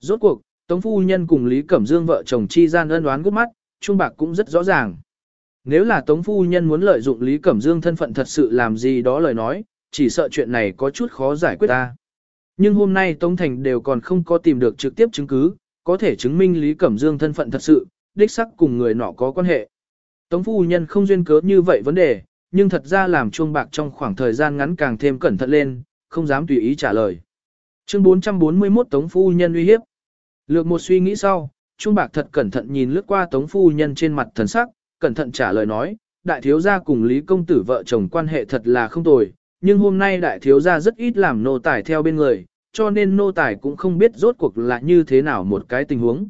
Rốt cuộc, Tống Phu Nhân cùng Lý Cẩm Dương vợ chồng chi gian ân đoán gút mắt, Trung Bạc cũng rất rõ ràng. Nếu là Tống Phu Nhân muốn lợi dụng Lý Cẩm Dương thân phận thật sự làm gì đó lời nói, chỉ sợ chuyện này có chút khó giải quyết ta. Nhưng hôm nay Tống Thành đều còn không có tìm được trực tiếp chứng cứ, có thể chứng minh Lý Cẩm Dương thân phận thật sự, đích sắc cùng người nọ có quan hệ. Tống Phu Nhân không duyên cớ như vậy vấn đề, nhưng thật ra làm chuông bạc trong khoảng thời gian ngắn càng thêm cẩn thận lên, không dám tùy ý trả lời. Chương 441 Tống Phu Nhân uy hiếp. Lược một suy nghĩ sau, Trung Bạc thật cẩn thận nhìn lướt qua Tống Phu Nhân trên mặt thần sắc, cẩn thận trả lời nói, đại thiếu gia cùng Lý Công Tử vợ chồng quan hệ thật là không tồi, nhưng hôm nay đại thiếu gia rất ít làm nô tài theo bên người, cho nên nô tài cũng không biết rốt cuộc là như thế nào một cái tình huống.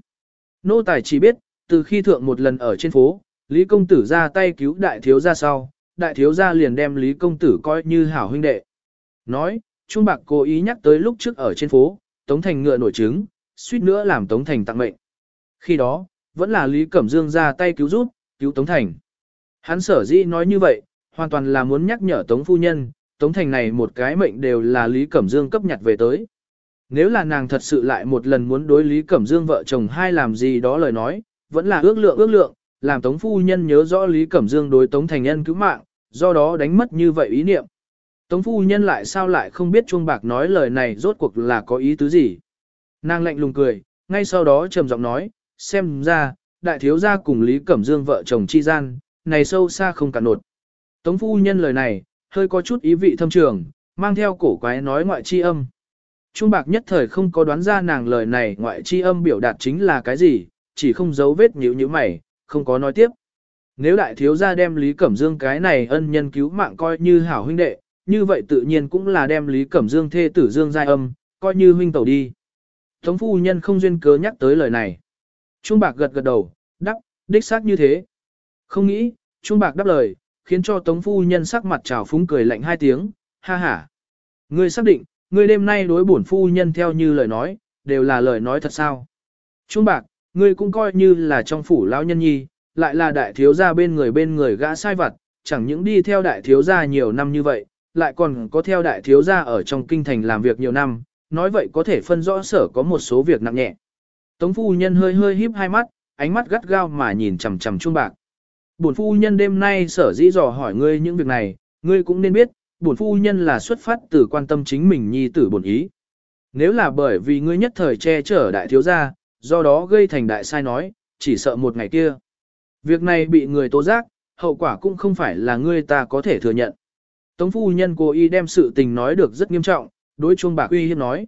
Nô tài chỉ biết, từ khi thượng một lần ở trên phố, Lý Công Tử ra tay cứu đại thiếu gia sau, đại thiếu gia liền đem Lý Công Tử coi như hảo huynh đệ. Nói, Trung Bạc cố ý nhắc tới lúc trước ở trên phố, Tống Thành ngựa nổi trứng, suýt nữa làm Tống Thành tặng mệnh. Khi đó, vẫn là Lý Cẩm Dương ra tay cứu giúp, cứu Tống Thành. Hắn sở dĩ nói như vậy, hoàn toàn là muốn nhắc nhở Tống Phu Nhân, Tống Thành này một cái mệnh đều là Lý Cẩm Dương cấp nhặt về tới. Nếu là nàng thật sự lại một lần muốn đối Lý Cẩm Dương vợ chồng hai làm gì đó lời nói, vẫn là ước lượng ước lượng, làm Tống Phu Nhân nhớ rõ Lý Cẩm Dương đối Tống Thành Nhân cứu mạng, do đó đánh mất như vậy ý niệm. Tống Phu Nhân lại sao lại không biết Chuông Bạc nói lời này rốt cuộc là có ý tứ gì. Nàng lạnh lùng cười, ngay sau đó trầm giọng nói, xem ra, đại thiếu gia cùng Lý Cẩm Dương vợ chồng chi gian, này sâu xa không cả nột. Tống Phu Nhân lời này, hơi có chút ý vị thâm trường, mang theo cổ quái nói ngoại chi âm. Trung Bạc nhất thời không có đoán ra nàng lời này ngoại chi âm biểu đạt chính là cái gì, chỉ không giấu vết nhữ như mày, không có nói tiếp. Nếu đại thiếu gia đem Lý Cẩm Dương cái này ân nhân cứu mạng coi như hảo huynh đệ, như vậy tự nhiên cũng là đem Lý Cẩm Dương thê tử Dương giai âm, coi như huynh tẩu đi. Tống phu nhân không duyên cớ nhắc tới lời này. Trung Bạc gật gật đầu, đắc, đích xác như thế. Không nghĩ, Trung Bạc đáp lời, khiến cho Tống phu nhân sắc mặt trào phúng cười lạnh hai tiếng, ha ha. Ngươi xác định, ngươi đêm nay đối bổn phu nhân theo như lời nói, đều là lời nói thật sao. Trung Bạc, ngươi cũng coi như là trong phủ lão nhân nhi, lại là đại thiếu gia bên người bên người gã sai vặt, chẳng những đi theo đại thiếu gia nhiều năm như vậy, lại còn có theo đại thiếu gia ở trong kinh thành làm việc nhiều năm, nói vậy có thể phân rõ sở có một số việc nặng nhẹ. Tống phu nhân hơi hơi híp hai mắt, ánh mắt gắt gao mà nhìn chằm chằm Trung Bạc. Bổn phu nhân đêm nay sở dĩ dò hỏi ngươi những việc này, ngươi cũng nên biết, bổn phu nhân là xuất phát từ quan tâm chính mình nhi tử bổn ý. Nếu là bởi vì ngươi nhất thời che chở đại thiếu gia, do đó gây thành đại sai nói, chỉ sợ một ngày kia. Việc này bị người tố giác, hậu quả cũng không phải là ngươi ta có thể thừa nhận. Tống phu nhân cố ý đem sự tình nói được rất nghiêm trọng, đối chuông Bạc uy hiếp nói.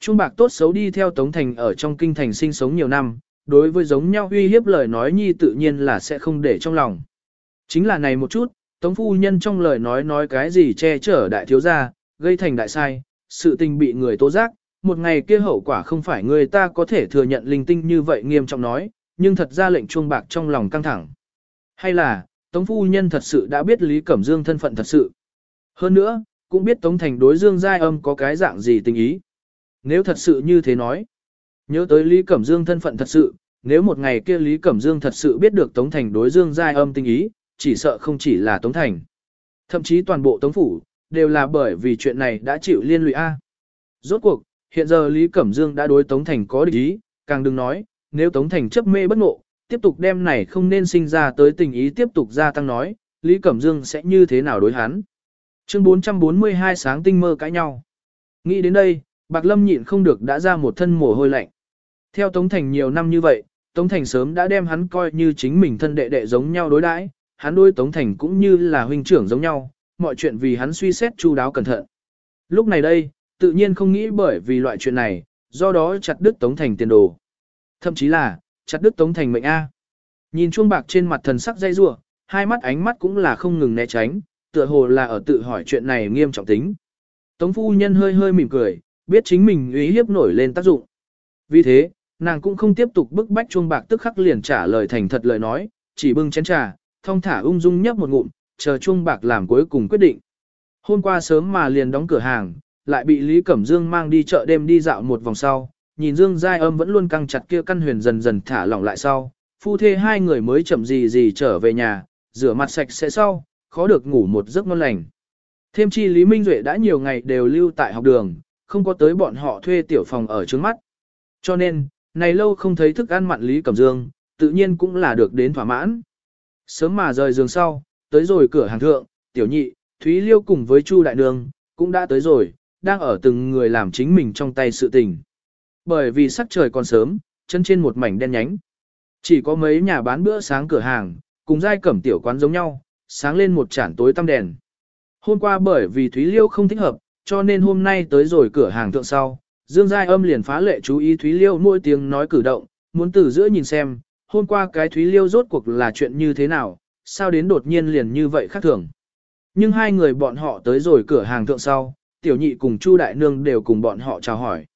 Chuông Bạc tốt xấu đi theo Tống Thành ở trong kinh thành sinh sống nhiều năm, đối với giống nhau uy hiếp lời nói nhi tự nhiên là sẽ không để trong lòng. Chính là này một chút, Tống phu nhân trong lời nói nói cái gì che chở đại thiếu gia, gây thành đại sai, sự tình bị người tố giác, một ngày kia hậu quả không phải người ta có thể thừa nhận linh tinh như vậy nghiêm trọng nói, nhưng thật ra lệnh chuông bạc trong lòng căng thẳng. Hay là, Tống phu nhân thật sự đã biết Lý Cẩm Dương thân phận thật sự. Hơn nữa, cũng biết Tống Thành đối Dương Giai Âm có cái dạng gì tình ý. Nếu thật sự như thế nói, nhớ tới Lý Cẩm Dương thân phận thật sự, nếu một ngày kia Lý Cẩm Dương thật sự biết được Tống Thành đối Dương Giai Âm tình ý, chỉ sợ không chỉ là Tống Thành. Thậm chí toàn bộ Tống Phủ, đều là bởi vì chuyện này đã chịu liên lụy A. Rốt cuộc, hiện giờ Lý Cẩm Dương đã đối Tống Thành có địch ý, càng đừng nói, nếu Tống Thành chấp mê bất ngộ, tiếp tục đem này không nên sinh ra tới tình ý tiếp tục gia tăng nói, Lý Cẩm Dương sẽ như thế nào đối hắn. Chương 442 sáng tinh mơ cãi nhau. Nghĩ đến đây, Bạc Lâm nhịn không được đã ra một thân mồ hôi lạnh. Theo Tống Thành nhiều năm như vậy, Tống Thành sớm đã đem hắn coi như chính mình thân đệ đệ giống nhau đối đãi, hắn đối Tống Thành cũng như là huynh trưởng giống nhau, mọi chuyện vì hắn suy xét chu đáo cẩn thận. Lúc này đây, tự nhiên không nghĩ bởi vì loại chuyện này, do đó chặt đứt Tống Thành tiền đồ. Thậm chí là, chặt đứt Tống Thành mệnh A. Nhìn chuông bạc trên mặt thần sắc dây rủa, hai mắt ánh mắt cũng là không ngừng né tránh, tựa hồ là ở tự hỏi chuyện này nghiêm trọng tính. Tống phu nhân hơi hơi mỉm cười, biết chính mình uy hiếp nổi lên tác dụng. Vì thế, nàng cũng không tiếp tục bức bách chuông bạc tức khắc liền trả lời thành thật lời nói, chỉ bưng chén trà, thong thả ung dung nhấp một ngụm, chờ chuông bạc làm cuối cùng quyết định. Hôm qua sớm mà liền đóng cửa hàng, lại bị Lý Cẩm Dương mang đi chợ đêm đi dạo một vòng sau, nhìn Dương Giai Âm vẫn luôn căng chặt kia căn huyền dần dần thả lỏng lại sau, phu thê hai người mới chậm gì gì trở về nhà, rửa mặt sạch sẽ sau, khó được ngủ một giấc ngon lành. Thêm chi Lý Minh Duệ đã nhiều ngày đều lưu tại học đường, không có tới bọn họ thuê tiểu phòng ở trước mắt. Cho nên, này lâu không thấy thức ăn mặn Lý Cẩm Dương, tự nhiên cũng là được đến thỏa mãn. Sớm mà rời giường sau, tới rồi cửa hàng thượng, tiểu nhị, Thúy Liêu cùng với Chu Đại Nương, cũng đã tới rồi, đang ở từng người làm chính mình trong tay sự tình. Bởi vì sắc trời còn sớm, chân trên một mảnh đen nhánh. Chỉ có mấy nhà bán bữa sáng cửa hàng, cùng giai cẩm tiểu quán giống nhau, sáng lên một chản tối tăm đèn. Hôm qua bởi vì Thúy Liêu không thích hợp, cho nên hôm nay tới rồi cửa hàng thượng sau, Dương Giai âm liền phá lệ chú ý Thúy Liêu mỗi tiếng nói cử động, muốn từ giữa nhìn xem, hôm qua cái Thúy Liêu rốt cuộc là chuyện như thế nào, sao đến đột nhiên liền như vậy khác thường. Nhưng hai người bọn họ tới rồi cửa hàng thượng sau, tiểu nhị cùng Chu Đại Nương đều cùng bọn họ chào hỏi.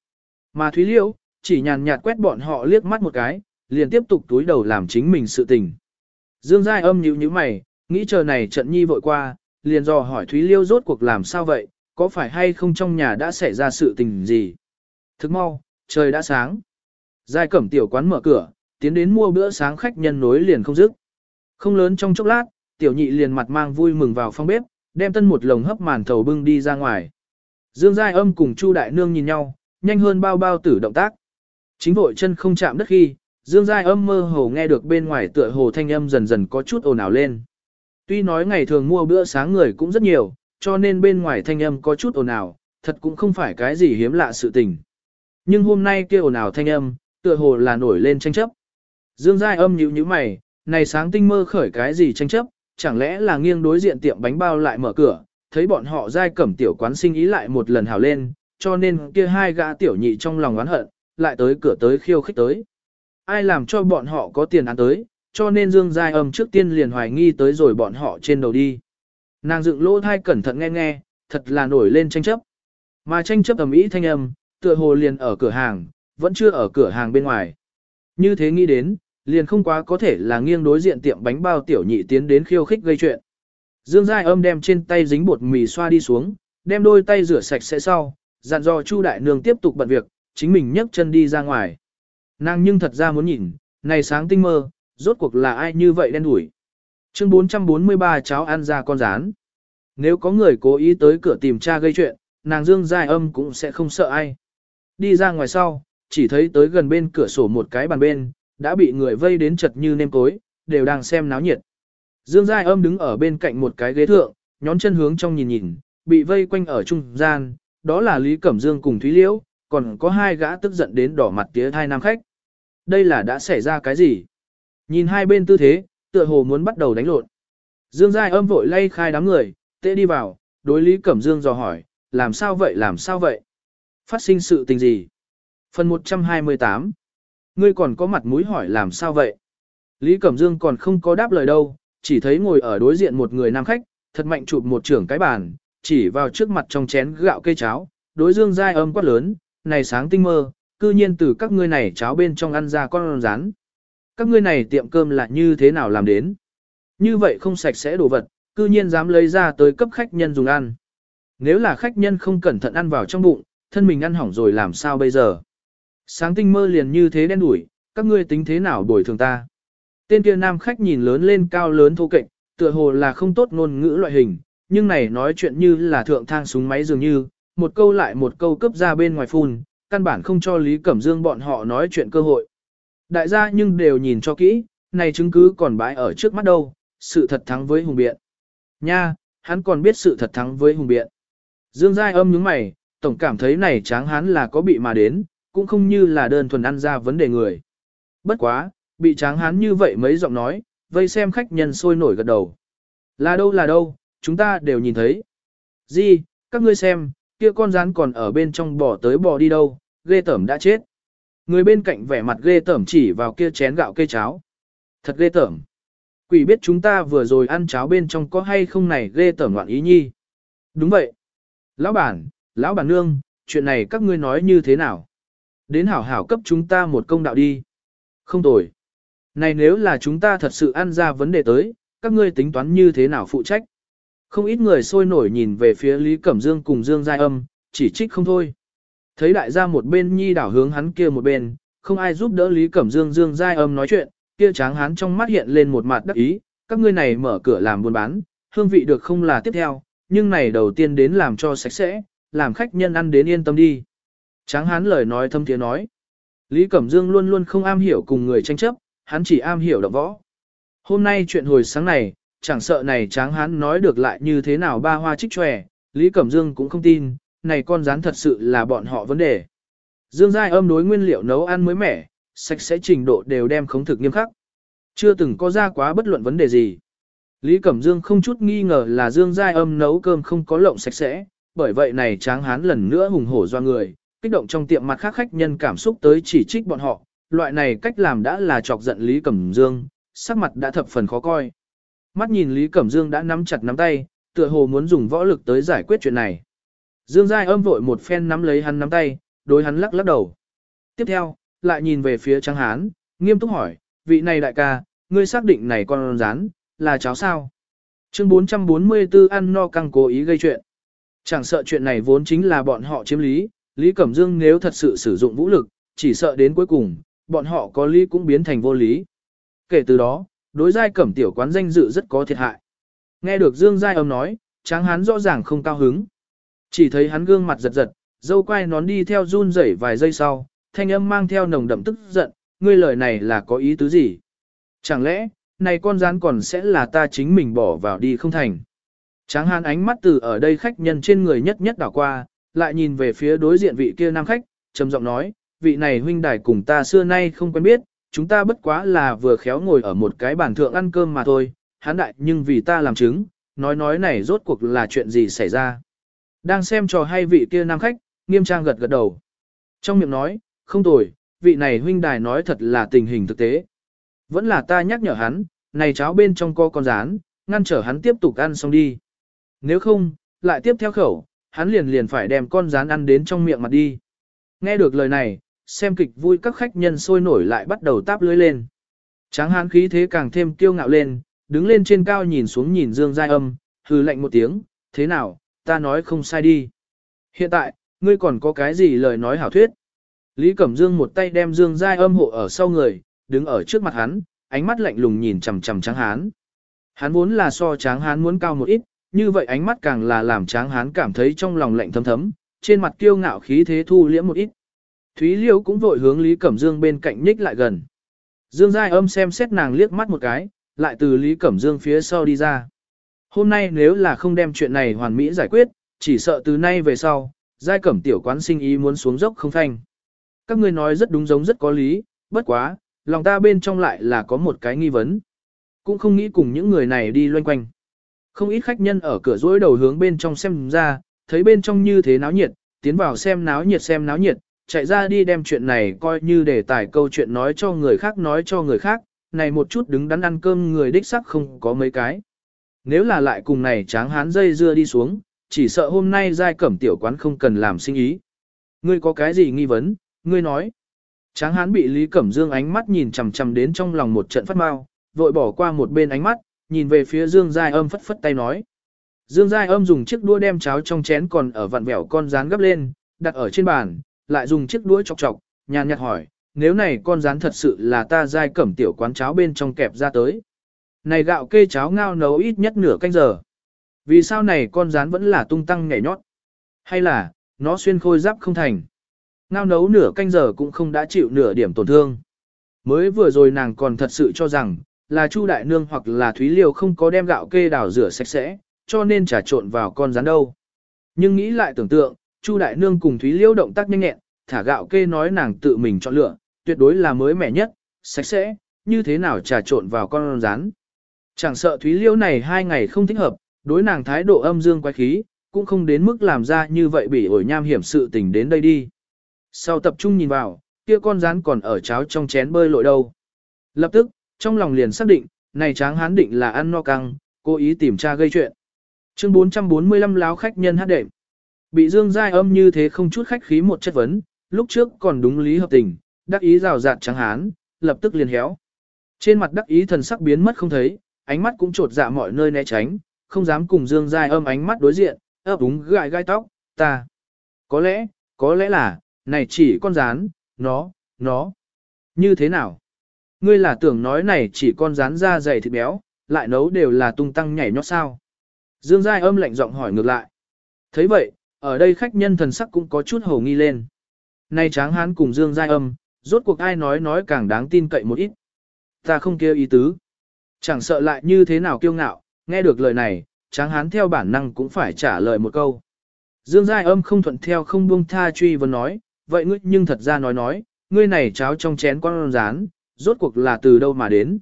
Mà Thúy Liêu, chỉ nhàn nhạt quét bọn họ liếc mắt một cái, liền tiếp tục túi đầu làm chính mình sự tình. Dương Giai âm nhíu nhíu mày, nghĩ chờ này trận nhi vội qua, liền dò hỏi Thúy Liêu rốt cuộc làm sao vậy, có phải hay không trong nhà đã xảy ra sự tình gì. Thức mau, trời đã sáng. Giai cẩm tiểu quán mở cửa, tiến đến mua bữa sáng khách nhân nối liền không dứt. Không lớn trong chốc lát, tiểu nhị liền mặt mang vui mừng vào phòng bếp, đem tân một lồng hấp màn thầu bưng đi ra ngoài. Dương Giai âm cùng Chu Đại Nương nhìn nhau, nhanh hơn bao bao tử động tác. Chính vội chân không chạm đất khi, Dương Giai âm mơ hồ nghe được bên ngoài tựa hồ thanh âm dần dần có chút ồn ào lên. Tuy nói ngày thường mua bữa sáng người cũng rất nhiều, cho nên bên ngoài thanh âm có chút ồn ào, thật cũng không phải cái gì hiếm lạ sự tình. Nhưng hôm nay kia ồn ào thanh âm, tựa hồ là nổi lên tranh chấp. Dương Giai âm nhíu nhíu mày, này sáng tinh mơ khởi cái gì tranh chấp, chẳng lẽ là nghiêng đối diện tiệm bánh bao lại mở cửa, thấy bọn họ Giai cẩm tiểu quán sinh ý lại một lần hào lên, cho nên kia hai gã tiểu nhị trong lòng oán hận, lại tới cửa tới khiêu khích tới. Ai làm cho bọn họ có tiền ăn tới, cho nên Dương Giai âm trước tiên liền hoài nghi tới rồi bọn họ trên đầu đi. Nàng dựng lỗ thai cẩn thận nghe nghe, thật là nổi lên tranh chấp. Mà tranh chấp ầm ĩ thanh âm, tựa hồ liền ở cửa hàng, vẫn chưa ở cửa hàng bên ngoài. Như thế nghĩ đến, liền không quá có thể là nghiêng đối diện tiệm bánh bao tiểu nhị tiến đến khiêu khích gây chuyện. Dương Giai âm đem trên tay dính bột mì xoa đi xuống, đem đôi tay rửa sạch sẽ sau, dặn dò Chu đại nương tiếp tục bận việc, chính mình nhấc chân đi ra ngoài. Nàng nhưng thật ra muốn nhìn, này sáng tinh mơ, rốt cuộc là ai như vậy đen đủi. Chương 443 cháu ăn ra con rán. Nếu có người cố ý tới cửa tìm cha gây chuyện, nàng Dương Giai âm cũng sẽ không sợ ai. Đi ra ngoài sau, chỉ thấy tới gần bên cửa sổ một cái bàn bên, đã bị người vây đến chật như nêm cối, đều đang xem náo nhiệt. Dương Giai âm đứng ở bên cạnh một cái ghế thượng, nhón chân hướng trong nhìn nhìn, bị vây quanh ở trung gian, đó là Lý Cẩm Dương cùng Thúy Liễu, còn có hai gã tức giận đến đỏ mặt tía hai nam khách. Đây là đã xảy ra cái gì? Nhìn hai bên tư thế, tựa hồ muốn bắt đầu đánh lộn. Dương Giai âm vội lay khai đám người, tệ đi vào, đối Lý Cẩm Dương dò hỏi, làm sao vậy làm sao vậy? Phát sinh sự tình gì? Phần 128 Ngươi còn có mặt mũi hỏi làm sao vậy? Lý Cẩm Dương còn không có đáp lời đâu, chỉ thấy ngồi ở đối diện một người nam khách, thật mạnh chụp một trưởng cái bàn, chỉ vào trước mặt trong chén gạo cây cháo, đối Dương Giai âm quát lớn, này sáng tinh mơ, cư nhiên từ các ngươi này cháo bên trong ăn ra con rán. Các ngươi này tiệm cơm là như thế nào làm đến? Như vậy không sạch sẽ đồ vật, cư nhiên dám lấy ra tới cấp khách nhân dùng ăn. Nếu là khách nhân không cẩn thận ăn vào trong bụng, thân mình ăn hỏng rồi làm sao bây giờ? Sáng tinh mơ liền như thế đen đủi, các ngươi tính thế nào bồi thường ta? Tên kia nam khách nhìn lớn lên cao lớn thô kệch, tựa hồ là không tốt ngôn ngữ loại hình, nhưng này nói chuyện như là thượng thang súng máy dường như, một câu lại một câu cấp ra bên ngoài phun, căn bản không cho Lý Cẩm Dương bọn họ nói chuyện cơ hội. Đại gia nhưng đều nhìn cho kỹ, này chứng cứ còn bãi ở trước mắt đâu, sự thật thắng với hùng biện. Nha, hắn còn biết sự thật thắng với hùng biện. Dương Giai âm nhướng mày, tổng cảm thấy này tráng hắn là có bị mà đến, cũng không như là đơn thuần ăn ra vấn đề người. Bất quá, bị tráng hắn như vậy mấy giọng nói, vây xem khách nhân sôi nổi gật đầu. Là đâu là đâu, chúng ta đều nhìn thấy. Gì, các ngươi xem, kia con rắn còn ở bên trong bò tới bò đi đâu, ghê tẩm đã chết. Người bên cạnh vẻ mặt ghê tởm chỉ vào kia chén gạo kê cháo. Thật ghê tởm, Quỷ biết chúng ta vừa rồi ăn cháo bên trong có hay không này ghê tởm loạn ý nhi. Đúng vậy. Lão bản, lão bản nương, chuyện này các ngươi nói như thế nào? Đến hảo hảo cấp chúng ta một công đạo đi. Không tồi. Này nếu là chúng ta thật sự ăn ra vấn đề tới, các ngươi tính toán như thế nào phụ trách? Không ít người sôi nổi nhìn về phía Lý Cẩm Dương cùng Dương Giai Âm, chỉ trích không thôi. Thấy đại gia một bên nhi đảo hướng hắn kia một bên, không ai giúp đỡ Lý Cẩm Dương Dương Giai Âm nói chuyện, kia tráng hắn trong mắt hiện lên một mặt đắc ý, các ngươi này mở cửa làm buôn bán, hương vị được không là tiếp theo, nhưng này đầu tiên đến làm cho sạch sẽ, làm khách nhân ăn đến yên tâm đi. Tráng hán lời nói thâm tiếng nói. Lý Cẩm Dương luôn luôn không am hiểu cùng người tranh chấp, hắn chỉ am hiểu động võ. Hôm nay chuyện hồi sáng này, chẳng sợ này tráng hắn nói được lại như thế nào ba hoa trích tròe, Lý Cẩm Dương cũng không tin, này con rán thật sự là bọn họ vấn đề. Dương Giai âm đối nguyên liệu nấu ăn mới mẻ, sạch sẽ trình độ đều đem khống thực nghiêm khắc. Chưa từng có ra quá bất luận vấn đề gì. Lý Cẩm Dương không chút nghi ngờ là Dương Giai âm nấu cơm không có lộng sạch sẽ, bởi vậy này tráng hán lần nữa hùng hổ do người, kích động trong tiệm mặt khác khách nhân cảm xúc tới chỉ trích bọn họ, loại này cách làm đã là chọc giận Lý Cẩm Dương, sắc mặt đã thập phần khó coi. Mắt nhìn Lý Cẩm Dương đã nắm chặt nắm tay, tựa hồ muốn dùng võ lực tới giải quyết chuyện này. Dương Giai âm vội một phen nắm lấy hắn nắm tay, đối hắn lắc lắc đầu. Tiếp theo, lại nhìn về phía Tráng Hán, nghiêm túc hỏi, vị này đại ca, ngươi xác định này con rán, là cháu sao? Chương 444 ăn no căng cố ý gây chuyện. Chẳng sợ chuyện này vốn chính là bọn họ chiếm lý, Lý Cẩm Dương nếu thật sự sử dụng vũ lực, chỉ sợ đến cuối cùng, bọn họ có lý cũng biến thành vô lý. Kể từ đó, đối giai cẩm tiểu quán danh dự rất có thiệt hại. Nghe được Dương Giai âm nói, tráng Hán rõ ràng không cao hứng. Chỉ thấy hắn gương mặt giật giật, dâu quay nón đi theo run rẩy vài giây sau, thanh âm mang theo nồng đậm tức giận, ngươi lời này là có ý tứ gì? Chẳng lẽ, này con rán còn sẽ là ta chính mình bỏ vào đi không thành? Tráng hán ánh mắt từ ở đây khách nhân trên người nhất nhất đảo qua, lại nhìn về phía đối diện vị kia nam khách, trầm giọng nói, vị này huynh đài cùng ta xưa nay không quen biết, chúng ta bất quá là vừa khéo ngồi ở một cái bàn thượng ăn cơm mà thôi, hán đại nhưng vì ta làm chứng, nói nói này rốt cuộc là chuyện gì xảy ra. Đang xem trò hay vị kia nam khách, nghiêm trang gật gật đầu. Trong miệng nói, không tồi, vị này huynh đài nói thật là tình hình thực tế. Vẫn là ta nhắc nhở hắn, này cháo bên trong co con rán, ngăn trở hắn tiếp tục ăn xong đi. Nếu không, lại tiếp theo khẩu, hắn liền liền phải đem con rán ăn đến trong miệng mặt đi. Nghe được lời này, xem kịch vui các khách nhân sôi nổi lại bắt đầu táp lưới lên. Tráng hán khí thế càng thêm kiêu ngạo lên, đứng lên trên cao nhìn xuống nhìn Dương Giai Âm, hừ lạnh một tiếng, thế nào, ta nói không sai đi. Hiện tại, ngươi còn có cái gì lời nói hảo thuyết? Lý Cẩm Dương một tay đem Dương Giai Âm hộ ở sau người, đứng ở trước mặt hắn, ánh mắt lạnh lùng nhìn chằm chằm Tráng hán. Hắn vốn là so Tráng hán muốn cao một ít, như vậy ánh mắt càng là làm Tráng hán cảm thấy trong lòng lạnh thấm thấm, trên mặt kiêu ngạo khí thế thu liễm một ít. Thúy Liêu cũng vội hướng Lý Cẩm Dương bên cạnh nhích lại gần. Dương Giai âm xem xét nàng liếc mắt một cái, lại từ Lý Cẩm Dương phía sau đi ra. Hôm nay nếu là không đem chuyện này hoàn mỹ giải quyết, chỉ sợ từ nay về sau, Giai Cẩm tiểu quán sinh ý muốn xuống dốc không thanh. Các ngươi nói rất đúng giống rất có lý, bất quá, lòng ta bên trong lại là có một cái nghi vấn. Cũng không nghĩ cùng những người này đi loanh quanh. Không ít khách nhân ở cửa rỗi đầu hướng bên trong xem ra, thấy bên trong như thế náo nhiệt, tiến vào xem náo nhiệt xem náo nhiệt, chạy ra đi đem chuyện này coi như để tải câu chuyện nói cho người khác nói cho người khác, này một chút đứng đắn ăn cơm người đích sắc không có mấy cái. Nếu là lại cùng này tráng hán dây dưa đi xuống, chỉ sợ hôm nay giai cẩm tiểu quán không cần làm sinh ý. Ngươi có cái gì nghi vấn, ngươi nói. Tráng hán bị Lý Cẩm Dương ánh mắt nhìn chằm chằm đến trong lòng một trận phát mau, vội bỏ qua một bên ánh mắt, nhìn về phía Dương Giai âm phất phất tay nói. Dương Giai âm dùng chiếc đũa đem cháo trong chén còn ở vặn vẹo con rán gấp lên, đặt ở trên bàn, lại dùng chiếc đũa chọc chọc, nhàn nhạt hỏi, nếu này con rán thật sự là ta giai cẩm tiểu quán cháo bên trong kẹp ra tới. Này gạo kê cháo ngao nấu ít nhất nửa canh giờ. Vì sao này con rán vẫn là tung tăng nhảy nhót? Hay là, nó xuyên khôi giáp không thành? Ngao nấu nửa canh giờ cũng không đã chịu nửa điểm tổn thương. Mới vừa rồi nàng còn thật sự cho rằng, là Chu Đại Nương hoặc là Thúy Liêu không có đem gạo kê đào rửa sạch sẽ, cho nên trà trộn vào con rán đâu. Nhưng nghĩ lại tưởng tượng, Chu Đại Nương cùng Thúy Liêu động tác nhanh nhẹn, thả gạo kê nói nàng tự mình chọn lựa, tuyệt đối là mới mẻ nhất, sạch sẽ, như thế nào trà trộn vào con rán. Chẳng sợ Thúy Liêu này hai ngày không thích hợp, đối nàng thái độ âm dương quái khí, cũng không đến mức làm ra như vậy bị ổi nham hiểm sự tình đến đây đi. Sau tập trung nhìn vào, kia con rán còn ở cháo trong chén bơi lội đâu. Lập tức, trong lòng liền xác định, này tráng hán định là ăn no căng, cố ý tìm tra gây chuyện. Chương 445 láo khách nhân hát đệm. Bị Dương Giai âm như thế không chút khách khí một chất vấn, lúc trước còn đúng lý hợp tình, đắc ý rào rạt trắng hán, lập tức liền héo. Trên mặt đắc ý thần sắc biến mất không thấy, ánh mắt cũng trột dạ mọi nơi né tránh, không dám cùng Dương Giai âm ánh mắt đối diện, ấp úng gãi gai tóc, ta. Có lẽ, có lẽ là, này chỉ con rán, nó, nó. Như thế nào? Ngươi là tưởng nói này chỉ con rán da dày thịt béo, lại nấu đều là tung tăng nhảy nhót sao? Dương Giai âm lạnh giọng hỏi ngược lại. thấy vậy, ở đây khách nhân thần sắc cũng có chút hầu nghi lên. Nay tráng hán cùng Dương Giai âm, Rốt cuộc ai nói nói càng đáng tin cậy một ít. Ta không kêu ý tứ. Chẳng sợ lại như thế nào kiêu ngạo, nghe được lời này, tráng hán theo bản năng cũng phải trả lời một câu. Dương Giai âm không thuận theo không buông tha truy vấn nói, vậy ngươi nhưng thật ra nói nói, ngươi này cháo trong chén con rán, rốt cuộc là từ đâu mà đến.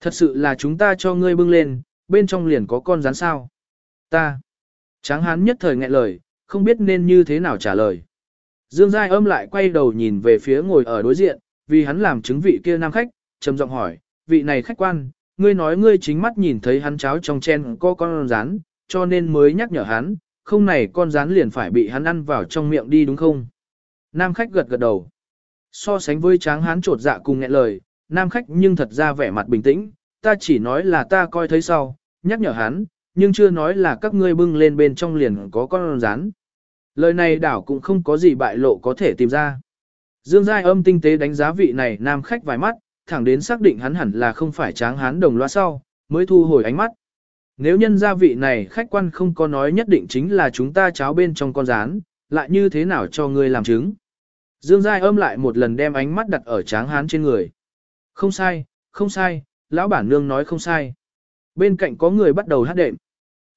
Thật sự là chúng ta cho ngươi bưng lên, bên trong liền có con rán sao. Ta. Tráng hán nhất thời nghẹn lời, không biết nên như thế nào trả lời. Dương Giai âm lại quay đầu nhìn về phía ngồi ở đối diện, vì hắn làm chứng vị kia nam khách, trầm giọng hỏi, vị này khách quan, ngươi nói ngươi chính mắt nhìn thấy hắn cháo trong chen có con rán, cho nên mới nhắc nhở hắn, không này con rán liền phải bị hắn ăn vào trong miệng đi đúng không? Nam khách gật gật đầu. So sánh với tráng hán trột dạ cùng nghẹn lời, nam khách nhưng thật ra vẻ mặt bình tĩnh, ta chỉ nói là ta coi thấy sau, nhắc nhở hắn, nhưng chưa nói là các ngươi bưng lên bên trong liền có con rán. Lời này đảo cũng không có gì bại lộ có thể tìm ra. Dương Giai âm tinh tế đánh giá vị này nam khách vài mắt, thẳng đến xác định hắn hẳn là không phải tráng hán đồng loa sau, mới thu hồi ánh mắt. Nếu nhân gia vị này khách quan không có nói nhất định chính là chúng ta cháo bên trong con rán, lại như thế nào cho ngươi làm chứng. Dương Giai âm lại một lần đem ánh mắt đặt ở tráng hán trên người. Không sai, không sai, lão bản nương nói không sai. Bên cạnh có người bắt đầu hát đệm.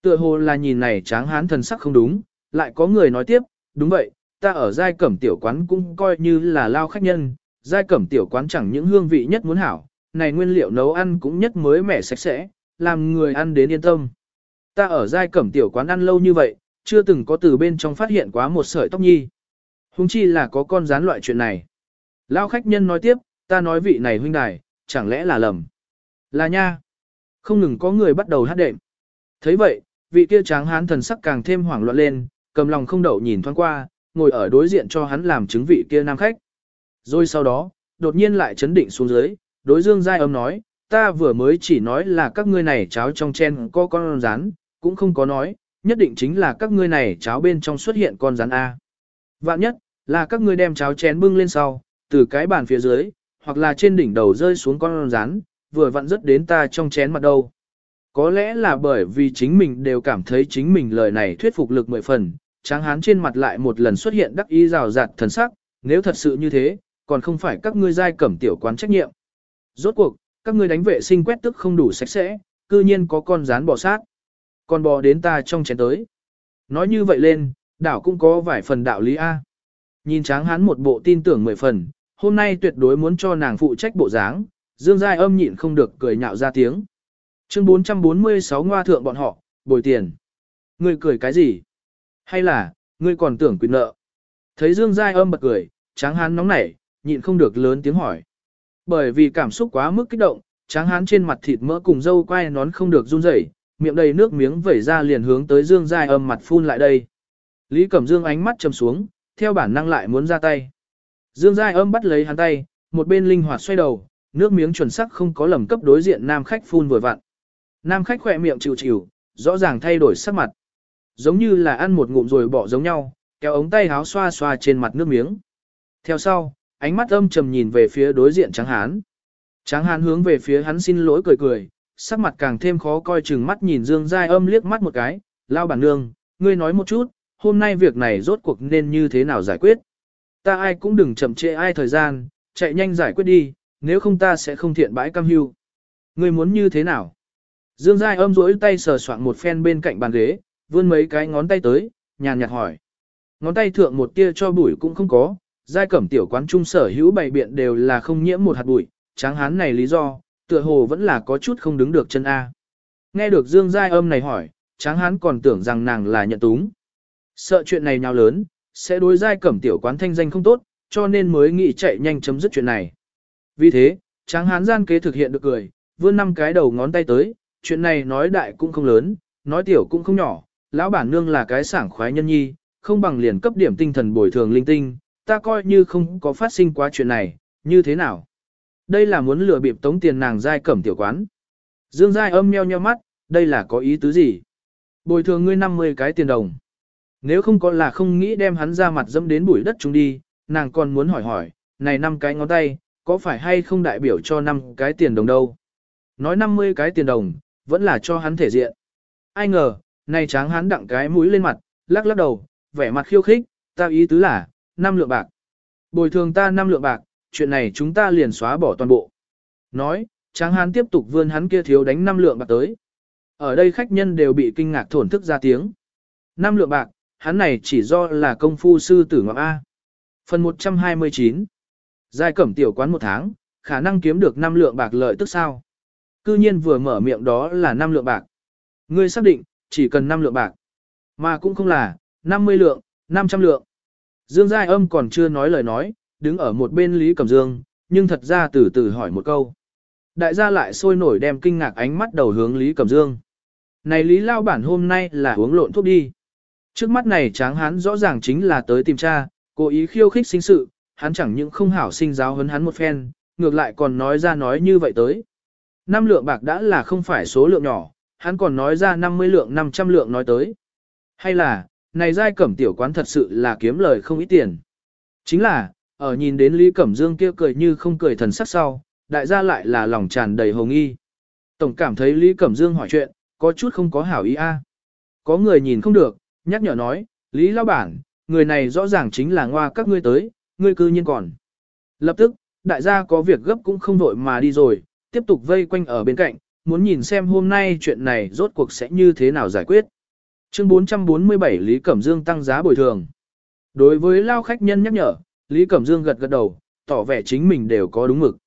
Tựa hồ là nhìn này tráng hán thần sắc không đúng, lại có người nói tiếp, đúng vậy, ta ở giai cẩm tiểu quán cũng coi như là lao khách nhân, giai cẩm tiểu quán chẳng những hương vị nhất muốn hảo, này nguyên liệu nấu ăn cũng nhất mới mẻ sạch sẽ, làm người ăn đến yên tâm. Ta ở giai cẩm tiểu quán ăn lâu như vậy, chưa từng có từ bên trong phát hiện quá một sợi tóc nhi. Hùng chi là có con rán loại chuyện này. Lao khách nhân nói tiếp, ta nói vị này huynh đài, chẳng lẽ là lầm. Là nha. Không ngừng có người bắt đầu hát đệm. thấy vậy, vị kia tráng hán thần sắc càng thêm hoảng loạn lên, cầm lòng không đậu nhìn thoáng qua, ngồi ở đối diện cho hắn làm chứng vị kia nam khách. Rồi sau đó, đột nhiên lại chấn định xuống dưới, đối dương giai âm nói, ta vừa mới chỉ nói là các ngươi này cháo trong chen có con rán, cũng không có nói, nhất định chính là các ngươi này cháo bên trong xuất hiện con rắn A. Vạn nhất, là các ngươi đem cháo chén bưng lên sau, từ cái bàn phía dưới, hoặc là trên đỉnh đầu rơi xuống con rắn, vừa vặn rất đến ta trong chén mặt đâu. Có lẽ là bởi vì chính mình đều cảm thấy chính mình lời này thuyết phục lực mười phần, tráng hán trên mặt lại một lần xuất hiện đắc ý rào rạt thần sắc, nếu thật sự như thế, còn không phải các ngươi giai cẩm tiểu quán trách nhiệm. Rốt cuộc, các ngươi đánh vệ sinh quét tức không đủ sạch sẽ, cư nhiên có con rán bò sát. Con bò đến ta trong chén tới. Nói như vậy lên, đảo cũng có vài phần đạo lý A. Nhìn tráng hán một bộ tin tưởng mười phần, hôm nay tuyệt đối muốn cho nàng phụ trách bộ dáng, dương giai âm nhịn không được cười nhạo ra tiếng. Chương 446 ngoa thượng bọn họ, bồi tiền. Ngươi cười cái gì? Hay là, ngươi còn tưởng quyền nợ? Thấy Dương Giai âm bật cười, tráng hán nóng nảy, nhịn không được lớn tiếng hỏi. Bởi vì cảm xúc quá mức kích động, tráng hán trên mặt thịt mỡ cùng dâu quai nón không được run rẩy, miệng đầy nước miếng vẩy ra liền hướng tới Dương Giai âm mặt phun lại đây. Lý Cẩm Dương ánh mắt trầm xuống, theo bản năng lại muốn ra tay. Dương Giai âm bắt lấy hắn tay, một bên linh hoạt xoay đầu, nước miếng chuẩn sắc không có lầm cấp đối diện nam khách phun vừa vặn. Nam khách khỏe miệng chịu chịu, rõ ràng thay đổi sắc mặt. Giống như là ăn một ngụm rồi bỏ giống nhau, kéo ống tay háo xoa xoa trên mặt nước miếng. Theo sau, ánh mắt âm trầm nhìn về phía đối diện tráng hán. Tráng hán hướng về phía hắn xin lỗi cười cười, sắc mặt càng thêm khó coi chừng mắt nhìn Dương Giai âm liếc mắt một cái, lao bản nương, ngươi nói một chút, hôm nay việc này rốt cuộc nên như thế nào giải quyết. Ta ai cũng đừng chậm trễ ai thời gian, chạy nhanh giải quyết đi, nếu không ta sẽ không thiện bãi cam hưu. Ngươi muốn như thế nào? Dương Giai âm rỗi tay sờ soạn một phen bên cạnh bàn ghế, vươn mấy cái ngón tay tới, nhàn nhạt hỏi. Ngón tay thượng một tia cho bụi cũng không có, giai cẩm tiểu quán trung sở hữu bày biện đều là không nhiễm một hạt bụi, tráng hán này lý do, tựa hồ vẫn là có chút không đứng được chân A. Nghe được Dương Giai âm này hỏi, tráng hán còn tưởng rằng nàng là nhận túng. Sợ chuyện này nhau lớn, sẽ đối giai cẩm tiểu quán thanh danh không tốt, cho nên mới nghĩ chạy nhanh chấm dứt chuyện này. Vì thế, tráng hán gian kế thực hiện được cười, vươn năm cái đầu ngón tay tới, chuyện này nói đại cũng không lớn, nói tiểu cũng không nhỏ, lão bản nương là cái sảng khoái nhân nhi, không bằng liền cấp điểm tinh thần bồi thường linh tinh, ta coi như không có phát sinh quá chuyện này, như thế nào? Đây là muốn lừa bịp tống tiền nàng giai cẩm tiểu quán. Dương giai âm nheo nheo mắt, đây là có ý tứ gì? Bồi thường ngươi 50 cái tiền đồng. Nếu không có là không nghĩ đem hắn ra mặt dẫm đến bụi đất chúng đi, nàng còn muốn hỏi hỏi, này năm cái ngón tay, có phải hay không đại biểu cho năm cái tiền đồng đâu? Nói 50 cái tiền đồng, vẫn là cho hắn thể diện. Ai ngờ, này tráng hắn đặng cái mũi lên mặt, lắc lắc đầu, vẻ mặt khiêu khích, ta ý tứ là, năm lượng bạc. Bồi thường ta năm lượng bạc, chuyện này chúng ta liền xóa bỏ toàn bộ. Nói, Tráng Hán tiếp tục vươn hắn kia thiếu đánh năm lượng bạc tới. Ở đây khách nhân đều bị kinh ngạc thổn thức ra tiếng. Năm lượng bạc, hắn này chỉ do là công phu sư tử ngọc A. Phần 129 Giai cẩm tiểu quán một tháng, khả năng kiếm được 5 lượng bạc lợi tức sao. Cư nhiên vừa mở miệng đó là 5 lượng bạc. Ngươi xác định, chỉ cần 5 lượng bạc. Mà cũng không là, 50 lượng, 500 lượng. Dương Giai âm còn chưa nói lời nói, đứng ở một bên Lý Cẩm Dương, nhưng thật ra từ từ hỏi một câu. Đại gia lại sôi nổi đem kinh ngạc ánh mắt đầu hướng Lý Cẩm Dương. Này Lý Lao Bản hôm nay là uống lộn thuốc đi. Trước mắt này tráng hán rõ ràng chính là tới tìm cha, cố ý khiêu khích sinh sự, hắn chẳng những không hảo sinh giáo hấn hắn một phen, ngược lại còn nói ra nói như vậy tới. Năm lượng bạc đã là không phải số lượng nhỏ, hắn còn nói ra 50 lượng 500 lượng nói tới. Hay là, này giai cẩm tiểu quán thật sự là kiếm lời không ít tiền. Chính là, ở nhìn đến Lý Cẩm Dương kia cười như không cười thần sắc sau, đại gia lại là lòng tràn đầy hồng nghi. Tổng cảm thấy Lý Cẩm Dương hỏi chuyện, có chút không có hảo ý a. Có người nhìn không được, nhắc nhở nói, Lý Lao Bản, người này rõ ràng chính là ngoa các ngươi tới, ngươi cư nhiên còn. Lập tức, đại gia có việc gấp cũng không vội mà đi rồi, tiếp tục vây quanh ở bên cạnh, muốn nhìn xem hôm nay chuyện này rốt cuộc sẽ như thế nào giải quyết. Chương 447 Lý Cẩm Dương tăng giá bồi thường. Đối với lao khách nhân nhắc nhở, Lý Cẩm Dương gật gật đầu, tỏ vẻ chính mình đều có đúng mực.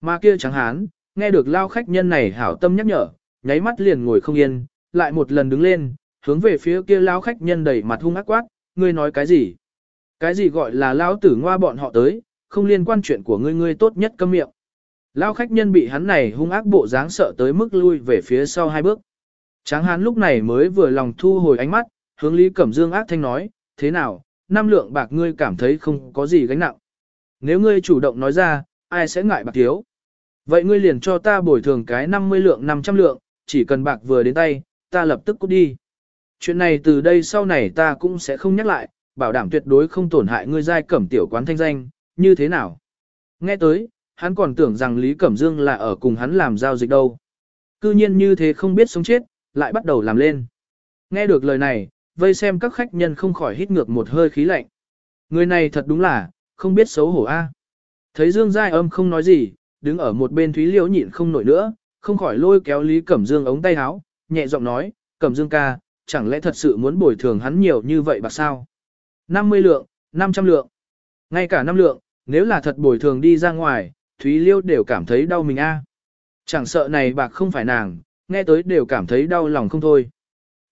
Mà kia trắng hán, nghe được lao khách nhân này hảo tâm nhắc nhở, nháy mắt liền ngồi không yên, lại một lần đứng lên, hướng về phía kia lao khách nhân đầy mặt hung ác quát, ngươi nói cái gì? Cái gì gọi là lao tử ngoa bọn họ tới, không liên quan chuyện của ngươi ngươi tốt nhất câm miệng. Lao khách nhân bị hắn này hung ác bộ dáng sợ tới mức lui về phía sau hai bước. Tráng hán lúc này mới vừa lòng thu hồi ánh mắt, hướng Lý Cẩm Dương ác thanh nói, thế nào, năm lượng bạc ngươi cảm thấy không có gì gánh nặng. Nếu ngươi chủ động nói ra, ai sẽ ngại bạc thiếu. Vậy ngươi liền cho ta bồi thường cái 50 lượng 500 lượng, chỉ cần bạc vừa đến tay, ta lập tức cút đi. Chuyện này từ đây sau này ta cũng sẽ không nhắc lại, bảo đảm tuyệt đối không tổn hại ngươi giai cẩm tiểu quán thanh danh, như thế nào. Nghe tới, hắn còn tưởng rằng Lý Cẩm Dương là ở cùng hắn làm giao dịch đâu. Cư nhiên như thế không biết sống chết, lại bắt đầu làm lên. Nghe được lời này, vây xem các khách nhân không khỏi hít ngược một hơi khí lạnh. Người này thật đúng là, không biết xấu hổ a. Thấy Dương Giai âm không nói gì, đứng ở một bên Thúy Liễu nhịn không nổi nữa, không khỏi lôi kéo Lý Cẩm Dương ống tay áo, nhẹ giọng nói, Cẩm Dương ca, chẳng lẽ thật sự muốn bồi thường hắn nhiều như vậy bạc sao? 50 lượng, 500 lượng, ngay cả 5 lượng, nếu là thật bồi thường đi ra ngoài, Thúy Liêu đều cảm thấy đau mình a. Chẳng sợ này bạc không phải nàng, nghe tới đều cảm thấy đau lòng không thôi.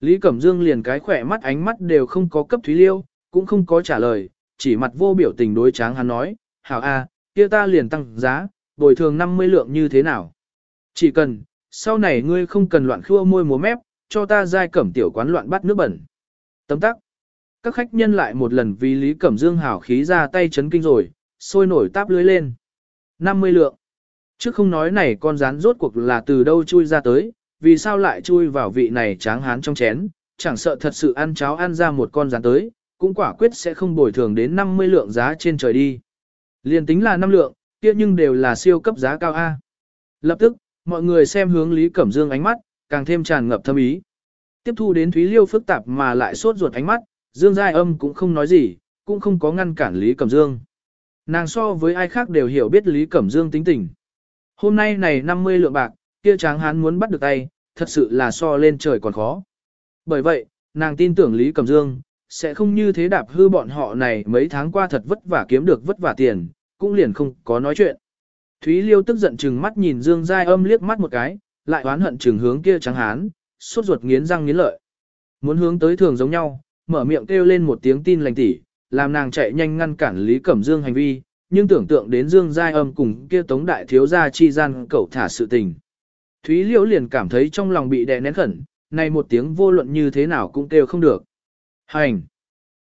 Lý Cẩm Dương liền cái khỏe mắt ánh mắt đều không có cấp Thúy Liêu, cũng không có trả lời, chỉ mặt vô biểu tình đối tráng hắn nói, hảo a, kia ta liền tăng giá, bồi thường 50 lượng như thế nào. Chỉ cần, sau này ngươi không cần loạn khua môi múa mép, cho ta giai cẩm tiểu quán loạn bắt nước bẩn. Tấm tắc. Các khách nhân lại một lần vì Lý Cẩm Dương hảo khí ra tay chấn kinh rồi, sôi nổi táp lưới lên. 50 lượng. Chứ không nói này con rán rốt cuộc là từ đâu chui ra tới, vì sao lại chui vào vị này tráng hán trong chén, chẳng sợ thật sự ăn cháo ăn ra một con rắn tới, cũng quả quyết sẽ không bồi thường đến 50 lượng giá trên trời đi. Liên tính là 5 lượng, kia nhưng đều là siêu cấp giá cao A. Lập tức, mọi người xem hướng Lý Cẩm Dương ánh mắt, càng thêm tràn ngập thâm ý. Tiếp thu đến Thúy Liêu phức tạp mà lại sốt ruột ánh mắt, Dương Giai Âm cũng không nói gì, cũng không có ngăn cản Lý Cẩm Dương. Nàng so với ai khác đều hiểu biết Lý Cẩm Dương tính tình. Hôm nay này 50 lượng bạc, kia tráng hán muốn bắt được tay, thật sự là so lên trời còn khó. Bởi vậy, nàng tin tưởng Lý Cẩm Dương, sẽ không như thế đạp hư bọn họ này mấy tháng qua thật vất vả kiếm được vất vả tiền, cũng liền không có nói chuyện. Thúy Liêu tức giận chừng mắt nhìn Dương Giai âm liếc mắt một cái, lại oán hận chừng hướng kia trắng hán, suốt ruột nghiến răng nghiến lợi. Muốn hướng tới thường giống nhau, mở miệng kêu lên một tiếng tin lành tỉ, làm nàng chạy nhanh ngăn cản Lý Cẩm Dương hành vi, nhưng tưởng tượng đến Dương Giai âm cùng kia tống đại thiếu gia chi gian cậu thả sự tình. Thúy Liễu liền cảm thấy trong lòng bị đè nén khẩn, này một tiếng vô luận như thế nào cũng kêu không được. Hành!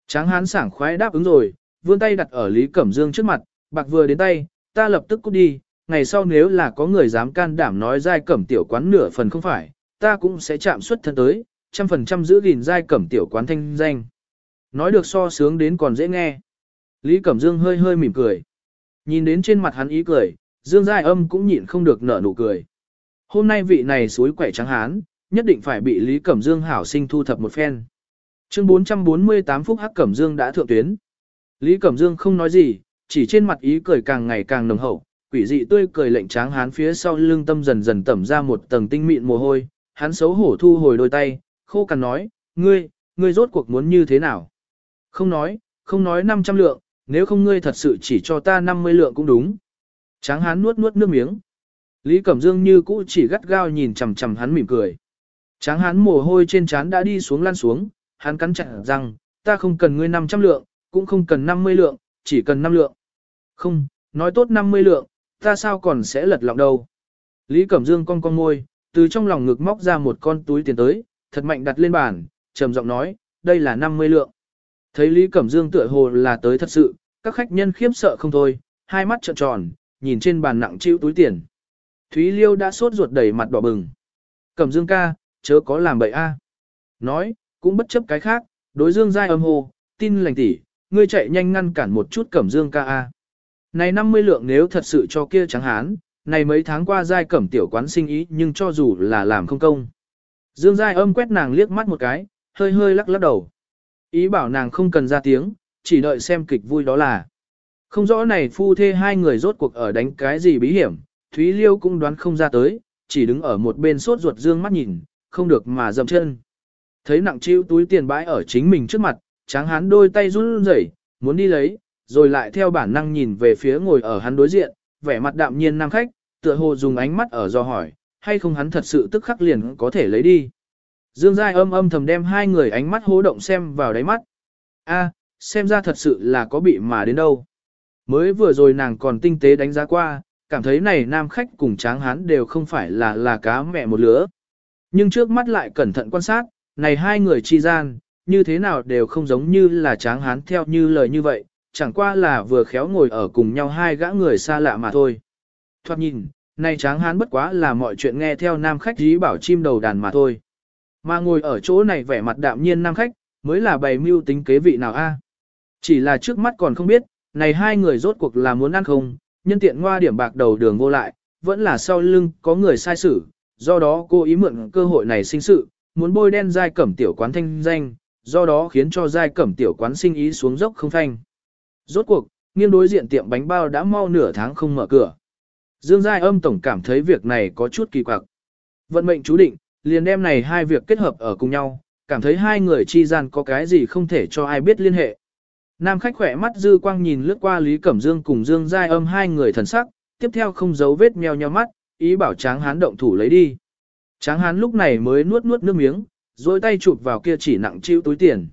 Tráng hán sảng khoái đáp ứng rồi, vươn tay đặt ở Lý Cẩm Dương trước mặt, bạc vừa đến tay, ta lập tức cút đi, ngày sau nếu là có người dám can đảm nói giai cẩm tiểu quán nửa phần không phải, ta cũng sẽ chạm xuất thân tới, trăm phần trăm giữ gìn giai cẩm tiểu quán thanh danh. Nói được so sướng đến còn dễ nghe. Lý Cẩm Dương hơi hơi mỉm cười. Nhìn đến trên mặt hắn ý cười, Dương Giai Âm cũng nhịn không được nở nụ cười. Hôm nay vị này suối quẻ trắng hán, nhất định phải bị Lý Cẩm Dương hảo sinh thu thập một phen. Chương 448 phút Hắc Cẩm Dương đã thượng tuyến. Lý Cẩm Dương không nói gì, chỉ trên mặt ý cười càng ngày càng nồng hậu, quỷ dị tươi cười lệnh tráng hán phía sau lưng tâm dần dần tẩm ra một tầng tinh mịn mồ hôi, hắn xấu hổ thu hồi đôi tay, khô cằn nói, ngươi, ngươi rốt cuộc muốn như thế nào? Không nói, không nói 500 lượng, nếu không ngươi thật sự chỉ cho ta 50 lượng cũng đúng. Tráng hán nuốt nuốt nước miếng. Lý Cẩm Dương như cũ chỉ gắt gao nhìn chằm chằm hắn mỉm cười. Tráng hắn mồ hôi trên trán đã đi xuống lan xuống, hắn cắn chặt răng, ta không cần ngươi 500 lượng, cũng không cần 50 lượng, chỉ cần 5 lượng. Không, nói tốt 50 lượng, ta sao còn sẽ lật lọng đâu. Lý Cẩm Dương cong cong môi, từ trong lòng ngực móc ra một con túi tiền tới, thật mạnh đặt lên bàn, trầm giọng nói, đây là 50 lượng. Thấy Lý Cẩm Dương tựa hồ là tới thật sự, các khách nhân khiếp sợ không thôi, hai mắt trợn tròn, nhìn trên bàn nặng chịu túi tiền. Thúy Liêu đã sốt ruột đẩy mặt đỏ bừng. Cẩm Dương ca, chớ có làm bậy a. Nói, cũng bất chấp cái khác, đối Dương giai âm hồ, tin lành tỷ, ngươi chạy nhanh ngăn cản một chút Cẩm Dương ca a. Này 50 lượng nếu thật sự cho kia trắng hán, này mấy tháng qua giai cẩm tiểu quán sinh ý nhưng cho dù là làm không công. Dương giai âm quét nàng liếc mắt một cái, hơi hơi lắc lắc đầu. Ý bảo nàng không cần ra tiếng, chỉ đợi xem kịch vui đó là. Không rõ này phu thê hai người rốt cuộc ở đánh cái gì bí hiểm, Thúy Liêu cũng đoán không ra tới, chỉ đứng ở một bên sốt ruột dương mắt nhìn, không được mà dầm chân. Thấy nặng chịu túi tiền bãi ở chính mình trước mặt, tráng hán đôi tay run rẩy, muốn đi lấy, rồi lại theo bản năng nhìn về phía ngồi ở hắn đối diện, vẻ mặt đạm nhiên nam khách, tựa hồ dùng ánh mắt ở do hỏi, hay không hắn thật sự tức khắc liền có thể lấy đi. Dương Giai âm âm thầm đem hai người ánh mắt hố động xem vào đáy mắt. A, xem ra thật sự là có bị mà đến đâu. Mới vừa rồi nàng còn tinh tế đánh giá qua, cảm thấy này nam khách cùng tráng hán đều không phải là là cá mẹ một lứa. Nhưng trước mắt lại cẩn thận quan sát, này hai người chi gian, như thế nào đều không giống như là tráng hán theo như lời như vậy, chẳng qua là vừa khéo ngồi ở cùng nhau hai gã người xa lạ mà thôi. Thoát nhìn, này tráng hán bất quá là mọi chuyện nghe theo nam khách dí bảo chim đầu đàn mà thôi. Mà ngồi ở chỗ này vẻ mặt đạm nhiên nam khách, mới là bày mưu tính kế vị nào a? Chỉ là trước mắt còn không biết, này hai người rốt cuộc là muốn ăn không, nhân tiện ngoa điểm bạc đầu đường vô lại, vẫn là sau lưng có người sai xử, do đó cô ý mượn cơ hội này sinh sự, muốn bôi đen giai cẩm tiểu quán thanh danh, do đó khiến cho giai cẩm tiểu quán sinh ý xuống dốc không phanh. Rốt cuộc, nghiêng đối diện tiệm bánh bao đã mau nửa tháng không mở cửa. Dương Giai âm tổng cảm thấy việc này có chút kỳ quặc. Vận mệnh chú định, liền đem này hai việc kết hợp ở cùng nhau, cảm thấy hai người chi gian có cái gì không thể cho ai biết liên hệ. Nam khách khỏe mắt dư quang nhìn lướt qua Lý Cẩm Dương cùng Dương Giai âm hai người thần sắc, tiếp theo không giấu vết meo nheo mắt, ý bảo Tráng Hán động thủ lấy đi. Tráng Hán lúc này mới nuốt nuốt nước miếng, rồi tay chụp vào kia chỉ nặng chịu túi tiền.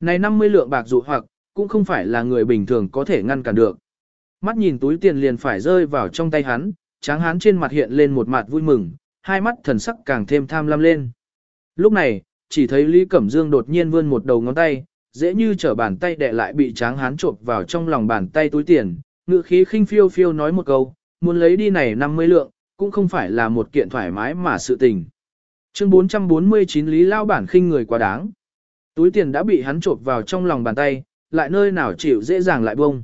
Này 50 lượng bạc dụ hoặc, cũng không phải là người bình thường có thể ngăn cản được. Mắt nhìn túi tiền liền phải rơi vào trong tay hắn, Tráng Hán trên mặt hiện lên một mặt vui mừng, hai mắt thần sắc càng thêm tham lam lên. Lúc này, chỉ thấy Lý Cẩm Dương đột nhiên vươn một đầu ngón tay, dễ như trở bàn tay đè lại bị tráng hán trộn vào trong lòng bàn tay túi tiền, ngựa khí khinh phiêu phiêu nói một câu, muốn lấy đi này 50 lượng, cũng không phải là một kiện thoải mái mà sự tình. Chương 449 Lý Lao bản khinh người quá đáng. Túi tiền đã bị hắn trộn vào trong lòng bàn tay, lại nơi nào chịu dễ dàng lại bông.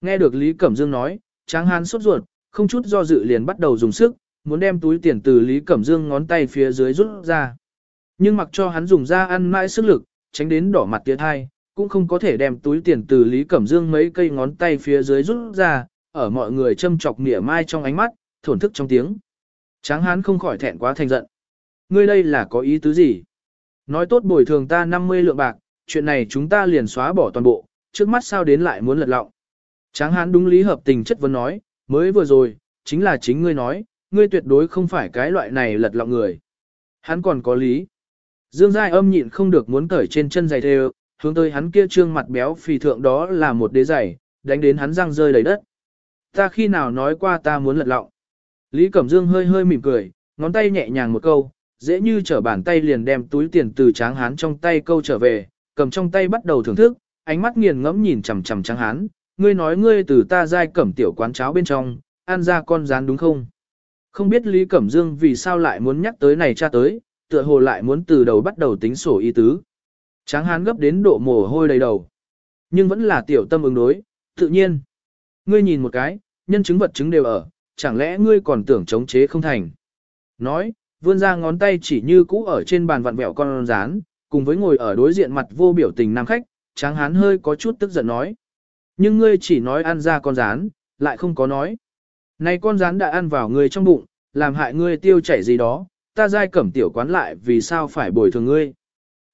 Nghe được Lý Cẩm Dương nói, tráng hán sốt ruột, không chút do dự liền bắt đầu dùng sức, muốn đem túi tiền từ Lý Cẩm Dương ngón tay phía dưới rút ra. Nhưng mặc cho hắn dùng ra ăn mãi sức lực, tránh đến đỏ mặt tiết hai, cũng không có thể đem túi tiền từ Lý Cẩm Dương mấy cây ngón tay phía dưới rút ra, ở mọi người châm chọc nỉa mai trong ánh mắt, thổn thức trong tiếng. Tráng hán không khỏi thẹn quá thành giận. Ngươi đây là có ý tứ gì? Nói tốt bồi thường ta 50 lượng bạc, chuyện này chúng ta liền xóa bỏ toàn bộ, trước mắt sao đến lại muốn lật lọng. Tráng hán đúng lý hợp tình chất vấn nói, mới vừa rồi, chính là chính ngươi nói, ngươi tuyệt đối không phải cái loại này lật lọng người. Hắn còn có lý. Dương Giai âm nhịn không được muốn cởi trên chân giày thêu, hướng tới hắn kia trương mặt béo phì thượng đó là một đế giày, đánh đến hắn răng rơi đầy đất. Ta khi nào nói qua ta muốn lật lọng. Lý Cẩm Dương hơi hơi mỉm cười, ngón tay nhẹ nhàng một câu, dễ như trở bàn tay liền đem túi tiền từ tráng hán trong tay câu trở về, cầm trong tay bắt đầu thưởng thức, ánh mắt nghiền ngẫm nhìn chằm chằm tráng hán, ngươi nói ngươi từ ta giai cẩm tiểu quán cháo bên trong, ăn ra con rán đúng không? Không biết Lý Cẩm Dương vì sao lại muốn nhắc tới này cha tới, tựa hồ lại muốn từ đầu bắt đầu tính sổ y tứ. Tráng hán gấp đến độ mồ hôi đầy đầu. Nhưng vẫn là tiểu tâm ứng đối, tự nhiên. Ngươi nhìn một cái, nhân chứng vật chứng đều ở, chẳng lẽ ngươi còn tưởng chống chế không thành. Nói, vươn ra ngón tay chỉ như cũ ở trên bàn vặn vẹo con rán, cùng với ngồi ở đối diện mặt vô biểu tình nam khách, tráng hán hơi có chút tức giận nói. Nhưng ngươi chỉ nói ăn ra con rán, lại không có nói. Này con rán đã ăn vào ngươi trong bụng, làm hại ngươi tiêu chảy gì đó, ta giai cẩm tiểu quán lại vì sao phải bồi thường ngươi.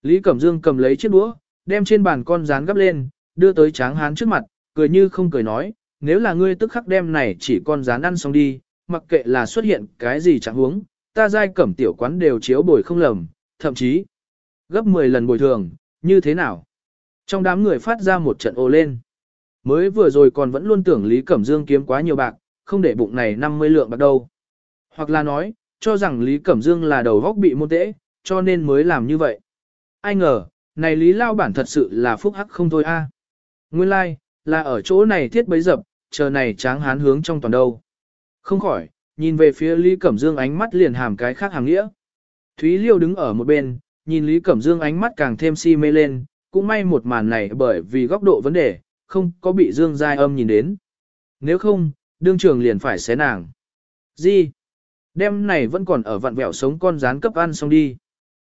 Lý Cẩm Dương cầm lấy chiếc đũa, đem trên bàn con rán gấp lên, đưa tới tráng hán trước mặt, cười như không cười nói, nếu là ngươi tức khắc đem này chỉ con rán ăn xong đi, mặc kệ là xuất hiện cái gì chẳng huống, ta giai cẩm tiểu quán đều chiếu bồi không lầm, thậm chí gấp 10 lần bồi thường, như thế nào? Trong đám người phát ra một trận ồ lên. Mới vừa rồi còn vẫn luôn tưởng Lý Cẩm Dương kiếm quá nhiều bạc, không để bụng này 50 lượng bạc đâu. Hoặc là nói, cho rằng Lý Cẩm Dương là đầu góc bị môn tễ, cho nên mới làm như vậy. Ai ngờ, này Lý Lao bản thật sự là phúc hắc không thôi a. Nguyên lai, like, là ở chỗ này thiết bấy dập, chờ này tráng hán hướng trong toàn đâu. Không khỏi, nhìn về phía Lý Cẩm Dương ánh mắt liền hàm cái khác hàng nghĩa. Thúy Liêu đứng ở một bên, nhìn Lý Cẩm Dương ánh mắt càng thêm si mê lên, cũng may một màn này bởi vì góc độ vấn đề, không có bị Dương Giai âm nhìn đến. Nếu không, đương trường liền phải xé nàng. Gì? Đêm này vẫn còn ở vặn vẹo sống con rán cấp ăn xong đi.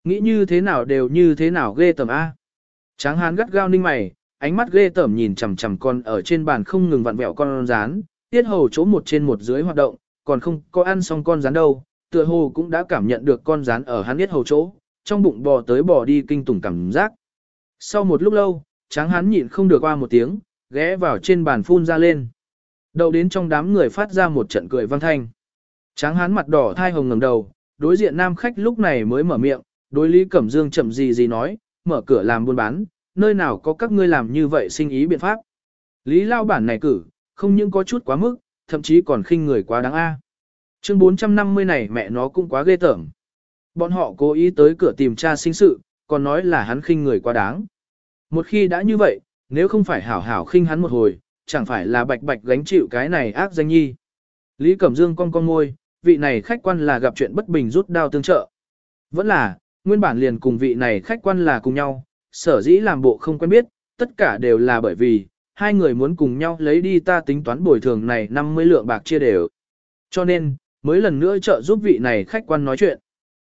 Nghĩ như thế nào đều như thế nào ghê tởm A. Tráng hán gắt gao ninh mày, ánh mắt ghê tởm nhìn chằm chằm con ở trên bàn không ngừng vặn vẹo con rán, tiết hầu chỗ một trên một dưới hoạt động, còn không có ăn xong con rán đâu, tựa hồ cũng đã cảm nhận được con rán ở hắn tiết hầu chỗ, trong bụng bò tới bò đi kinh tủng cảm giác. Sau một lúc lâu, tráng hắn nhịn không được qua một tiếng, ghé vào trên bàn phun ra lên. Đầu đến trong đám người phát ra một trận cười vang thanh. Tráng hán mặt đỏ thai hồng ngẩng đầu, đối diện nam khách lúc này mới mở miệng, đối Lý Cẩm Dương chậm gì gì nói, mở cửa làm buôn bán, nơi nào có các ngươi làm như vậy sinh ý biện pháp. Lý lao bản này cử, không những có chút quá mức, thậm chí còn khinh người quá đáng a. Chương 450 này mẹ nó cũng quá ghê tởm. Bọn họ cố ý tới cửa tìm tra sinh sự, còn nói là hắn khinh người quá đáng. Một khi đã như vậy, nếu không phải hảo hảo khinh hắn một hồi, chẳng phải là bạch bạch gánh chịu cái này ác danh nhi. Lý Cẩm Dương con con môi vị này khách quan là gặp chuyện bất bình rút đao tương trợ. Vẫn là, nguyên bản liền cùng vị này khách quan là cùng nhau, sở dĩ làm bộ không quen biết, tất cả đều là bởi vì, hai người muốn cùng nhau lấy đi ta tính toán bồi thường này 50 lượng bạc chia đều. Cho nên, mới lần nữa trợ giúp vị này khách quan nói chuyện.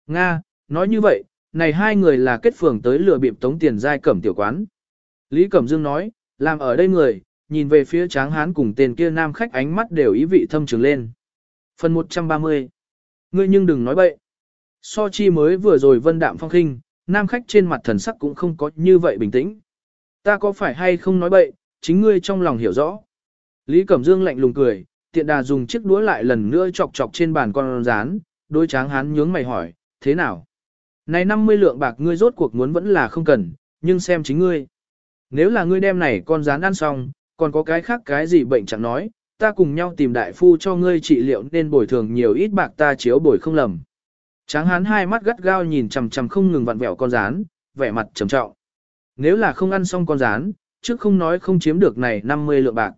Nga, nói như vậy, này hai người là kết phường tới lừa bịp tống tiền giai cẩm tiểu quán. Lý Cẩm Dương nói, làm ở đây người, nhìn về phía tráng hán cùng tên kia nam khách ánh mắt đều ý vị thâm trường lên. Phần 130 Ngươi nhưng đừng nói bậy. So chi mới vừa rồi vân đạm phong khinh, nam khách trên mặt thần sắc cũng không có như vậy bình tĩnh. Ta có phải hay không nói bậy, chính ngươi trong lòng hiểu rõ. Lý Cẩm Dương lạnh lùng cười, tiện đà dùng chiếc đũa lại lần nữa chọc chọc trên bàn con rán, đôi tráng hán nhướng mày hỏi, thế nào? Này 50 lượng bạc ngươi rốt cuộc muốn vẫn là không cần, nhưng xem chính ngươi. Nếu là ngươi đem này con rán ăn xong, còn có cái khác cái gì bệnh chẳng nói, ta cùng nhau tìm đại phu cho ngươi trị liệu nên bồi thường nhiều ít bạc ta chiếu bồi không lầm. Tráng hán hai mắt gắt gao nhìn chằm chằm không ngừng vặn vẹo con rán, vẻ mặt trầm trọng. Nếu là không ăn xong con rán, trước không nói không chiếm được này 50 lượng bạc.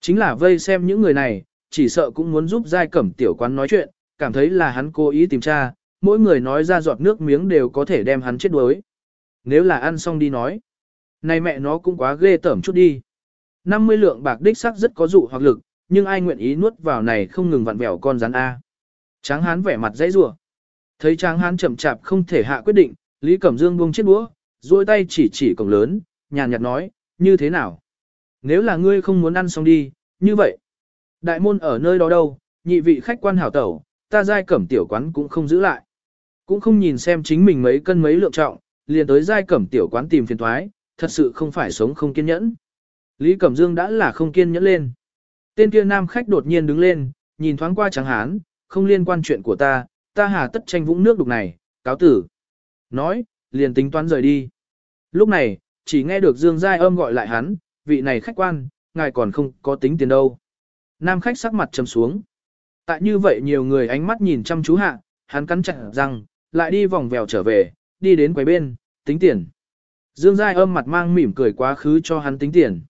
Chính là vây xem những người này, chỉ sợ cũng muốn giúp giai cẩm tiểu quán nói chuyện, cảm thấy là hắn cố ý tìm tra, mỗi người nói ra giọt nước miếng đều có thể đem hắn chết đuối. Nếu là ăn xong đi nói, này mẹ nó cũng quá ghê tởm chút đi. 50 lượng bạc đích sắc rất có dụ hoặc lực, nhưng ai nguyện ý nuốt vào này không ngừng vặn vẹo con rắn A. Tráng hán vẻ mặt dãy rủa Thấy tráng hán chậm chạp không thể hạ quyết định, Lý Cẩm Dương buông chiếc đũa, duỗi tay chỉ chỉ cổng lớn, nhàn nhạt nói, như thế nào? Nếu là ngươi không muốn ăn xong đi, như vậy. Đại môn ở nơi đó đâu, nhị vị khách quan hảo tẩu, ta giai cẩm tiểu quán cũng không giữ lại. Cũng không nhìn xem chính mình mấy cân mấy lượng trọng, liền tới giai cẩm tiểu quán tìm phiền thoái, thật sự không phải sống không kiên nhẫn. Lý Cẩm Dương đã là không kiên nhẫn lên. Tên kia nam khách đột nhiên đứng lên, nhìn thoáng qua trắng hán, không liên quan chuyện của ta, ta hà tất tranh vũng nước đục này, cáo tử. Nói, liền tính toán rời đi. Lúc này, chỉ nghe được Dương Giai âm gọi lại hắn, vị này khách quan, ngài còn không có tính tiền đâu. Nam khách sắc mặt trầm xuống. Tại như vậy nhiều người ánh mắt nhìn chăm chú hạ, hắn cắn chặt răng, lại đi vòng vèo trở về, đi đến quầy bên, tính tiền. Dương Giai âm mặt mang mỉm cười quá khứ cho hắn tính tiền.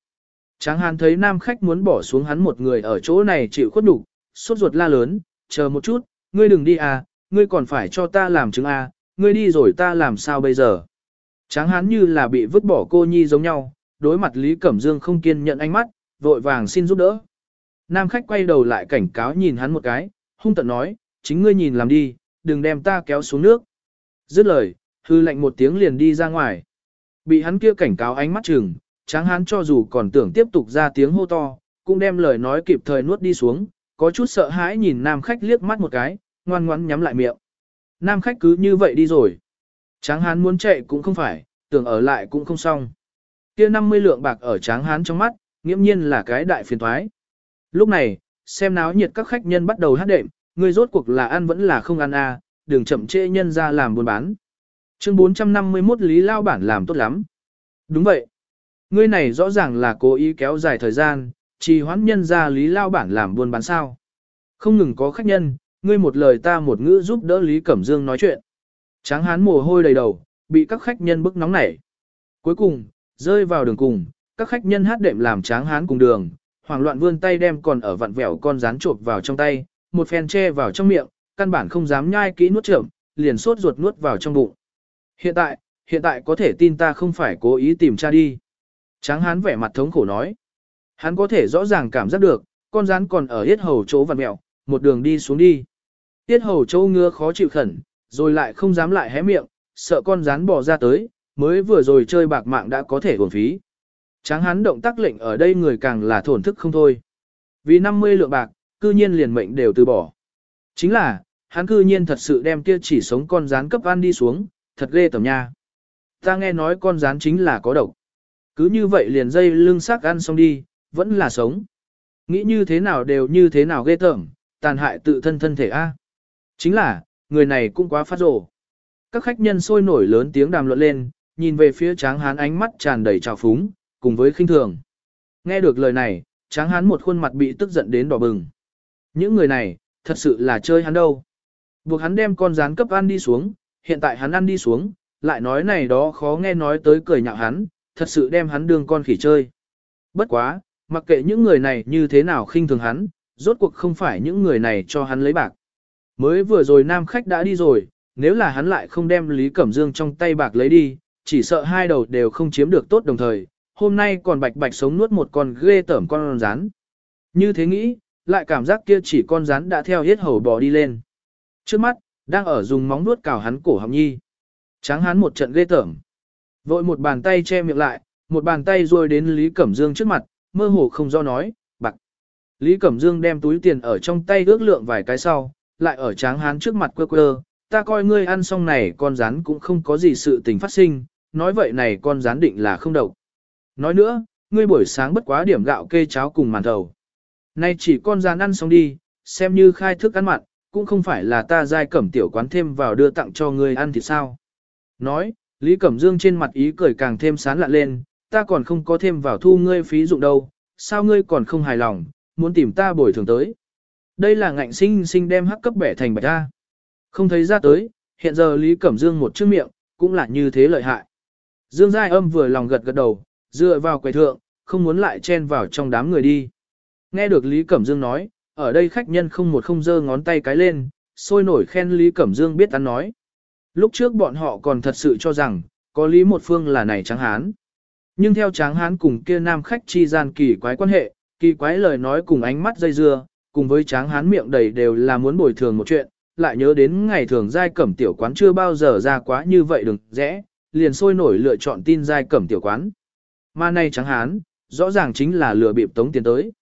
Tráng hán thấy nam khách muốn bỏ xuống hắn một người ở chỗ này chịu khuất đủ, sốt ruột la lớn, chờ một chút, ngươi đừng đi à, ngươi còn phải cho ta làm chứng à, ngươi đi rồi ta làm sao bây giờ. Tráng hán như là bị vứt bỏ cô nhi giống nhau, đối mặt Lý Cẩm Dương không kiên nhận ánh mắt, vội vàng xin giúp đỡ. Nam khách quay đầu lại cảnh cáo nhìn hắn một cái, hung tận nói, chính ngươi nhìn làm đi, đừng đem ta kéo xuống nước. Dứt lời, hư lệnh một tiếng liền đi ra ngoài. Bị hắn kia cảnh cáo ánh mắt chừng, tráng hán cho dù còn tưởng tiếp tục ra tiếng hô to, cũng đem lời nói kịp thời nuốt đi xuống, có chút sợ hãi nhìn nam khách liếc mắt một cái, ngoan ngoãn nhắm lại miệng. Nam khách cứ như vậy đi rồi. Tráng hán muốn chạy cũng không phải, tưởng ở lại cũng không xong. Kia 50 lượng bạc ở tráng hán trong mắt, nghiễm nhiên là cái đại phiền thoái. Lúc này, xem náo nhiệt các khách nhân bắt đầu hát đệm, người rốt cuộc là ăn vẫn là không ăn a, à, đừng chậm trễ nhân ra làm buôn bán. Chương 451 Lý Lao Bản làm tốt lắm. Đúng vậy. Ngươi này rõ ràng là cố ý kéo dài thời gian, trì hoãn nhân ra Lý Lao Bản làm buôn bán sao. Không ngừng có khách nhân, ngươi một lời ta một ngữ giúp đỡ Lý Cẩm Dương nói chuyện. Tráng hán mồ hôi đầy đầu, bị các khách nhân bức nóng nảy. Cuối cùng, rơi vào đường cùng, các khách nhân hát đệm làm tráng hán cùng đường, hoảng loạn vươn tay đem còn ở vặn vẹo con rán trộp vào trong tay, một phen che vào trong miệng, căn bản không dám nhai kỹ nuốt trưởng, liền sốt ruột nuốt vào trong bụng. Hiện tại, hiện tại có thể tin ta không phải cố ý tìm cha đi. Tráng hán vẻ mặt thống khổ nói. Hắn có thể rõ ràng cảm giác được, con rắn còn ở hết hầu chỗ vằn mẹo, một đường đi xuống đi. Tiết hầu chỗ ngứa khó chịu khẩn, rồi lại không dám lại hé miệng, sợ con rắn bỏ ra tới, mới vừa rồi chơi bạc mạng đã có thể uổng phí. Tráng hán động tác lệnh ở đây người càng là thổn thức không thôi. Vì 50 lượng bạc, cư nhiên liền mệnh đều từ bỏ. Chính là, hắn cư nhiên thật sự đem kia chỉ sống con rắn cấp ăn đi xuống, thật ghê tầm nha. Ta nghe nói con rắn chính là có độc. Cứ như vậy liền dây lưng xác ăn xong đi, vẫn là sống. Nghĩ như thế nào đều như thế nào ghê tởm, tàn hại tự thân thân thể a. Chính là, người này cũng quá phát rồ. Các khách nhân sôi nổi lớn tiếng đàm luận lên, nhìn về phía tráng hán ánh mắt tràn đầy trào phúng, cùng với khinh thường. Nghe được lời này, tráng hán một khuôn mặt bị tức giận đến đỏ bừng. Những người này, thật sự là chơi hắn đâu. Buộc hắn đem con rán cấp ăn đi xuống, hiện tại hắn ăn đi xuống, lại nói này đó khó nghe nói tới cười nhạo hắn, thật sự đem hắn đương con khỉ chơi. Bất quá, mặc kệ những người này như thế nào khinh thường hắn, rốt cuộc không phải những người này cho hắn lấy bạc. Mới vừa rồi nam khách đã đi rồi, nếu là hắn lại không đem Lý Cẩm Dương trong tay bạc lấy đi, chỉ sợ hai đầu đều không chiếm được tốt đồng thời, hôm nay còn bạch bạch sống nuốt một con ghê tởm con rắn. Như thế nghĩ, lại cảm giác kia chỉ con rắn đã theo hết hầu bò đi lên. Trước mắt, đang ở dùng móng nuốt cào hắn cổ họng nhi. Tráng hắn một trận ghê tởm. Vội một bàn tay che miệng lại, một bàn tay rồi đến Lý Cẩm Dương trước mặt, mơ hồ không do nói, bạc. Lý Cẩm Dương đem túi tiền ở trong tay ước lượng vài cái sau, lại ở tráng hán trước mặt quơ quơ, ta coi ngươi ăn xong này con rắn cũng không có gì sự tình phát sinh, nói vậy này con rắn định là không độc. Nói nữa, ngươi buổi sáng bất quá điểm gạo kê cháo cùng màn thầu. Nay chỉ con rắn ăn xong đi, xem như khai thức ăn mặn, cũng không phải là ta dai cẩm tiểu quán thêm vào đưa tặng cho ngươi ăn thì sao. Nói, Lý Cẩm Dương trên mặt ý cười càng thêm sán lạ lên, ta còn không có thêm vào thu ngươi phí dụng đâu, sao ngươi còn không hài lòng, muốn tìm ta bồi thường tới. Đây là ngạnh sinh sinh đem hắc cấp bẻ thành bạch ta. Không thấy ra tới, hiện giờ Lý Cẩm Dương một chữ miệng, cũng là như thế lợi hại. Dương Giai âm vừa lòng gật gật đầu, dựa vào quầy thượng, không muốn lại chen vào trong đám người đi. Nghe được Lý Cẩm Dương nói, ở đây khách nhân không một không dơ ngón tay cái lên, sôi nổi khen Lý Cẩm Dương biết ăn nói. Lúc trước bọn họ còn thật sự cho rằng, có Lý Một Phương là này Tráng hán. Nhưng theo tráng hán cùng kia nam khách chi gian kỳ quái quan hệ, kỳ quái lời nói cùng ánh mắt dây dưa, cùng với tráng hán miệng đầy đều là muốn bồi thường một chuyện, lại nhớ đến ngày thường giai cẩm tiểu quán chưa bao giờ ra quá như vậy đừng rẽ, liền sôi nổi lựa chọn tin giai cẩm tiểu quán. Mà này tráng hán, rõ ràng chính là lừa bịp tống tiền tới.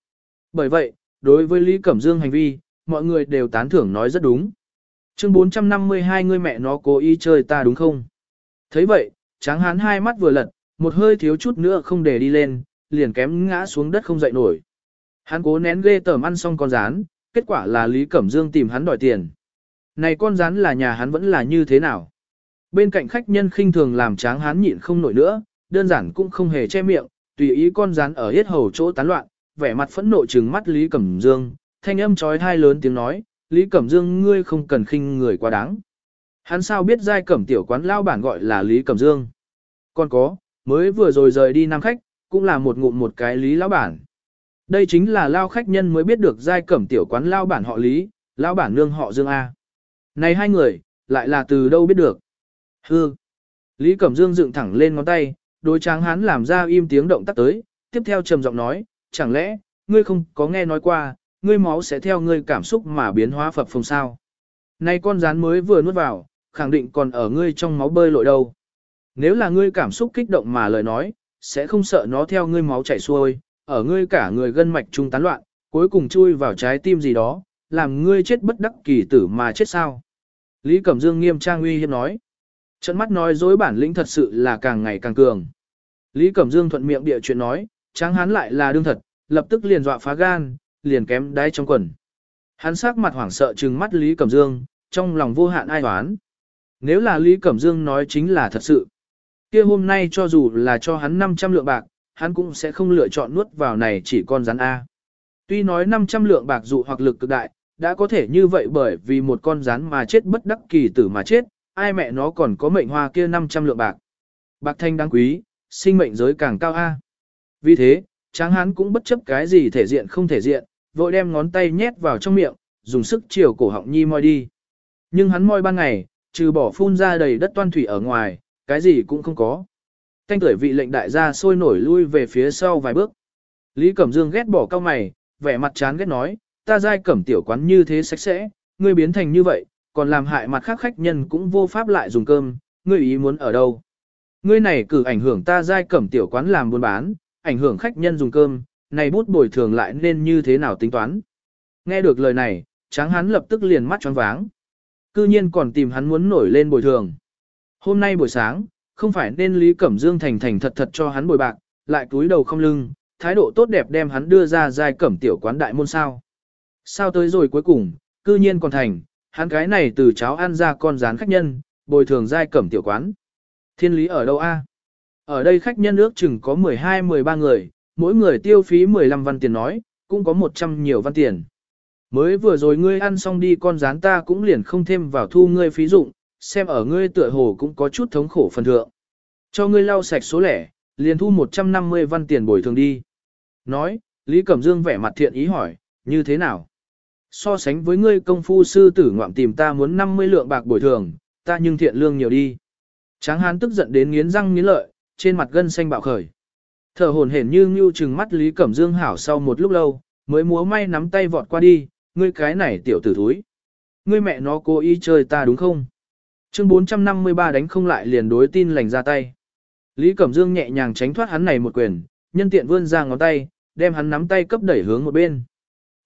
Bởi vậy, đối với Lý Cẩm Dương hành vi, mọi người đều tán thưởng nói rất đúng. Chương 452 người mẹ nó cố ý chơi ta đúng không? thấy vậy, tráng hán hai mắt vừa lật, một hơi thiếu chút nữa không để đi lên, liền kém ngã xuống đất không dậy nổi. Hắn cố nén ghê tởm ăn xong con rán, kết quả là Lý Cẩm Dương tìm hắn đòi tiền. Này con rán là nhà hắn vẫn là như thế nào? Bên cạnh khách nhân khinh thường làm tráng hắn nhịn không nổi nữa, đơn giản cũng không hề che miệng, tùy ý con rán ở hết hầu chỗ tán loạn, vẻ mặt phẫn nộ trừng mắt Lý Cẩm Dương, thanh âm trói thai lớn tiếng nói, Lý Cẩm Dương ngươi không cần khinh người quá đáng. Hắn sao biết giai cẩm tiểu quán lao bản gọi là Lý Cẩm Dương. Còn có, mới vừa rồi rời đi nam khách, cũng là một ngụm một cái Lý lão bản. Đây chính là lao khách nhân mới biết được giai cẩm tiểu quán lao bản họ Lý, lao bản nương họ Dương A. Này hai người, lại là từ đâu biết được? Hư. Lý Cẩm Dương dựng thẳng lên ngón tay, đối tráng hắn làm ra im tiếng động tác tới, tiếp theo trầm giọng nói, chẳng lẽ, ngươi không có nghe nói qua, ngươi máu sẽ theo ngươi cảm xúc mà biến hóa phập phồng sao? Nay con rắn mới vừa nuốt vào, khẳng định còn ở ngươi trong máu bơi lội đâu. Nếu là ngươi cảm xúc kích động mà lời nói, sẽ không sợ nó theo ngươi máu chảy xuôi, ở ngươi cả người gân mạch trung tán loạn, cuối cùng chui vào trái tim gì đó, làm ngươi chết bất đắc kỳ tử mà chết sao. Lý Cẩm Dương nghiêm trang uy hiếp nói. Trận mắt nói dối bản lĩnh thật sự là càng ngày càng cường. Lý Cẩm Dương thuận miệng địa chuyện nói, tráng hắn lại là đương thật, lập tức liền dọa phá gan, liền kém đáy trong quần. Hắn sắc mặt hoảng sợ trừng mắt Lý Cẩm Dương, trong lòng vô hạn ai hoán. Nếu là Lý Cẩm Dương nói chính là thật sự. kia hôm nay cho dù là cho hắn 500 lượng bạc, hắn cũng sẽ không lựa chọn nuốt vào này chỉ con rắn A. Tuy nói 500 lượng bạc dụ hoặc lực cực đại, đã có thể như vậy bởi vì một con rắn mà chết bất đắc kỳ tử mà chết, ai mẹ nó còn có mệnh hoa kia 500 lượng bạc. Bạc thanh đáng quý, sinh mệnh giới càng cao A. Vì thế, tráng hắn cũng bất chấp cái gì thể diện không thể diện, vội đem ngón tay nhét vào trong miệng, dùng sức chiều cổ họng nhi moi đi. Nhưng hắn moi ban ngày, trừ bỏ phun ra đầy đất toan thủy ở ngoài, cái gì cũng không có. Thanh tuổi vị lệnh đại gia sôi nổi lui về phía sau vài bước. Lý Cẩm Dương ghét bỏ cao mày, vẻ mặt chán ghét nói, ta dai cẩm tiểu quán như thế sạch sẽ, ngươi biến thành như vậy, còn làm hại mặt khác khách nhân cũng vô pháp lại dùng cơm, ngươi ý muốn ở đâu. Ngươi này cử ảnh hưởng ta dai cẩm tiểu quán làm buôn bán, ảnh hưởng khách nhân dùng cơm, này bút bồi thường lại nên như thế nào tính toán. Nghe được lời này, tráng hắn lập tức liền mắt tròn váng. Cư nhiên còn tìm hắn muốn nổi lên bồi thường. Hôm nay buổi sáng, không phải nên Lý Cẩm Dương thành thành thật thật cho hắn bồi bạc, lại túi đầu không lưng, thái độ tốt đẹp đem hắn đưa ra giai cẩm tiểu quán đại môn sao. Sao tới rồi cuối cùng, cư nhiên còn thành, hắn cái này từ cháo ăn ra con rán khách nhân, bồi thường giai cẩm tiểu quán. Thiên lý ở đâu a? Ở đây khách nhân ước chừng có 12-13 người, mỗi người tiêu phí 15 văn tiền nói, cũng có 100 nhiều văn tiền. Mới vừa rồi ngươi ăn xong đi con rán ta cũng liền không thêm vào thu ngươi phí dụng, xem ở ngươi tựa hồ cũng có chút thống khổ phần thượng. Cho ngươi lau sạch số lẻ, liền thu 150 văn tiền bồi thường đi. Nói, Lý Cẩm Dương vẻ mặt thiện ý hỏi, như thế nào? So sánh với ngươi công phu sư tử ngoạm tìm ta muốn 50 lượng bạc bồi thường, ta nhưng thiện lương nhiều đi. Tráng hán tức giận đến nghiến răng nghiến lợi, trên mặt gân xanh bạo khởi. Thở hồn hển như ngưu trừng mắt Lý Cẩm Dương hảo sau một lúc lâu, mới múa may nắm tay vọt qua đi, ngươi cái này tiểu tử thúi. Ngươi mẹ nó cố ý chơi ta đúng không? Chương 453 đánh không lại liền đối tin lành ra tay. Lý Cẩm Dương nhẹ nhàng tránh thoát hắn này một quyền, nhân tiện vươn ra ngón tay, đem hắn nắm tay cấp đẩy hướng một bên.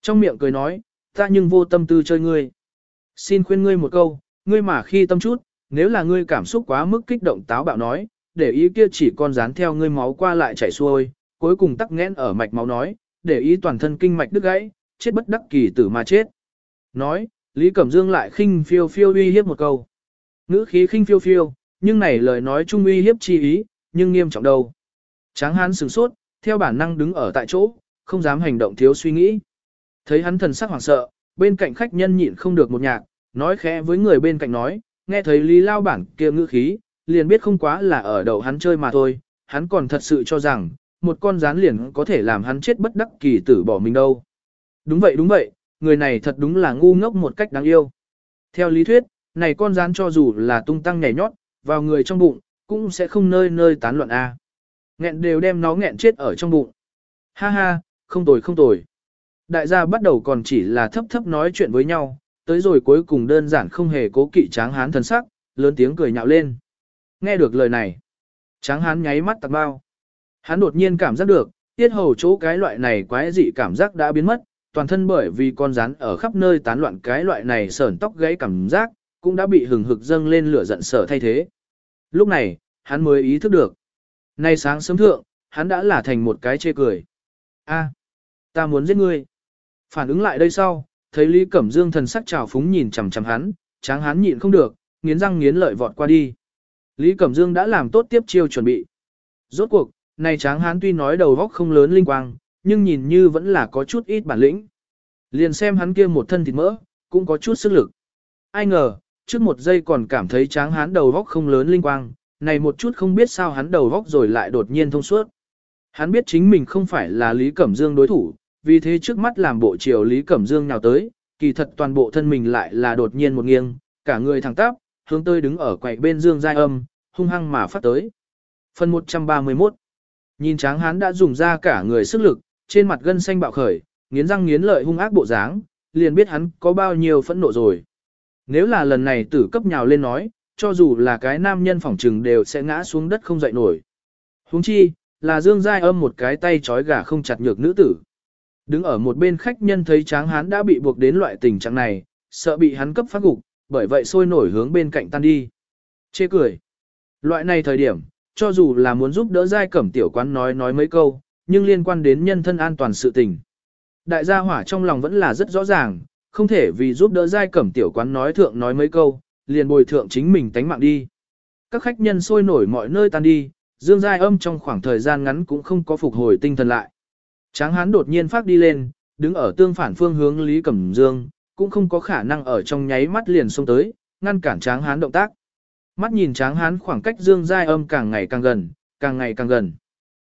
Trong miệng cười nói, ta nhưng vô tâm tư chơi ngươi. Xin khuyên ngươi một câu, ngươi mà khi tâm chút, nếu là ngươi cảm xúc quá mức kích động táo bạo nói, để ý kia chỉ con dán theo ngươi máu qua lại chảy xuôi, cuối cùng tắc nghẽn ở mạch máu nói, để ý toàn thân kinh mạch đứt gãy, chết bất đắc kỳ tử mà chết. Nói, Lý Cẩm Dương lại khinh phiêu phiêu uy hiếp một câu. Ngữ khí khinh phiêu phiêu, nhưng này lời nói trung uy hiếp chi ý, nhưng nghiêm trọng đâu. Tráng hán sửng sốt, theo bản năng đứng ở tại chỗ, không dám hành động thiếu suy nghĩ. Thấy hắn thần sắc hoảng sợ, bên cạnh khách nhân nhịn không được một nhạc, nói khẽ với người bên cạnh nói, nghe thấy Lý Lao bản kia ngữ khí, liền biết không quá là ở đầu hắn chơi mà thôi, hắn còn thật sự cho rằng, một con rán liền có thể làm hắn chết bất đắc kỳ tử bỏ mình đâu. Đúng vậy đúng vậy, người này thật đúng là ngu ngốc một cách đáng yêu. Theo lý thuyết, này con rán cho dù là tung tăng nhảy nhót, vào người trong bụng, cũng sẽ không nơi nơi tán loạn A. Nghẹn đều đem nó nghẹn chết ở trong bụng. Ha ha, không tồi không tồi. Đại gia bắt đầu còn chỉ là thấp thấp nói chuyện với nhau, tới rồi cuối cùng đơn giản không hề cố kỵ tráng hán thần sắc, lớn tiếng cười nhạo lên. Nghe được lời này, tráng hán nháy mắt tạc bao. Hắn đột nhiên cảm giác được, tiết hầu chỗ cái loại này quái dị cảm giác đã biến mất, toàn thân bởi vì con rắn ở khắp nơi tán loạn cái loại này sờn tóc gãy cảm giác, cũng đã bị hừng hực dâng lên lửa giận sở thay thế. Lúc này, hắn mới ý thức được. Nay sáng sớm thượng, hắn đã là thành một cái chê cười. A, ta muốn giết ngươi. Phản ứng lại đây sau, thấy Lý Cẩm Dương thần sắc trào phúng nhìn chằm chằm hắn, tráng hắn nhịn không được, nghiến răng nghiến lợi vọt qua đi. Lý Cẩm Dương đã làm tốt tiếp chiêu chuẩn bị. Rốt cuộc, này tráng hán tuy nói đầu góc không lớn linh quang, nhưng nhìn như vẫn là có chút ít bản lĩnh. Liền xem hắn kia một thân thịt mỡ, cũng có chút sức lực. Ai ngờ, trước một giây còn cảm thấy tráng hán đầu góc không lớn linh quang, này một chút không biết sao hắn đầu góc rồi lại đột nhiên thông suốt. Hắn biết chính mình không phải là Lý Cẩm Dương đối thủ, vì thế trước mắt làm bộ chiều Lý Cẩm Dương nào tới, kỳ thật toàn bộ thân mình lại là đột nhiên một nghiêng, cả người thẳng tắp, hướng tới đứng ở quầy bên Dương Giai Âm, hung hăng mà phát tới. Phần 131 Nhìn tráng hán đã dùng ra cả người sức lực, trên mặt gân xanh bạo khởi, nghiến răng nghiến lợi hung ác bộ dáng, liền biết hắn có bao nhiêu phẫn nộ rồi. Nếu là lần này tử cấp nhào lên nói, cho dù là cái nam nhân phỏng trừng đều sẽ ngã xuống đất không dậy nổi. Huống chi, là Dương Giai Âm một cái tay trói gà không chặt nhược nữ tử. Đứng ở một bên khách nhân thấy tráng hán đã bị buộc đến loại tình trạng này, sợ bị hắn cấp phát gục, bởi vậy sôi nổi hướng bên cạnh tan đi. Chê cười. Loại này thời điểm, cho dù là muốn giúp đỡ giai cẩm tiểu quán nói nói mấy câu, nhưng liên quan đến nhân thân an toàn sự tình. Đại gia hỏa trong lòng vẫn là rất rõ ràng, không thể vì giúp đỡ giai cẩm tiểu quán nói thượng nói mấy câu, liền bồi thượng chính mình tánh mạng đi. Các khách nhân sôi nổi mọi nơi tan đi, dương giai âm trong khoảng thời gian ngắn cũng không có phục hồi tinh thần lại. Tráng hán đột nhiên phát đi lên, đứng ở tương phản phương hướng Lý Cẩm Dương, cũng không có khả năng ở trong nháy mắt liền xông tới, ngăn cản tráng hán động tác. Mắt nhìn tráng hán khoảng cách Dương Giai Âm càng ngày càng gần, càng ngày càng gần.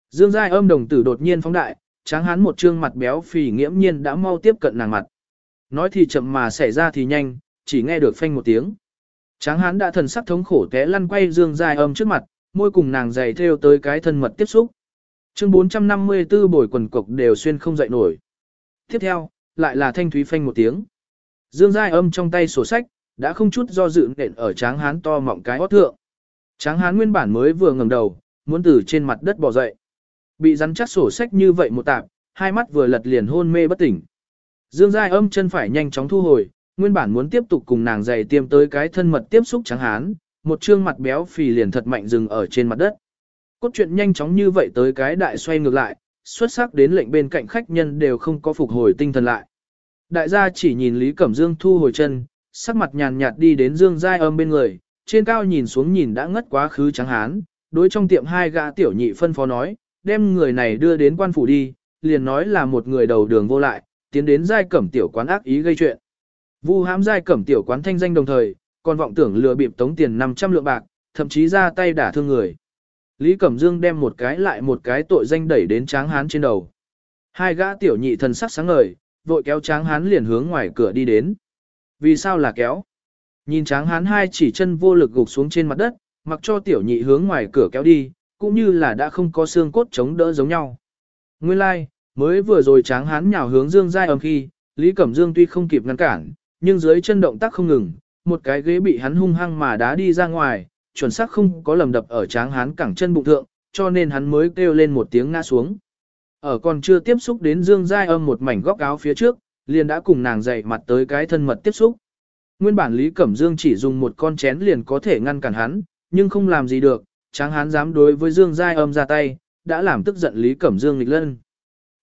Dương Giai Âm đồng tử đột nhiên phóng đại, tráng hán một trương mặt béo phì nghiễm nhiên đã mau tiếp cận nàng mặt. Nói thì chậm mà xảy ra thì nhanh, chỉ nghe được phanh một tiếng. Tráng hán đã thần sắc thống khổ té lăn quay Dương Giai Âm trước mặt, môi cùng nàng dày theo tới cái thân mật tiếp xúc. Chương 454 bồi quần cục đều xuyên không dậy nổi. Tiếp theo, lại là thanh thúy phanh một tiếng. Dương Giai Âm trong tay sổ sách, đã không chút do dự nện ở tráng hán to mọng cái hót thượng. Tráng hán nguyên bản mới vừa ngẩng đầu, muốn từ trên mặt đất bò dậy. Bị rắn chắc sổ sách như vậy một tạp, hai mắt vừa lật liền hôn mê bất tỉnh. Dương Giai âm chân phải nhanh chóng thu hồi, nguyên bản muốn tiếp tục cùng nàng giày tiêm tới cái thân mật tiếp xúc tráng hán, một trương mặt béo phì liền thật mạnh dừng ở trên mặt đất. Cốt truyện nhanh chóng như vậy tới cái đại xoay ngược lại, xuất sắc đến lệnh bên cạnh khách nhân đều không có phục hồi tinh thần lại. Đại gia chỉ nhìn Lý Cẩm Dương thu hồi chân, sắc mặt nhàn nhạt đi đến Dương Giai Âm bên người, trên cao nhìn xuống nhìn đã ngất quá khứ trắng hán, đối trong tiệm hai gã tiểu nhị phân phó nói, đem người này đưa đến quan phủ đi, liền nói là một người đầu đường vô lại, tiến đến Giai Cẩm tiểu quán ác ý gây chuyện. Vu hãm Giai Cẩm tiểu quán thanh danh đồng thời, còn vọng tưởng lừa bịp tống tiền 500 lượng bạc, thậm chí ra tay đả thương người. Lý Cẩm Dương đem một cái lại một cái tội danh đẩy đến tráng hán trên đầu. Hai gã tiểu nhị thần sắc sáng ngời, vội kéo tráng hán liền hướng ngoài cửa đi đến. Vì sao là kéo? Nhìn tráng hán hai chỉ chân vô lực gục xuống trên mặt đất, mặc cho tiểu nhị hướng ngoài cửa kéo đi, cũng như là đã không có xương cốt chống đỡ giống nhau. Nguyên lai, like, mới vừa rồi tráng hán nhào hướng Dương Giai âm khi, Lý Cẩm Dương tuy không kịp ngăn cản, nhưng dưới chân động tác không ngừng, một cái ghế bị hắn hung hăng mà đá đi ra ngoài, chuẩn xác không có lầm đập ở tráng hán cẳng chân bụng thượng, cho nên hắn mới kêu lên một tiếng ngã xuống. Ở còn chưa tiếp xúc đến Dương Giai âm một mảnh góc áo phía trước, liền đã cùng nàng dậy mặt tới cái thân mật tiếp xúc. Nguyên bản Lý Cẩm Dương chỉ dùng một con chén liền có thể ngăn cản hắn, nhưng không làm gì được, tráng hắn dám đối với Dương Giai âm ra tay, đã làm tức giận Lý Cẩm Dương nghịch lân.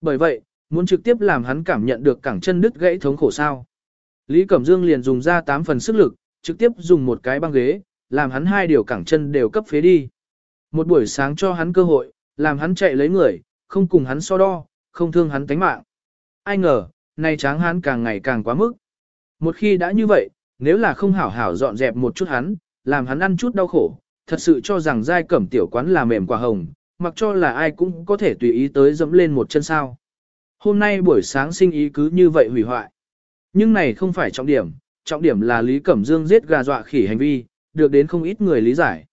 Bởi vậy, muốn trực tiếp làm hắn cảm nhận được cẳng chân đứt gãy thống khổ sao. Lý Cẩm Dương liền dùng ra 8 phần sức lực, trực tiếp dùng một cái băng ghế, làm hắn hai điều cẳng chân đều cấp phế đi. Một buổi sáng cho hắn cơ hội, làm hắn chạy lấy người, không cùng hắn so đo, không thương hắn tánh mạng. Ai ngờ, nay tráng hắn càng ngày càng quá mức. Một khi đã như vậy, nếu là không hảo hảo dọn dẹp một chút hắn, làm hắn ăn chút đau khổ, thật sự cho rằng giai cẩm tiểu quán là mềm quả hồng, mặc cho là ai cũng có thể tùy ý tới dẫm lên một chân sao. Hôm nay buổi sáng sinh ý cứ như vậy hủy hoại. Nhưng này không phải trọng điểm, trọng điểm là Lý Cẩm Dương giết gà dọa khỉ hành vi, được đến không ít người lý giải.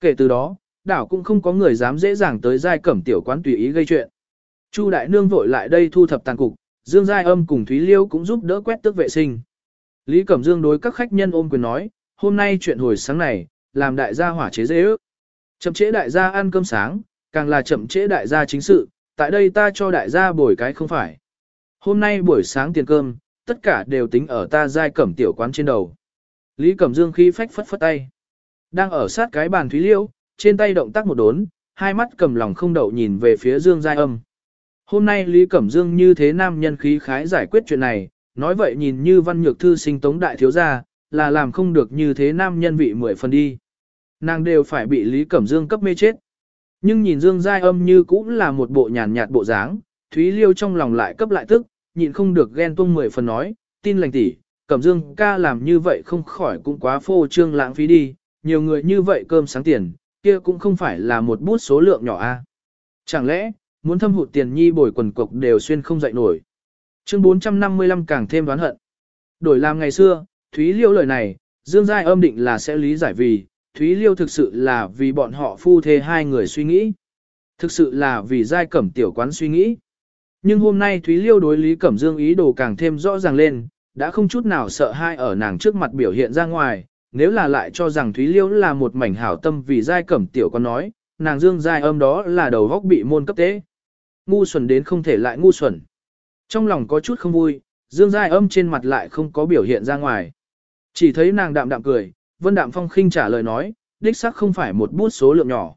Kể từ đó, đảo cũng không có người dám dễ dàng tới giai cẩm tiểu quán tùy ý gây chuyện. Chu đại nương vội lại đây thu thập tàn cục, Dương Giai Âm cùng Thúy Liêu cũng giúp đỡ quét tước vệ sinh. Lý Cẩm Dương đối các khách nhân ôm quyền nói, hôm nay chuyện hồi sáng này, làm đại gia hỏa chế dễ ước. Chậm trễ đại gia ăn cơm sáng, càng là chậm trễ đại gia chính sự, tại đây ta cho đại gia bồi cái không phải. Hôm nay buổi sáng tiền cơm, tất cả đều tính ở ta giai cẩm tiểu quán trên đầu. Lý Cẩm Dương khi phách phất phất tay. Đang ở sát cái bàn Thúy Liêu, trên tay động tác một đốn, hai mắt cầm lòng không đậu nhìn về phía Dương Giai Âm. Hôm nay Lý Cẩm Dương như thế nam nhân khí khái giải quyết chuyện này, nói vậy nhìn như văn nhược thư sinh tống đại thiếu gia, là làm không được như thế nam nhân vị mười phần đi. Nàng đều phải bị Lý Cẩm Dương cấp mê chết. Nhưng nhìn Dương Giai âm như cũng là một bộ nhàn nhạt bộ dáng, Thúy Liêu trong lòng lại cấp lại tức, nhịn không được ghen tuông mười phần nói, tin lành tỷ, Cẩm Dương ca làm như vậy không khỏi cũng quá phô trương lãng phí đi, nhiều người như vậy cơm sáng tiền, kia cũng không phải là một bút số lượng nhỏ a. Chẳng lẽ, muốn thâm hụt tiền nhi bồi quần cục đều xuyên không dậy nổi. Chương 455 càng thêm đoán hận. Đổi làm ngày xưa, Thúy Liêu lời này, Dương Giai âm định là sẽ lý giải vì, Thúy Liêu thực sự là vì bọn họ phu thê hai người suy nghĩ. Thực sự là vì Giai Cẩm tiểu quán suy nghĩ. Nhưng hôm nay Thúy Liêu đối Lý Cẩm Dương ý đồ càng thêm rõ ràng lên, đã không chút nào sợ hai ở nàng trước mặt biểu hiện ra ngoài, nếu là lại cho rằng Thúy Liêu là một mảnh hảo tâm vì Giai Cẩm tiểu con nói, nàng Dương Giai âm đó là đầu góc bị môn cấp tế. Ngu xuẩn đến không thể lại ngu xuẩn. Trong lòng có chút không vui, Dương Giai âm trên mặt lại không có biểu hiện ra ngoài. Chỉ thấy nàng đạm đạm cười, Vân Đạm Phong khinh trả lời nói, đích xác không phải một bút số lượng nhỏ.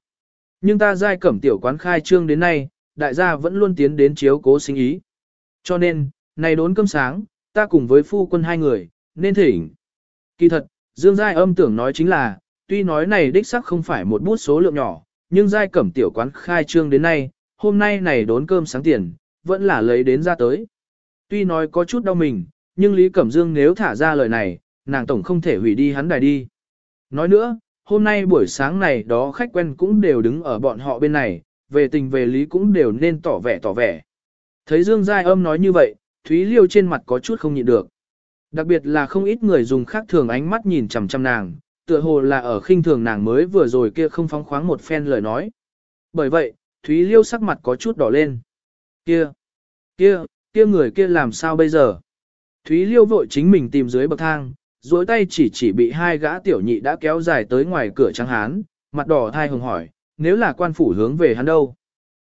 Nhưng ta giai cẩm tiểu quán khai trương đến nay, đại gia vẫn luôn tiến đến chiếu cố sinh ý. Cho nên, này đốn cơm sáng, ta cùng với phu quân hai người, nên thỉnh. Kỳ thật, Dương Giai âm tưởng nói chính là, tuy nói này đích xác không phải một bút số lượng nhỏ, nhưng giai cẩm tiểu quán khai trương đến nay, hôm nay này đốn cơm sáng tiền, vẫn là lấy đến ra tới. Tuy nói có chút đau mình, nhưng Lý Cẩm Dương nếu thả ra lời này, nàng tổng không thể hủy đi hắn đài đi. Nói nữa, hôm nay buổi sáng này đó khách quen cũng đều đứng ở bọn họ bên này, về tình về lý cũng đều nên tỏ vẻ tỏ vẻ. Thấy Dương Giai âm nói như vậy, Thúy Liêu trên mặt có chút không nhịn được. Đặc biệt là không ít người dùng khác thường ánh mắt nhìn chằm chằm nàng, tựa hồ là ở khinh thường nàng mới vừa rồi kia không phóng khoáng một phen lời nói. Bởi vậy, Thúy Liêu sắc mặt có chút đỏ lên. Kia, kia, kia người kia làm sao bây giờ? Thúy Liêu vội chính mình tìm dưới bậc thang, duỗi tay chỉ chỉ bị hai gã tiểu nhị đã kéo dài tới ngoài cửa trắng hán, mặt đỏ thai hồng hỏi, nếu là quan phủ hướng về hắn đâu?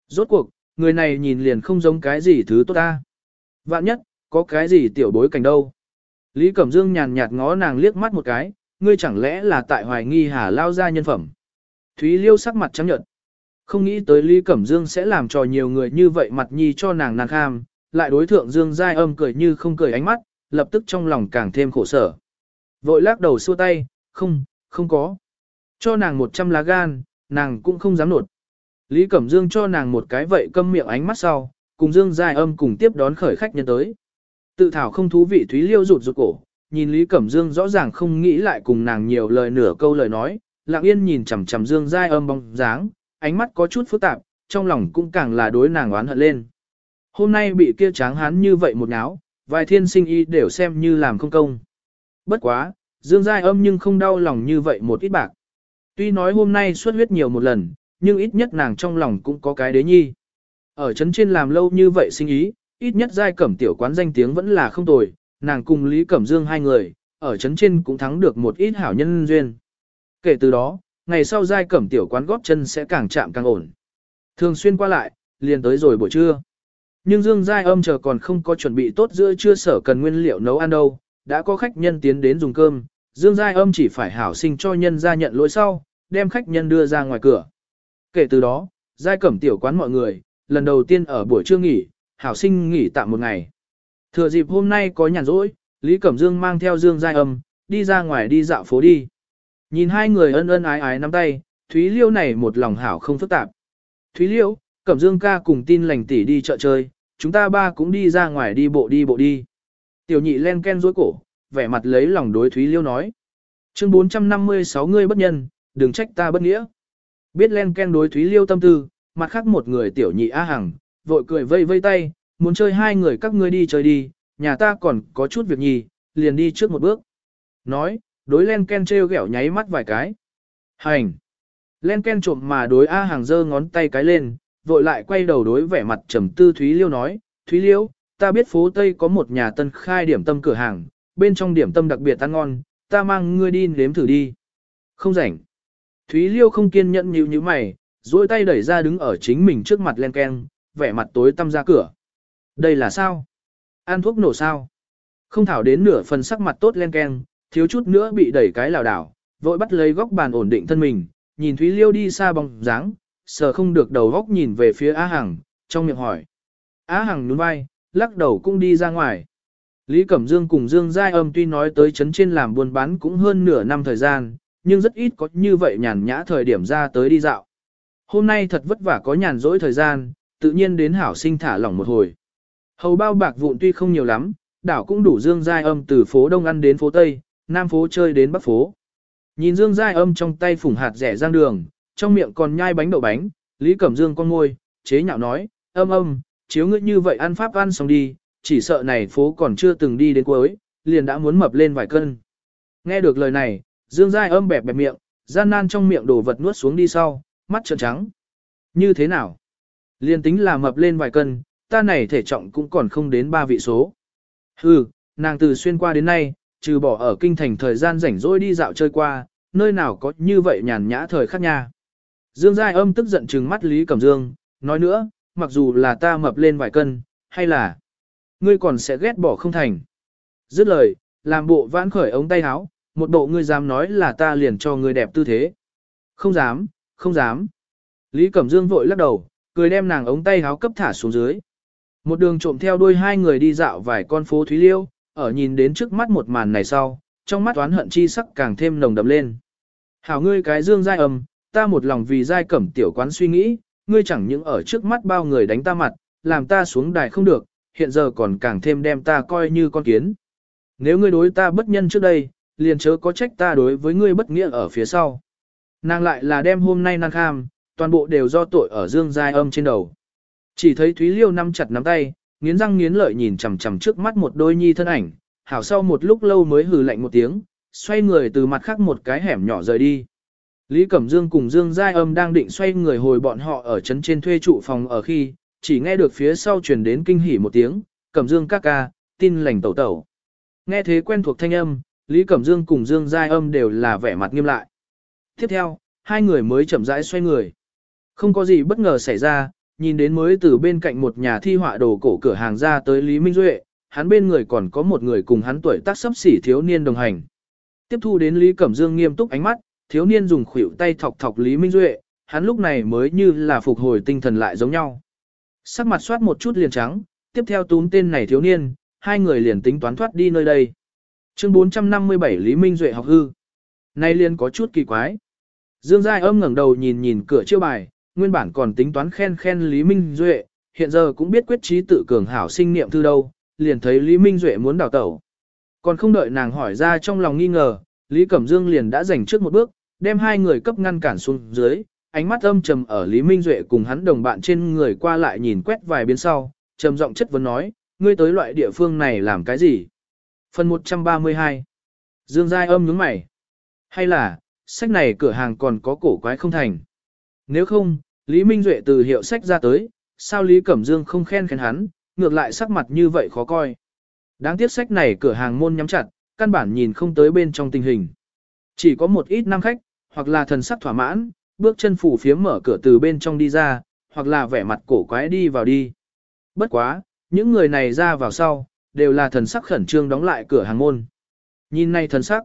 Rốt cuộc, người này nhìn liền không giống cái gì thứ tốt ta. Vạn nhất, có cái gì tiểu bối cảnh đâu? Lý Cẩm Dương nhàn nhạt ngó nàng liếc mắt một cái, ngươi chẳng lẽ là tại hoài nghi hà lao ra nhân phẩm? Thúy Liêu sắc mặt trắng nhợt. Không nghĩ tới Lý Cẩm Dương sẽ làm cho nhiều người như vậy mặt nhi cho nàng nàng kham, lại đối thượng Dương Giai âm cười như không cười ánh mắt, lập tức trong lòng càng thêm khổ sở. Vội lắc đầu xua tay, không, không có. Cho nàng một trăm lá gan, nàng cũng không dám nột. Lý Cẩm Dương cho nàng một cái vậy câm miệng ánh mắt sau, cùng Dương Giai âm cùng tiếp đón khởi khách nhân tới. Tự thảo không thú vị Thúy Liêu rụt rụt cổ, nhìn Lý Cẩm Dương rõ ràng không nghĩ lại cùng nàng nhiều lời nửa câu lời nói, lặng yên nhìn chằm chằm Dương Giai âm bóng dáng, ánh mắt có chút phức tạp, trong lòng cũng càng là đối nàng oán hận lên. Hôm nay bị kia tráng hán như vậy một náo, vài thiên sinh y đều xem như làm không công. Bất quá, Dương Giai âm nhưng không đau lòng như vậy một ít bạc. Tuy nói hôm nay xuất huyết nhiều một lần, nhưng ít nhất nàng trong lòng cũng có cái đế nhi. Ở trấn trên làm lâu như vậy sinh ý, ít nhất Giai Cẩm tiểu quán danh tiếng vẫn là không tồi, nàng cùng Lý Cẩm Dương hai người, ở chấn trên cũng thắng được một ít hảo nhân duyên. Kể từ đó, ngày sau Giai Cẩm tiểu quán góp chân sẽ càng chạm càng ổn. Thường xuyên qua lại, liền tới rồi buổi trưa. Nhưng Dương Giai âm chờ còn không có chuẩn bị tốt giữa trưa sở cần nguyên liệu nấu ăn đâu, đã có khách nhân tiến đến dùng cơm, Dương Giai âm chỉ phải hảo sinh cho nhân ra nhận lỗi sau, đem khách nhân đưa ra ngoài cửa. Kể từ đó, Giai cẩm tiểu quán mọi người, lần đầu tiên ở buổi trưa nghỉ, hảo sinh nghỉ tạm một ngày. Thừa dịp hôm nay có nhàn rỗi, Lý Cẩm Dương mang theo Dương Giai âm, đi ra ngoài đi dạo phố đi. Nhìn hai người ân ân ái ái nắm tay, Thúy Liêu này một lòng hảo không phức tạp. Thúy Liêu, Cẩm Dương ca cùng tin lành tỷ đi chợ chơi, chúng ta ba cũng đi ra ngoài đi bộ đi bộ đi. Tiểu nhị len ken dối cổ, vẻ mặt lấy lòng đối Thúy Liêu nói. Chương 456 ngươi bất nhân, đừng trách ta bất nghĩa. Biết len ken đối Thúy Liêu tâm tư, mặt khác một người tiểu nhị A Hằng, vội cười vây vây tay, muốn chơi hai người các ngươi đi chơi đi, nhà ta còn có chút việc nhì, liền đi trước một bước. Nói, đối len ken treo gẻo nháy mắt vài cái. Hành! Len ken trộm mà đối A hàng dơ ngón tay cái lên, vội lại quay đầu đối vẻ mặt trầm tư Thúy Liêu nói, Thúy Liêu, ta biết phố Tây có một nhà tân khai điểm tâm cửa hàng, bên trong điểm tâm đặc biệt ăn ngon, ta mang ngươi đi nếm thử đi. Không rảnh. Thúy Liêu không kiên nhẫn như như mày, duỗi tay đẩy ra đứng ở chính mình trước mặt len ken, vẻ mặt tối tăm ra cửa. Đây là sao? Ăn thuốc nổ sao? Không thảo đến nửa phần sắc mặt tốt len keng, thiếu chút nữa bị đẩy cái lảo đảo, vội bắt lấy góc bàn ổn định thân mình, nhìn Thúy Liêu đi xa bóng dáng, sờ không được đầu góc nhìn về phía Á Hằng, trong miệng hỏi. Á Hằng nhún vai, lắc đầu cũng đi ra ngoài. Lý Cẩm Dương cùng Dương Giai Âm tuy nói tới chấn trên làm buôn bán cũng hơn nửa năm thời gian, nhưng rất ít có như vậy nhàn nhã thời điểm ra tới đi dạo. Hôm nay thật vất vả có nhàn rỗi thời gian, tự nhiên đến hảo sinh thả lỏng một hồi. Hầu bao bạc vụn tuy không nhiều lắm, đảo cũng đủ Dương Giai Âm từ phố Đông ăn đến phố Tây, Nam phố chơi đến Bắc phố. Nhìn Dương Giai Âm trong tay phủng hạt rẻ giang đường, trong miệng còn nhai bánh đậu bánh, Lý Cẩm Dương con ngôi, chế nhạo nói, âm âm, chiếu ngươi như vậy ăn pháp ăn xong đi, chỉ sợ này phố còn chưa từng đi đến cuối, liền đã muốn mập lên vài cân. Nghe được lời này, Dương Giai âm bẹp bẹp miệng, gian nan trong miệng đổ vật nuốt xuống đi sau, mắt trợn trắng. Như thế nào? Liền tính là mập lên vài cân, ta này thể trọng cũng còn không đến ba vị số. Hừ, nàng từ xuyên qua đến nay, trừ bỏ ở kinh thành thời gian rảnh rỗi đi dạo chơi qua, nơi nào có như vậy nhàn nhã thời khắc nha. Dương Giai âm tức giận trừng mắt Lý Cẩm Dương, nói nữa, mặc dù là ta mập lên vài cân, hay là ngươi còn sẽ ghét bỏ không thành. Dứt lời, làm bộ vãn khởi ống tay áo, một bộ ngươi dám nói là ta liền cho ngươi đẹp tư thế. Không dám, không dám. Lý Cẩm Dương vội lắc đầu, cười đem nàng ống tay háo cấp thả xuống dưới. Một đường trộm theo đuôi hai người đi dạo vài con phố Thúy Liêu, ở nhìn đến trước mắt một màn này sau, trong mắt oán hận chi sắc càng thêm nồng đậm lên. Hảo ngươi cái dương giai âm, ta một lòng vì giai cẩm tiểu quán suy nghĩ, ngươi chẳng những ở trước mắt bao người đánh ta mặt, làm ta xuống đài không được, hiện giờ còn càng thêm đem ta coi như con kiến. Nếu ngươi đối ta bất nhân trước đây, liền chớ có trách ta đối với ngươi bất nghĩa ở phía sau. Nàng lại là đem hôm nay nàng kham, toàn bộ đều do tội ở dương giai âm trên đầu. Chỉ thấy Thúy Liêu nắm chặt nắm tay, nghiến răng nghiến lợi nhìn chằm chằm trước mắt một đôi nhi thân ảnh, hảo sau một lúc lâu mới hừ lạnh một tiếng, xoay người từ mặt khác một cái hẻm nhỏ rời đi. Lý Cẩm Dương cùng Dương Giai Âm đang định xoay người hồi bọn họ ở trấn trên thuê trụ phòng ở khi, chỉ nghe được phía sau truyền đến kinh hỉ một tiếng, Cẩm Dương các ca, tin lành tẩu tẩu. Nghe thế quen thuộc thanh âm, Lý Cẩm Dương cùng Dương Giai Âm đều là vẻ mặt nghiêm lại. Tiếp theo, hai người mới chậm rãi xoay người. Không có gì bất ngờ xảy ra, nhìn đến mới từ bên cạnh một nhà thi họa đồ cổ cửa hàng ra tới Lý Minh Duệ, hắn bên người còn có một người cùng hắn tuổi tác sắp xỉ thiếu niên đồng hành. Tiếp thu đến Lý Cẩm Dương nghiêm túc ánh mắt, thiếu niên dùng khuỷu tay thọc thọc Lý Minh Duệ, hắn lúc này mới như là phục hồi tinh thần lại giống nhau. Sắc mặt soát một chút liền trắng, tiếp theo túm tên này thiếu niên, hai người liền tính toán thoát đi nơi đây. Chương 457 Lý Minh Duệ học hư. Nay liền có chút kỳ quái. Dương Giai âm ngẩng đầu nhìn nhìn cửa chiêu bài, nguyên bản còn tính toán khen khen Lý Minh Duệ, hiện giờ cũng biết quyết trí tự cường hảo sinh niệm thư đâu, liền thấy Lý Minh Duệ muốn đào tẩu. Còn không đợi nàng hỏi ra trong lòng nghi ngờ, Lý Cẩm Dương liền đã giành trước một bước, đem hai người cấp ngăn cản xuống dưới, ánh mắt âm trầm ở Lý Minh Duệ cùng hắn đồng bạn trên người qua lại nhìn quét vài biến sau, trầm giọng chất vấn nói, ngươi tới loại địa phương này làm cái gì? Phần 132 Dương Giai âm nhướng mày. Hay là, sách này cửa hàng còn có cổ quái không thành? Nếu không, Lý Minh Duệ từ hiệu sách ra tới, sao Lý Cẩm Dương không khen khen hắn, ngược lại sắc mặt như vậy khó coi. Đáng tiếc sách này cửa hàng môn nhắm chặt, căn bản nhìn không tới bên trong tình hình. Chỉ có một ít nam khách, hoặc là thần sắc thỏa mãn, bước chân phủ phía mở cửa từ bên trong đi ra, hoặc là vẻ mặt cổ quái đi vào đi. Bất quá, những người này ra vào sau, đều là thần sắc khẩn trương đóng lại cửa hàng môn. Nhìn này thần sắc,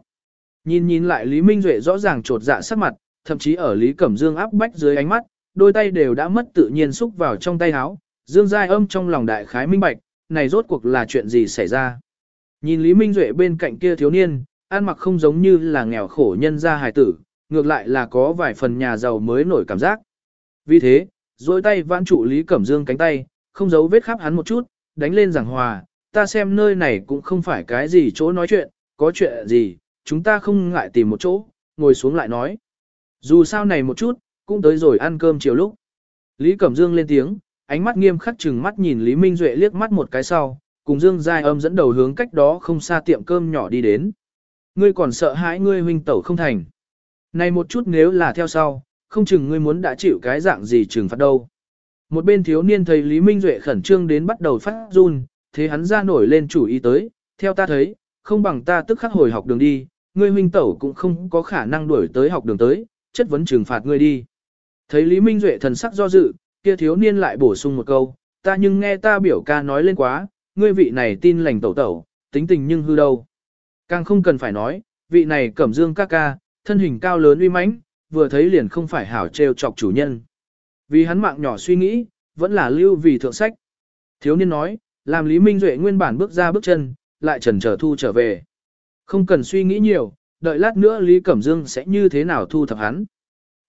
nhìn nhìn lại Lý Minh Duệ rõ ràng trột dạ sắc mặt, thậm chí ở Lý Cẩm Dương áp bách dưới ánh mắt, đôi tay đều đã mất tự nhiên xúc vào trong tay áo, Dương Giai âm trong lòng đại khái minh bạch, này rốt cuộc là chuyện gì xảy ra. Nhìn Lý Minh Duệ bên cạnh kia thiếu niên, ăn mặc không giống như là nghèo khổ nhân gia hài tử, ngược lại là có vài phần nhà giàu mới nổi cảm giác. Vì thế, dôi tay vãn trụ Lý Cẩm Dương cánh tay, không giấu vết khắp hắn một chút, đánh lên giảng hòa, ta xem nơi này cũng không phải cái gì chỗ nói chuyện, có chuyện gì, chúng ta không ngại tìm một chỗ, ngồi xuống lại nói. Dù sao này một chút, cũng tới rồi ăn cơm chiều lúc. Lý Cẩm Dương lên tiếng, ánh mắt nghiêm khắc chừng mắt nhìn Lý Minh Duệ liếc mắt một cái sau, cùng Dương Giai âm dẫn đầu hướng cách đó không xa tiệm cơm nhỏ đi đến. Ngươi còn sợ hãi ngươi huynh tẩu không thành. Này một chút nếu là theo sau, không chừng ngươi muốn đã chịu cái dạng gì trừng phạt đâu. Một bên thiếu niên thấy Lý Minh Duệ khẩn trương đến bắt đầu phát run, thế hắn ra nổi lên chủ ý tới, theo ta thấy, không bằng ta tức khắc hồi học đường đi, ngươi huynh tẩu cũng không có khả năng đuổi tới học đường tới, chất vấn trừng phạt ngươi đi. Thấy Lý Minh Duệ thần sắc do dự, kia thiếu niên lại bổ sung một câu, ta nhưng nghe ta biểu ca nói lên quá, ngươi vị này tin lành tẩu tẩu, tính tình nhưng hư đâu. Càng không cần phải nói, vị này cẩm dương ca ca, thân hình cao lớn uy mãnh, vừa thấy liền không phải hảo trêu chọc chủ nhân. Vì hắn mạng nhỏ suy nghĩ, vẫn là lưu vì thượng sách. Thiếu niên nói, làm Lý Minh Duệ nguyên bản bước ra bước chân, lại trần trở thu trở về. Không cần suy nghĩ nhiều, đợi lát nữa Lý Cẩm Dương sẽ như thế nào thu thập hắn.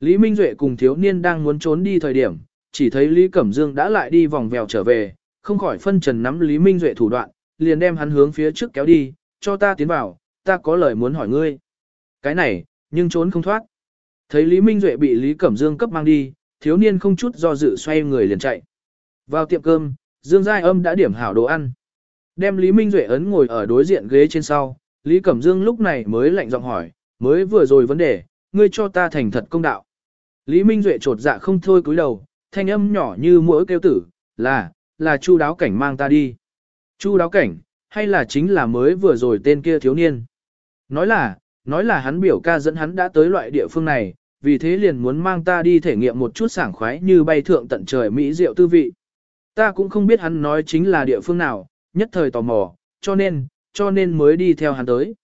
Lý Minh Duệ cùng thiếu niên đang muốn trốn đi thời điểm, chỉ thấy Lý Cẩm Dương đã lại đi vòng vèo trở về, không khỏi phân trần nắm Lý Minh Duệ thủ đoạn, liền đem hắn hướng phía trước kéo đi, cho ta tiến vào, ta có lời muốn hỏi ngươi. Cái này, nhưng trốn không thoát. Thấy Lý Minh Duệ bị Lý Cẩm Dương cấp mang đi, thiếu niên không chút do dự xoay người liền chạy. Vào tiệm cơm, Dương Giai Âm đã điểm hảo đồ ăn. Đem Lý Minh Duệ ấn ngồi ở đối diện ghế trên sau, Lý Cẩm Dương lúc này mới lạnh giọng hỏi, mới vừa rồi vấn đề, ngươi cho ta thành thật công đạo. Lý Minh Duệ trột dạ không thôi cúi đầu, thanh âm nhỏ như mỗi kêu tử, là, là Chu đáo cảnh mang ta đi. Chu đáo cảnh, hay là chính là mới vừa rồi tên kia thiếu niên. Nói là, nói là hắn biểu ca dẫn hắn đã tới loại địa phương này, vì thế liền muốn mang ta đi thể nghiệm một chút sảng khoái như bay thượng tận trời Mỹ diệu tư vị. Ta cũng không biết hắn nói chính là địa phương nào, nhất thời tò mò, cho nên, cho nên mới đi theo hắn tới.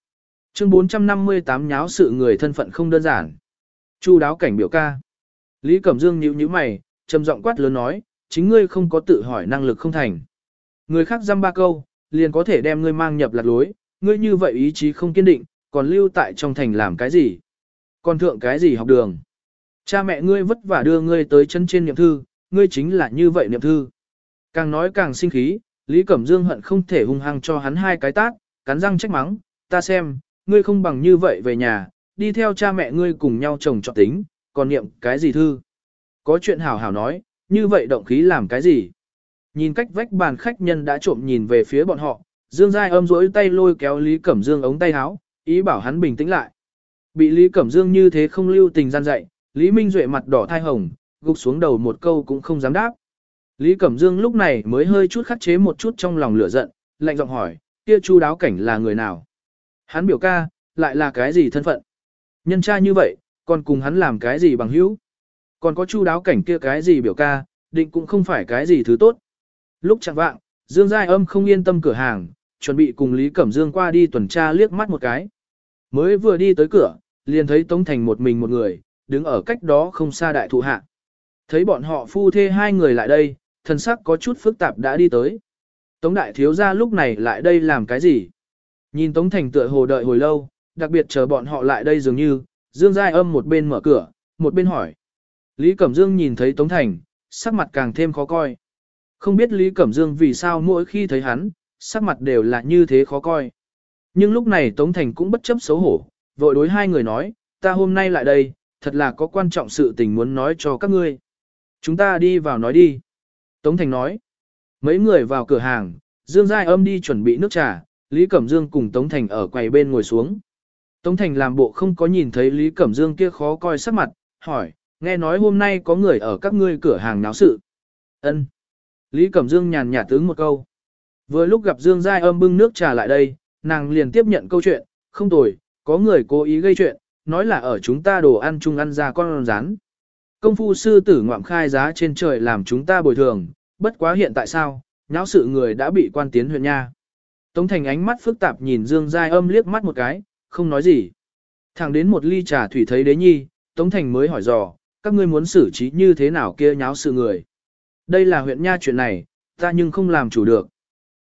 Chương 458 nháo sự người thân phận không đơn giản. Chu đáo cảnh biểu ca. Lý Cẩm Dương nhíu nhíu mày, trầm giọng quát lớn nói, chính ngươi không có tự hỏi năng lực không thành. Người khác dăm ba câu, liền có thể đem ngươi mang nhập lạc lối, ngươi như vậy ý chí không kiên định, còn lưu tại trong thành làm cái gì? Còn thượng cái gì học đường? Cha mẹ ngươi vất vả đưa ngươi tới chân trên niệm thư, ngươi chính là như vậy niệm thư. Càng nói càng sinh khí, Lý Cẩm Dương hận không thể hung hăng cho hắn hai cái tát, cắn răng trách mắng, ta xem, ngươi không bằng như vậy về nhà, đi theo cha mẹ ngươi cùng nhau trồng trọt tính, còn niệm cái gì thư. Có chuyện hảo hảo nói, như vậy động khí làm cái gì? Nhìn cách vách bàn khách nhân đã trộm nhìn về phía bọn họ, Dương Giai âm rỗi tay lôi kéo Lý Cẩm Dương ống tay áo, ý bảo hắn bình tĩnh lại. Bị Lý Cẩm Dương như thế không lưu tình gian dạy, Lý Minh Duệ mặt đỏ thai hồng, gục xuống đầu một câu cũng không dám đáp. Lý Cẩm Dương lúc này mới hơi chút khắc chế một chút trong lòng lửa giận, lạnh giọng hỏi, kia chu đáo cảnh là người nào? Hắn biểu ca, lại là cái gì thân phận? Nhân tra như vậy, còn cùng hắn làm cái gì bằng hữu? Còn có chu đáo cảnh kia cái gì biểu ca, định cũng không phải cái gì thứ tốt. Lúc chẳng vạng, Dương Giai âm không yên tâm cửa hàng, chuẩn bị cùng Lý Cẩm Dương qua đi tuần tra liếc mắt một cái. Mới vừa đi tới cửa, liền thấy Tống Thành một mình một người, đứng ở cách đó không xa đại thụ hạ. Thấy bọn họ phu thê hai người lại đây, thần sắc có chút phức tạp đã đi tới. Tống đại thiếu gia lúc này lại đây làm cái gì? Nhìn Tống Thành tựa hồ đợi hồi lâu, đặc biệt chờ bọn họ lại đây dường như, Dương Giai âm một bên mở cửa, một bên hỏi. Lý Cẩm Dương nhìn thấy Tống Thành, sắc mặt càng thêm khó coi. Không biết Lý Cẩm Dương vì sao mỗi khi thấy hắn, sắc mặt đều là như thế khó coi. Nhưng lúc này Tống Thành cũng bất chấp xấu hổ, vội đối hai người nói, ta hôm nay lại đây, thật là có quan trọng sự tình muốn nói cho các ngươi. Chúng ta đi vào nói đi. Tống Thành nói, mấy người vào cửa hàng, Dương Giai âm đi chuẩn bị nước trà, Lý Cẩm Dương cùng Tống Thành ở quầy bên ngồi xuống. Tống Thành làm bộ không có nhìn thấy Lý Cẩm Dương kia khó coi sắc mặt, hỏi, nghe nói hôm nay có người ở các ngươi cửa hàng náo sự. Ân. Lý Cẩm Dương nhàn nhạt tướng một câu. Vừa lúc gặp Dương Giai âm bưng nước trà lại đây, nàng liền tiếp nhận câu chuyện, không tồi, có người cố ý gây chuyện, nói là ở chúng ta đồ ăn chung ăn ra con rán. Công phu sư tử ngoạm khai giá trên trời làm chúng ta bồi thường, bất quá hiện tại sao, nháo sự người đã bị quan tiến huyện nha. Tống Thành ánh mắt phức tạp nhìn Dương Giai âm liếc mắt một cái, không nói gì. Thẳng đến một ly trà thủy thấy đế nhi, Tống Thành mới hỏi dò, các ngươi muốn xử trí như thế nào kia nháo sự người. Đây là huyện nha chuyện này, ta nhưng không làm chủ được.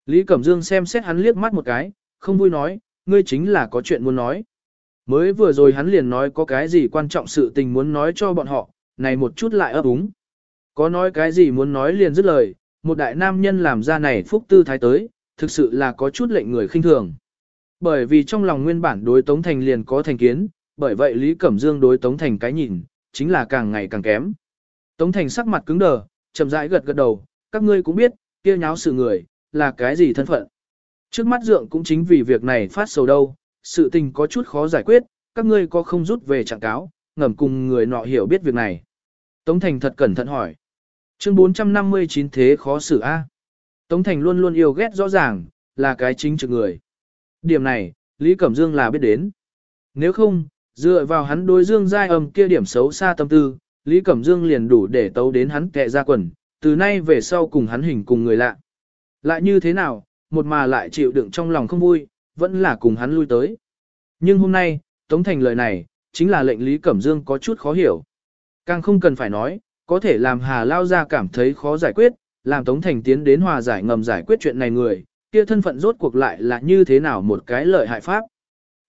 Lý Cẩm Dương xem xét hắn liếc mắt một cái, không vui nói, ngươi chính là có chuyện muốn nói. Mới vừa rồi hắn liền nói có cái gì quan trọng sự tình muốn nói cho bọn họ, này một chút lại ấp úng. Có nói cái gì muốn nói liền dứt lời, một đại nam nhân làm ra này phúc tư thái tới, thực sự là có chút lệnh người khinh thường. Bởi vì trong lòng nguyên bản đối Tống Thành liền có thành kiến, bởi vậy Lý Cẩm Dương đối Tống Thành cái nhìn, chính là càng ngày càng kém. Tống Thành sắc mặt cứng đờ, chậm rãi gật gật đầu, các ngươi cũng biết, kia nháo sự người, là cái gì thân phận. Trước mắt dượng cũng chính vì việc này phát sầu đâu, sự tình có chút khó giải quyết, các ngươi có không rút về trạng cáo, ngầm cùng người nọ hiểu biết việc này. Tống Thành thật cẩn thận hỏi. Chương 459 thế khó xử a. Tống Thành luôn luôn yêu ghét rõ ràng, là cái chính trực người. Điểm này, Lý Cẩm Dương là biết đến. Nếu không, dựa vào hắn đối Dương Giai âm kia điểm xấu xa tâm tư, Lý Cẩm Dương liền đủ để tấu đến hắn kẹ ra quần, từ nay về sau cùng hắn hình cùng người lạ. Lại như thế nào, một mà lại chịu đựng trong lòng không vui, vẫn là cùng hắn lui tới. Nhưng hôm nay, Tống Thành lời này, chính là lệnh Lý Cẩm Dương có chút khó hiểu. Càng không cần phải nói, có thể làm Hà Lao ra cảm thấy khó giải quyết, làm Tống Thành tiến đến hòa giải ngầm giải quyết chuyện này người, kia thân phận rốt cuộc lại là như thế nào một cái lợi hại pháp.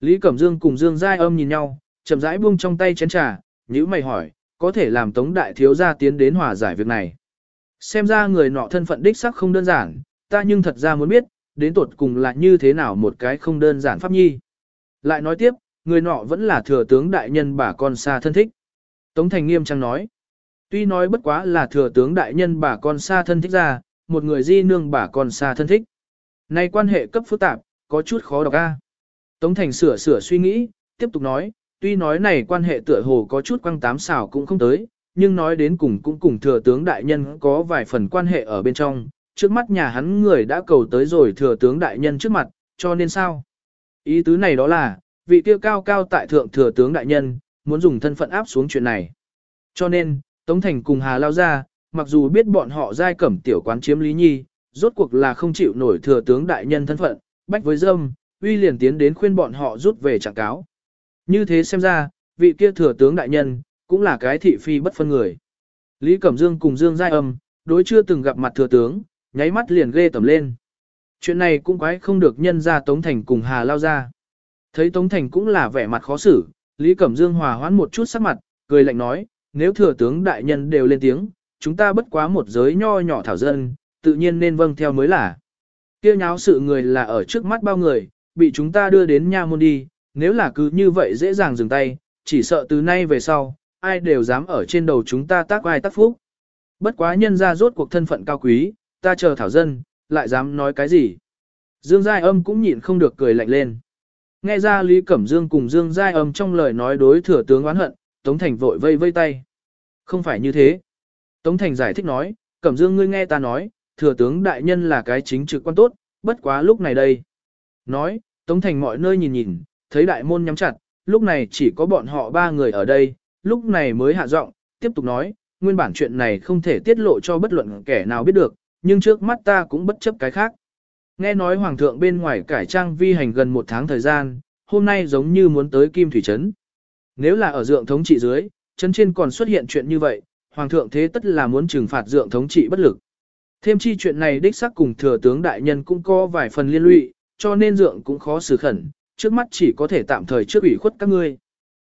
Lý Cẩm Dương cùng Dương Giai âm nhìn nhau, chậm rãi buông trong tay chén trà, nhữ mày hỏi, có thể làm Tống Đại Thiếu gia tiến đến hòa giải việc này. Xem ra người nọ thân phận đích sắc không đơn giản, ta nhưng thật ra muốn biết, đến tuột cùng là như thế nào một cái không đơn giản pháp nhi. Lại nói tiếp, người nọ vẫn là thừa tướng đại nhân bà con xa thân thích. Tống Thành nghiêm trang nói, tuy nói bất quá là thừa tướng đại nhân bà con xa thân thích ra, một người di nương bà con xa thân thích. Này quan hệ cấp phức tạp, có chút khó đọc a. Tống Thành sửa sửa suy nghĩ, tiếp tục nói, tuy nói này quan hệ tựa hồ có chút quăng tám xảo cũng không tới, nhưng nói đến cùng cũng cùng thừa tướng đại nhân có vài phần quan hệ ở bên trong, trước mắt nhà hắn người đã cầu tới rồi thừa tướng đại nhân trước mặt, cho nên sao? Ý tứ này đó là, vị tiêu cao cao tại thượng thừa tướng đại nhân, muốn dùng thân phận áp xuống chuyện này. Cho nên, Tống Thành cùng Hà lao ra, mặc dù biết bọn họ giai cẩm tiểu quán chiếm Lý Nhi, rốt cuộc là không chịu nổi thừa tướng đại nhân thân phận, bách với dâm, uy liền tiến đến khuyên bọn họ rút về trạng cáo. Như thế xem ra, vị kia thừa tướng đại nhân, cũng là cái thị phi bất phân người. Lý Cẩm Dương cùng Dương Giai Âm, đối chưa từng gặp mặt thừa tướng, nháy mắt liền ghê tầm lên. Chuyện này cũng quái không được nhân ra Tống Thành cùng Hà lao ra. Thấy Tống Thành cũng là vẻ mặt khó xử, Lý Cẩm Dương hòa hoãn một chút sắc mặt, cười lạnh nói, nếu thừa tướng đại nhân đều lên tiếng, chúng ta bất quá một giới nho nhỏ thảo dân, tự nhiên nên vâng theo mới là. Kêu nháo sự người là ở trước mắt bao người, bị chúng ta đưa đến nha môn đi, nếu là cứ như vậy dễ dàng dừng tay, chỉ sợ từ nay về sau, ai đều dám ở trên đầu chúng ta tác ai tác phúc. Bất quá nhân ra rốt cuộc thân phận cao quý, ta chờ thảo dân, lại dám nói cái gì. Dương Giai Âm cũng nhịn không được cười lạnh lên. Nghe ra Lý Cẩm Dương cùng Dương Giai Âm trong lời nói đối thừa tướng oán hận, Tống Thành vội vây vây tay. Không phải như thế. Tống Thành giải thích nói, Cẩm Dương ngươi nghe ta nói, thừa tướng đại nhân là cái chính trực quan tốt, bất quá lúc này đây. Nói, Tống Thành mọi nơi nhìn nhìn, thấy đại môn nhắm chặt, lúc này chỉ có bọn họ ba người ở đây, lúc này mới hạ giọng, tiếp tục nói, nguyên bản chuyện này không thể tiết lộ cho bất luận kẻ nào biết được, nhưng trước mắt ta cũng bất chấp cái khác. Nghe nói Hoàng thượng bên ngoài cải trang vi hành gần một tháng thời gian, hôm nay giống như muốn tới Kim Thủy Trấn. Nếu là ở dượng thống trị dưới, chân trên còn xuất hiện chuyện như vậy, Hoàng thượng thế tất là muốn trừng phạt dượng thống trị bất lực. Thêm chi chuyện này đích xác cùng thừa tướng đại nhân cũng có vài phần liên lụy, cho nên dượng cũng khó xử khẩn, trước mắt chỉ có thể tạm thời trước ủy khuất các ngươi.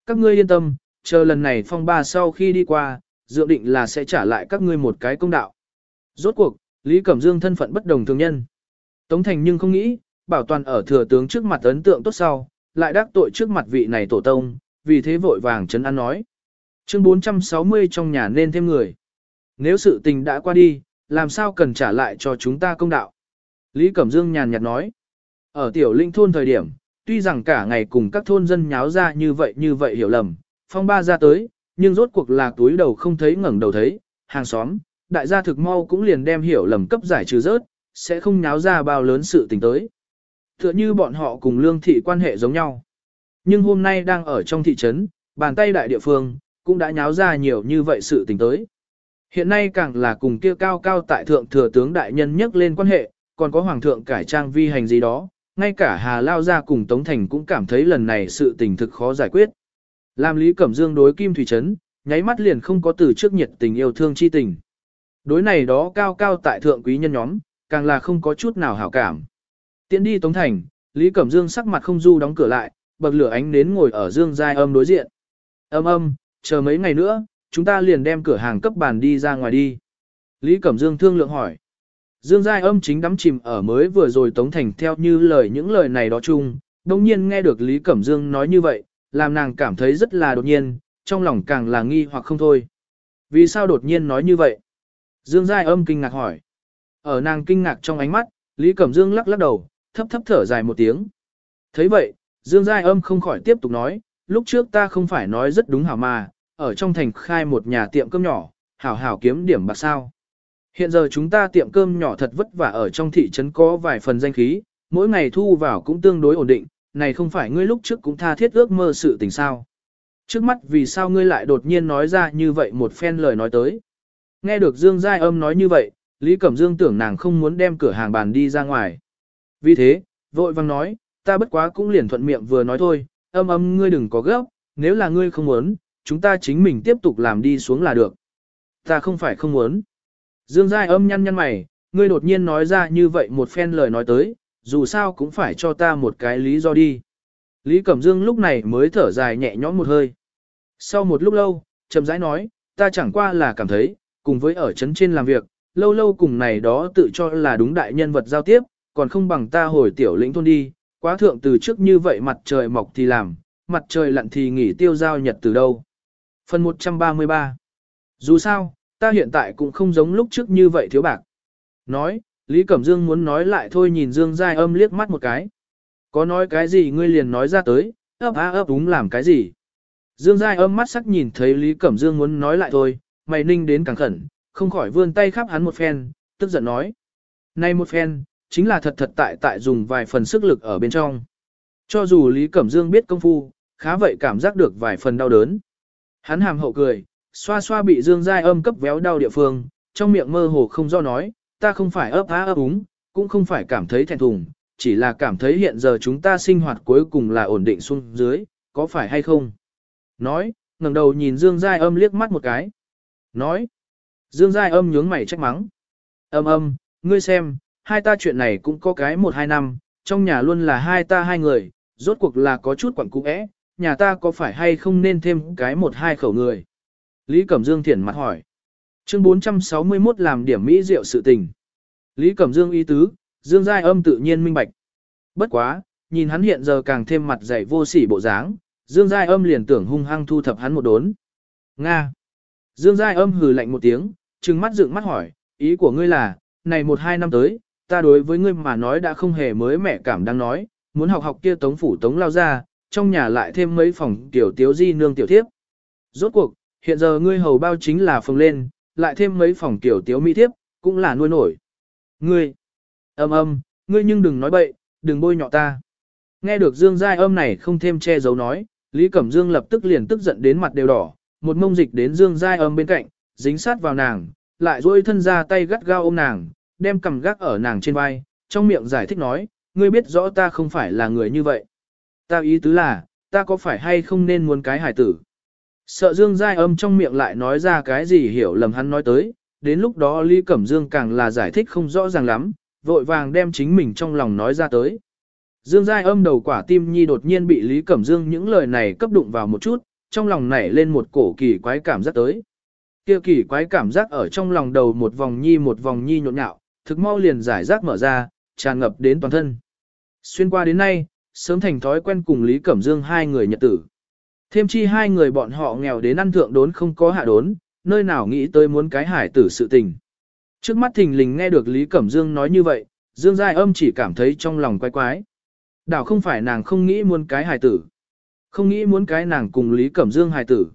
Các ngươi yên tâm, chờ lần này phong ba sau khi đi qua, dượng định là sẽ trả lại các ngươi một cái công đạo. Rốt cuộc, Lý Cẩm Dương thân phận bất đồng thường nhân. Tống Thành nhưng không nghĩ, bảo toàn ở thừa tướng trước mặt ấn tượng tốt sau, lại đắc tội trước mặt vị này tổ tông, vì thế vội vàng chấn an nói. Chương 460 trong nhà nên thêm người. Nếu sự tình đã qua đi, làm sao cần trả lại cho chúng ta công đạo? Lý Cẩm Dương nhàn nhạt nói. Ở tiểu linh thôn thời điểm, tuy rằng cả ngày cùng các thôn dân nháo ra như vậy như vậy hiểu lầm, phong ba ra tới, nhưng rốt cuộc là túi đầu không thấy ngẩng đầu thấy, hàng xóm, đại gia thực mau cũng liền đem hiểu lầm cấp giải trừ rớt, sẽ không nháo ra bao lớn sự tình tới. Tựa như bọn họ cùng lương thị quan hệ giống nhau. Nhưng hôm nay đang ở trong thị trấn, bàn tay đại địa phương, cũng đã nháo ra nhiều như vậy sự tình tới. Hiện nay càng là cùng kia cao cao tại thượng thừa tướng đại nhân nhắc lên quan hệ, còn có hoàng thượng cải trang vi hành gì đó, ngay cả Hà Lao ra cùng Tống Thành cũng cảm thấy lần này sự tình thực khó giải quyết. Làm Lý Cẩm Dương đối Kim Thủy Trấn, nháy mắt liền không có từ trước nhiệt tình yêu thương chi tình. Đối này đó cao cao tại thượng quý nhân nhóm, càng là không có chút nào hảo cảm. Tiến đi Tống Thành, Lý Cẩm Dương sắc mặt không du đóng cửa lại, bậc lửa ánh nến ngồi ở Dương Giai âm đối diện. Âm âm, chờ mấy ngày nữa, chúng ta liền đem cửa hàng cấp bàn đi ra ngoài đi. Lý Cẩm Dương thương lượng hỏi. Dương Giai âm chính đắm chìm ở mới vừa rồi Tống Thành theo như lời những lời này đó chung, đồng nhiên nghe được Lý Cẩm Dương nói như vậy, làm nàng cảm thấy rất là đột nhiên, trong lòng càng là nghi hoặc không thôi. Vì sao đột nhiên nói như vậy? Dương Giai âm kinh ngạc hỏi. Ở nàng kinh ngạc trong ánh mắt, Lý Cẩm Dương lắc lắc đầu, thấp thấp thở dài một tiếng. thấy vậy, Dương Giai âm không khỏi tiếp tục nói, lúc trước ta không phải nói rất đúng hảo mà, ở trong thành khai một nhà tiệm cơm nhỏ, hảo hảo kiếm điểm bạc sao. Hiện giờ chúng ta tiệm cơm nhỏ thật vất vả ở trong thị trấn có vài phần danh khí, mỗi ngày thu vào cũng tương đối ổn định, này không phải ngươi lúc trước cũng tha thiết ước mơ sự tình sao. Trước mắt vì sao ngươi lại đột nhiên nói ra như vậy một phen lời nói tới. Nghe được Dương Giai âm nói như vậy, Lý Cẩm Dương tưởng nàng không muốn đem cửa hàng bàn đi ra ngoài. Vì thế, vội vang nói, ta bất quá cũng liền thuận miệng vừa nói thôi, âm âm ngươi đừng có gấp, nếu là ngươi không muốn, chúng ta chính mình tiếp tục làm đi xuống là được. Ta không phải không muốn. Dương Giai âm nhăn nhăn mày, ngươi đột nhiên nói ra như vậy một phen lời nói tới, dù sao cũng phải cho ta một cái lý do đi. Lý Cẩm Dương lúc này mới thở dài nhẹ nhõm một hơi. Sau một lúc lâu, chậm rãi nói, ta chẳng qua là cảm thấy, cùng với ở chấn trên làm việc, lâu lâu cùng này đó tự cho là đúng đại nhân vật giao tiếp, còn không bằng ta hồi tiểu lĩnh thôn đi, quá thượng từ trước như vậy mặt trời mọc thì làm, mặt trời lặn thì nghỉ tiêu giao nhật từ đâu. Phần 133 Dù sao, ta hiện tại cũng không giống lúc trước như vậy thiếu bạc. Nói, Lý Cẩm Dương muốn nói lại thôi nhìn Dương Giai âm liếc mắt một cái. Có nói cái gì ngươi liền nói ra tới, ấp á ấp đúng làm cái gì. Dương Giai âm mắt sắc nhìn thấy Lý Cẩm Dương muốn nói lại thôi, mày ninh đến càng khẩn, không khỏi vươn tay khắp hắn một phen, tức giận nói. Này một phen, chính là thật thật tại tại dùng vài phần sức lực ở bên trong. Cho dù Lý Cẩm Dương biết công phu, khá vậy cảm giác được vài phần đau đớn. Hắn hàm hậu cười, xoa xoa bị Dương Giai âm cấp véo đau địa phương, trong miệng mơ hồ không do nói, ta không phải ấp á ấp úng, cũng không phải cảm thấy thẹn thùng, chỉ là cảm thấy hiện giờ chúng ta sinh hoạt cuối cùng là ổn định xuống dưới, có phải hay không? Nói, ngẩng đầu nhìn Dương Giai âm liếc mắt một cái. Nói, Dương Giai âm nhướng mày trách mắng. Âm âm, ngươi xem, hai ta chuyện này cũng có cái một hai năm, trong nhà luôn là hai ta hai người, rốt cuộc là có chút quẩn cũ ẽ, nhà ta có phải hay không nên thêm cái một hai khẩu người? Lý Cẩm Dương thiển mặt hỏi. Chương 461 làm điểm mỹ diệu sự tình. Lý Cẩm Dương ý tứ, Dương Giai âm tự nhiên minh bạch. Bất quá, nhìn hắn hiện giờ càng thêm mặt dày vô sỉ bộ dáng, Dương Giai âm liền tưởng hung hăng thu thập hắn một đốn. Nga. Dương Giai âm hừ lạnh một tiếng, trừng mắt dựng mắt hỏi, ý của ngươi là, này một hai năm tới, ta đối với ngươi mà nói đã không hề mới mẻ cảm đang nói, muốn học học kia tống phủ tống lao ra, trong nhà lại thêm mấy phòng tiểu tiếu di nương tiểu thiếp. Rốt cuộc, hiện giờ ngươi hầu bao chính là phồng lên, lại thêm mấy phòng tiểu tiếu mỹ thiếp, cũng là nuôi nổi. Ngươi, âm âm, ngươi nhưng đừng nói bậy, đừng bôi nhọ ta. Nghe được Dương Giai âm này không thêm che giấu nói, Lý Cẩm Dương lập tức liền tức giận đến mặt đều đỏ, một mông dịch đến Dương Giai âm bên cạnh, dính sát vào nàng, lại duỗi thân ra tay gắt gao ôm nàng, đem cầm gác ở nàng trên vai, trong miệng giải thích nói, ngươi biết rõ ta không phải là người như vậy. Ta ý tứ là, ta có phải hay không nên muốn cái hải tử. Sợ Dương Giai âm trong miệng lại nói ra cái gì hiểu lầm hắn nói tới, đến lúc đó Lý Cẩm Dương càng là giải thích không rõ ràng lắm, vội vàng đem chính mình trong lòng nói ra tới. Dương Giai âm đầu quả tim nhi đột nhiên bị Lý Cẩm Dương những lời này cấp đụng vào một chút, trong lòng nảy lên một cổ kỳ quái cảm giác tới. Kia kỳ quái cảm giác ở trong lòng đầu một vòng nhi một vòng nhi nhộn nhạo, thực mau liền giải rác mở ra, tràn ngập đến toàn thân. Xuyên qua đến nay, sớm thành thói quen cùng Lý Cẩm Dương hai người nhật tử. Thêm chi hai người bọn họ nghèo đến ăn thượng đốn không có hạ đốn, nơi nào nghĩ tới muốn cái hải tử sự tình. Trước mắt thình lình nghe được Lý Cẩm Dương nói như vậy, Dương Giai âm chỉ cảm thấy trong lòng quái quái. Đảo không phải nàng không nghĩ muốn cái hài tử. Không nghĩ muốn cái nàng cùng Lý Cẩm Dương hài tử.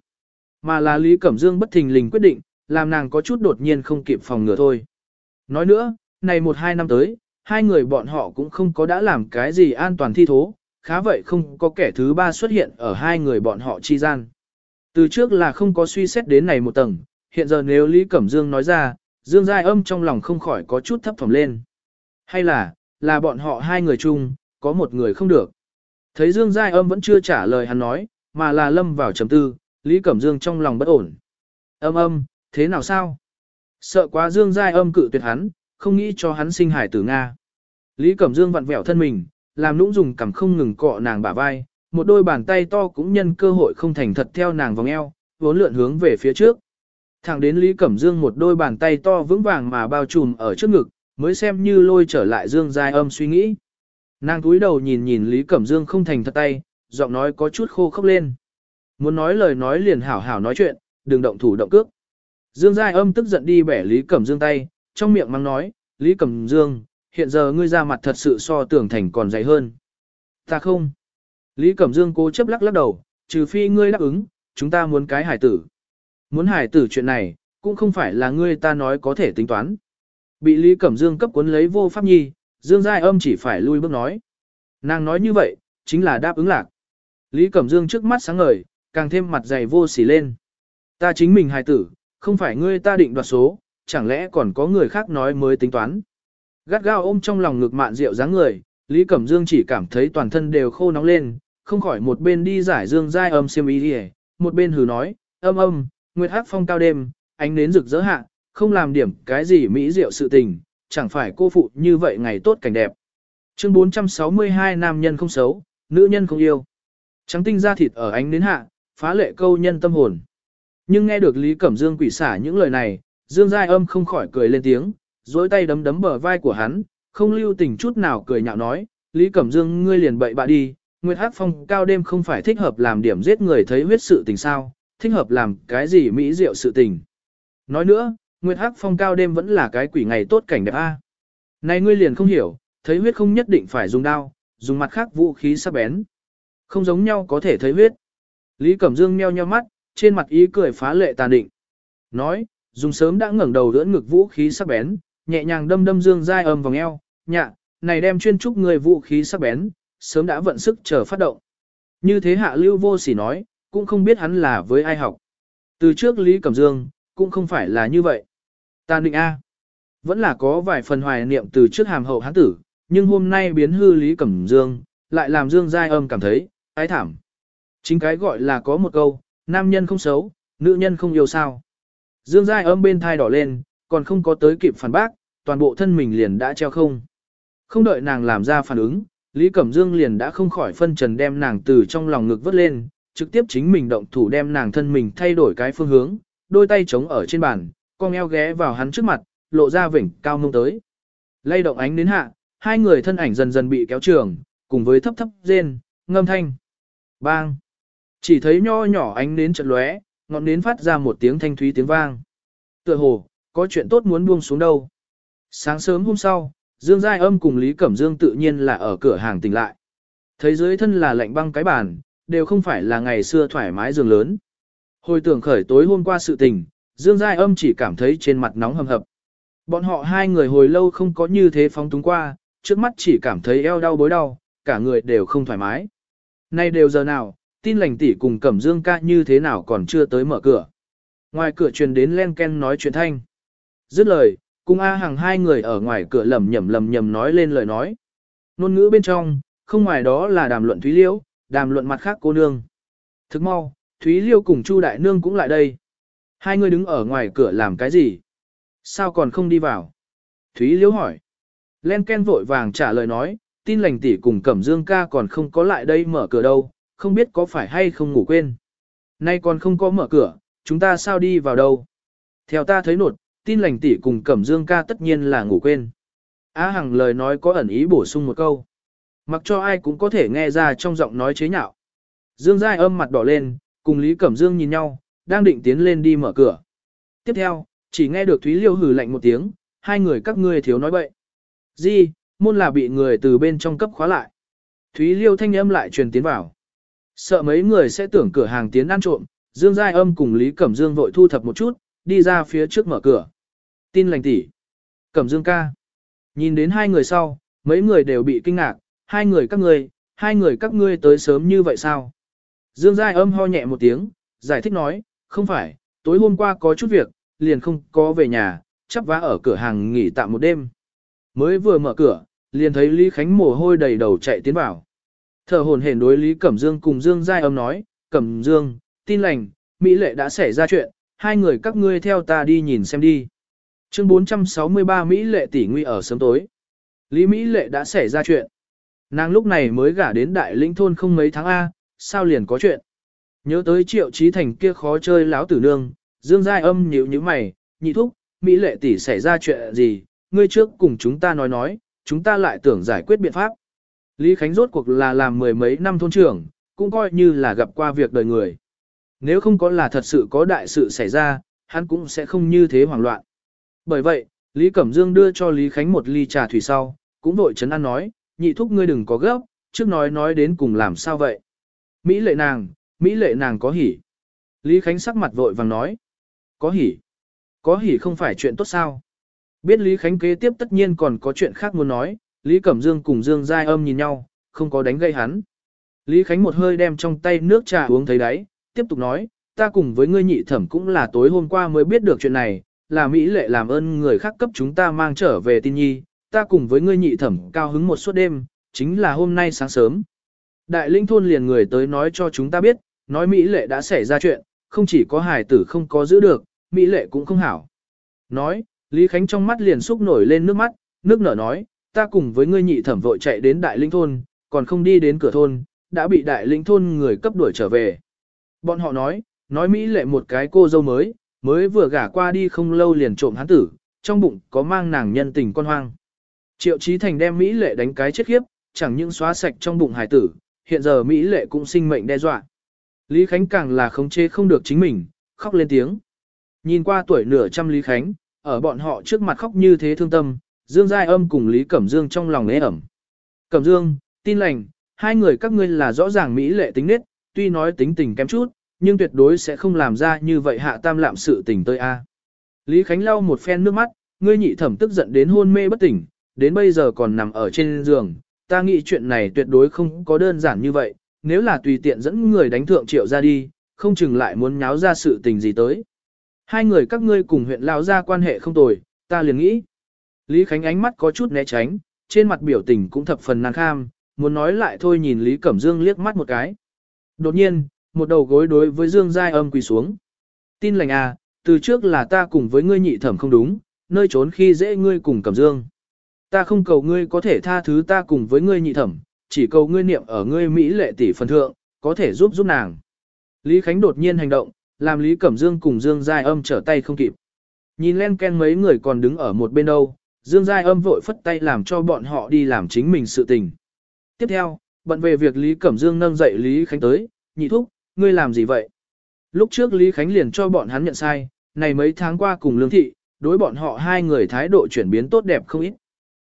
Mà là Lý Cẩm Dương bất thình lình quyết định, làm nàng có chút đột nhiên không kịp phòng ngừa thôi. Nói nữa, này một hai năm tới, hai người bọn họ cũng không có đã làm cái gì an toàn thi thố, khá vậy không có kẻ thứ ba xuất hiện ở hai người bọn họ chi gian. Từ trước là không có suy xét đến này một tầng, hiện giờ nếu Lý Cẩm Dương nói ra, Dương Giai âm trong lòng không khỏi có chút thấp phẩm lên. Hay là, là bọn họ hai người chung, có một người không được. Thấy Dương Giai âm vẫn chưa trả lời hắn nói, mà là lâm vào trầm tư, Lý Cẩm Dương trong lòng bất ổn. Âm âm, thế nào sao? Sợ quá Dương Giai âm cự tuyệt hắn, không nghĩ cho hắn sinh hải tử Nga. Lý Cẩm Dương vặn vẹo thân mình, làm nũng dùng cằm không ngừng cọ nàng bả vai, một đôi bàn tay to cũng nhân cơ hội không thành thật theo nàng vòng eo, vốn lượn hướng về phía trước. Thẳng đến Lý Cẩm Dương một đôi bàn tay to vững vàng mà bao trùm ở trước ngực, mới xem như lôi trở lại Dương Giai âm suy nghĩ. Nàng túi đầu nhìn nhìn Lý Cẩm Dương không thành thật tay, giọng nói có chút khô khốc lên. Muốn nói lời nói liền hảo hảo nói chuyện, đừng động thủ động cước. Dương Giai âm tức giận đi bẻ Lý Cẩm Dương tay, trong miệng mắng nói, Lý Cẩm Dương, hiện giờ ngươi ra mặt thật sự so tưởng thành còn dày hơn. Ta không. Lý Cẩm Dương cố chấp lắc lắc đầu, trừ phi ngươi đáp ứng, chúng ta muốn cái hải tử. Muốn hải tử chuyện này, cũng không phải là ngươi ta nói có thể tính toán. Bị Lý Cẩm Dương cấp cuốn lấy vô pháp nhi, Dương Giai âm chỉ phải lui bước nói. Nàng nói như vậy, chính là đáp ứng lạc. Lý Cẩm Dương trước mắt sáng ngời, càng thêm mặt dày vô xỉ lên. Ta chính mình hài tử, không phải ngươi ta định đoạt số, chẳng lẽ còn có người khác nói mới tính toán. Gắt gao ôm trong lòng ngực mạn rượu dáng người, Lý Cẩm Dương chỉ cảm thấy toàn thân đều khô nóng lên, không khỏi một bên đi giải dương dai âm xiêm ý đi một bên hừ nói, âm âm, nguyệt hát phong cao đêm, ánh nến rực rỡ hạ, không làm điểm cái gì mỹ diệu sự tình, chẳng phải cô phụ như vậy ngày tốt cảnh đẹp. Chương 462 nam nhân không xấu, nữ nhân không yêu. Trắng tinh da thịt ở ánh nến hạ, phá lệ câu nhân tâm hồn. Nhưng nghe được Lý Cẩm Dương quỷ xả những lời này, Dương Giai âm không khỏi cười lên tiếng, dối tay đấm đấm bờ vai của hắn, không lưu tình chút nào cười nhạo nói, Lý Cẩm Dương ngươi liền bậy bạ đi, Nguyệt Hắc Phong cao đêm không phải thích hợp làm điểm giết người thấy huyết sự tình sao, thích hợp làm cái gì mỹ diệu sự tình. Nói nữa, Nguyệt Hắc Phong cao đêm vẫn là cái quỷ ngày tốt cảnh đẹp a. Này ngươi liền không hiểu, thấy huyết không nhất định phải dùng đao, dùng mặt khác vũ khí sắc bén. Không giống nhau có thể thấy huyết. Lý Cẩm Dương nheo nheo mắt, trên mặt ý cười phá lệ tàn định. Nói, dùng sớm đã ngẩng đầu đỡ ngực vũ khí sắc bén, nhẹ nhàng đâm đâm Dương Giai âm vòng eo, nhạ, này đem chuyên trúc người vũ khí sắc bén, sớm đã vận sức chờ phát động. Như thế hạ lưu vô sỉ nói, cũng không biết hắn là với ai học. Từ trước Lý Cẩm Dương, cũng không phải là như vậy. Ta định A. Vẫn là có vài phần hoài niệm từ trước hàm hậu hán tử, nhưng hôm nay biến hư Lý Cẩm Dương, lại làm Dương Giai âm cảm thấy, ái thảm. Chính cái gọi là có một câu, nam nhân không xấu, nữ nhân không yêu sao. Dương Giai âm bên thai đỏ lên, còn không có tới kịp phản bác, toàn bộ thân mình liền đã treo không. Không đợi nàng làm ra phản ứng, Lý Cẩm Dương liền đã không khỏi phân trần đem nàng từ trong lòng ngực vớt lên, trực tiếp chính mình động thủ đem nàng thân mình thay đổi cái phương hướng, đôi tay chống ở trên bàn, con eo ghé vào hắn trước mặt, lộ ra vỉnh cao mông tới. Lay động ánh đến hạ, hai người thân ảnh dần dần bị kéo trường, cùng với thấp thấp rên, ngâm thanh. Bang! Chỉ thấy nho nhỏ ánh đến chợt lóe, ngọn nến phát ra một tiếng thanh thúy tiếng vang. Tựa hồ, có chuyện tốt muốn buông xuống đâu. Sáng sớm hôm sau, Dương Giai Âm cùng Lý Cẩm Dương tự nhiên là ở cửa hàng tỉnh lại. Thấy dưới thân là lạnh băng cái bàn, đều không phải là ngày xưa thoải mái giường lớn. Hồi tưởng khởi tối hôm qua sự tình, Dương Giai Âm chỉ cảm thấy trên mặt nóng hầm hập. Bọn họ hai người hồi lâu không có như thế phóng túng qua, trước mắt chỉ cảm thấy eo đau bối đau, cả người đều không thoải mái. Nay đều giờ nào, tin lành tỷ cùng Cẩm Dương ca như thế nào còn chưa tới mở cửa. Ngoài cửa truyền đến len ken nói chuyện thanh. Dứt lời, cùng A Hằng hai người ở ngoài cửa lầm nhầm lầm nhầm nói lên lời nói. Nôn ngữ bên trong, không ngoài đó là đàm luận Thúy Liễu, đàm luận mặt khác cô nương. Thức mau, Thúy Liêu cùng Chu Đại Nương cũng lại đây. Hai người đứng ở ngoài cửa làm cái gì? Sao còn không đi vào? Thúy Liêu hỏi. Len Ken vội vàng trả lời nói, tin lành tỷ cùng Cẩm Dương ca còn không có lại đây mở cửa đâu, không biết có phải hay không ngủ quên. Nay còn không có mở cửa, chúng ta sao đi vào đâu? Theo ta thấy nột, tin lành tỷ cùng Cẩm Dương ca tất nhiên là ngủ quên. Á Hằng lời nói có ẩn ý bổ sung một câu. Mặc cho ai cũng có thể nghe ra trong giọng nói chế nhạo. Dương Giai âm mặt đỏ lên, cùng Lý Cẩm Dương nhìn nhau, đang định tiến lên đi mở cửa. Tiếp theo, chỉ nghe được Thúy Liêu hử lạnh một tiếng, hai người các ngươi thiếu nói bậy. Gì, môn là bị người từ bên trong cấp khóa lại. Thúy Liêu thanh âm lại truyền tiến vào. Sợ mấy người sẽ tưởng cửa hàng tiến ăn trộm, Dương Giai âm cùng Lý Cẩm Dương vội thu thập một chút, đi ra phía trước mở cửa. Tin lành tỷ. Cẩm Dương ca. Nhìn đến hai người sau, mấy người đều bị kinh ngạc, hai người các ngươi, hai người các ngươi tới sớm như vậy sao? Dương Giai âm ho nhẹ một tiếng, giải thích nói, không phải, tối hôm qua có chút việc, liền không có về nhà, chắp vá ở cửa hàng nghỉ tạm một đêm. Mới vừa mở cửa, liền thấy Lý Khánh mồ hôi đầy đầu chạy tiến vào. Thở hồn hển đối Lý Cẩm Dương cùng Dương Giai âm nói, Cẩm Dương, tin lành, Mỹ lệ đã xảy ra chuyện, hai người các ngươi theo ta đi nhìn xem đi. Chương 463 Mỹ lệ tỷ nguy ở sớm tối. Lý Mỹ lệ đã xảy ra chuyện. Nàng lúc này mới gả đến đại lĩnh thôn không mấy tháng A, sao liền có chuyện. Nhớ tới triệu trí thành kia khó chơi láo tử nương, dương giai âm nhíu như mày, nhị thúc, Mỹ lệ tỷ xảy ra chuyện gì, ngươi trước cùng chúng ta nói nói, chúng ta lại tưởng giải quyết biện pháp. Lý Khánh rốt cuộc là làm mười mấy năm thôn trưởng, cũng coi như là gặp qua việc đời người. Nếu không có là thật sự có đại sự xảy ra, hắn cũng sẽ không như thế hoảng loạn. Bởi vậy, Lý Cẩm Dương đưa cho Lý Khánh một ly trà thủy sau, cũng vội chấn an nói, nhị thúc ngươi đừng có gấp, trước nói nói đến cùng làm sao vậy. Mỹ lệ nàng, Mỹ lệ nàng có hỉ. Lý Khánh sắc mặt vội vàng nói. Có hỉ. Có hỉ không phải chuyện tốt sao. Biết Lý Khánh kế tiếp tất nhiên còn có chuyện khác muốn nói, Lý Cẩm Dương cùng Dương Giai âm nhìn nhau, không có đánh gây hắn. Lý Khánh một hơi đem trong tay nước trà uống thấy đáy, tiếp tục nói, ta cùng với ngươi nhị thẩm cũng là tối hôm qua mới biết được chuyện này, là Mỹ lệ làm ơn người khác cấp chúng ta mang trở về tin nhi, ta cùng với ngươi nhị thẩm cao hứng một suốt đêm, chính là hôm nay sáng sớm. Đại linh thôn liền người tới nói cho chúng ta biết, nói Mỹ lệ đã xảy ra chuyện, không chỉ có hài tử không có giữ được, Mỹ lệ cũng không hảo. Nói, Lý Khánh trong mắt liền xúc nổi lên nước mắt, nước nở nói, ta cùng với ngươi nhị thẩm vội chạy đến đại linh thôn, còn không đi đến cửa thôn, đã bị đại linh thôn người cấp đuổi trở về. Bọn họ nói, nói Mỹ lệ một cái cô dâu mới, mới vừa gả qua đi không lâu liền trộm hắn tử, trong bụng có mang nàng nhân tình con hoang. Triệu Chí Thành đem Mỹ lệ đánh cái chết khiếp, chẳng những xóa sạch trong bụng hải tử, hiện giờ Mỹ lệ cũng sinh mệnh đe dọa. Lý Khánh càng là khống chế không được chính mình, khóc lên tiếng. Nhìn qua tuổi nửa trăm Lý Khánh, ở bọn họ trước mặt khóc như thế thương tâm, Dương Giai âm cùng Lý Cẩm Dương trong lòng nế ẩm. Cẩm Dương, tin lành, hai người các ngươi là rõ ràng Mỹ lệ tính nết, tuy nói tính tình kém chút, nhưng tuyệt đối sẽ không làm ra như vậy hạ tam lạm sự tình tơi a. Lý Khánh lau một phen nước mắt, ngươi nhị thẩm tức giận đến hôn mê bất tỉnh, đến bây giờ còn nằm ở trên giường, ta nghĩ chuyện này tuyệt đối không có đơn giản như vậy, nếu là tùy tiện dẫn người đánh thượng triệu ra đi, không chừng lại muốn nháo ra sự tình gì tới. Hai người các ngươi cùng huyện lao ra quan hệ không tồi, ta liền nghĩ. Lý Khánh ánh mắt có chút né tránh, trên mặt biểu tình cũng thập phần nàng kham, muốn nói lại thôi nhìn Lý Cẩm Dương liếc mắt một cái. Đột nhiên, một đầu gối đối với Dương Giai âm quỳ xuống. Tin lành à, từ trước là ta cùng với ngươi nhị thẩm không đúng, nơi trốn khi dễ ngươi cùng Cẩm Dương. Ta không cầu ngươi có thể tha thứ ta cùng với ngươi nhị thẩm, chỉ cầu ngươi niệm ở ngươi Mỹ lệ tỷ phần thượng, có thể giúp giúp nàng. Lý Khánh đột nhiên hành động, làm Lý Cẩm Dương cùng Dương Giai âm trở tay không kịp. Nhìn len ken mấy người còn đứng ở một bên đâu, Dương Giai âm vội phất tay làm cho bọn họ đi làm chính mình sự tình. Tiếp theo, bận về việc Lý Cẩm Dương nâng dậy Lý Khánh tới, nhị thúc, ngươi làm gì vậy? Lúc trước Lý Khánh liền cho bọn hắn nhận sai, này mấy tháng qua cùng lương thị, đối bọn họ hai người thái độ chuyển biến tốt đẹp không ít.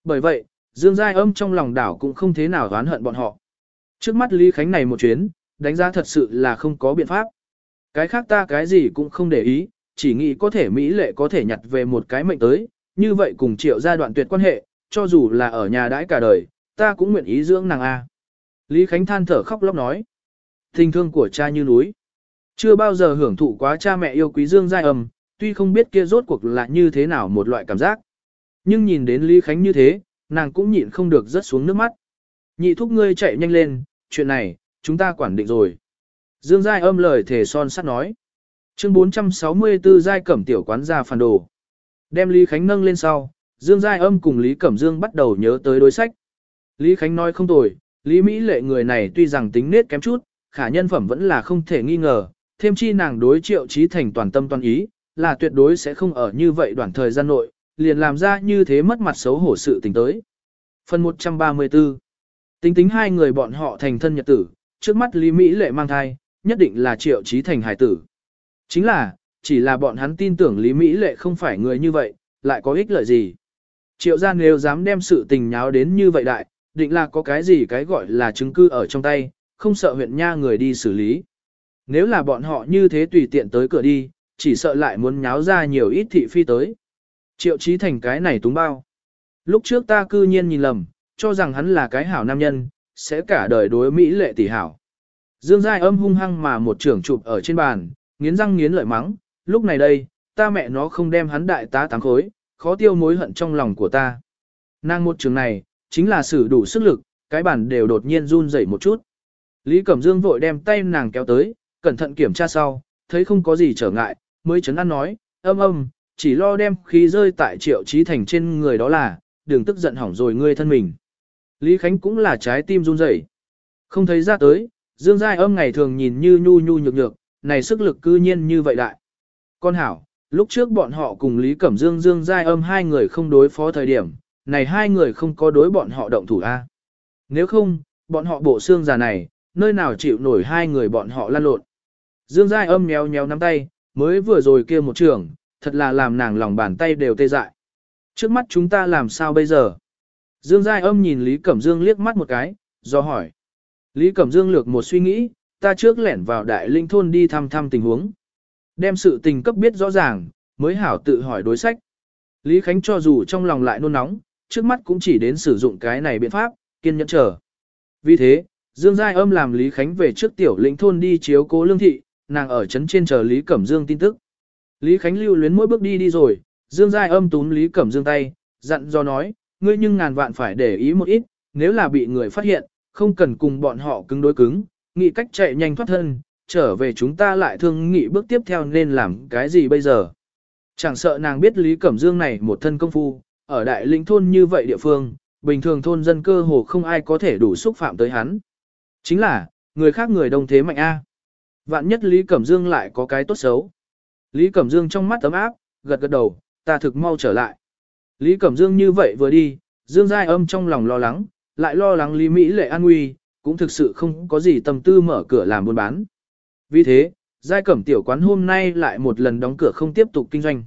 Bởi vậy, Dương Giai âm trong lòng đảo cũng không thế nào oán hận bọn họ. Trước mắt Lý Khánh này một chuyến, đánh giá thật sự là không có biện pháp. Cái khác ta cái gì cũng không để ý, chỉ nghĩ có thể Mỹ lệ có thể nhặt về một cái mệnh tới, như vậy cùng triệu gia đoạn tuyệt quan hệ, cho dù là ở nhà đãi cả đời, ta cũng nguyện ý dưỡng nàng A. Lý Khánh than thở khóc lóc nói. Tình thương của cha như núi. Chưa bao giờ hưởng thụ quá cha mẹ yêu quý Dương Giai âm, tuy không biết kia rốt cuộc là như thế nào một loại cảm giác. Nhưng nhìn đến Lý Khánh như thế, nàng cũng nhịn không được rớt xuống nước mắt. Nhị thúc ngươi chạy nhanh lên, chuyện này, chúng ta quản định rồi. Dương Giai âm lời thể son sắt nói. Chương 464 Giai Cẩm tiểu quán ra phản đồ. Đem Lý Khánh nâng lên sau, Dương Giai âm cùng Lý Cẩm Dương bắt đầu nhớ tới đối sách. Lý Khánh nói không tồi, Lý Mỹ lệ người này tuy rằng tính nết kém chút, khả nhân phẩm vẫn là không thể nghi ngờ, thêm chi nàng đối triệu trí thành toàn tâm toàn ý, là tuyệt đối sẽ không ở như vậy đoạn thời gian nội, liền làm ra như thế mất mặt xấu hổ sự tình tới. Phần 134 Tính tính hai người bọn họ thành thân nhật tử, trước mắt Lý Mỹ lệ mang thai, nhất định là triệu trí thành hải tử. Chính là, chỉ là bọn hắn tin tưởng Lý Mỹ lệ không phải người như vậy, lại có ích lợi gì. Triệu gia nếu dám đem sự tình nháo đến như vậy đại, định là có cái gì cái gọi là chứng cứ ở trong tay, không sợ huyện nha người đi xử lý. Nếu là bọn họ như thế tùy tiện tới cửa đi, chỉ sợ lại muốn nháo ra nhiều ít thị phi tới. Triệu trí thành cái này túng bao. Lúc trước ta cư nhiên nhìn lầm, cho rằng hắn là cái hảo nam nhân, sẽ cả đời đối Mỹ lệ tỷ hảo. Dương Giai âm hung hăng mà một trưởng chụp ở trên bàn, nghiến răng nghiến lợi mắng, lúc này đây, ta mẹ nó không đem hắn đại tá tám khối, khó tiêu mối hận trong lòng của ta. Nàng một trường này, chính là sử đủ sức lực, cái bản đều đột nhiên run rẩy một chút. Lý Cẩm Dương vội đem tay nàng kéo tới, cẩn thận kiểm tra sau, thấy không có gì trở ngại, mới chấn an nói, âm âm, chỉ lo đem khí rơi tại triệu trí thành trên người đó là, đừng tức giận hỏng rồi ngươi thân mình. Lý Khánh cũng là trái tim run rẩy, Không thấy ra tới, Dương Giai âm ngày thường nhìn như nhu nhu nhược nhược, này sức lực cư nhiên như vậy đại. Con hảo, lúc trước bọn họ cùng Lý Cẩm Dương Dương Giai âm hai người không đối phó thời điểm, này hai người không có đối bọn họ động thủ a. Nếu không, bọn họ bộ xương già này, nơi nào chịu nổi hai người bọn họ lan lộn. Dương Giai âm nhéo nhéo nắm tay, mới vừa rồi kia một trường, thật là làm nàng lòng bàn tay đều tê dại. Trước mắt chúng ta làm sao bây giờ? Dương Giai âm nhìn Lý Cẩm Dương liếc mắt một cái, do hỏi. Lý Cẩm Dương lược một suy nghĩ, ta trước lẻn vào đại linh thôn đi thăm thăm tình huống. Đem sự tình cấp biết rõ ràng, mới hảo tự hỏi đối sách. Lý Khánh cho dù trong lòng lại nôn nóng, trước mắt cũng chỉ đến sử dụng cái này biện pháp, kiên nhẫn chờ. Vì thế, Dương Giai âm làm Lý Khánh về trước tiểu lĩnh thôn đi chiếu cố lương thị, nàng ở trấn trên chờ Lý Cẩm Dương tin tức. Lý Khánh lưu luyến mỗi bước đi đi rồi, Dương Giai âm túm Lý Cẩm Dương tay, dặn do nói, ngươi nhưng ngàn vạn phải để ý một ít, nếu là bị người phát hiện, không cần cùng bọn họ cứng đối cứng, nghĩ cách chạy nhanh thoát thân, trở về chúng ta lại thương nghị bước tiếp theo nên làm cái gì bây giờ. Chẳng sợ nàng biết Lý Cẩm Dương này một thân công phu, ở đại lĩnh thôn như vậy địa phương, bình thường thôn dân cơ hồ không ai có thể đủ xúc phạm tới hắn. Chính là, người khác người đông thế mạnh A. Vạn nhất Lý Cẩm Dương lại có cái tốt xấu. Lý Cẩm Dương trong mắt ấm áp, gật gật đầu, ta thực mau trở lại. Lý Cẩm Dương như vậy vừa đi, Dương Giai âm trong lòng lo lắng, lại lo lắng Lý Mỹ lệ an nguy, cũng thực sự không có gì tâm tư mở cửa làm buôn bán. Vì thế, Giai Cẩm tiểu quán hôm nay lại một lần đóng cửa không tiếp tục kinh doanh.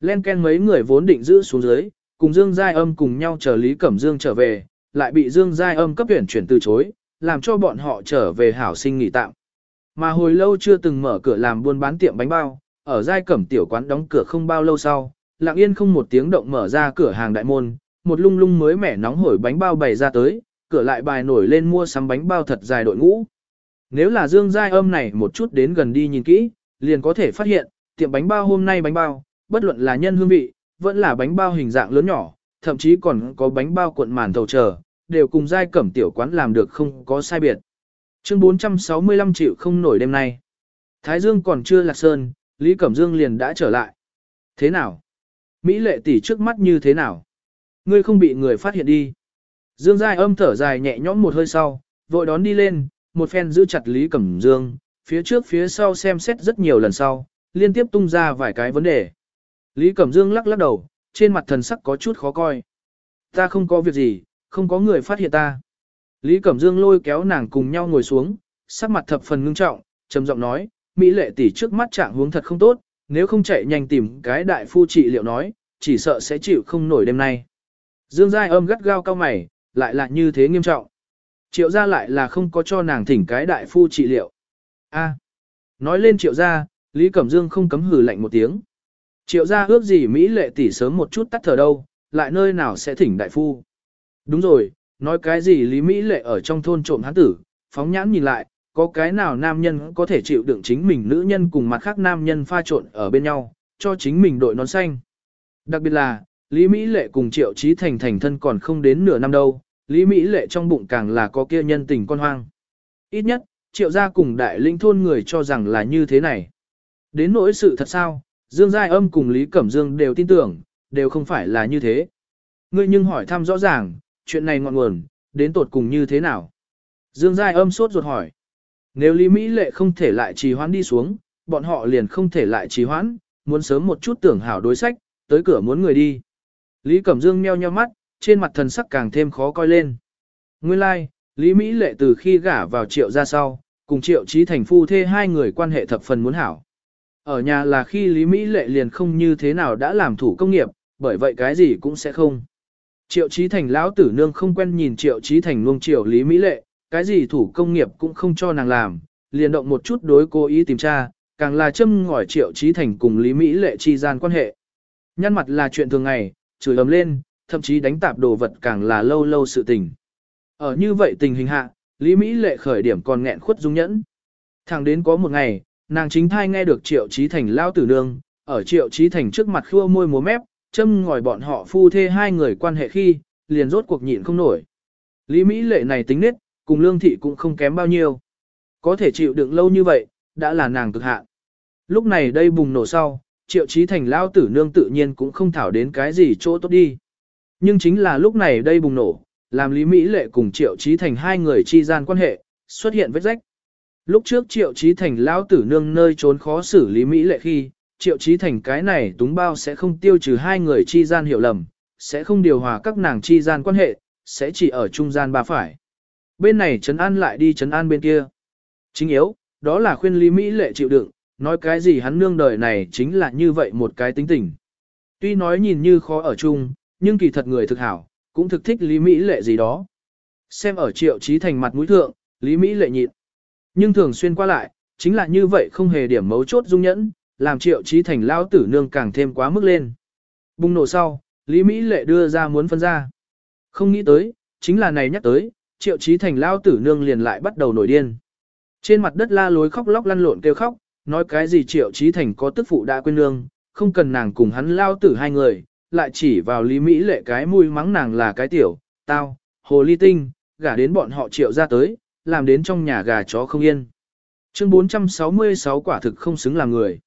Len Ken mấy người vốn định giữ xuống dưới, cùng Dương Giai âm cùng nhau chờ Lý Cẩm Dương trở về, lại bị Dương Giai âm cấp tuyển chuyển từ chối, làm cho bọn họ trở về hảo sinh nghỉ tạm. Mà hồi lâu chưa từng mở cửa làm buôn bán tiệm bánh bao, ở Giai Cẩm tiểu quán đóng cửa không bao lâu sau, lặng yên không một tiếng động mở ra cửa hàng đại môn, một lung lung mới mẻ nóng hổi bánh bao bày ra tới, cửa lại bài nổi lên mua sắm bánh bao thật dài đội ngũ. Nếu là Dương Giai âm này một chút đến gần đi nhìn kỹ, liền có thể phát hiện, tiệm bánh bao hôm nay bánh bao, bất luận là nhân hương vị, vẫn là bánh bao hình dạng lớn nhỏ, thậm chí còn có bánh bao cuộn màn thầu chờ, đều cùng Giai cẩm tiểu quán làm được không có sai biệt. Chương 465 triệu không nổi đêm nay. Thái Dương còn chưa lạc sơn, Lý Cẩm Dương liền đã trở lại. Thế nào? Mỹ lệ tỷ trước mắt như thế nào? Ngươi không bị người phát hiện đi. Dương Giai âm thở dài nhẹ nhõm một hơi sau, vội đón đi lên, một phen giữ chặt Lý Cẩm Dương, phía trước phía sau xem xét rất nhiều lần sau, liên tiếp tung ra vài cái vấn đề. Lý Cẩm Dương lắc lắc đầu, trên mặt thần sắc có chút khó coi. Ta không có việc gì, không có người phát hiện ta. Lý Cẩm Dương lôi kéo nàng cùng nhau ngồi xuống, sắc mặt thập phần ngưng trọng, trầm giọng nói, Mỹ lệ tỷ trước mắt trạng huống thật không tốt, nếu không chạy nhanh tìm cái đại phu trị liệu nói, chỉ sợ sẽ chịu không nổi đêm nay. Dương Giai âm gắt gao cao mày, lại là như thế nghiêm trọng. Triệu gia lại là không có cho nàng thỉnh cái đại phu trị liệu. A. nói lên triệu gia, Lý Cẩm Dương không cấm hừ lạnh một tiếng. Triệu gia ước gì Mỹ lệ tỷ sớm một chút tắt thở đâu, lại nơi nào sẽ thỉnh đại phu. Đúng rồi, nói cái gì Lý Mỹ lệ ở trong thôn trộm hắn tử, phóng nhãn nhìn lại, có cái nào nam nhân có thể chịu đựng chính mình nữ nhân cùng mặt khác nam nhân pha trộn ở bên nhau, cho chính mình đội nón xanh. Đặc biệt là, Lý Mỹ lệ cùng Triệu Chí Thành thành thân còn không đến nửa năm đâu, Lý Mỹ lệ trong bụng càng là có kia nhân tình con hoang. Ít nhất, Triệu gia cùng đại linh thôn người cho rằng là như thế này. Đến nỗi sự thật sao, Dương Giai Âm cùng Lý Cẩm Dương đều tin tưởng, đều không phải là như thế. Ngươi nhưng hỏi thăm rõ ràng, chuyện này ngọn nguồn, đến tột cùng như thế nào? Dương Giai Âm sốt ruột hỏi. Nếu Lý Mỹ Lệ không thể lại trì hoãn đi xuống, bọn họ liền không thể lại trì hoãn, muốn sớm một chút tưởng hảo đối sách, tới cửa muốn người đi. Lý Cẩm Dương meo nheo mắt, trên mặt thần sắc càng thêm khó coi lên. Nguyên lai, like, Lý Mỹ Lệ từ khi gả vào triệu ra sau, cùng triệu trí thành phu thê hai người quan hệ thập phần muốn hảo. Ở nhà là khi Lý Mỹ Lệ liền không như thế nào đã làm thủ công nghiệp, bởi vậy cái gì cũng sẽ không. Triệu trí thành lão tử nương không quen nhìn triệu trí thành nuông triệu Lý Mỹ Lệ, cái gì thủ công nghiệp cũng không cho nàng làm, liền động một chút đối cố ý tìm tra, càng là châm ngỏi triệu trí thành cùng Lý Mỹ lệ chi gian quan hệ. Nhăn mặt là chuyện thường ngày, chửi ấm lên, thậm chí đánh tạp đồ vật càng là lâu lâu sự tình. Ở như vậy tình hình hạ, Lý Mỹ lệ khởi điểm còn nghẹn khuất dung nhẫn. Thẳng đến có một ngày, nàng chính thai nghe được triệu trí thành lao tử nương, ở triệu trí thành trước mặt khua môi múa mép, châm ngòi bọn họ phu thê hai người quan hệ khi, liền rốt cuộc nhịn không nổi. Lý Mỹ lệ này tính nết, cùng lương thị cũng không kém bao nhiêu. Có thể chịu đựng lâu như vậy, đã là nàng cực hạn. Lúc này đây bùng nổ sau, triệu trí thành lao tử nương tự nhiên cũng không thảo đến cái gì chỗ tốt đi. Nhưng chính là lúc này đây bùng nổ, làm Lý Mỹ Lệ cùng triệu trí thành hai người chi gian quan hệ, xuất hiện vết rách. Lúc trước triệu trí thành lao tử nương nơi trốn khó xử Lý Mỹ Lệ khi, triệu trí thành cái này túng bao sẽ không tiêu trừ hai người chi gian hiểu lầm, sẽ không điều hòa các nàng chi gian quan hệ, sẽ chỉ ở trung gian ba phải bên này trấn an lại đi trấn an bên kia. Chính yếu, đó là khuyên Lý Mỹ lệ chịu đựng, nói cái gì hắn nương đời này chính là như vậy một cái tính tình. Tuy nói nhìn như khó ở chung, nhưng kỳ thật người thực hảo, cũng thực thích Lý Mỹ lệ gì đó. Xem ở triệu trí thành mặt mũi thượng, Lý Mỹ lệ nhịn. Nhưng thường xuyên qua lại, chính là như vậy không hề điểm mấu chốt dung nhẫn, làm triệu trí thành lao tử nương càng thêm quá mức lên. Bùng nổ sau, Lý Mỹ lệ đưa ra muốn phân ra. Không nghĩ tới, chính là này nhắc tới, triệu trí thành lao tử nương liền lại bắt đầu nổi điên. Trên mặt đất la lối khóc lóc lăn lộn kêu khóc, nói cái gì triệu trí thành có tức phụ đã quên nương, không cần nàng cùng hắn lao tử hai người, lại chỉ vào lý mỹ lệ cái mùi mắng nàng là cái tiểu, tao, hồ ly tinh, gả đến bọn họ triệu ra tới, làm đến trong nhà gà chó không yên. Chương 466 quả thực không xứng làm người.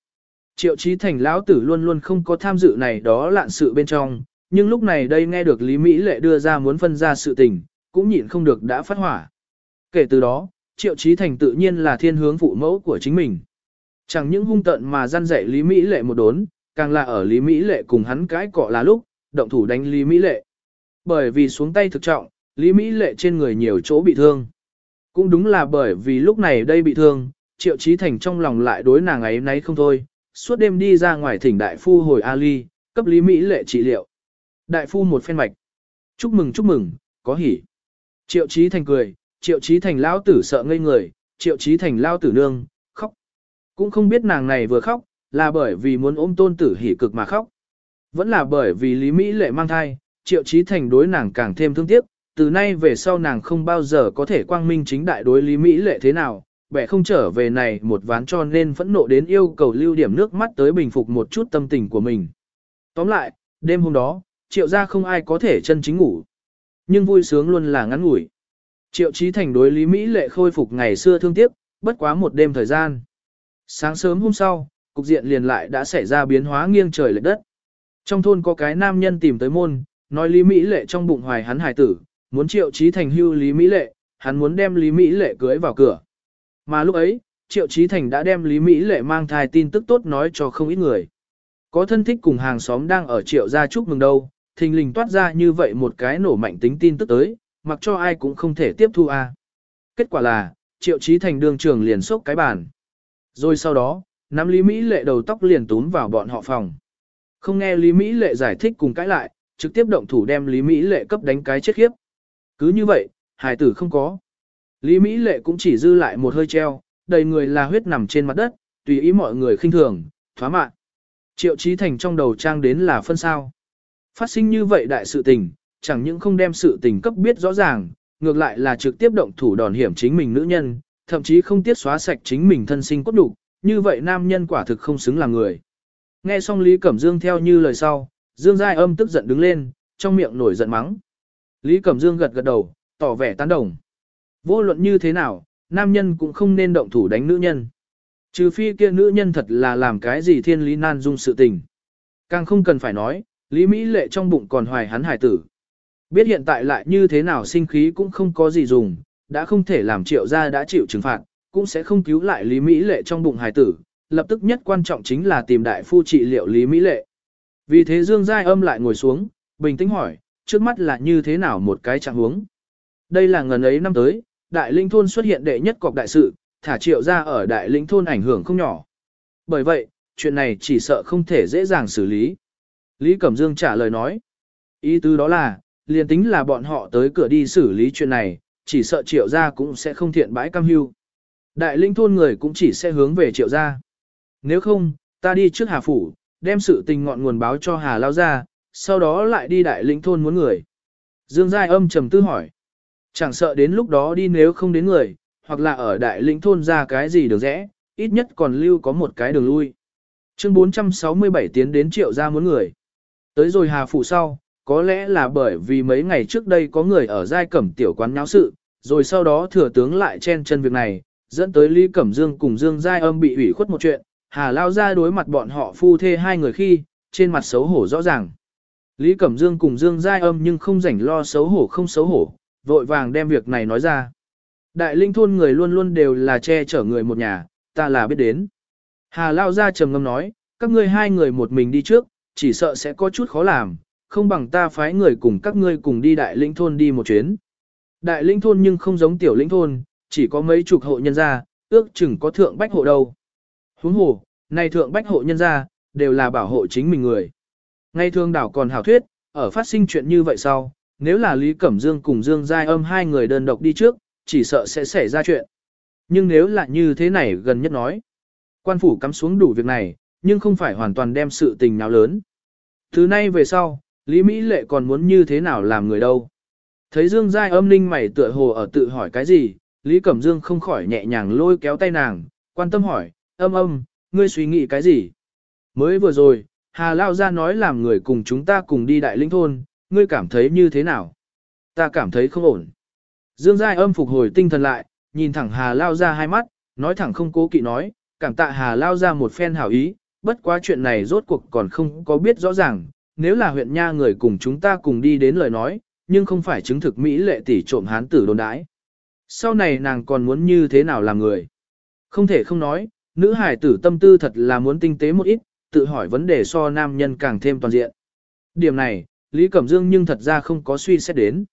Triệu trí thành lão tử luôn luôn không có tham dự này đó lạn sự bên trong, nhưng lúc này đây nghe được Lý Mỹ Lệ đưa ra muốn phân ra sự tình, cũng nhịn không được đã phát hỏa. Kể từ đó, Triệu Chí Thành tự nhiên là thiên hướng phụ mẫu của chính mình. Chẳng những hung tận mà gian dạy Lý Mỹ Lệ một đốn, càng là ở Lý Mỹ Lệ cùng hắn cái cọ là lúc, động thủ đánh Lý Mỹ Lệ. Bởi vì xuống tay thực trọng, Lý Mỹ Lệ trên người nhiều chỗ bị thương. Cũng đúng là bởi vì lúc này đây bị thương, Triệu Chí Thành trong lòng lại đối nàng ấy nấy không thôi, suốt đêm đi ra ngoài thỉnh đại phu hồi Ali, cấp Lý Mỹ Lệ trị liệu. Đại phu một phen mạch. Chúc mừng chúc mừng, có hỉ. Triệu Chí Thành cười, Triệu Chí Thành lão tử sợ ngây người, Triệu Chí Thành lao tử nương, khóc. Cũng không biết nàng này vừa khóc, là bởi vì muốn ôm tôn tử hỉ cực mà khóc. Vẫn là bởi vì Lý Mỹ lệ mang thai, Triệu trí Thành đối nàng càng thêm thương tiếc, từ nay về sau nàng không bao giờ có thể quang minh chính đại đối Lý Mỹ lệ thế nào, bẻ không trở về này một ván cho nên phẫn nộ đến yêu cầu lưu điểm nước mắt tới bình phục một chút tâm tình của mình. Tóm lại, đêm hôm đó, triệu gia không ai có thể chân chính ngủ. Nhưng vui sướng luôn là ngắn ngủi. Triệu trí Thành đối Lý Mỹ lệ khôi phục ngày xưa thương tiếc, bất quá một đêm thời gian. Sáng sớm hôm sau, cục diện liền lại đã xảy ra biến hóa nghiêng trời lệch đất. Trong thôn có cái nam nhân tìm tới môn, nói Lý Mỹ lệ trong bụng hoài hắn hài tử, muốn Triệu Chí Thành hưu Lý Mỹ lệ, hắn muốn đem Lý Mỹ lệ cưới vào cửa. Mà lúc ấy, Triệu Chí Thành đã đem Lý Mỹ lệ mang thai tin tức tốt nói cho không ít người. Có thân thích cùng hàng xóm đang ở Triệu gia chúc mừng đâu, thình lình toát ra như vậy một cái nổ mạnh tính tin tức tới, mặc cho ai cũng không thể tiếp thu a. Kết quả là, Triệu Chí Thành đường trường liền sốc cái bàn. Rồi sau đó, nắm Lý Mỹ lệ đầu tóc liền túm vào bọn họ phòng. Không nghe Lý Mỹ lệ giải thích cùng cãi lại, trực tiếp động thủ đem Lý Mỹ lệ cấp đánh cái chết khiếp. Cứ như vậy, hài tử không có. Lý Mỹ lệ cũng chỉ dư lại một hơi treo, đầy người là huyết nằm trên mặt đất, tùy ý mọi người khinh thường, thoá mạn. Triệu Chí Thành trong đầu trang đến là phân sao. Phát sinh như vậy đại sự tình, chẳng những không đem sự tình cấp biết rõ ràng, ngược lại là trực tiếp động thủ đòn hiểm chính mình nữ nhân, thậm chí không tiết xóa sạch chính mình thân sinh cốt đủ, như vậy nam nhân quả thực không xứng làm người. Nghe xong Lý Cẩm Dương theo như lời sau, Dương Giai âm tức giận đứng lên, trong miệng nổi giận mắng. Lý Cẩm Dương gật gật đầu, tỏ vẻ tán đồng. Vô luận như thế nào, nam nhân cũng không nên động thủ đánh nữ nhân. Trừ phi kia nữ nhân thật là làm cái gì thiên lý nan dung sự tình. Càng không cần phải nói, Lý Mỹ lệ trong bụng còn hoài hắn hải tử. Biết hiện tại lại như thế nào sinh khí cũng không có gì dùng, đã không thể làm triệu gia đã chịu trừng phạt, cũng sẽ không cứu lại Lý Mỹ lệ trong bụng hải tử. Lập tức nhất quan trọng chính là tìm đại phu trị liệu Lý Mỹ lệ. Vì thế Dương Giai âm lại ngồi xuống, bình tĩnh hỏi, trước mắt là như thế nào một cái trạng huống. Đây là ngần ấy năm tới, đại linh thôn xuất hiện đệ nhất cọc đại sự, thả triệu ra ở đại linh thôn ảnh hưởng không nhỏ. Bởi vậy, chuyện này chỉ sợ không thể dễ dàng xử lý. Lý Cẩm Dương trả lời nói. Ý tứ đó là, liền tính là bọn họ tới cửa đi xử lý chuyện này, chỉ sợ triệu gia cũng sẽ không thiện bãi cam hưu. Đại linh thôn người cũng chỉ sẽ hướng về triệu gia. Nếu không, ta đi trước Hà Phủ, đem sự tình ngọn nguồn báo cho Hà Lao gia, sau đó lại đi đại linh thôn muốn người. Dương Giai âm trầm tư hỏi. Chẳng sợ đến lúc đó đi nếu không đến người, hoặc là ở đại lĩnh thôn ra cái gì được rẽ, ít nhất còn lưu có một cái đường lui. Chương 467 tiến đến triệu ra muốn người. Tới rồi Hà phủ sau, có lẽ là bởi vì mấy ngày trước đây có người ở giai cẩm tiểu quán nháo sự, rồi sau đó thừa tướng lại chen chân việc này, dẫn tới Lý Cẩm Dương cùng Dương Giai âm bị ủy khuất một chuyện, Hà lao ra đối mặt bọn họ phu thê hai người khi, trên mặt xấu hổ rõ ràng. Lý Cẩm Dương cùng Dương Giai âm nhưng không rảnh lo xấu hổ không xấu hổ, vội vàng đem việc này nói ra. Đại linh thôn người luôn luôn đều là che chở người một nhà, ta là biết đến. Hà Lao ra trầm ngâm nói, các ngươi hai người một mình đi trước, chỉ sợ sẽ có chút khó làm, không bằng ta phái người cùng các ngươi cùng đi đại linh thôn đi một chuyến. Đại linh thôn nhưng không giống tiểu linh thôn, chỉ có mấy chục hộ nhân gia, ước chừng có thượng bách hộ đâu. Huống hồ, này thượng bách hộ nhân gia, đều là bảo hộ chính mình người. Ngay thương đảo còn hảo thuyết, ở phát sinh chuyện như vậy sau, nếu là Lý Cẩm Dương cùng Dương Giai âm hai người đơn độc đi trước, chỉ sợ sẽ xảy ra chuyện. Nhưng nếu là như thế này gần nhất nói, quan phủ cắm xuống đủ việc này, nhưng không phải hoàn toàn đem sự tình nào lớn. Thứ nay về sau, Lý Mỹ Lệ còn muốn như thế nào làm người đâu. Thấy Dương Giai âm ninh mày tựa hồ ở tự hỏi cái gì, Lý Cẩm Dương không khỏi nhẹ nhàng lôi kéo tay nàng, quan tâm hỏi, âm âm, ngươi suy nghĩ cái gì? Mới vừa rồi, Hà Lao ra nói làm người cùng chúng ta cùng đi đại linh thôn, ngươi cảm thấy như thế nào? Ta cảm thấy không ổn. Dương Giai âm phục hồi tinh thần lại, nhìn thẳng Hà Lao ra hai mắt, nói thẳng không cố kỵ nói, cảm tạ Hà Lao ra một phen hảo ý, bất quá chuyện này rốt cuộc còn không có biết rõ ràng, nếu là huyện nha người cùng chúng ta cùng đi đến lời nói, nhưng không phải chứng thực Mỹ lệ tỷ trộm hán tử đồn đãi. Sau này nàng còn muốn như thế nào làm người? Không thể không nói, nữ hải tử tâm tư thật là muốn tinh tế một ít, tự hỏi vấn đề so nam nhân càng thêm toàn diện. Điểm này, Lý Cẩm Dương nhưng thật ra không có suy xét đến.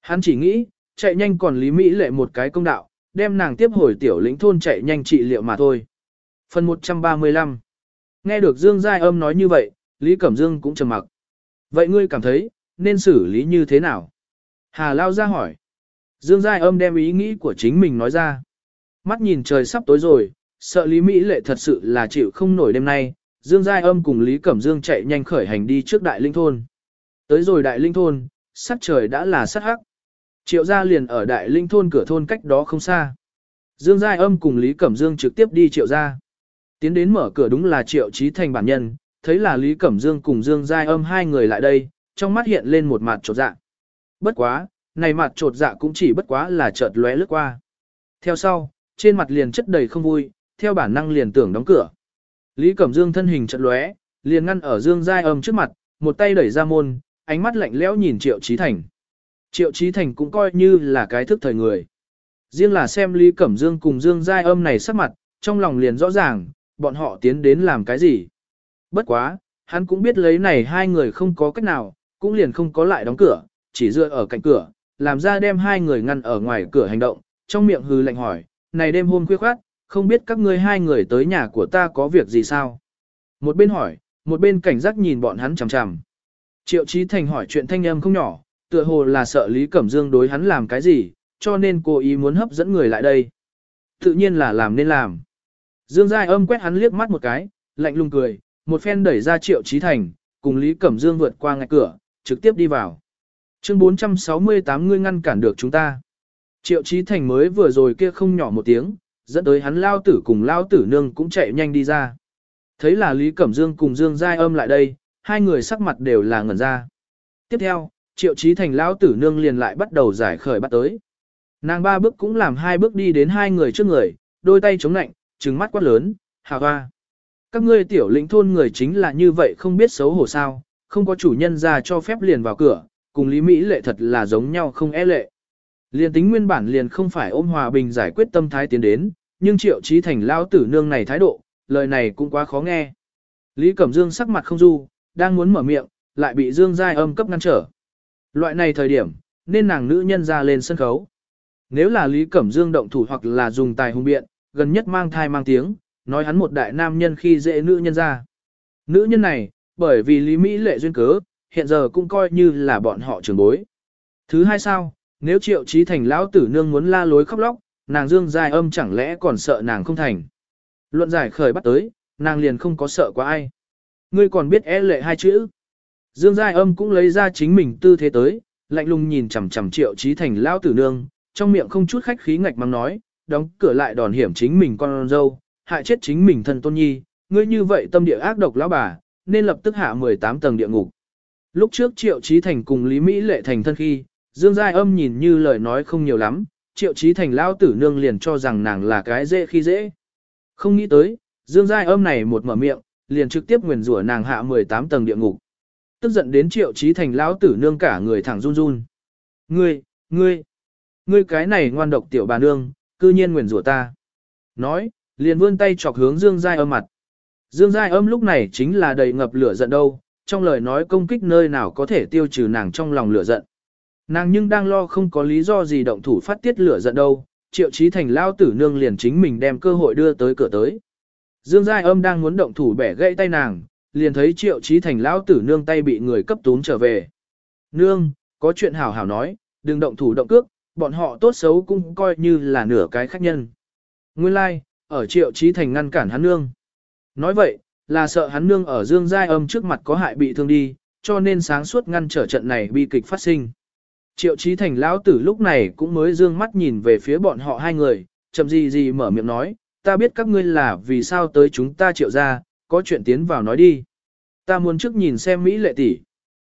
Hắn chỉ nghĩ, chạy nhanh còn Lý Mỹ lệ một cái công đạo, đem nàng tiếp hồi tiểu lĩnh thôn chạy nhanh trị liệu mà thôi. Phần 135 Nghe được Dương Giai âm nói như vậy, Lý Cẩm Dương cũng trầm mặc. Vậy ngươi cảm thấy, nên xử lý như thế nào? Hà Lao ra hỏi. Dương Giai âm đem ý nghĩ của chính mình nói ra. Mắt nhìn trời sắp tối rồi, sợ Lý Mỹ lệ thật sự là chịu không nổi đêm nay. Dương Giai âm cùng Lý Cẩm Dương chạy nhanh khởi hành đi trước đại linh thôn. Tới rồi đại linh thôn, sắc trời đã là sắc hắc. Triệu gia liền ở đại linh thôn cửa thôn cách đó không xa. Dương Giai Âm cùng Lý Cẩm Dương trực tiếp đi triệu ra. Tiến đến mở cửa đúng là triệu trí thành bản nhân, thấy là Lý Cẩm Dương cùng Dương Giai Âm hai người lại đây, trong mắt hiện lên một mặt trột dạ. Bất quá, này mặt trột dạ cũng chỉ bất quá là chợt lóe lướt qua. Theo sau, trên mặt liền chất đầy không vui, theo bản năng liền tưởng đóng cửa. Lý Cẩm Dương thân hình chợt lóe, liền ngăn ở Dương Giai Âm trước mặt, một tay đẩy ra môn, ánh mắt lạnh lẽo nhìn Triệu Chí Thành. Triệu Chí Thành cũng coi như là cái thức thời người. Riêng là xem Lý Cẩm Dương cùng Dương Giai Âm này sắc mặt, trong lòng liền rõ ràng, bọn họ tiến đến làm cái gì. Bất quá, hắn cũng biết lấy này hai người không có cách nào, cũng liền không có lại đóng cửa, chỉ dựa ở cạnh cửa, làm ra đem hai người ngăn ở ngoài cửa hành động, trong miệng hừ lạnh hỏi, này đêm hôm khuya khoát, không biết các ngươi hai người tới nhà của ta có việc gì sao? Một bên hỏi, một bên cảnh giác nhìn bọn hắn chằm chằm. Triệu Chí Thành hỏi chuyện thanh âm không nhỏ, tựa hồ là sợ Lý Cẩm Dương đối hắn làm cái gì, cho nên cố ý muốn hấp dẫn người lại đây. Tự nhiên là làm nên làm. Dương Giai âm quét hắn liếc mắt một cái, lạnh lùng cười, một phen đẩy ra Triệu Chí Thành, cùng Lý Cẩm Dương vượt qua ngạch cửa, trực tiếp đi vào. Chương 468 ngươi ngăn cản được chúng ta. Triệu Chí Thành mới vừa rồi kia không nhỏ một tiếng, dẫn tới hắn lao tử cùng lao tử nương cũng chạy nhanh đi ra. Thấy là Lý Cẩm Dương cùng Dương Giai âm lại đây, hai người sắc mặt đều là ngẩn ra. Tiếp theo, Triệu Chí Thành lao tử nương liền lại bắt đầu giải khởi bắt tới. Nàng ba bước cũng làm hai bước đi đến hai người trước người, đôi tay chống nạnh, trừng mắt quát lớn, hà hoa. Các ngươi tiểu lĩnh thôn người chính là như vậy không biết xấu hổ sao, không có chủ nhân ra cho phép liền vào cửa, cùng Lý Mỹ lệ thật là giống nhau không e lệ. Liền tính nguyên bản liền không phải ôm hòa bình giải quyết tâm thái tiến đến, nhưng triệu trí thành lao tử nương này thái độ, lời này cũng quá khó nghe. Lý Cẩm Dương sắc mặt không du, đang muốn mở miệng, lại bị Dương Giai âm cấp ngăn trở. Loại này thời điểm, nên nàng nữ nhân ra lên sân khấu. Nếu là Lý Cẩm Dương động thủ hoặc là dùng tài hung biện, gần nhất mang thai mang tiếng, nói hắn một đại nam nhân khi dễ nữ nhân ra. Nữ nhân này, bởi vì Lý Mỹ lệ duyên cớ, hiện giờ cũng coi như là bọn họ trường bối. Thứ hai sao, nếu triệu trí thành lão tử nương muốn la lối khóc lóc, nàng dương dài âm chẳng lẽ còn sợ nàng không thành. Luận giải khởi bắt tới, nàng liền không có sợ quá ai. Ngươi còn biết e lệ hai chữ. Dương Giai Âm cũng lấy ra chính mình tư thế tới, lạnh lùng nhìn chằm chằm Triệu trí Thành lão tử nương, trong miệng không chút khách khí ngạch mắng nói, đóng cửa lại đòn hiểm chính mình con dâu, hại chết chính mình thân tôn nhi, ngươi như vậy tâm địa ác độc lão bà, nên lập tức hạ 18 tầng địa ngục. Lúc trước Triệu Chí Thành cùng Lý Mỹ lệ thành thân khi, Dương Giai Âm nhìn như lời nói không nhiều lắm, Triệu Chí Thành lão tử nương liền cho rằng nàng là cái dễ khi dễ. Không nghĩ tới, Dương Giai Âm này một mở miệng, liền trực tiếp nguyền rủa nàng hạ 18 tầng địa ngục. Tức giận đến Triệu Chí Thành lão tử nương cả người thẳng run run. Ngươi, ngươi, ngươi cái này ngoan độc tiểu bà nương, cư nhiên nguyền rủa ta. Nói, liền vươn tay chọc hướng Dương Giai Âm mặt. Dương Giai Âm lúc này chính là đầy ngập lửa giận đâu, trong lời nói công kích nơi nào có thể tiêu trừ nàng trong lòng lửa giận. Nàng nhưng đang lo không có lý do gì động thủ phát tiết lửa giận đâu, triệu trí thành lao tử nương liền chính mình đem cơ hội đưa tới cửa tới. Dương Giai âm đang muốn động thủ bẻ gãy tay nàng, liền thấy triệu trí thành lao tử nương tay bị người cấp tún trở về. Nương, có chuyện hảo hảo nói, đừng động thủ động cước, bọn họ tốt xấu cũng coi như là nửa cái khách nhân. Nguyên lai, like, ở triệu trí thành ngăn cản hắn nương. Nói vậy, là sợ hắn nương ở Dương Giai âm trước mặt có hại bị thương đi, cho nên sáng suốt ngăn trở trận này bi kịch phát sinh. Triệu Chí Thành lão tử lúc này cũng mới dương mắt nhìn về phía bọn họ hai người, chậm gì gì mở miệng nói, ta biết các ngươi là vì sao tới chúng ta triệu ra, có chuyện tiến vào nói đi. Ta muốn trước nhìn xem Mỹ lệ tỷ.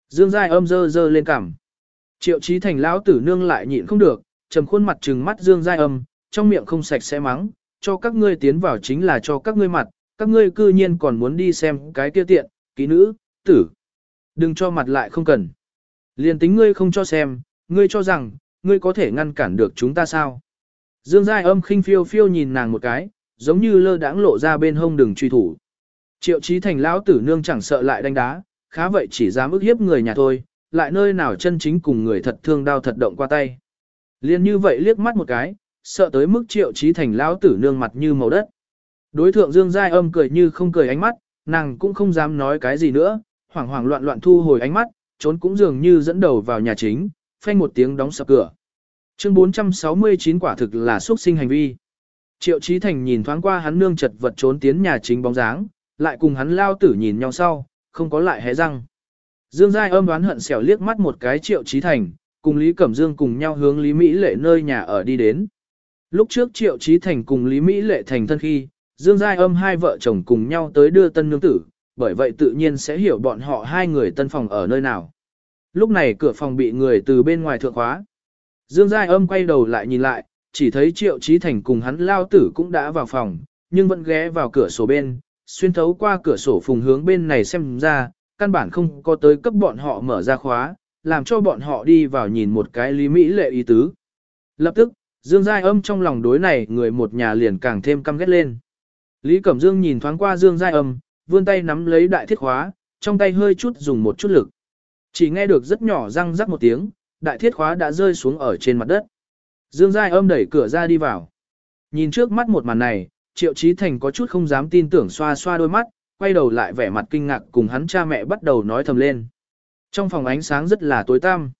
Dương Giai âm dơ dơ lên cằm. Triệu Chí Thành lão tử nương lại nhịn không được, trầm khuôn mặt trừng mắt Dương Giai âm, trong miệng không sạch sẽ mắng, cho các ngươi tiến vào chính là cho các ngươi mặt, các ngươi cư nhiên còn muốn đi xem cái kia tiện, kỹ nữ, tử. Đừng cho mặt lại không cần. liền tính ngươi không cho xem, ngươi cho rằng, ngươi có thể ngăn cản được chúng ta sao? Dương Giai âm khinh phiêu phiêu nhìn nàng một cái, giống như lơ đãng lộ ra bên hông đường truy thủ. Triệu trí thành lão tử nương chẳng sợ lại đánh đá, khá vậy chỉ dám ức hiếp người nhà thôi, lại nơi nào chân chính cùng người thật thương đau thật động qua tay. Liên như vậy liếc mắt một cái, sợ tới mức triệu trí thành lão tử nương mặt như màu đất. Đối thượng Dương Giai âm cười như không cười ánh mắt, nàng cũng không dám nói cái gì nữa, hoảng hoảng loạn loạn thu hồi ánh mắt, trốn cũng dường như dẫn đầu vào nhà chính, phanh một tiếng đóng sập cửa. Chương 469 quả thực là xuất sinh hành vi. Triệu Chí Thành nhìn thoáng qua hắn nương chật vật trốn tiến nhà chính bóng dáng, lại cùng hắn lao tử nhìn nhau sau, không có lại hé răng. Dương Giai âm đoán hận xẻo liếc mắt một cái Triệu Chí Thành, cùng Lý Cẩm Dương cùng nhau hướng Lý Mỹ lệ nơi nhà ở đi đến. Lúc trước Triệu Chí Thành cùng Lý Mỹ Lệ thành thân khi, Dương Giai Âm hai vợ chồng cùng nhau tới đưa tân nương tử, bởi vậy tự nhiên sẽ hiểu bọn họ hai người tân phòng ở nơi nào. Lúc này cửa phòng bị người từ bên ngoài thượng khóa. Dương Giai Âm quay đầu lại nhìn lại, chỉ thấy Triệu Chí Thành cùng hắn lao tử cũng đã vào phòng, nhưng vẫn ghé vào cửa sổ bên, xuyên thấu qua cửa sổ phùng hướng bên này xem ra, căn bản không có tới cấp bọn họ mở ra khóa, làm cho bọn họ đi vào nhìn một cái lý mỹ lệ ý tứ. Lập tức, Dương Giai âm trong lòng đối này người một nhà liền càng thêm căm ghét lên. Lý Cẩm Dương nhìn thoáng qua Dương Giai âm, vươn tay nắm lấy đại thiết khóa, trong tay hơi chút dùng một chút lực. Chỉ nghe được rất nhỏ răng rắc một tiếng, đại thiết khóa đã rơi xuống ở trên mặt đất. Dương Giai âm đẩy cửa ra đi vào. Nhìn trước mắt một màn này, Triệu Chí Thành có chút không dám tin tưởng xoa xoa đôi mắt, quay đầu lại vẻ mặt kinh ngạc cùng hắn cha mẹ bắt đầu nói thầm lên. Trong phòng ánh sáng rất là tối tăm.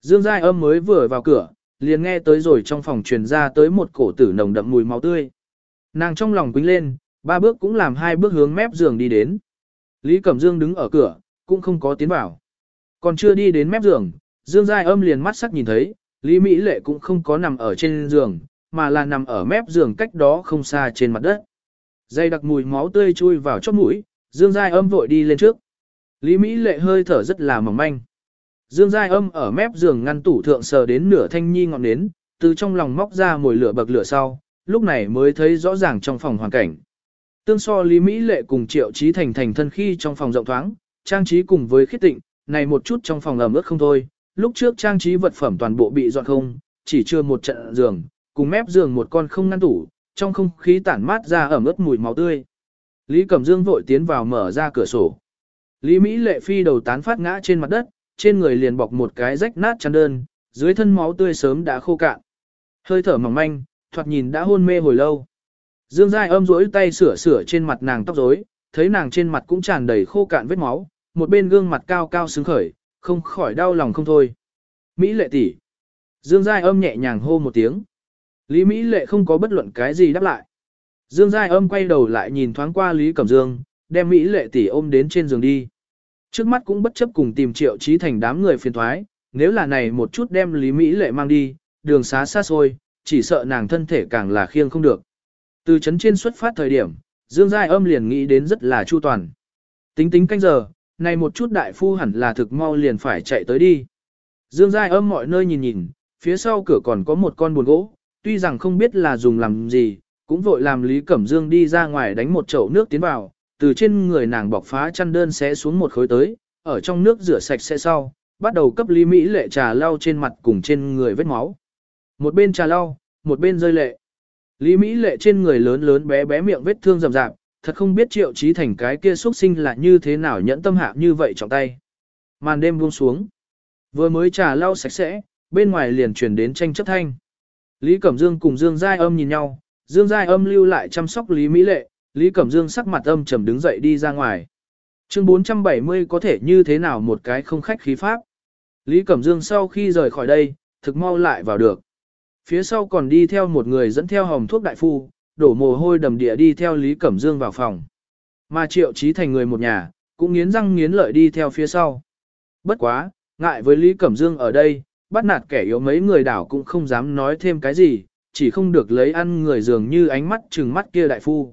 Dương Giai âm mới vừa vào cửa, liền nghe tới rồi trong phòng truyền ra tới một cổ tử nồng đậm mùi máu tươi. Nàng trong lòng quính lên, ba bước cũng làm hai bước hướng mép giường đi đến. Lý Cẩm Dương đứng ở cửa, cũng không có tiến vào. Còn chưa đi đến mép giường, Dương Giai âm liền mắt sắc nhìn thấy, Lý Mỹ Lệ cũng không có nằm ở trên giường, mà là nằm ở mép giường cách đó không xa trên mặt đất. Dây đặc mùi máu tươi chui vào chóp mũi, Dương Giai âm vội đi lên trước. Lý Mỹ lệ hơi thở rất là mỏng manh. Dương Giai âm ở mép giường ngăn tủ thượng sờ đến nửa thanh nhi ngọn nến, từ trong lòng móc ra mồi lửa bậc lửa sau, lúc này mới thấy rõ ràng trong phòng hoàn cảnh. Tương so Lý Mỹ lệ cùng triệu trí thành thành thân khi trong phòng rộng thoáng, trang trí cùng với khiết tịnh, này một chút trong phòng ẩm ướt không thôi, lúc trước trang trí vật phẩm toàn bộ bị dọn không, chỉ chưa một trận giường, cùng mép giường một con không ngăn tủ, trong không khí tản mát ra ẩm ướt mùi máu tươi. Lý Cẩm Dương vội tiến vào mở ra cửa sổ. Lý Mỹ lệ phi đầu tán phát ngã trên mặt đất, trên người liền bọc một cái rách nát chăn đơn, dưới thân máu tươi sớm đã khô cạn. Hơi thở mỏng manh, thoạt nhìn đã hôn mê hồi lâu. Dương Giai âm rỗi tay sửa sửa trên mặt nàng tóc rối, thấy nàng trên mặt cũng tràn đầy khô cạn vết máu, một bên gương mặt cao cao xứng khởi, không khỏi đau lòng không thôi. Mỹ lệ tỷ. Dương Giai âm nhẹ nhàng hô một tiếng. Lý Mỹ lệ không có bất luận cái gì đáp lại. Dương Giai âm quay đầu lại nhìn thoáng qua Lý Cẩm Dương, đem Mỹ lệ tỷ ôm đến trên giường đi. Trước mắt cũng bất chấp cùng tìm triệu trí thành đám người phiền thoái, nếu là này một chút đem Lý Mỹ lệ mang đi, đường xá xa xôi, chỉ sợ nàng thân thể càng là khiêng không được. Từ chấn trên xuất phát thời điểm, Dương Giai âm liền nghĩ đến rất là chu toàn. Tính tính canh giờ, này một chút đại phu hẳn là thực mau liền phải chạy tới đi. Dương Giai âm mọi nơi nhìn nhìn, phía sau cửa còn có một con buồn gỗ, tuy rằng không biết là dùng làm gì, cũng vội làm Lý Cẩm Dương đi ra ngoài đánh một chậu nước tiến vào, từ trên người nàng bọc phá chăn đơn sẽ xuống một khối tới, ở trong nước rửa sạch sẽ sau, bắt đầu cấp Lý Mỹ lệ trà lau trên mặt cùng trên người vết máu. Một bên trà lau, một bên rơi lệ. Lý Mỹ lệ trên người lớn lớn bé bé miệng vết thương rầm rạp, thật không biết triệu trí thành cái kia xuất sinh là như thế nào nhẫn tâm hạ như vậy trọng tay. Màn đêm buông xuống. Vừa mới trà lau sạch sẽ, bên ngoài liền truyền đến tranh chấp thanh. Lý Cẩm Dương cùng Dương Giai Âm nhìn nhau, Dương Giai Âm lưu lại chăm sóc Lý Mỹ Lệ, Lý Cẩm Dương sắc mặt âm trầm đứng dậy đi ra ngoài. Chương 470 có thể như thế nào một cái không khách khí pháp. Lý Cẩm Dương sau khi rời khỏi đây, thực mau lại vào được. Phía sau còn đi theo một người dẫn theo hồng thuốc đại phu, đổ mồ hôi đầm địa đi theo Lý Cẩm Dương vào phòng. Mà triệu trí thành người một nhà, cũng nghiến răng nghiến lợi đi theo phía sau. Bất quá, ngại với Lý Cẩm Dương ở đây, bắt nạt kẻ yếu mấy người đảo cũng không dám nói thêm cái gì, chỉ không được lấy ăn người dường như ánh mắt trừng mắt kia đại phu.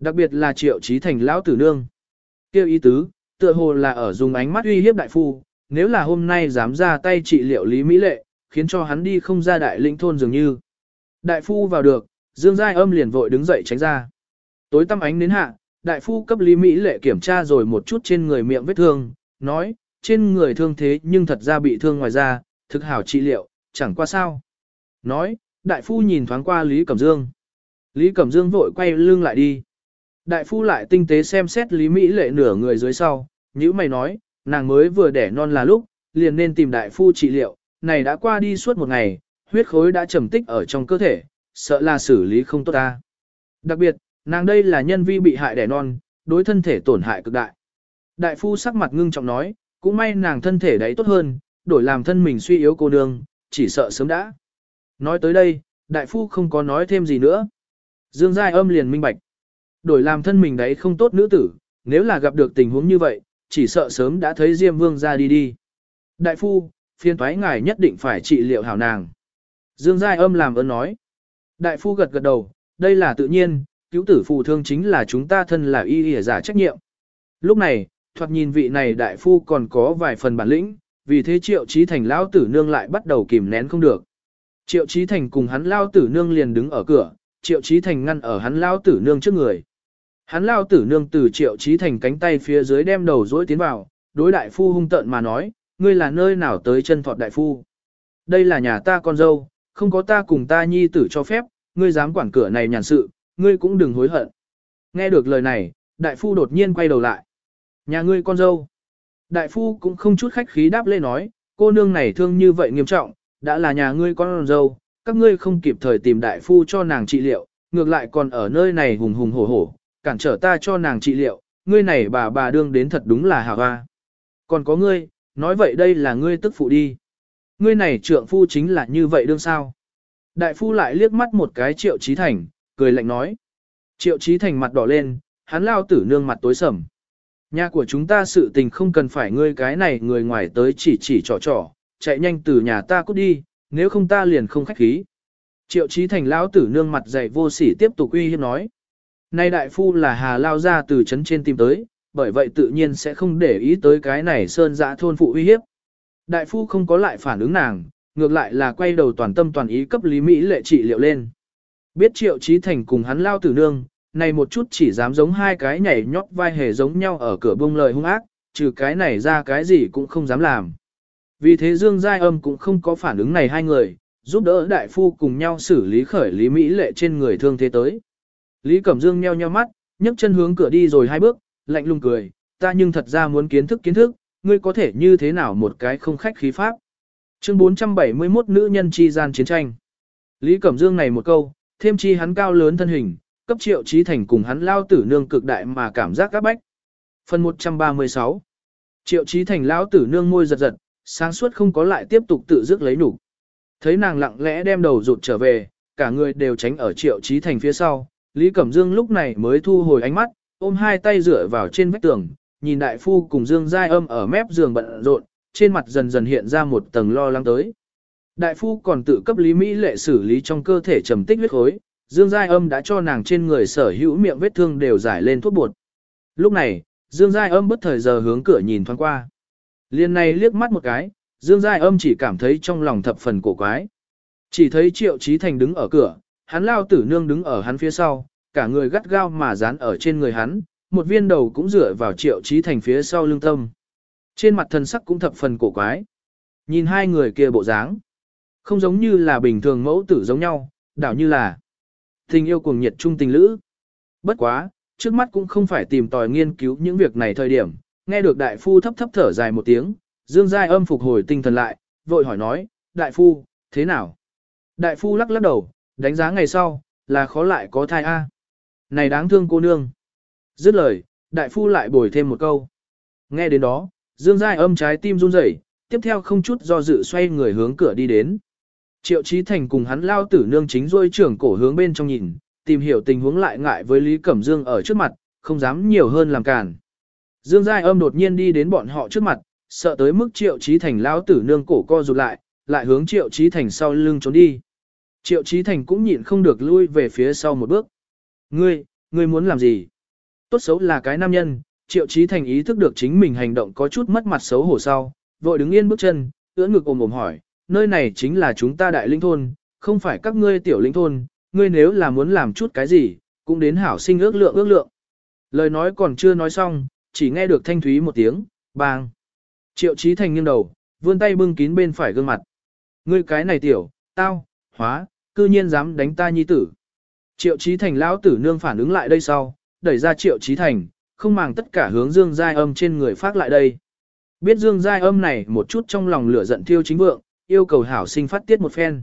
Đặc biệt là triệu trí thành lão tử nương. Kêu ý tứ, tựa hồ là ở dùng ánh mắt uy hiếp đại phu, nếu là hôm nay dám ra tay trị liệu lý mỹ lệ, khiến cho hắn đi không ra đại lĩnh thôn dường như. Đại phu vào được, Dương Giai âm liền vội đứng dậy tránh ra. Tối tăm ánh đến hạ, đại phu cấp lý mỹ lệ kiểm tra rồi một chút trên người miệng vết thương, nói, trên người thương thế nhưng thật ra bị thương ngoài da, thực hảo trị liệu, chẳng qua sao. Nói, đại phu nhìn thoáng qua Lý Cẩm Dương. Lý Cẩm Dương vội quay lưng lại đi. Đại phu lại tinh tế xem xét Lý Mỹ lệ nửa người dưới sau, như mày nói, nàng mới vừa đẻ non là lúc, liền nên tìm đại phu trị liệu, này đã qua đi suốt một ngày, huyết khối đã trầm tích ở trong cơ thể, sợ là xử lý không tốt ta. Đặc biệt, nàng đây là nhân vi bị hại đẻ non, đối thân thể tổn hại cực đại. Đại phu sắc mặt ngưng trọng nói, cũng may nàng thân thể đấy tốt hơn, đổi làm thân mình suy yếu cô nương, chỉ sợ sớm đã. Nói tới đây, đại phu không có nói thêm gì nữa. Dương Giai âm liền minh bạch. Đổi làm thân mình đấy không tốt nữ tử, nếu là gặp được tình huống như vậy, chỉ sợ sớm đã thấy Diêm Vương ra đi đi. Đại phu, phiên thoái ngài nhất định phải trị liệu hảo nàng. Dương Giai âm làm ơn nói. Đại phu gật gật đầu, đây là tự nhiên, cứu tử phù thương chính là chúng ta thân là y y giả trách nhiệm. Lúc này, thoạt nhìn vị này đại phu còn có vài phần bản lĩnh, vì thế triệu trí thành lao tử nương lại bắt đầu kìm nén không được. Triệu trí thành cùng hắn lao tử nương liền đứng ở cửa, triệu trí thành ngăn ở hắn lao tử nương trước người. Hắn lao tử nương từ triệu trí thành cánh tay phía dưới đem đầu dối tiến vào, đối đại phu hung tợn mà nói, ngươi là nơi nào tới chân thọt đại phu. Đây là nhà ta con dâu, không có ta cùng ta nhi tử cho phép, ngươi dám quản cửa này nhàn sự, ngươi cũng đừng hối hận. Nghe được lời này, đại phu đột nhiên quay đầu lại. Nhà ngươi con dâu. Đại phu cũng không chút khách khí đáp lê nói, cô nương này thương như vậy nghiêm trọng, đã là nhà ngươi con dâu, các ngươi không kịp thời tìm đại phu cho nàng trị liệu, ngược lại còn ở nơi này hùng hùng hổ hổ, cản trở ta cho nàng trị liệu, ngươi này bà bà đương đến thật đúng là hào hoa. Còn có ngươi, nói vậy đây là ngươi tức phụ đi. Ngươi này trượng phu chính là như vậy đương sao. Đại phu lại liếc mắt một cái triệu trí thành, cười lạnh nói. Triệu trí thành mặt đỏ lên, hắn lao tử nương mặt tối sầm. Nhà của chúng ta sự tình không cần phải ngươi cái này người ngoài tới chỉ chỉ trò trò, chạy nhanh từ nhà ta cút đi, nếu không ta liền không khách khí. Triệu trí thành lão tử nương mặt dày vô sỉ tiếp tục uy hiếp nói. Nay đại phu là hà lao ra từ trấn trên tìm tới, bởi vậy tự nhiên sẽ không để ý tới cái này sơn dã thôn phụ uy hiếp. Đại phu không có lại phản ứng nàng, ngược lại là quay đầu toàn tâm toàn ý cấp Lý Mỹ lệ trị liệu lên. Biết triệu trí thành cùng hắn lao tử nương, này một chút chỉ dám giống hai cái nhảy nhót vai hề giống nhau ở cửa bông lời hung ác, trừ cái này ra cái gì cũng không dám làm. Vì thế Dương Giai Âm cũng không có phản ứng này hai người, giúp đỡ đại phu cùng nhau xử lý khởi Lý Mỹ lệ trên người thương thế tới. Lý Cẩm Dương nheo nheo mắt, nhấc chân hướng cửa đi rồi hai bước, lạnh lùng cười, ta nhưng thật ra muốn kiến thức kiến thức, ngươi có thể như thế nào một cái không khách khí pháp. Chương 471 nữ nhân chi gian chiến tranh. Lý Cẩm Dương này một câu, thêm chi hắn cao lớn thân hình, cấp triệu trí thành cùng hắn lao tử nương cực đại mà cảm giác các bách. Phần 136 Triệu trí thành lao tử nương môi giật giật, sáng suốt không có lại tiếp tục tự dứt lấy nụ. Thấy nàng lặng lẽ đem đầu rụt trở về, cả người đều tránh ở triệu trí thành phía sau, Lý Cẩm Dương lúc này mới thu hồi ánh mắt, ôm hai tay dựa vào trên vách tường, nhìn đại phu cùng Dương Giai Âm ở mép giường bận rộn, trên mặt dần dần hiện ra một tầng lo lắng tới. Đại phu còn tự cấp Lý Mỹ lệ xử lý trong cơ thể trầm tích huyết khối, Dương Giai Âm đã cho nàng trên người sở hữu miệng vết thương đều giải lên thuốc bột. Lúc này, Dương Giai Âm bất thời giờ hướng cửa nhìn thoáng qua. Liên này liếc mắt một cái, Dương Giai Âm chỉ cảm thấy trong lòng thập phần cổ quái. Chỉ thấy Triệu Chí Thành đứng ở cửa, hắn lao tử nương đứng ở hắn phía sau, cả người gắt gao mà dán ở trên người hắn, một viên đầu cũng dựa vào Triệu trí Thành phía sau lưng tâm. Trên mặt thần sắc cũng thập phần cổ quái. Nhìn hai người kia bộ dáng, không giống như là bình thường mẫu tử giống nhau, đảo như là Tình yêu cuồng nhiệt trung tình lữ. Bất quá, trước mắt cũng không phải tìm tòi nghiên cứu những việc này thời điểm, nghe được đại phu thấp thấp thở dài một tiếng, Dương Giai âm phục hồi tinh thần lại, vội hỏi nói, đại phu, thế nào? Đại phu lắc lắc đầu, đánh giá ngày sau, là khó lại có thai A. Này đáng thương cô nương. Dứt lời, đại phu lại bồi thêm một câu. Nghe đến đó, Dương Giai âm trái tim run rẩy, tiếp theo không chút do dự xoay người hướng cửa đi đến. Triệu Chí Thành cùng hắn lao tử nương chính rôi trưởng cổ hướng bên trong nhìn, tìm hiểu tình huống lại ngại với Lý Cẩm Dương ở trước mặt, không dám nhiều hơn làm cản. Dương Giai âm đột nhiên đi đến bọn họ trước mặt, sợ tới mức Triệu Chí Thành lao tử nương cổ co rụt lại, lại hướng Triệu Chí Thành sau lưng trốn đi. Triệu Chí Thành cũng nhịn không được lui về phía sau một bước. Ngươi, ngươi muốn làm gì? Tốt xấu là cái nam nhân, Triệu trí Thành ý thức được chính mình hành động có chút mất mặt xấu hổ sau, vội đứng yên bước chân, ưỡn ngực ồm ồm hỏi, nơi này chính là chúng ta đại linh thôn, không phải các ngươi tiểu linh thôn, ngươi nếu là muốn làm chút cái gì, cũng đến hảo sinh ước lượng ước lượng. Lời nói còn chưa nói xong, chỉ nghe được thanh thúy một tiếng, bang. Triệu trí thành nghiêng đầu, vươn tay bưng kín bên phải gương mặt. Ngươi cái này tiểu, tao, hóa, cư nhiên dám đánh ta nhi tử. Triệu Chí thành lão tử nương phản ứng lại đây sau, đẩy ra triệu Chí thành, không màng tất cả hướng dương giai âm trên người phát lại đây. Biết dương giai âm này một chút trong lòng lửa giận thiêu chính vượng, yêu cầu hảo sinh phát tiết một phen.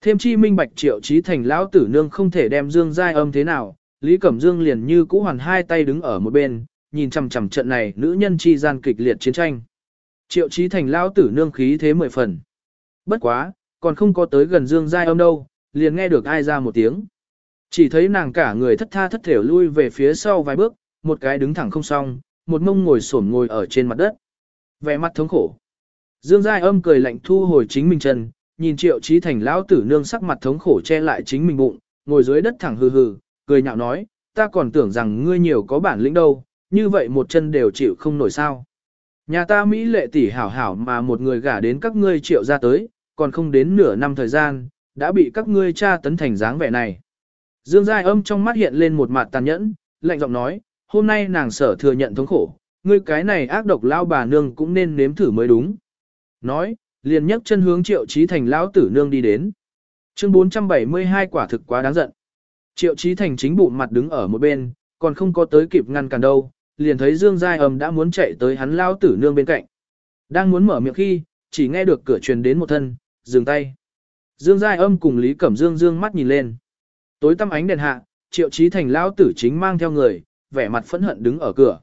Thêm chi minh bạch triệu Chí thành lão tử nương không thể đem dương giai âm thế nào, Lý Cẩm Dương liền như cũ hoàn hai tay đứng ở một bên, nhìn chằm chằm trận này nữ nhân chi gian kịch liệt chiến tranh. Triệu Chí thành lão tử nương khí thế mười phần. Bất quá, còn không có tới gần dương giai âm đâu, liền nghe được ai ra một tiếng. Chỉ thấy nàng cả người thất tha thất thểu lui về phía sau vài bước, một cái đứng thẳng không xong, một mông ngồi xổm ngồi ở trên mặt đất. Vẻ mặt thống khổ. Dương Giai âm cười lạnh thu hồi chính mình chân, nhìn triệu trí thành lão tử nương sắc mặt thống khổ che lại chính mình bụng, ngồi dưới đất thẳng hừ hừ, cười nhạo nói, ta còn tưởng rằng ngươi nhiều có bản lĩnh đâu, như vậy một chân đều chịu không nổi sao. Nhà ta Mỹ lệ tỷ hảo hảo mà một người gả đến các ngươi triệu ra tới, còn không đến nửa năm thời gian, đã bị các ngươi tra tấn thành dáng vẻ này. Dương Giai âm trong mắt hiện lên một mặt tàn nhẫn, lạnh giọng nói, hôm nay nàng sở thừa nhận thống khổ, ngươi cái này ác độc lao bà nương cũng nên nếm thử mới đúng. Nói, liền nhấc chân hướng triệu trí thành lão tử nương đi đến. Chương 472 quả thực quá đáng giận. Triệu trí thành chính bụng mặt đứng ở một bên, còn không có tới kịp ngăn cản đâu, liền thấy Dương Giai âm đã muốn chạy tới hắn lao tử nương bên cạnh. Đang muốn mở miệng khi, chỉ nghe được cửa truyền đến một thân, dừng tay. Dương Giai âm cùng Lý Cẩm Dương dương mắt nhìn lên. Tối tăm ánh đèn hạ, triệu trí thành lao tử chính mang theo người, vẻ mặt phẫn hận đứng ở cửa.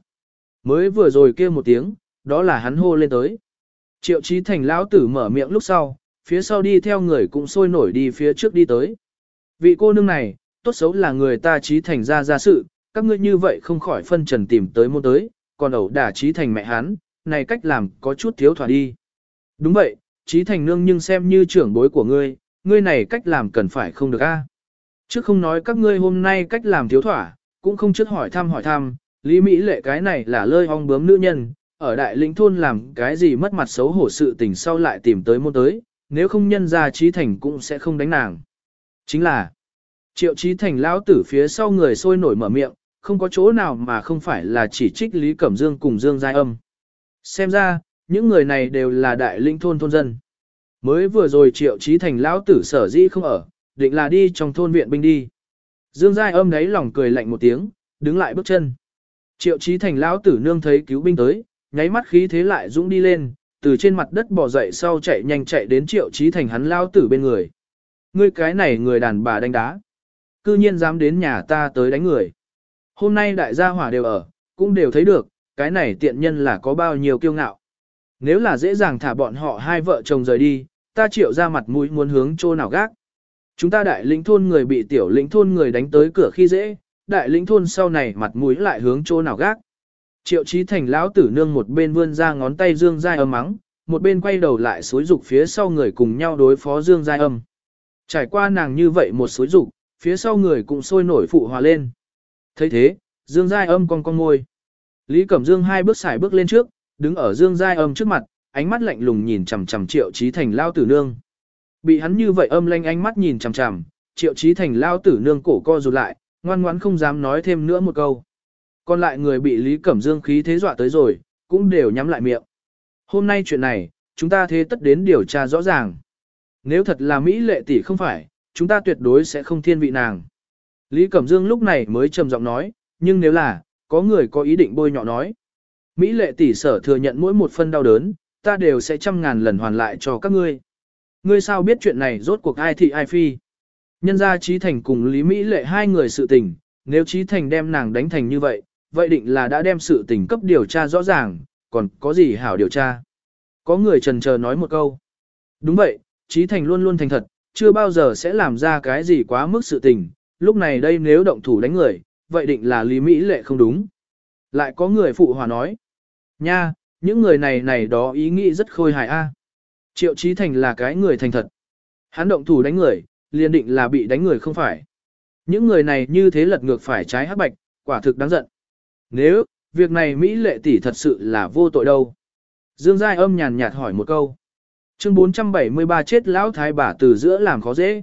Mới vừa rồi kêu một tiếng, đó là hắn hô lên tới. Triệu trí thành lão tử mở miệng lúc sau, phía sau đi theo người cũng sôi nổi đi phía trước đi tới. Vị cô nương này, tốt xấu là người ta trí thành ra ra sự, các ngươi như vậy không khỏi phân trần tìm tới môn tới, còn ẩu đả trí thành mẹ hắn, này cách làm có chút thiếu thỏa đi. Đúng vậy, trí thành nương nhưng xem như trưởng bối của ngươi, ngươi này cách làm cần phải không được a. Trước không nói các ngươi hôm nay cách làm thiếu thỏa, cũng không trước hỏi thăm hỏi thăm, Lý Mỹ lệ cái này là lơi ong bướm nữ nhân, ở đại lĩnh thôn làm cái gì mất mặt xấu hổ sự tình sau lại tìm tới môn tới, nếu không nhân ra trí thành cũng sẽ không đánh nàng. Chính là, triệu trí thành lão tử phía sau người sôi nổi mở miệng, không có chỗ nào mà không phải là chỉ trích Lý Cẩm Dương cùng Dương Giai Âm. Xem ra, những người này đều là đại lĩnh thôn thôn dân. Mới vừa rồi triệu trí thành lão tử sở dĩ không ở, định là đi trong thôn viện binh đi. Dương Giai Âm đấy lòng cười lạnh một tiếng, đứng lại bước chân. Triệu Chí thành lão tử nương thấy cứu binh tới, nháy mắt khí thế lại dũng đi lên, từ trên mặt đất bò dậy sau chạy nhanh chạy đến triệu Chí thành hắn lão tử bên người. Ngươi cái này người đàn bà đánh đá. Cư nhiên dám đến nhà ta tới đánh người. Hôm nay đại gia hỏa đều ở, cũng đều thấy được, cái này tiện nhân là có bao nhiêu kiêu ngạo. Nếu là dễ dàng thả bọn họ hai vợ chồng rời đi, ta triệu ra mặt mũi muốn hướng chỗ nào gác. Chúng ta đại lĩnh thôn người bị tiểu lĩnh thôn người đánh tới cửa khi dễ, đại lĩnh thôn sau này mặt mũi lại hướng chỗ nào gác. Triệu trí thành lão tử nương một bên vươn ra ngón tay dương dai âm mắng, một bên quay đầu lại xối dục phía sau người cùng nhau đối phó dương dai âm. Trải qua nàng như vậy một xối dục, phía sau người cũng sôi nổi phụ hòa lên thấy thế, Dương Giai Âm cong cong môi. Lý Cẩm Dương hai bước xài bước lên trước, đứng ở Dương Giai Âm trước mặt, ánh mắt lạnh lùng nhìn chằm chằm Triệu Chí Thành lao tử nương. Bị hắn như vậy âm lanh ánh mắt nhìn chằm chằm, Triệu trí Thành lao tử nương cổ co rụt lại, ngoan ngoãn không dám nói thêm nữa một câu. Còn lại người bị Lý Cẩm Dương khí thế dọa tới rồi, cũng đều nhắm lại miệng. Hôm nay chuyện này, chúng ta thế tất đến điều tra rõ ràng. Nếu thật là Mỹ lệ tỷ không phải, chúng ta tuyệt đối sẽ không thiên vị nàng. Lý Cẩm Dương lúc này mới trầm giọng nói, nhưng nếu là, có người có ý định bôi nhọ nói. Mỹ lệ tỷ sở thừa nhận mỗi một phân đau đớn, ta đều sẽ trăm ngàn lần hoàn lại cho các ngươi. Ngươi sao biết chuyện này rốt cuộc ai thị ai phi? Nhân ra Trí Thành cùng Lý Mỹ lệ hai người sự tình, nếu Trí Thành đem nàng đánh thành như vậy, vậy định là đã đem sự tình cấp điều tra rõ ràng, còn có gì hảo điều tra? Có người trần chờ nói một câu. Đúng vậy, Trí Thành luôn luôn thành thật, chưa bao giờ sẽ làm ra cái gì quá mức sự tình, lúc này đây nếu động thủ đánh người, vậy định là Lý Mỹ lệ không đúng. Lại có người phụ hòa nói. Nha, những người này này đó ý nghĩ rất khôi hài a. Triệu Chí Thành là cái người thành thật. Hắn động thủ đánh người, liền định là bị đánh người không phải. Những người này như thế lật ngược phải trái hắc bạch, quả thực đáng giận. Nếu, việc này Mỹ lệ tỷ thật sự là vô tội đâu. Dương Giai âm nhàn nhạt hỏi một câu. Chương 473 chết lão thái bà từ giữa làm khó dễ.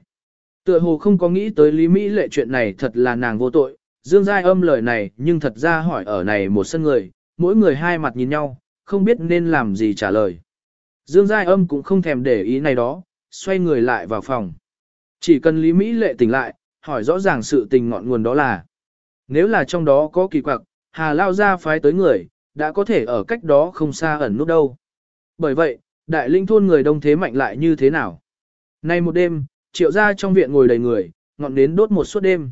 Tựa hồ không có nghĩ tới Lý Mỹ lệ chuyện này thật là nàng vô tội, Dương Giai âm lời này nhưng thật ra hỏi ở này một sân người, mỗi người hai mặt nhìn nhau, không biết nên làm gì trả lời. Dương Giai âm cũng không thèm để ý này đó, xoay người lại vào phòng. Chỉ cần Lý Mỹ lệ tỉnh lại, hỏi rõ ràng sự tình ngọn nguồn đó là. Nếu là trong đó có kỳ quặc, Hà Lao ra phái tới người, đã có thể ở cách đó không xa ẩn nút đâu. Bởi vậy, đại linh thôn người đông thế mạnh lại như thế nào? Nay một đêm, triệu gia trong viện ngồi đầy người, ngọn nến đốt một suốt đêm.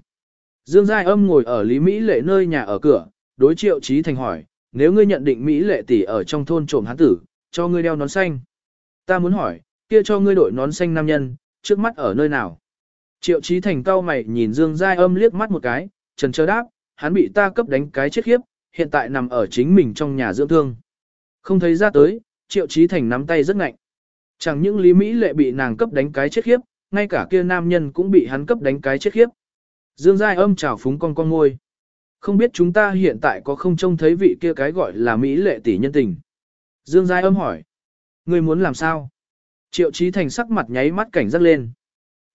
Dương Giai âm ngồi ở Lý Mỹ lệ nơi nhà ở cửa, đối triệu trí thành hỏi, nếu ngươi nhận định Mỹ lệ tỷ ở trong thôn trộm hán tử, cho ngươi đeo nón xanh. Ta muốn hỏi, kia cho ngươi đội nón xanh nam nhân, trước mắt ở nơi nào? Triệu Chí thành cao mày nhìn Dương Giai âm liếc mắt một cái, trần chờ đáp, hắn bị ta cấp đánh cái chết khiếp, hiện tại nằm ở chính mình trong nhà dưỡng thương. Không thấy ra tới, triệu Chí thành nắm tay rất ngạnh. Chẳng những Lý Mỹ lệ bị nàng cấp đánh cái chết khiếp, ngay cả kia nam nhân cũng bị hắn cấp đánh cái chết khiếp. Dương Giai âm chào phúng con con ngôi. Không biết chúng ta hiện tại có không trông thấy vị kia cái gọi là Mỹ lệ tỷ nhân tình. Dương Giai âm hỏi. Ngươi muốn làm sao? Triệu Chí Thành sắc mặt nháy mắt cảnh giác lên.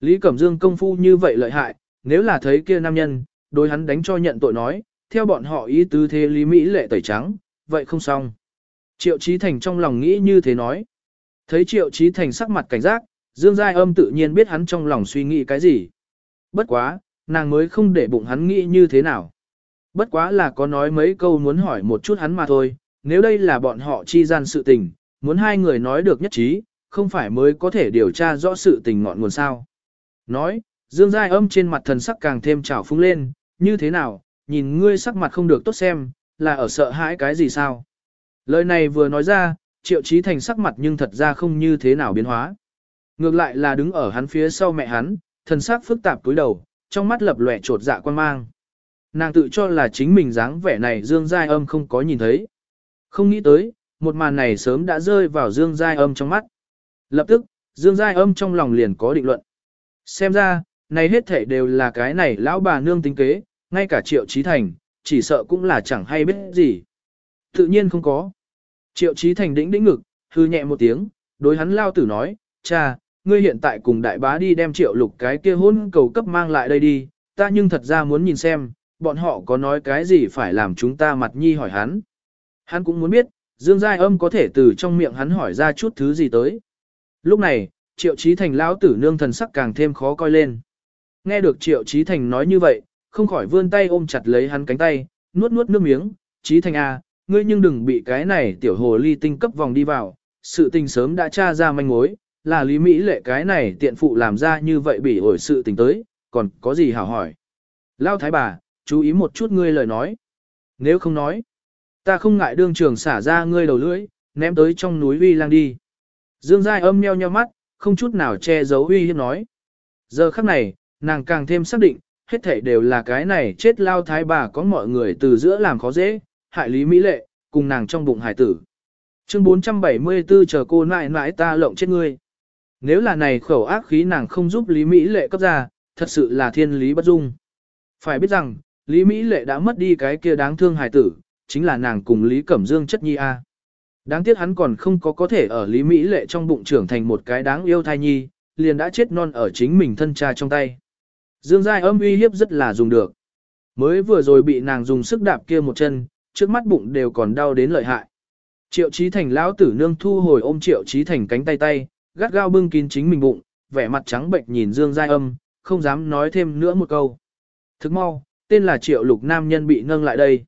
Lý Cẩm Dương công phu như vậy lợi hại, nếu là thấy kia nam nhân, đối hắn đánh cho nhận tội nói, theo bọn họ ý tứ thế Lý Mỹ lệ tẩy trắng, vậy không xong. Triệu Chí Thành trong lòng nghĩ như thế nói. Thấy Triệu Chí Thành sắc mặt cảnh giác, Dương Giai âm tự nhiên biết hắn trong lòng suy nghĩ cái gì. Bất quá, nàng mới không để bụng hắn nghĩ như thế nào. Bất quá là có nói mấy câu muốn hỏi một chút hắn mà thôi, nếu đây là bọn họ chi gian sự tình, muốn hai người nói được nhất trí, không phải mới có thể điều tra rõ sự tình ngọn nguồn sao. Nói, Dương Giai âm trên mặt thần sắc càng thêm trào phúng lên, như thế nào, nhìn ngươi sắc mặt không được tốt xem, là ở sợ hãi cái gì sao. Lời này vừa nói ra, triệu trí thành sắc mặt nhưng thật ra không như thế nào biến hóa. Ngược lại là đứng ở hắn phía sau mẹ hắn, thần sắc phức tạp cúi đầu, trong mắt lập lòe trột dạ quan mang. Nàng tự cho là chính mình dáng vẻ này Dương Giai âm không có nhìn thấy. Không nghĩ tới, một màn này sớm đã rơi vào Dương Giai âm trong mắt. Lập tức, Dương Giai âm trong lòng liền có định luận. Xem ra, này hết thể đều là cái này lão bà nương tính kế, ngay cả Triệu Trí Thành, chỉ sợ cũng là chẳng hay biết gì. Tự nhiên không có. Triệu Trí Thành đĩnh đĩnh ngực, hư nhẹ một tiếng, đối hắn lao tử nói, cha, ngươi hiện tại cùng đại bá đi đem triệu lục cái kia hôn cầu cấp mang lại đây đi, ta nhưng thật ra muốn nhìn xem, bọn họ có nói cái gì phải làm chúng ta mặt nhi hỏi hắn. Hắn cũng muốn biết, Dương Giai Âm có thể từ trong miệng hắn hỏi ra chút thứ gì tới. Lúc này, Triệu Chí Thành lão tử nương thần sắc càng thêm khó coi lên. Nghe được Triệu Chí Thành nói như vậy, không khỏi vươn tay ôm chặt lấy hắn cánh tay, nuốt nuốt nước miếng, Chí Thành à, ngươi nhưng đừng bị cái này tiểu hồ ly tinh cấp vòng đi vào, sự tình sớm đã tra ra manh mối, là Lý Mỹ lệ cái này tiện phụ làm ra như vậy bị ổi sự tình tới, còn có gì hảo hỏi. Lao thái bà, chú ý một chút ngươi lời nói. Nếu không nói, ta không ngại đương trường xả ra ngươi đầu lưỡi, ném tới trong núi uy lang đi. Dương Giai âm nheo nheo mắt, không chút nào che giấu uy hiếp nói. Giờ khắc này, nàng càng thêm xác định, hết thảy đều là cái này chết lao thái bà có mọi người từ giữa làm khó dễ, hại lý mỹ lệ, cùng nàng trong bụng hải tử. Chương 474 chờ cô nại nãi ta lộng chết ngươi. Nếu là này khẩu ác khí nàng không giúp Lý Mỹ lệ cấp ra, thật sự là thiên lý bất dung. Phải biết rằng, Lý Mỹ lệ đã mất đi cái kia đáng thương hài tử, chính là nàng cùng Lý Cẩm Dương chất nhi A. Đáng tiếc hắn còn không có có thể ở Lý Mỹ lệ trong bụng trưởng thành một cái đáng yêu thai nhi, liền đã chết non ở chính mình thân cha trong tay. Dương Giai âm uy hiếp rất là dùng được. Mới vừa rồi bị nàng dùng sức đạp kia một chân, trước mắt bụng đều còn đau đến lợi hại. Triệu Chí Thành lão tử nương thu hồi ôm Triệu Chí Thành cánh tay tay, gắt gao bưng kín chính mình bụng, vẻ mặt trắng bệnh nhìn Dương Giai âm, không dám nói thêm nữa một câu. Thức mau, tên là Triệu Lục nam nhân bị nâng lại đây.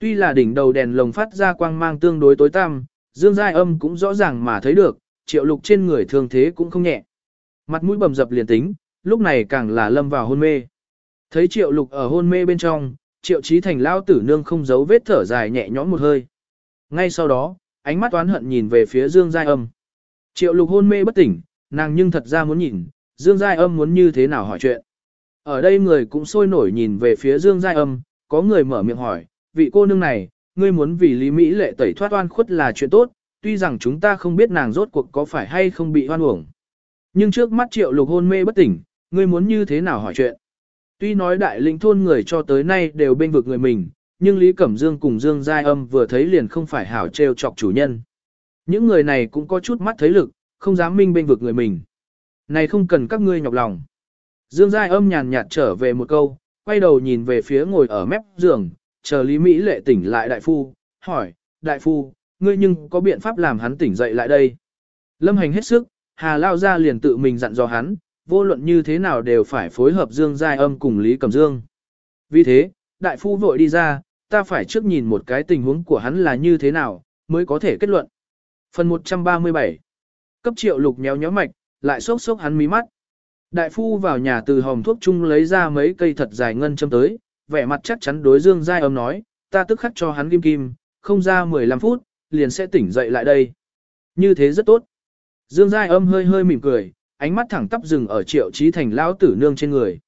Tuy là đỉnh đầu đèn lồng phát ra quang mang tương đối tối tăm, Dương Giai âm cũng rõ ràng mà thấy được, Triệu Lục trên người thường thế cũng không nhẹ. Mặt mũi bầm dập liền tính, lúc này càng là lâm vào hôn mê. Thấy Triệu Lục ở hôn mê bên trong, Triệu trí Thành lao tử nương không giấu vết thở dài nhẹ nhõm một hơi. Ngay sau đó, ánh mắt oán hận nhìn về phía Dương Giai âm. Triệu Lục hôn mê bất tỉnh, nàng nhưng thật ra muốn nhìn, Dương Giai âm muốn như thế nào hỏi chuyện. Ở đây người cũng sôi nổi nhìn về phía Dương Giai âm, có người mở miệng hỏi, vị cô nương này, ngươi muốn vì Lý Mỹ lệ tẩy thoát oan khuất là chuyện tốt, tuy rằng chúng ta không biết nàng rốt cuộc có phải hay không bị oan uổng. Nhưng trước mắt triệu lục hôn mê bất tỉnh, ngươi muốn như thế nào hỏi chuyện. Tuy nói đại lĩnh thôn người cho tới nay đều bên vực người mình, nhưng Lý Cẩm Dương cùng Dương Giai Âm vừa thấy liền không phải hảo trêu chọc chủ nhân. Những người này cũng có chút mắt thấy lực, không dám minh bên vực người mình. Này không cần các ngươi nhọc lòng. Dương Giai Âm nhàn nhạt trở về một câu, quay đầu nhìn về phía ngồi ở mép giường, chờ Lý Mỹ lệ tỉnh lại đại phu, hỏi, đại phu, ngươi nhưng có biện pháp làm hắn tỉnh dậy lại đây. Lâm hành hết sức, Hà Lao ra liền tự mình dặn dò hắn, vô luận như thế nào đều phải phối hợp Dương Giai âm cùng Lý Cầm Dương. Vì thế, đại phu vội đi ra, ta phải trước nhìn một cái tình huống của hắn là như thế nào, mới có thể kết luận. Phần 137 Cấp triệu lục nhéo nhéo mạch, lại sốc sốc hắn mí mắt. Đại phu vào nhà từ hòm thuốc chung lấy ra mấy cây thật dài ngân châm tới, vẻ mặt chắc chắn đối Dương Giai âm nói, ta tức khắc cho hắn kim kim, không ra 15 phút, liền sẽ tỉnh dậy lại đây. Như thế rất tốt. Dương Giai âm hơi hơi mỉm cười, ánh mắt thẳng tắp dừng ở triệu trí thành lao tử nương trên người.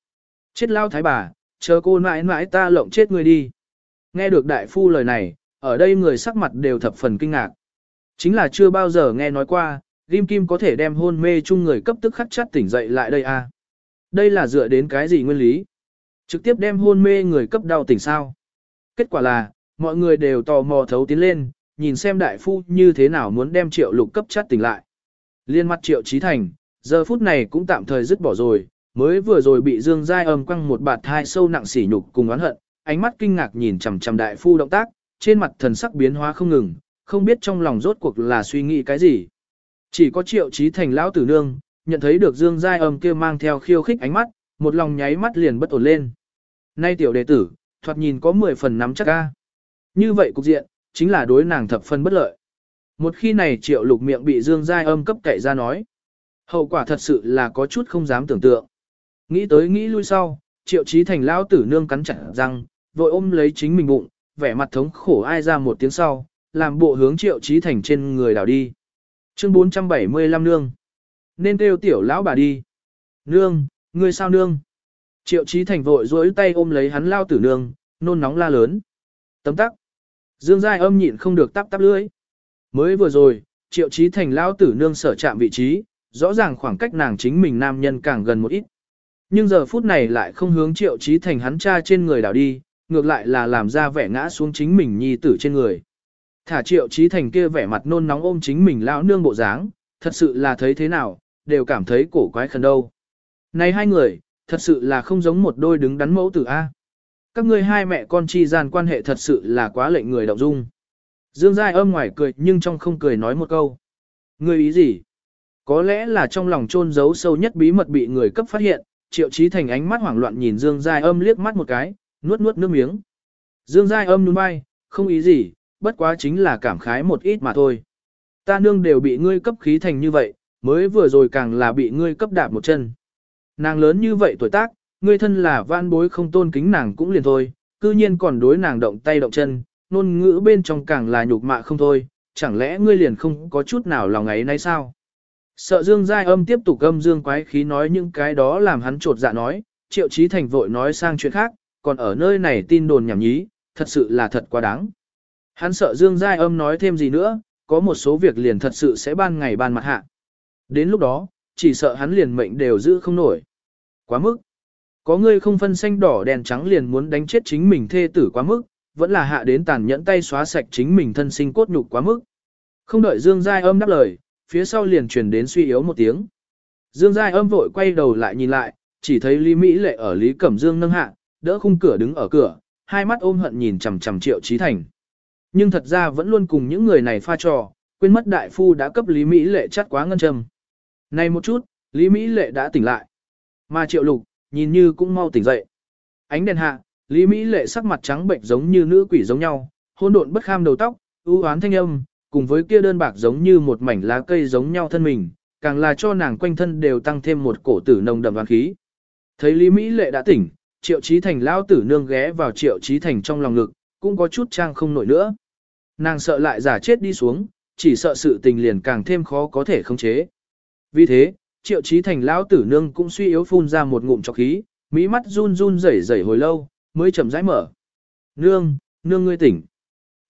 Chết lao thái bà, chờ cô mãi mãi ta lộng chết người đi. Nghe được đại phu lời này, ở đây người sắc mặt đều thập phần kinh ngạc. Chính là chưa bao giờ nghe nói qua, kim kim có thể đem hôn mê chung người cấp tức khắc chắt tỉnh dậy lại đây à. Đây là dựa đến cái gì nguyên lý? Trực tiếp đem hôn mê người cấp đau tỉnh sao? Kết quả là, mọi người đều tò mò thấu tiến lên, nhìn xem đại phu như thế nào muốn đem triệu lục cấp chắt tỉnh lại. Liên mặt triệu trí thành, giờ phút này cũng tạm thời dứt bỏ rồi, mới vừa rồi bị Dương Giai âm quăng một bạt thai sâu nặng sỉ nhục cùng oán hận, ánh mắt kinh ngạc nhìn chằm chằm đại phu động tác, trên mặt thần sắc biến hóa không ngừng, không biết trong lòng rốt cuộc là suy nghĩ cái gì. Chỉ có triệu trí thành lão tử nương, nhận thấy được Dương Giai âm kia mang theo khiêu khích ánh mắt, một lòng nháy mắt liền bất ổn lên. Nay tiểu đệ tử, thoạt nhìn có 10 phần nắm chắc ca. Như vậy cục diện, chính là đối nàng thập phân bất lợi. Một khi này triệu lục miệng bị Dương Giai âm cấp cậy ra nói. Hậu quả thật sự là có chút không dám tưởng tượng. Nghĩ tới nghĩ lui sau, triệu trí thành lão tử nương cắn chặt răng, vội ôm lấy chính mình bụng, vẻ mặt thống khổ ai ra một tiếng sau, làm bộ hướng triệu trí thành trên người đảo đi. Chương 475 nương. Nên kêu tiểu lão bà đi. Nương, ngươi sao nương? Triệu Chí thành vội duỗi tay ôm lấy hắn lao tử nương, nôn nóng la lớn. Tấm tắc. Dương Giai âm nhịn không được tắp tắp lưỡi. Mới vừa rồi, triệu Chí thành lao tử nương sở chạm vị trí, rõ ràng khoảng cách nàng chính mình nam nhân càng gần một ít. Nhưng giờ phút này lại không hướng triệu Chí thành hắn cha trên người đảo đi, ngược lại là làm ra vẻ ngã xuống chính mình nhi tử trên người. Thả triệu Chí thành kia vẻ mặt nôn nóng ôm chính mình lao nương bộ dáng, thật sự là thấy thế nào, đều cảm thấy cổ quái khẩn đâu. Này hai người, thật sự là không giống một đôi đứng đắn mẫu tử A. Các ngươi hai mẹ con chi gian quan hệ thật sự là quá lệnh người động dung. Dương Giai âm ngoài cười nhưng trong không cười nói một câu. Ngươi ý gì? Có lẽ là trong lòng chôn giấu sâu nhất bí mật bị người cấp phát hiện, triệu trí thành ánh mắt hoảng loạn nhìn Dương Giai âm liếc mắt một cái, nuốt nuốt nước miếng. Dương Giai âm nhún vai, không ý gì, bất quá chính là cảm khái một ít mà thôi. Ta nương đều bị ngươi cấp khí thành như vậy, mới vừa rồi càng là bị ngươi cấp đạp một chân. Nàng lớn như vậy tuổi tác, người thân là van bối không tôn kính nàng cũng liền thôi, cư nhiên còn đối nàng động tay động chân, ngôn ngữ bên trong càng là nhục mạ không thôi, chẳng lẽ ngươi liền không có chút nào lòng ấy nay sao? Sợ Dương Giai âm tiếp tục âm dương quái khí nói những cái đó làm hắn trột dạ nói, triệu trí thành vội nói sang chuyện khác, còn ở nơi này tin đồn nhảm nhí, thật sự là thật quá đáng. Hắn sợ Dương Giai âm nói thêm gì nữa, có một số việc liền thật sự sẽ ban ngày ban mặt hạ. Đến lúc đó, chỉ sợ hắn liền mệnh đều giữ không nổi. Quá mức. Có người không phân xanh đỏ đèn trắng liền muốn đánh chết chính mình thê tử quá mức, vẫn là hạ đến tàn nhẫn tay xóa sạch chính mình thân sinh cốt nhục quá mức. Không đợi Dương Giai âm đáp lời, phía sau liền truyền đến suy yếu một tiếng. Dương Giai âm vội quay đầu lại nhìn lại, chỉ thấy Lý Mỹ lệ ở Lý Cẩm Dương nâng hạ, đỡ khung cửa đứng ở cửa, hai mắt ôm hận nhìn chằm chằm Triệu Chí Thành. Nhưng thật ra vẫn luôn cùng những người này pha trò, quên mất đại phu đã cấp Lý Mỹ lệ chắt quá ngân châm. Này một chút, Lý Mỹ lệ đã tỉnh lại. Mà Triệu Lục, nhìn như cũng mau tỉnh dậy. Ánh đèn hạ, Lý Mỹ lệ sắc mặt trắng bệnh giống như nữ quỷ giống nhau, hôn độn bất kham đầu tóc, ưu oán thanh âm, cùng với kia đơn bạc giống như một mảnh lá cây giống nhau thân mình, càng là cho nàng quanh thân đều tăng thêm một cổ tử nồng đậm văn khí. Thấy Lý Mỹ lệ đã tỉnh, Triệu trí Thành lao tử nương ghé vào Triệu trí Thành trong lòng ngực, cũng có chút trang không nổi nữa. Nàng sợ lại giả chết đi xuống, chỉ sợ sự tình liền càng thêm khó có thể khống chế. Vì thế, Triệu Chí Thành lão tử nương cũng suy yếu phun ra một ngụm trọc khí, mỹ mắt run run rẩy rẩy hồi lâu, mới chậm rãi mở. Nương, nương ngươi tỉnh.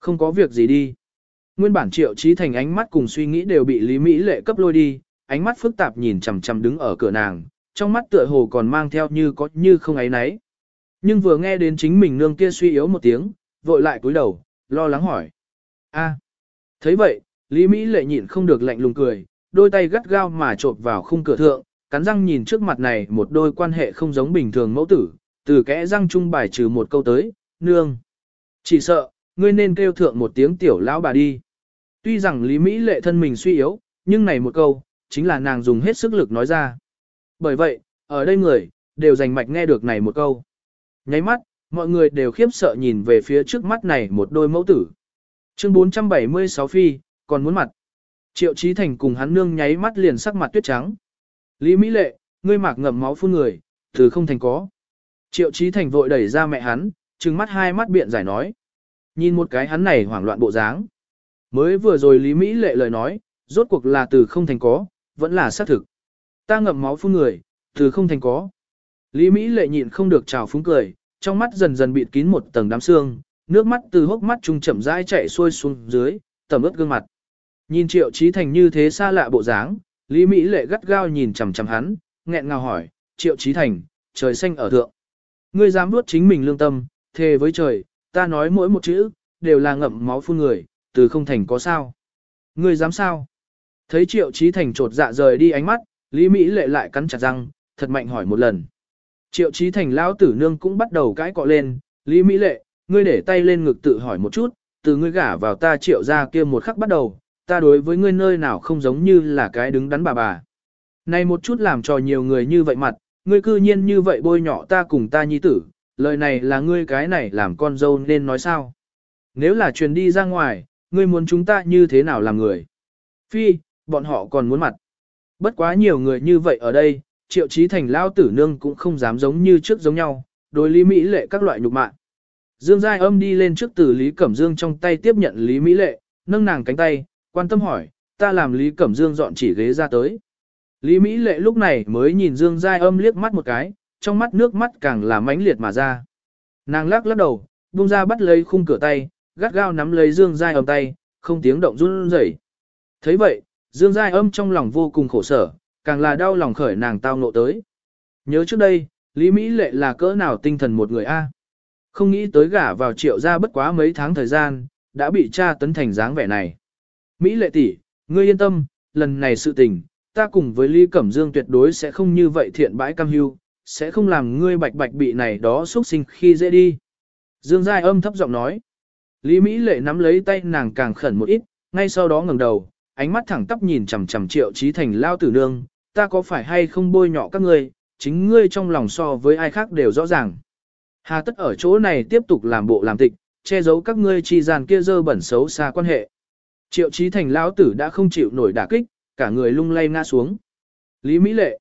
Không có việc gì đi. Nguyên bản Triệu Chí Thành ánh mắt cùng suy nghĩ đều bị Lý Mỹ lệ cấp lôi đi, ánh mắt phức tạp nhìn chằm chằm đứng ở cửa nàng, trong mắt tựa hồ còn mang theo như có như không ấy nấy. Nhưng vừa nghe đến chính mình nương kia suy yếu một tiếng, vội lại cúi đầu, lo lắng hỏi. a thấy vậy, Lý Mỹ lệ nhịn không được lạnh lùng cười, đôi tay gắt gao mà trộn vào khung cửa thượng, cắn răng nhìn trước mặt này một đôi quan hệ không giống bình thường mẫu tử, từ kẽ răng trung bài trừ một câu tới, nương. Chỉ sợ, ngươi nên kêu thượng một tiếng tiểu lão bà đi. Tuy rằng Lý Mỹ lệ thân mình suy yếu, nhưng này một câu, chính là nàng dùng hết sức lực nói ra. Bởi vậy, ở đây người, đều dành mạch nghe được này một câu. Nháy mắt, mọi người đều khiếp sợ nhìn về phía trước mắt này một đôi mẫu tử. Chương 476 phi, còn muốn mặt. Triệu Chí Thành cùng hắn nương nháy mắt liền sắc mặt tuyết trắng. Lý Mỹ Lệ, ngươi mạc ngậm máu phun người, từ không thành có. Triệu Chí Thành vội đẩy ra mẹ hắn, trừng mắt hai mắt biện giải nói. Nhìn một cái hắn này hoảng loạn bộ dáng. Mới vừa rồi Lý Mỹ Lệ lời nói, rốt cuộc là từ không thành có, vẫn là xác thực. Ta ngậm máu phun người, từ không thành có. Lý Mỹ Lệ nhịn không được trào phúng cười, trong mắt dần dần bịt kín một tầng đám xương, nước mắt từ hốc mắt trung chậm rãi chảy xuôi xuống dưới, tầm ướt gương mặt. Nhìn triệu trí thành như thế xa lạ bộ dáng, Lý Mỹ lệ gắt gao nhìn chằm chằm hắn, nghẹn ngào hỏi, triệu trí thành, trời xanh ở thượng. Ngươi dám nuốt chính mình lương tâm, thề với trời, ta nói mỗi một chữ, đều là ngậm máu phun người, từ không thành có sao. Ngươi dám sao? Thấy triệu trí thành trột dạ rời đi ánh mắt, Lý Mỹ lệ lại cắn chặt răng, thật mạnh hỏi một lần. Triệu trí thành lão tử nương cũng bắt đầu cãi cọ lên, Lý Mỹ lệ, ngươi để tay lên ngực tự hỏi một chút, từ ngươi gả vào ta triệu ra kia một khắc bắt đầu, ta đối với ngươi nơi nào không giống như là cái đứng đắn bà bà. Này một chút làm cho nhiều người như vậy mặt, ngươi cư nhiên như vậy bôi nhọ ta cùng ta nhi tử, lời này là ngươi cái này làm con dâu nên nói sao. Nếu là truyền đi ra ngoài, ngươi muốn chúng ta như thế nào làm người? Phi, bọn họ còn muốn mặt. Bất quá nhiều người như vậy ở đây, triệu trí thành lao tử nương cũng không dám giống như trước giống nhau, đối lý Mỹ lệ các loại nhục mạng. Dương Giai âm đi lên trước từ Lý Cẩm Dương trong tay tiếp nhận Lý Mỹ lệ, nâng nàng cánh tay, quan tâm hỏi, ta làm Lý Cẩm Dương dọn chỉ ghế ra tới. Lý Mỹ lệ lúc này mới nhìn Dương Giai âm liếc mắt một cái, trong mắt nước mắt càng là mãnh liệt mà ra. Nàng lắc lắc đầu, buông ra bắt lấy khung cửa tay, gắt gao nắm lấy Dương Giai âm tay, không tiếng động run rẩy. thấy vậy, Dương Giai âm trong lòng vô cùng khổ sở, càng là đau lòng khởi nàng tao nộ tới. Nhớ trước đây, Lý Mỹ lệ là cỡ nào tinh thần một người A. Không nghĩ tới gả vào triệu gia bất quá mấy tháng thời gian, đã bị cha tấn thành dáng vẻ này. Mỹ lệ tỷ, ngươi yên tâm, lần này sự tình, ta cùng với Lý Cẩm Dương tuyệt đối sẽ không như vậy thiện bãi cam hưu, sẽ không làm ngươi bạch bạch bị này đó xuất sinh khi dễ đi. Dương Giai âm thấp giọng nói. Lý Mỹ lệ nắm lấy tay nàng càng khẩn một ít, ngay sau đó ngẩng đầu, ánh mắt thẳng tắp nhìn chằm chằm triệu trí thành lao tử nương, ta có phải hay không bôi nhọ các ngươi, chính ngươi trong lòng so với ai khác đều rõ ràng. Hà tất ở chỗ này tiếp tục làm bộ làm tịch, che giấu các ngươi chi gian kia dơ bẩn xấu xa quan hệ. Triệu Chí thành lão tử đã không chịu nổi đả kích, cả người lung lay ngã xuống. Lý Mỹ Lệ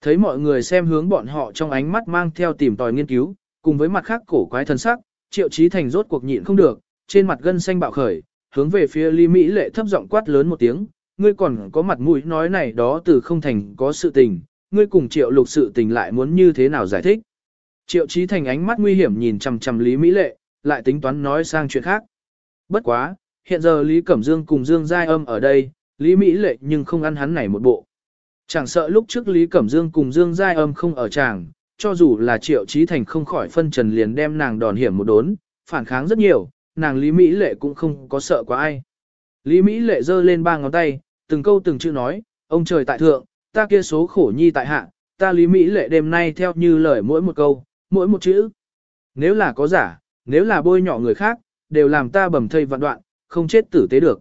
thấy mọi người xem hướng bọn họ trong ánh mắt mang theo tìm tòi nghiên cứu, cùng với mặt khác cổ quái thần sắc, triệu Chí thành rốt cuộc nhịn không được, trên mặt gân xanh bạo khởi, hướng về phía Lý Mỹ Lệ thấp giọng quát lớn một tiếng, ngươi còn có mặt mũi nói này đó từ không thành có sự tình, ngươi cùng triệu lục sự tình lại muốn như thế nào giải thích. Triệu Chí thành ánh mắt nguy hiểm nhìn chằm chằm Lý Mỹ Lệ, lại tính toán nói sang chuyện khác. Bất quá, hiện giờ Lý Cẩm Dương cùng Dương Giai Âm ở đây, Lý Mỹ Lệ nhưng không ăn hắn này một bộ. Chẳng sợ lúc trước Lý Cẩm Dương cùng Dương Giai Âm không ở chàng, cho dù là Triệu Trí Thành không khỏi phân trần liền đem nàng đòn hiểm một đốn, phản kháng rất nhiều, nàng Lý Mỹ Lệ cũng không có sợ quá ai. Lý Mỹ Lệ giơ lên ba ngón tay, từng câu từng chữ nói, ông trời tại thượng, ta kia số khổ nhi tại hạ, ta Lý Mỹ Lệ đêm nay theo như lời mỗi một câu, mỗi một chữ. Nếu là có giả, nếu là bôi nhọ người khác, đều làm ta bầm thây vạn đoạn, không chết tử tế được.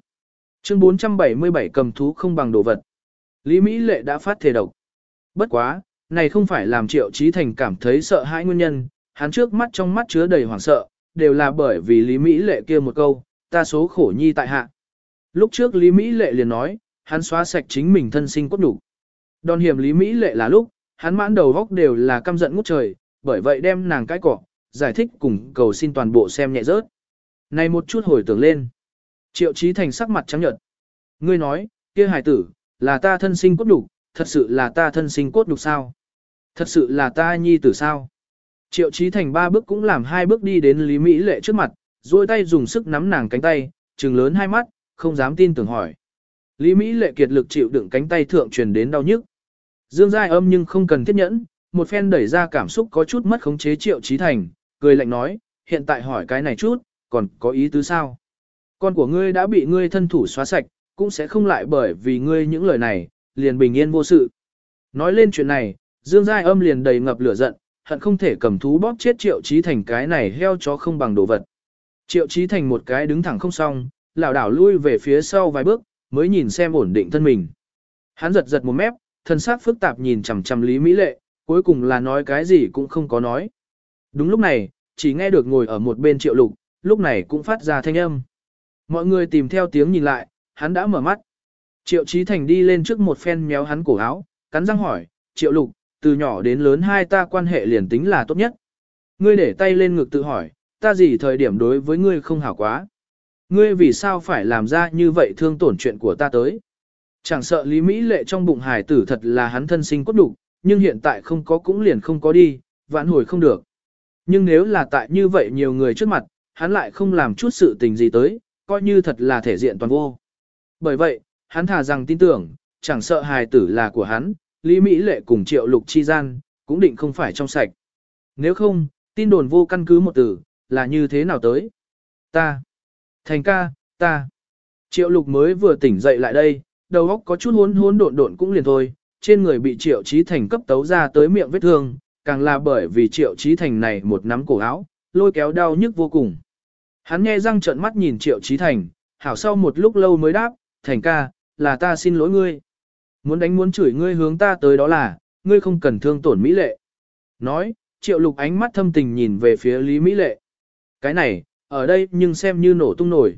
Chương 477 cầm thú không bằng đồ vật. Lý Mỹ Lệ đã phát thể độc. Bất quá, này không phải làm Triệu Trí Thành cảm thấy sợ hãi nguyên nhân, hắn trước mắt trong mắt chứa đầy hoảng sợ, đều là bởi vì Lý Mỹ Lệ kia một câu, ta số khổ nhi tại hạ. Lúc trước Lý Mỹ Lệ liền nói, hắn xóa sạch chính mình thân sinh cốt đủ. Đòn hiểm Lý Mỹ Lệ là lúc, hắn mãn đầu góc đều là căm giận ngút trời, bởi vậy đem nàng cái cỏ, giải thích cùng cầu xin toàn bộ xem nhẹ rớt. Này một chút hồi tưởng lên. Triệu Chí Thành sắc mặt trắng nhợt. Ngươi nói, kia hài tử, là ta thân sinh cốt đục, thật sự là ta thân sinh cốt đục sao? Thật sự là ta nhi tử sao? Triệu Chí Thành ba bước cũng làm hai bước đi đến Lý Mỹ Lệ trước mặt, duỗi tay dùng sức nắm nàng cánh tay, trừng lớn hai mắt, không dám tin tưởng hỏi. Lý Mỹ Lệ kiệt lực chịu đựng cánh tay thượng truyền đến đau nhức. Dương Giai âm nhưng không cần thiết nhẫn, một phen đẩy ra cảm xúc có chút mất khống chế Triệu Chí Thành, cười lạnh nói, hiện tại hỏi cái này chút, còn có ý tứ sao? Con của ngươi đã bị ngươi thân thủ xóa sạch, cũng sẽ không lại bởi vì ngươi những lời này, liền bình yên vô sự. Nói lên chuyện này, Dương Giai âm liền đầy ngập lửa giận, hận không thể cầm thú bóp chết Triệu trí Thành cái này heo chó không bằng đồ vật. Triệu trí Thành một cái đứng thẳng không xong, lảo đảo lui về phía sau vài bước, mới nhìn xem ổn định thân mình. Hắn giật giật một mép, thân xác phức tạp nhìn chằm chằm Lý Mỹ Lệ, cuối cùng là nói cái gì cũng không có nói. Đúng lúc này, chỉ nghe được ngồi ở một bên Triệu Lục, lúc này cũng phát ra thanh âm. Mọi người tìm theo tiếng nhìn lại, hắn đã mở mắt. Triệu Chí Thành đi lên trước một phen méo hắn cổ áo, cắn răng hỏi, Triệu Lục, từ nhỏ đến lớn hai ta quan hệ liền tính là tốt nhất. Ngươi để tay lên ngực tự hỏi, ta gì thời điểm đối với ngươi không hảo quá. Ngươi vì sao phải làm ra như vậy thương tổn chuyện của ta tới. Chẳng sợ Lý Mỹ lệ trong bụng hải tử thật là hắn thân sinh cốt đủ, nhưng hiện tại không có cũng liền không có đi, vãn hồi không được. Nhưng nếu là tại như vậy nhiều người trước mặt, hắn lại không làm chút sự tình gì tới, coi như thật là thể diện toàn vô. Bởi vậy, hắn thà rằng tin tưởng, chẳng sợ hài tử là của hắn, Lý Mỹ Lệ cùng triệu lục chi gian, cũng định không phải trong sạch. Nếu không, tin đồn vô căn cứ một từ, là như thế nào tới? Ta. Thành ca, ta. Triệu lục mới vừa tỉnh dậy lại đây, đầu óc có chút hỗn hỗn độn độn cũng liền thôi, trên người bị triệu Chí thành cấp tấu ra tới miệng vết thương, càng là bởi vì triệu Chí thành này một nắm cổ áo, lôi kéo đau nhức vô cùng. Hắn nghe răng trợn mắt nhìn triệu trí thành, hảo sau một lúc lâu mới đáp, thành ca, là ta xin lỗi ngươi. Muốn đánh muốn chửi ngươi hướng ta tới đó là, ngươi không cần thương tổn Mỹ Lệ. Nói, triệu lục ánh mắt thâm tình nhìn về phía Lý Mỹ Lệ. Cái này, ở đây nhưng xem như nổ tung nổi.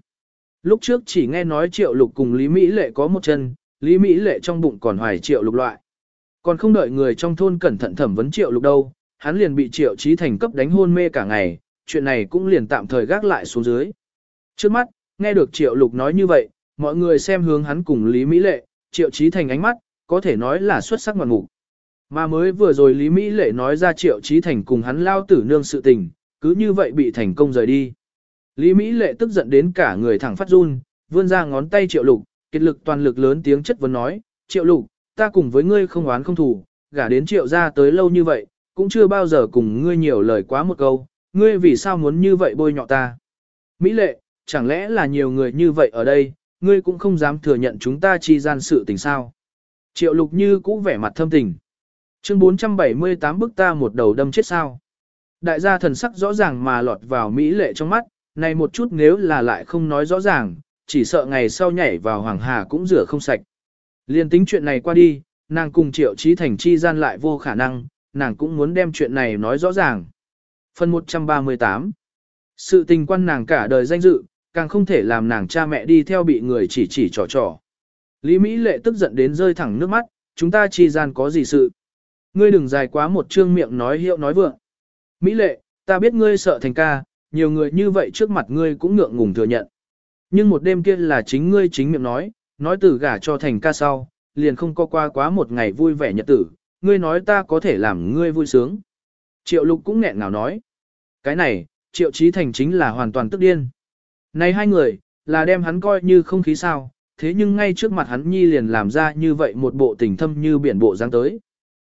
Lúc trước chỉ nghe nói triệu lục cùng Lý Mỹ Lệ có một chân, Lý Mỹ Lệ trong bụng còn hoài triệu lục loại. Còn không đợi người trong thôn cẩn thận thẩm vấn triệu lục đâu, hắn liền bị triệu trí thành cấp đánh hôn mê cả ngày, chuyện này cũng liền tạm thời gác lại xuống dưới. Trước mắt, nghe được triệu lục nói như vậy, mọi người xem hướng hắn cùng Lý Mỹ Lệ, triệu trí thành ánh mắt, có thể nói là xuất sắc ngoạn mục. Mà mới vừa rồi Lý Mỹ Lệ nói ra triệu trí thành cùng hắn lao tử nương sự tình, cứ như vậy bị thành công rời đi. Lý Mỹ Lệ tức giận đến cả người thẳng phát run, vươn ra ngón tay triệu lục, kết lực toàn lực lớn tiếng chất vấn nói, triệu lục, ta cùng với ngươi không oán không thù, gả đến triệu ra tới lâu như vậy, cũng chưa bao giờ cùng ngươi nhiều lời quá một câu, ngươi vì sao muốn như vậy bôi nhọ ta. Mỹ Lệ, chẳng lẽ là nhiều người như vậy ở đây, ngươi cũng không dám thừa nhận chúng ta chi gian sự tình sao. Triệu lục như cũ vẻ mặt thâm tình. Chương 478 bức ta một đầu đâm chết sao. Đại gia thần sắc rõ ràng mà lọt vào Mỹ lệ trong mắt, này một chút nếu là lại không nói rõ ràng, chỉ sợ ngày sau nhảy vào hoàng hà cũng rửa không sạch. Liên tính chuyện này qua đi, nàng cùng triệu trí thành chi gian lại vô khả năng, nàng cũng muốn đem chuyện này nói rõ ràng. Phần 138 Sự tình quan nàng cả đời danh dự, càng không thể làm nàng cha mẹ đi theo bị người chỉ chỉ trò trò. Lý Mỹ lệ tức giận đến rơi thẳng nước mắt, chúng ta chi gian có gì sự. Ngươi đừng dài quá một trương miệng nói hiệu nói vượng. Mỹ lệ, ta biết ngươi sợ thành ca, nhiều người như vậy trước mặt ngươi cũng ngượng ngùng thừa nhận. Nhưng một đêm kia là chính ngươi chính miệng nói, nói từ gả cho thành ca sau, liền không có qua quá một ngày vui vẻ nhật tử, ngươi nói ta có thể làm ngươi vui sướng. Triệu lục cũng nghẹn ngào nói. Cái này, triệu trí thành chính là hoàn toàn tức điên. Này hai người, là đem hắn coi như không khí sao, thế nhưng ngay trước mặt hắn nhi liền làm ra như vậy một bộ tình thâm như biển bộ dáng tới.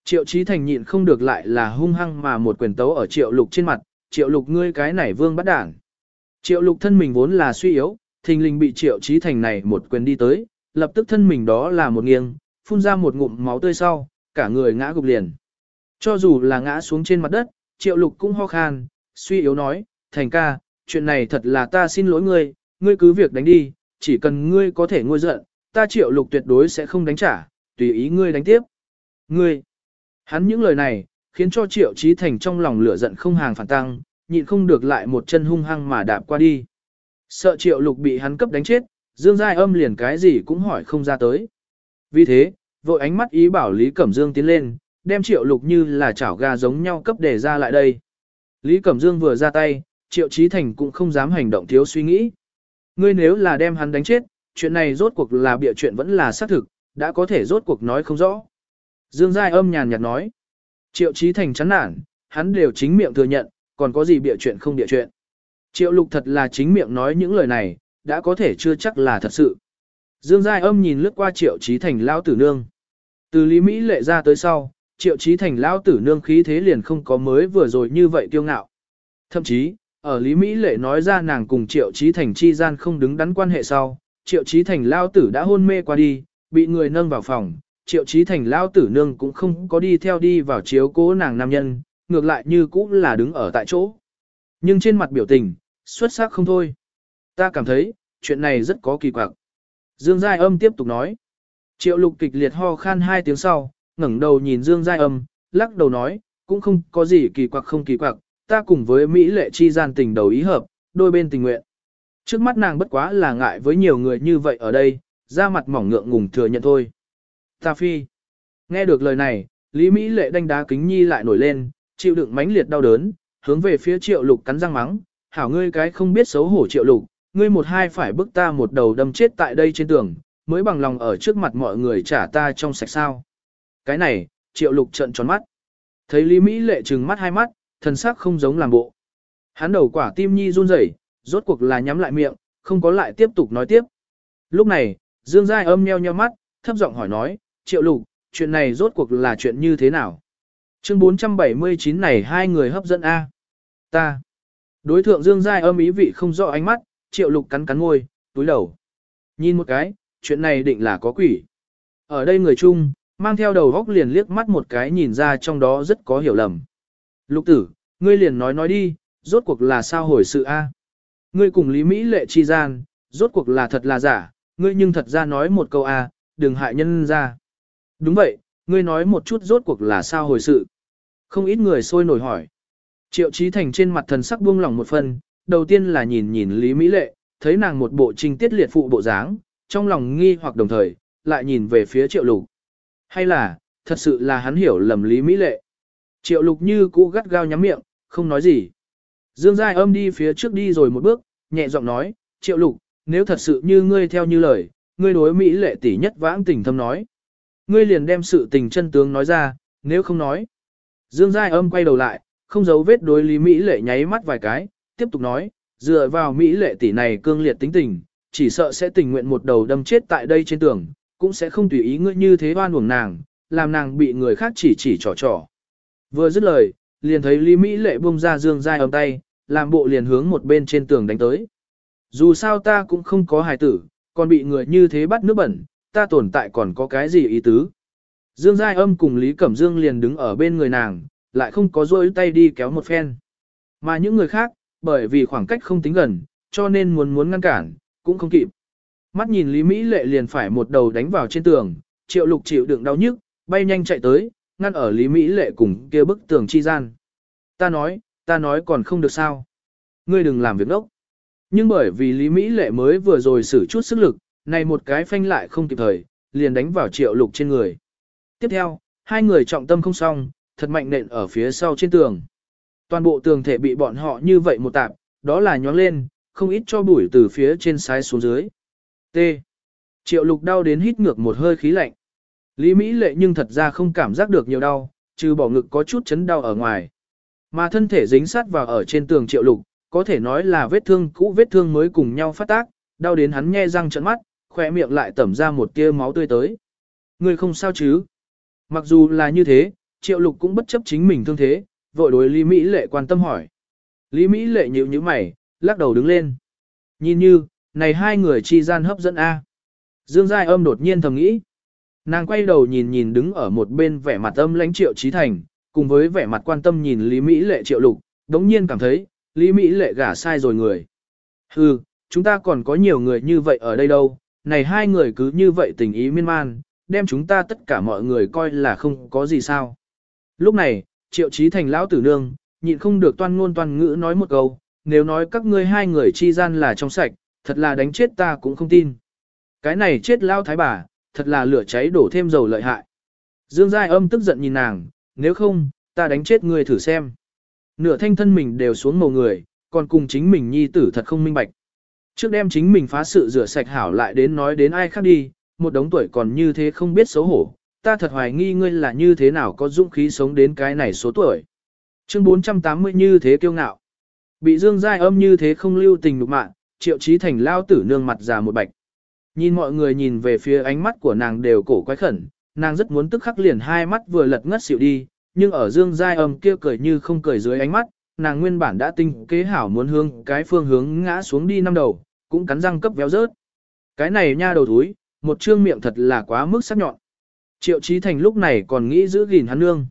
Triệu trí thành nhịn không được lại là hung hăng mà một quyền tấu ở triệu lục trên mặt, triệu lục ngươi cái này vương bắt đảng. Triệu lục thân mình vốn là suy yếu, thình lình bị triệu trí thành này một quyền đi tới, lập tức thân mình đó là một nghiêng, phun ra một ngụm máu tươi sau, cả người ngã gục liền. Cho dù là ngã xuống trên mặt đất, triệu lục cũng ho khan, suy yếu nói, thành ca, chuyện này thật là ta xin lỗi ngươi, ngươi cứ việc đánh đi, chỉ cần ngươi có thể ngôi giận, ta triệu lục tuyệt đối sẽ không đánh trả, tùy ý ngươi đánh tiếp. Ngươi, hắn những lời này, khiến cho triệu trí thành trong lòng lửa giận không hàng phản tăng, nhịn không được lại một chân hung hăng mà đạp qua đi. Sợ triệu lục bị hắn cấp đánh chết, Dương Giai âm liền cái gì cũng hỏi không ra tới. Vì thế, vội ánh mắt ý bảo Lý Cẩm Dương tiến lên, đem triệu lục như là chảo gà giống nhau cấp để ra lại đây. Lý Cẩm Dương vừa ra tay, triệu Chí thành cũng không dám hành động thiếu suy nghĩ. Ngươi nếu là đem hắn đánh chết, chuyện này rốt cuộc là bịa chuyện vẫn là xác thực, đã có thể rốt cuộc nói không rõ. Dương Giai âm nhàn nhạt nói. Triệu Chí thành chán nản, hắn đều chính miệng thừa nhận, còn có gì bịa chuyện không bịa chuyện. Triệu lục thật là chính miệng nói những lời này, đã có thể chưa chắc là thật sự. Dương Giai âm nhìn lướt qua triệu Chí thành lao tử nương. Từ Lý Mỹ lệ ra tới sau, triệu trí thành lao tử nương khí thế liền không có mới vừa rồi như vậy kiêu ngạo. Thậm chí, ở Lý Mỹ lệ nói ra nàng cùng triệu trí thành chi gian không đứng đắn quan hệ sau, triệu trí thành lao tử đã hôn mê qua đi, bị người nâng vào phòng, triệu trí thành lao tử nương cũng không có đi theo đi vào chiếu cố nàng nam nhân, ngược lại như cũ là đứng ở tại chỗ. Nhưng trên mặt biểu tình, xuất sắc không thôi. Ta cảm thấy, chuyện này rất có kỳ quặc. Dương Giai Âm tiếp tục nói. Triệu lục kịch liệt ho khan hai tiếng sau, ngẩng đầu nhìn Dương Giai Âm, lắc đầu nói, cũng không có gì kỳ quặc không kỳ quặc, ta cùng với Mỹ lệ chi gian tình đầu ý hợp, đôi bên tình nguyện. Trước mắt nàng bất quá là ngại với nhiều người như vậy ở đây, ra mặt mỏng ngượng ngùng thừa nhận thôi. Ta phi. Nghe được lời này, Lý Mỹ lệ đánh đá kính nhi lại nổi lên, chịu đựng mãnh liệt đau đớn, hướng về phía triệu lục cắn răng mắng, hảo ngươi cái không biết xấu hổ triệu lục, ngươi một hai phải bức ta một đầu đâm chết tại đây trên tường, mới bằng lòng ở trước mặt mọi người trả ta trong sạch sao. Cái này, triệu lục trận tròn mắt. Thấy Lý Mỹ lệ trừng mắt hai mắt, thần sắc không giống làm bộ. Hắn đầu quả tim nhi run rẩy, rốt cuộc là nhắm lại miệng, không có lại tiếp tục nói tiếp. Lúc này, Dương Giai âm nheo nheo mắt, thấp giọng hỏi nói, triệu lục, chuyện này rốt cuộc là chuyện như thế nào? Chương 479 này hai người hấp dẫn A. Ta. Đối thượng Dương Giai âm ý vị không rõ ánh mắt, triệu lục cắn cắn ngôi, túi đầu. Nhìn một cái, chuyện này định là có quỷ. Ở đây người chung, mang theo đầu góc liền liếc mắt một cái nhìn ra trong đó rất có hiểu lầm. Lục tử, ngươi liền nói nói đi, rốt cuộc là sao hồi sự A. Ngươi cùng Lý Mỹ lệ chi gian, rốt cuộc là thật là giả, ngươi nhưng thật ra nói một câu A, đừng hại nhân ra. Đúng vậy, ngươi nói một chút rốt cuộc là sao hồi sự. Không ít người sôi nổi hỏi. Triệu Chí Thành trên mặt thần sắc buông lỏng một phần, đầu tiên là nhìn nhìn Lý Mỹ Lệ, thấy nàng một bộ trinh tiết liệt phụ bộ dáng, trong lòng nghi hoặc đồng thời, lại nhìn về phía Triệu Lục. Hay là, thật sự là hắn hiểu lầm Lý Mỹ Lệ. Triệu Lục như cũ gắt gao nhắm miệng, không nói gì. Dương Giai âm đi phía trước đi rồi một bước, nhẹ giọng nói, Triệu Lục, nếu thật sự như ngươi theo như lời, ngươi đối Mỹ Lệ tỷ nhất vãng tình thâm nói. Ngươi liền đem sự tình chân tướng nói ra, nếu không nói. Dương Giai âm quay đầu lại, không giấu vết đối Lý Mỹ lệ nháy mắt vài cái, tiếp tục nói, dựa vào Mỹ lệ tỷ này cương liệt tính tình, chỉ sợ sẽ tình nguyện một đầu đâm chết tại đây trên tường, cũng sẽ không tùy ý ngươi như thế oan uổng nàng, làm nàng bị người khác chỉ chỉ trò trò. Vừa dứt lời, liền thấy Lý Mỹ lệ buông ra Dương dai ấm tay, làm bộ liền hướng một bên trên tường đánh tới. Dù sao ta cũng không có hài tử, còn bị người như thế bắt nước bẩn, ta tồn tại còn có cái gì ý tứ. Dương Giai âm cùng Lý Cẩm Dương liền đứng ở bên người nàng, lại không có rôi tay đi kéo một phen. Mà những người khác, bởi vì khoảng cách không tính gần, cho nên muốn muốn ngăn cản, cũng không kịp. Mắt nhìn Lý Mỹ lệ liền phải một đầu đánh vào trên tường, triệu lục chịu đựng đau nhức, bay nhanh chạy tới, ngăn ở Lý Mỹ lệ cùng kia bức tường chi gian. Ta nói, ta nói còn không được sao. Ngươi đừng làm việc đốc. Nhưng bởi vì Lý Mỹ lệ mới vừa rồi sử chút sức lực, này một cái phanh lại không kịp thời, liền đánh vào triệu lục trên người. Tiếp theo, hai người trọng tâm không xong, thật mạnh nện ở phía sau trên tường. Toàn bộ tường thể bị bọn họ như vậy một tạp, đó là nhóng lên, không ít cho bụi từ phía trên sái xuống dưới. T. Triệu lục đau đến hít ngược một hơi khí lạnh. Lý Mỹ lệ nhưng thật ra không cảm giác được nhiều đau, trừ bỏ ngực có chút chấn đau ở ngoài. Mà thân thể dính sát vào ở trên tường triệu lục, có thể nói là vết thương cũ vết thương mới cùng nhau phát tác, đau đến hắn nghe răng trợn mắt, khỏe miệng lại tẩm ra một tia máu tươi tới. Người không sao chứ? Mặc dù là như thế, triệu lục cũng bất chấp chính mình thương thế, vội đối Lý Mỹ lệ quan tâm hỏi. Lý Mỹ lệ nhíu nhíu mày, lắc đầu đứng lên. Nhìn như, này hai người chi gian hấp dẫn A. Dương Giai âm đột nhiên thầm nghĩ. Nàng quay đầu nhìn nhìn đứng ở một bên vẻ mặt âm lãnh triệu trí thành, cùng với vẻ mặt quan tâm nhìn Lý Mỹ lệ triệu lục, đống nhiên cảm thấy, Lý Mỹ lệ gả sai rồi người. Hừ, chúng ta còn có nhiều người như vậy ở đây đâu, này hai người cứ như vậy tình ý miên man, đem chúng ta tất cả mọi người coi là không có gì sao. Lúc này, triệu trí thành lão tử nương, nhịn không được toan ngôn toan ngữ nói một câu, nếu nói các ngươi hai người chi gian là trong sạch, thật là đánh chết ta cũng không tin. Cái này chết lao thái bà, thật là lửa cháy đổ thêm dầu lợi hại. Dương Giai âm tức giận nhìn nàng, nếu không, ta đánh chết ngươi thử xem. Nửa thanh thân mình đều xuống màu người, còn cùng chính mình nhi tử thật không minh bạch. Trước đem chính mình phá sự rửa sạch hảo lại đến nói đến ai khác đi, một đống tuổi còn như thế không biết xấu hổ, ta thật hoài nghi ngươi là như thế nào có dũng khí sống đến cái này số tuổi. Chương 480 như thế kiêu ngạo. Bị Dương Giai âm như thế không lưu tình nhục mạng, triệu trí thành lao tử nương mặt già một bạch. Nhìn mọi người nhìn về phía ánh mắt của nàng đều cổ quái khẩn, nàng rất muốn tức khắc liền hai mắt vừa lật ngất xỉu đi, nhưng ở Dương Giai âm kia cười như không cười dưới ánh mắt, nàng nguyên bản đã tinh kế hảo muốn hướng cái phương hướng ngã xuống đi năm đầu, cũng cắn răng cấp véo rớt. Cái này nha đầu thúi, một trương miệng thật là quá mức sắc nhọn. Triệu Chí Thành lúc này còn nghĩ giữ gìn hắn nương.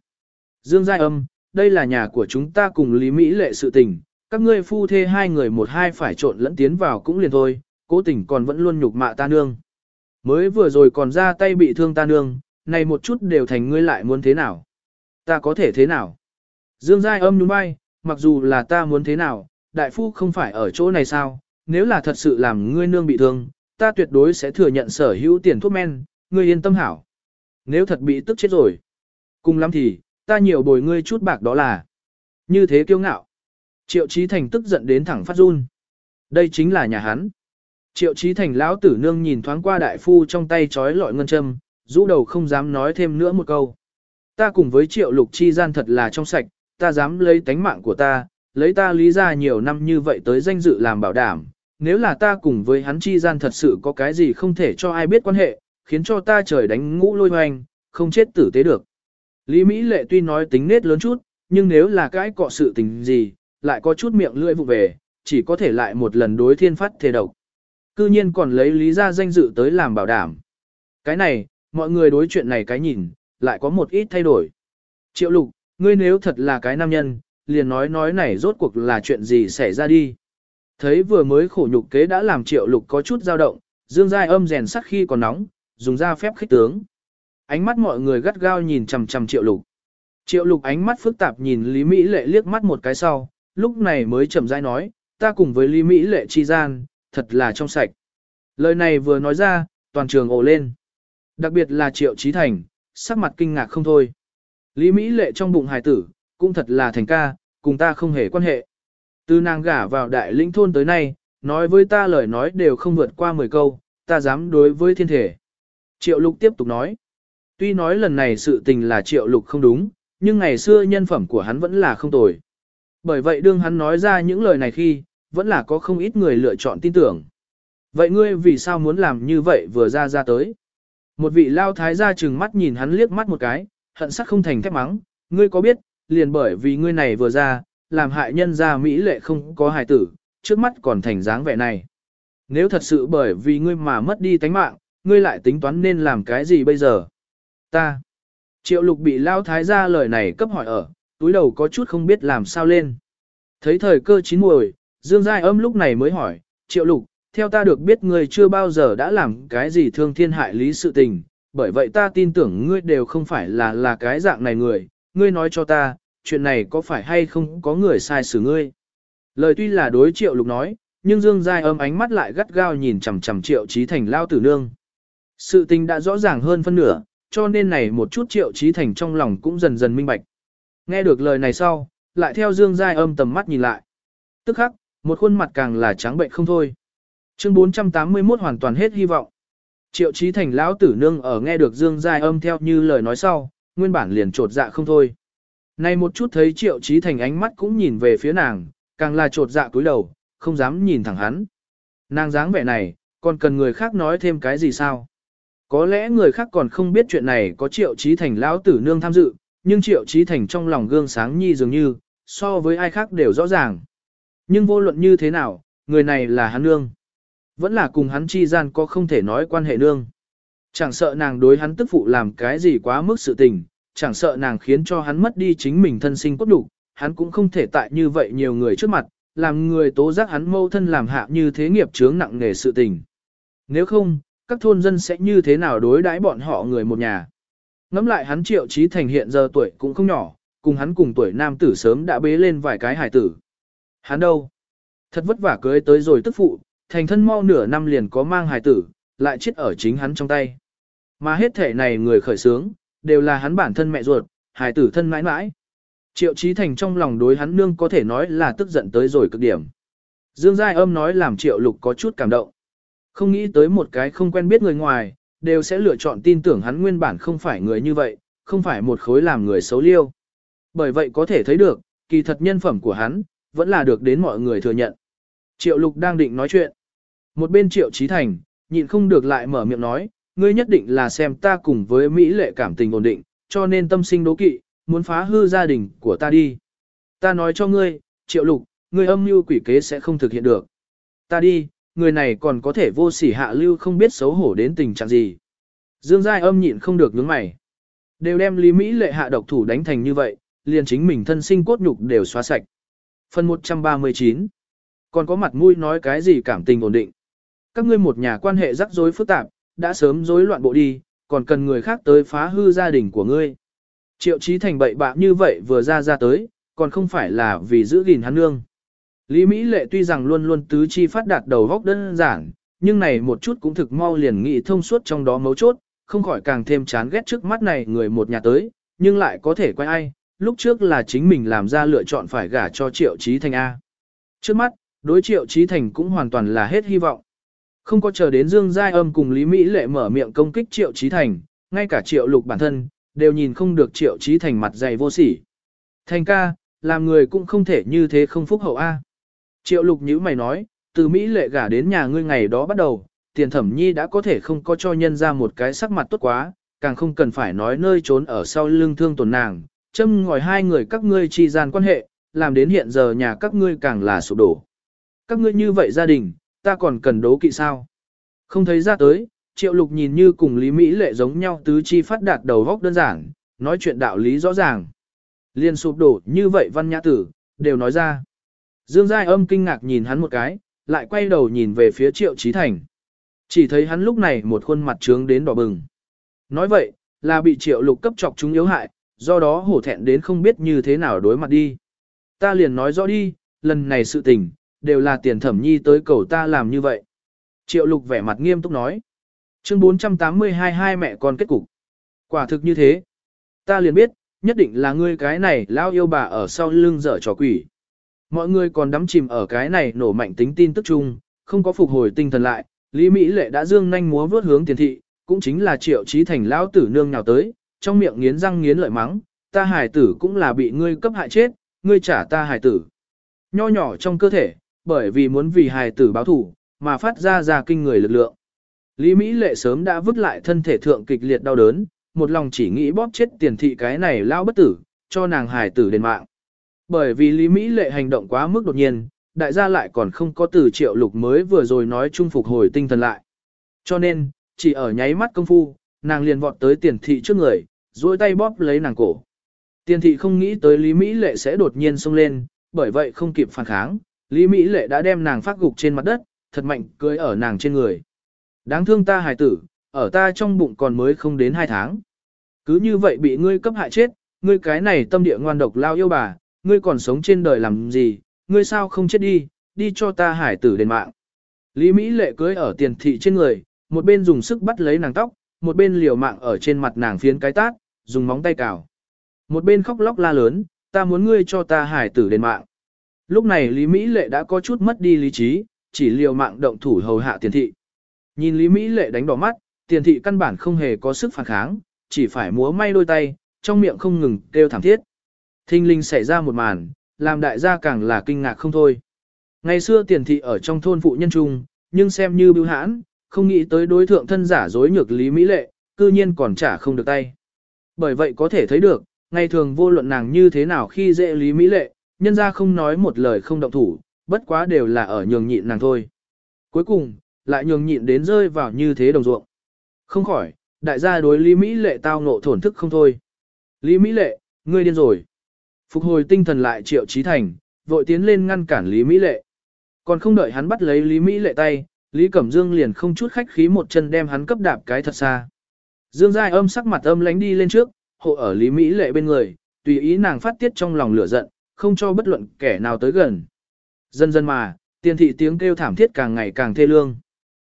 Dương Giai âm, đây là nhà của chúng ta cùng Lý Mỹ lệ sự tình, các ngươi phu thê hai người một hai phải trộn lẫn tiến vào cũng liền thôi, cố tình còn vẫn luôn nhục mạ ta nương. Mới vừa rồi còn ra tay bị thương ta nương, này một chút đều thành ngươi lại muốn thế nào. Ta có thể thế nào? Dương Giai âm nhún bay, mặc dù là ta muốn thế nào, đại phu không phải ở chỗ này sao, nếu là thật sự làm ngươi nương bị thương, ta tuyệt đối sẽ thừa nhận sở hữu tiền thuốc men, ngươi yên tâm hảo. Nếu thật bị tức chết rồi, cùng lắm thì, ta nhiều bồi ngươi chút bạc đó là. Như thế kiêu ngạo. Triệu Chí Thành tức giận đến thẳng phát run. Đây chính là nhà hắn. Triệu Chí Thành lão tử nương nhìn thoáng qua đại phu trong tay trói lọi ngân châm, rũ đầu không dám nói thêm nữa một câu. Ta cùng với Triệu Lục Chi gian thật là trong sạch, ta dám lấy tánh mạng của ta, lấy ta lý ra nhiều năm như vậy tới danh dự làm bảo đảm, nếu là ta cùng với hắn chi gian thật sự có cái gì không thể cho ai biết quan hệ, khiến cho ta trời đánh ngũ lôi hoành, không chết tử tế được. Lý Mỹ lệ tuy nói tính nết lớn chút, nhưng nếu là cái cọ sự tình gì, lại có chút miệng lưỡi vụ về, chỉ có thể lại một lần đối thiên phát thề độc. Cư nhiên còn lấy lý ra danh dự tới làm bảo đảm. Cái này, mọi người đối chuyện này cái nhìn, lại có một ít thay đổi. Triệu lục, ngươi nếu thật là cái nam nhân, liền nói nói này rốt cuộc là chuyện gì xảy ra đi. Thấy vừa mới khổ nhục kế đã làm triệu lục có chút dao động, dương giai âm rèn sắt khi còn nóng, dùng ra phép khích tướng. Ánh mắt mọi người gắt gao nhìn chằm chằm triệu lục. Triệu lục ánh mắt phức tạp nhìn Lý Mỹ lệ liếc mắt một cái sau, lúc này mới chậm rãi nói, ta cùng với Lý Mỹ lệ chi gian, thật là trong sạch. Lời này vừa nói ra, toàn trường ồ lên. Đặc biệt là Triệu Trí Thành, sắc mặt kinh ngạc không thôi. Lý Mỹ lệ trong bụng hài tử, cũng thật là thành ca, cùng ta không hề quan hệ. Từ nàng gả vào đại lĩnh thôn tới nay, nói với ta lời nói đều không vượt qua 10 câu, ta dám đối với thiên thể. Triệu lục tiếp tục nói. Tuy nói lần này sự tình là triệu lục không đúng, nhưng ngày xưa nhân phẩm của hắn vẫn là không tồi. Bởi vậy đương hắn nói ra những lời này khi, vẫn là có không ít người lựa chọn tin tưởng. Vậy ngươi vì sao muốn làm như vậy vừa ra ra tới? Một vị lao thái gia trừng mắt nhìn hắn liếc mắt một cái, hận sắc không thành thép mắng, ngươi có biết, liền bởi vì ngươi này vừa ra, làm hại nhân gia Mỹ lệ không có hài tử, trước mắt còn thành dáng vẻ này. Nếu thật sự bởi vì ngươi mà mất đi tánh mạng, ngươi lại tính toán nên làm cái gì bây giờ? Ta. Triệu lục bị lao thái gia lời này cấp hỏi ở, túi đầu có chút không biết làm sao lên. Thấy thời cơ chín muồi, Dương Giai âm lúc này mới hỏi, triệu lục, theo ta được biết ngươi chưa bao giờ đã làm cái gì thương thiên hại lý sự tình, bởi vậy ta tin tưởng ngươi đều không phải là là cái dạng này người, ngươi nói cho ta, chuyện này có phải hay không có người sai xử ngươi. Lời tuy là đối triệu lục nói, nhưng Dương Giai âm ánh mắt lại gắt gao nhìn chằm chằm triệu trí thành lao tử nương. Sự tình đã rõ ràng hơn phân nửa, cho nên này một chút triệu trí thành trong lòng cũng dần dần minh bạch. Nghe được lời này sau, lại theo Dương Giai âm tầm mắt nhìn lại. Tức khắc, một khuôn mặt càng là trắng bệnh không thôi. Chương 481 hoàn toàn hết hy vọng. Triệu Chí Thành lão tử nương ở nghe được Dương Giai âm theo như lời nói sau, nguyên bản liền trột dạ không thôi. Nay một chút thấy Triệu Chí Thành ánh mắt cũng nhìn về phía nàng, càng là trột dạ cúi đầu, không dám nhìn thẳng hắn. Nàng dáng vẻ này, còn cần người khác nói thêm cái gì sao? Có lẽ người khác còn không biết chuyện này có Triệu Chí Thành lão tử nương tham dự, nhưng Triệu trí Thành trong lòng gương sáng nhi dường như, so với ai khác đều rõ ràng. Nhưng vô luận như thế nào, người này là hắn nương. Vẫn là cùng hắn chi gian có không thể nói quan hệ nương. Chẳng sợ nàng đối hắn tức phụ làm cái gì quá mức sự tình, chẳng sợ nàng khiến cho hắn mất đi chính mình thân sinh cốt đủ, hắn cũng không thể tại như vậy nhiều người trước mặt, làm người tố giác hắn mâu thân làm hạ như thế nghiệp chướng nặng nề sự tình. Nếu không, các thôn dân sẽ như thế nào đối đãi bọn họ người một nhà. Ngắm lại hắn triệu trí thành hiện giờ tuổi cũng không nhỏ, cùng hắn cùng tuổi nam tử sớm đã bế lên vài cái hải tử. Hắn đâu? Thật vất vả cưới tới rồi tức phụ, thành thân mau nửa năm liền có mang hài tử, lại chết ở chính hắn trong tay. Mà hết thể này người khởi sướng, đều là hắn bản thân mẹ ruột, hài tử thân mãi mãi. Triệu trí Thành trong lòng đối hắn nương có thể nói là tức giận tới rồi cực điểm. Dương Giai âm nói làm Triệu Lục có chút cảm động. Không nghĩ tới một cái không quen biết người ngoài, đều sẽ lựa chọn tin tưởng hắn nguyên bản không phải người như vậy, không phải một khối làm người xấu liêu. Bởi vậy có thể thấy được, kỳ thật nhân phẩm của hắn, vẫn là được đến mọi người thừa nhận. Triệu Lục đang định nói chuyện. Một bên Triệu Trí Thành, nhịn không được lại mở miệng nói, ngươi nhất định là xem ta cùng với Mỹ lệ cảm tình ổn định, cho nên tâm sinh đố kỵ, muốn phá hư gia đình của ta đi. Ta nói cho ngươi, Triệu Lục, ngươi âm mưu quỷ kế sẽ không thực hiện được. Ta đi, người này còn có thể vô sỉ hạ lưu không biết xấu hổ đến tình trạng gì. Dương Giai âm nhịn không được nhướng mày. Đều đem Lý Mỹ lệ hạ độc thủ đánh thành như vậy, liền chính mình thân sinh cốt nhục đều xóa sạch. Phần 139 Còn có mặt mũi nói cái gì cảm tình ổn định. Các ngươi một nhà quan hệ rắc rối phức tạp, đã sớm rối loạn bộ đi, còn cần người khác tới phá hư gia đình của ngươi. Triệu Chí thành bậy bạ như vậy vừa ra ra tới, còn không phải là vì giữ gìn hắn nương. Lý Mỹ lệ tuy rằng luôn luôn tứ chi phát đạt đầu góc đơn giản, nhưng này một chút cũng thực mau liền nghĩ thông suốt trong đó mấu chốt, không khỏi càng thêm chán ghét trước mắt này người một nhà tới, nhưng lại có thể quay ai, lúc trước là chính mình làm ra lựa chọn phải gả cho Triệu Trí Thành A. Trước mắt, đối Triệu Trí Thành cũng hoàn toàn là hết hy vọng. Không có chờ đến Dương Giai Âm cùng Lý Mỹ Lệ mở miệng công kích Triệu Trí Thành, ngay cả Triệu Lục bản thân, đều nhìn không được Triệu Trí Thành mặt dày vô sỉ. Thành ca, làm người cũng không thể như thế không phúc hậu A. Triệu Lục nhữ mày nói, từ Mỹ lệ gả đến nhà ngươi ngày đó bắt đầu, tiền thẩm nhi đã có thể không có cho nhân ra một cái sắc mặt tốt quá, càng không cần phải nói nơi trốn ở sau lưng thương tổn nàng, châm ngòi hai người các ngươi chi gian quan hệ, làm đến hiện giờ nhà các ngươi càng là sụp đổ. Các ngươi như vậy gia đình, ta còn cần đố kỵ sao? Không thấy ra tới, triệu lục nhìn như cùng Lý Mỹ lệ giống nhau tứ chi phát đạt đầu góc đơn giản, nói chuyện đạo lý rõ ràng. Liên sụp đổ như vậy văn nhã tử, đều nói ra. Dương Giai âm kinh ngạc nhìn hắn một cái, lại quay đầu nhìn về phía triệu trí thành. Chỉ thấy hắn lúc này một khuôn mặt trướng đến đỏ bừng. Nói vậy, là bị triệu lục cấp chọc chúng yếu hại, do đó hổ thẹn đến không biết như thế nào đối mặt đi. Ta liền nói rõ đi, lần này sự tình, đều là tiền thẩm nhi tới cầu ta làm như vậy. Triệu lục vẻ mặt nghiêm túc nói. Chương 482 hai mẹ con kết cục. Quả thực như thế. Ta liền biết, nhất định là ngươi cái này lao yêu bà ở sau lưng dở trò quỷ. Mọi người còn đắm chìm ở cái này nổ mạnh tính tin tức chung, không có phục hồi tinh thần lại, Lý Mỹ Lệ đã dương nhanh múa vớt hướng tiền thị, cũng chính là triệu trí thành lão tử nương nào tới, trong miệng nghiến răng nghiến lợi mắng, ta hài tử cũng là bị ngươi cấp hại chết, ngươi trả ta hài tử. Nho nhỏ trong cơ thể, bởi vì muốn vì hài tử báo thủ, mà phát ra ra kinh người lực lượng. Lý Mỹ Lệ sớm đã vứt lại thân thể thượng kịch liệt đau đớn, một lòng chỉ nghĩ bóp chết tiền thị cái này lao bất tử, cho nàng hài tử đền mạng. Bởi vì Lý Mỹ lệ hành động quá mức đột nhiên, đại gia lại còn không có từ triệu lục mới vừa rồi nói chung phục hồi tinh thần lại. Cho nên, chỉ ở nháy mắt công phu, nàng liền vọt tới tiền thị trước người, duỗi tay bóp lấy nàng cổ. Tiền thị không nghĩ tới Lý Mỹ lệ sẽ đột nhiên xông lên, bởi vậy không kịp phản kháng, Lý Mỹ lệ đã đem nàng phát gục trên mặt đất, thật mạnh cưới ở nàng trên người. Đáng thương ta hài tử, ở ta trong bụng còn mới không đến hai tháng. Cứ như vậy bị ngươi cấp hại chết, ngươi cái này tâm địa ngoan độc lao yêu bà, ngươi còn sống trên đời làm gì, ngươi sao không chết đi, đi cho ta hải tử đền mạng. Lý Mỹ lệ cưới ở tiền thị trên người, một bên dùng sức bắt lấy nàng tóc, một bên liều mạng ở trên mặt nàng phiến cái tát, dùng móng tay cào. Một bên khóc lóc la lớn, ta muốn ngươi cho ta hải tử đền mạng. Lúc này Lý Mỹ lệ đã có chút mất đi lý trí, chỉ liều mạng động thủ hầu hạ tiền thị. Nhìn Lý Mỹ lệ đánh đỏ mắt, tiền thị căn bản không hề có sức phản kháng, chỉ phải múa may đôi tay, trong miệng không ngừng kêu thảm thiết. Thinh linh xảy ra một màn, làm đại gia càng là kinh ngạc không thôi. Ngày xưa tiền thị ở trong thôn phụ nhân trung, nhưng xem như bưu hãn, không nghĩ tới đối thượng thân giả dối nhược lý mỹ lệ, cư nhiên còn trả không được tay. Bởi vậy có thể thấy được, ngày thường vô luận nàng như thế nào khi dễ lý mỹ lệ, nhân ra không nói một lời không động thủ, bất quá đều là ở nhường nhịn nàng thôi. Cuối cùng, lại nhường nhịn đến rơi vào như thế đồng ruộng. Không khỏi, đại gia đối lý mỹ lệ tao ngộ thổn thức không thôi. Lý mỹ lệ, ngươi điên rồi. Phục hồi tinh thần lại triệu trí thành, vội tiến lên ngăn cản Lý Mỹ Lệ. Còn không đợi hắn bắt lấy Lý Mỹ Lệ tay, Lý Cẩm Dương liền không chút khách khí một chân đem hắn cấp đạp cái thật xa. Dương Giai âm sắc mặt âm lánh đi lên trước, hộ ở Lý Mỹ Lệ bên người, tùy ý nàng phát tiết trong lòng lửa giận, không cho bất luận kẻ nào tới gần. Dần dần mà, tiền thị tiếng kêu thảm thiết càng ngày càng thê lương.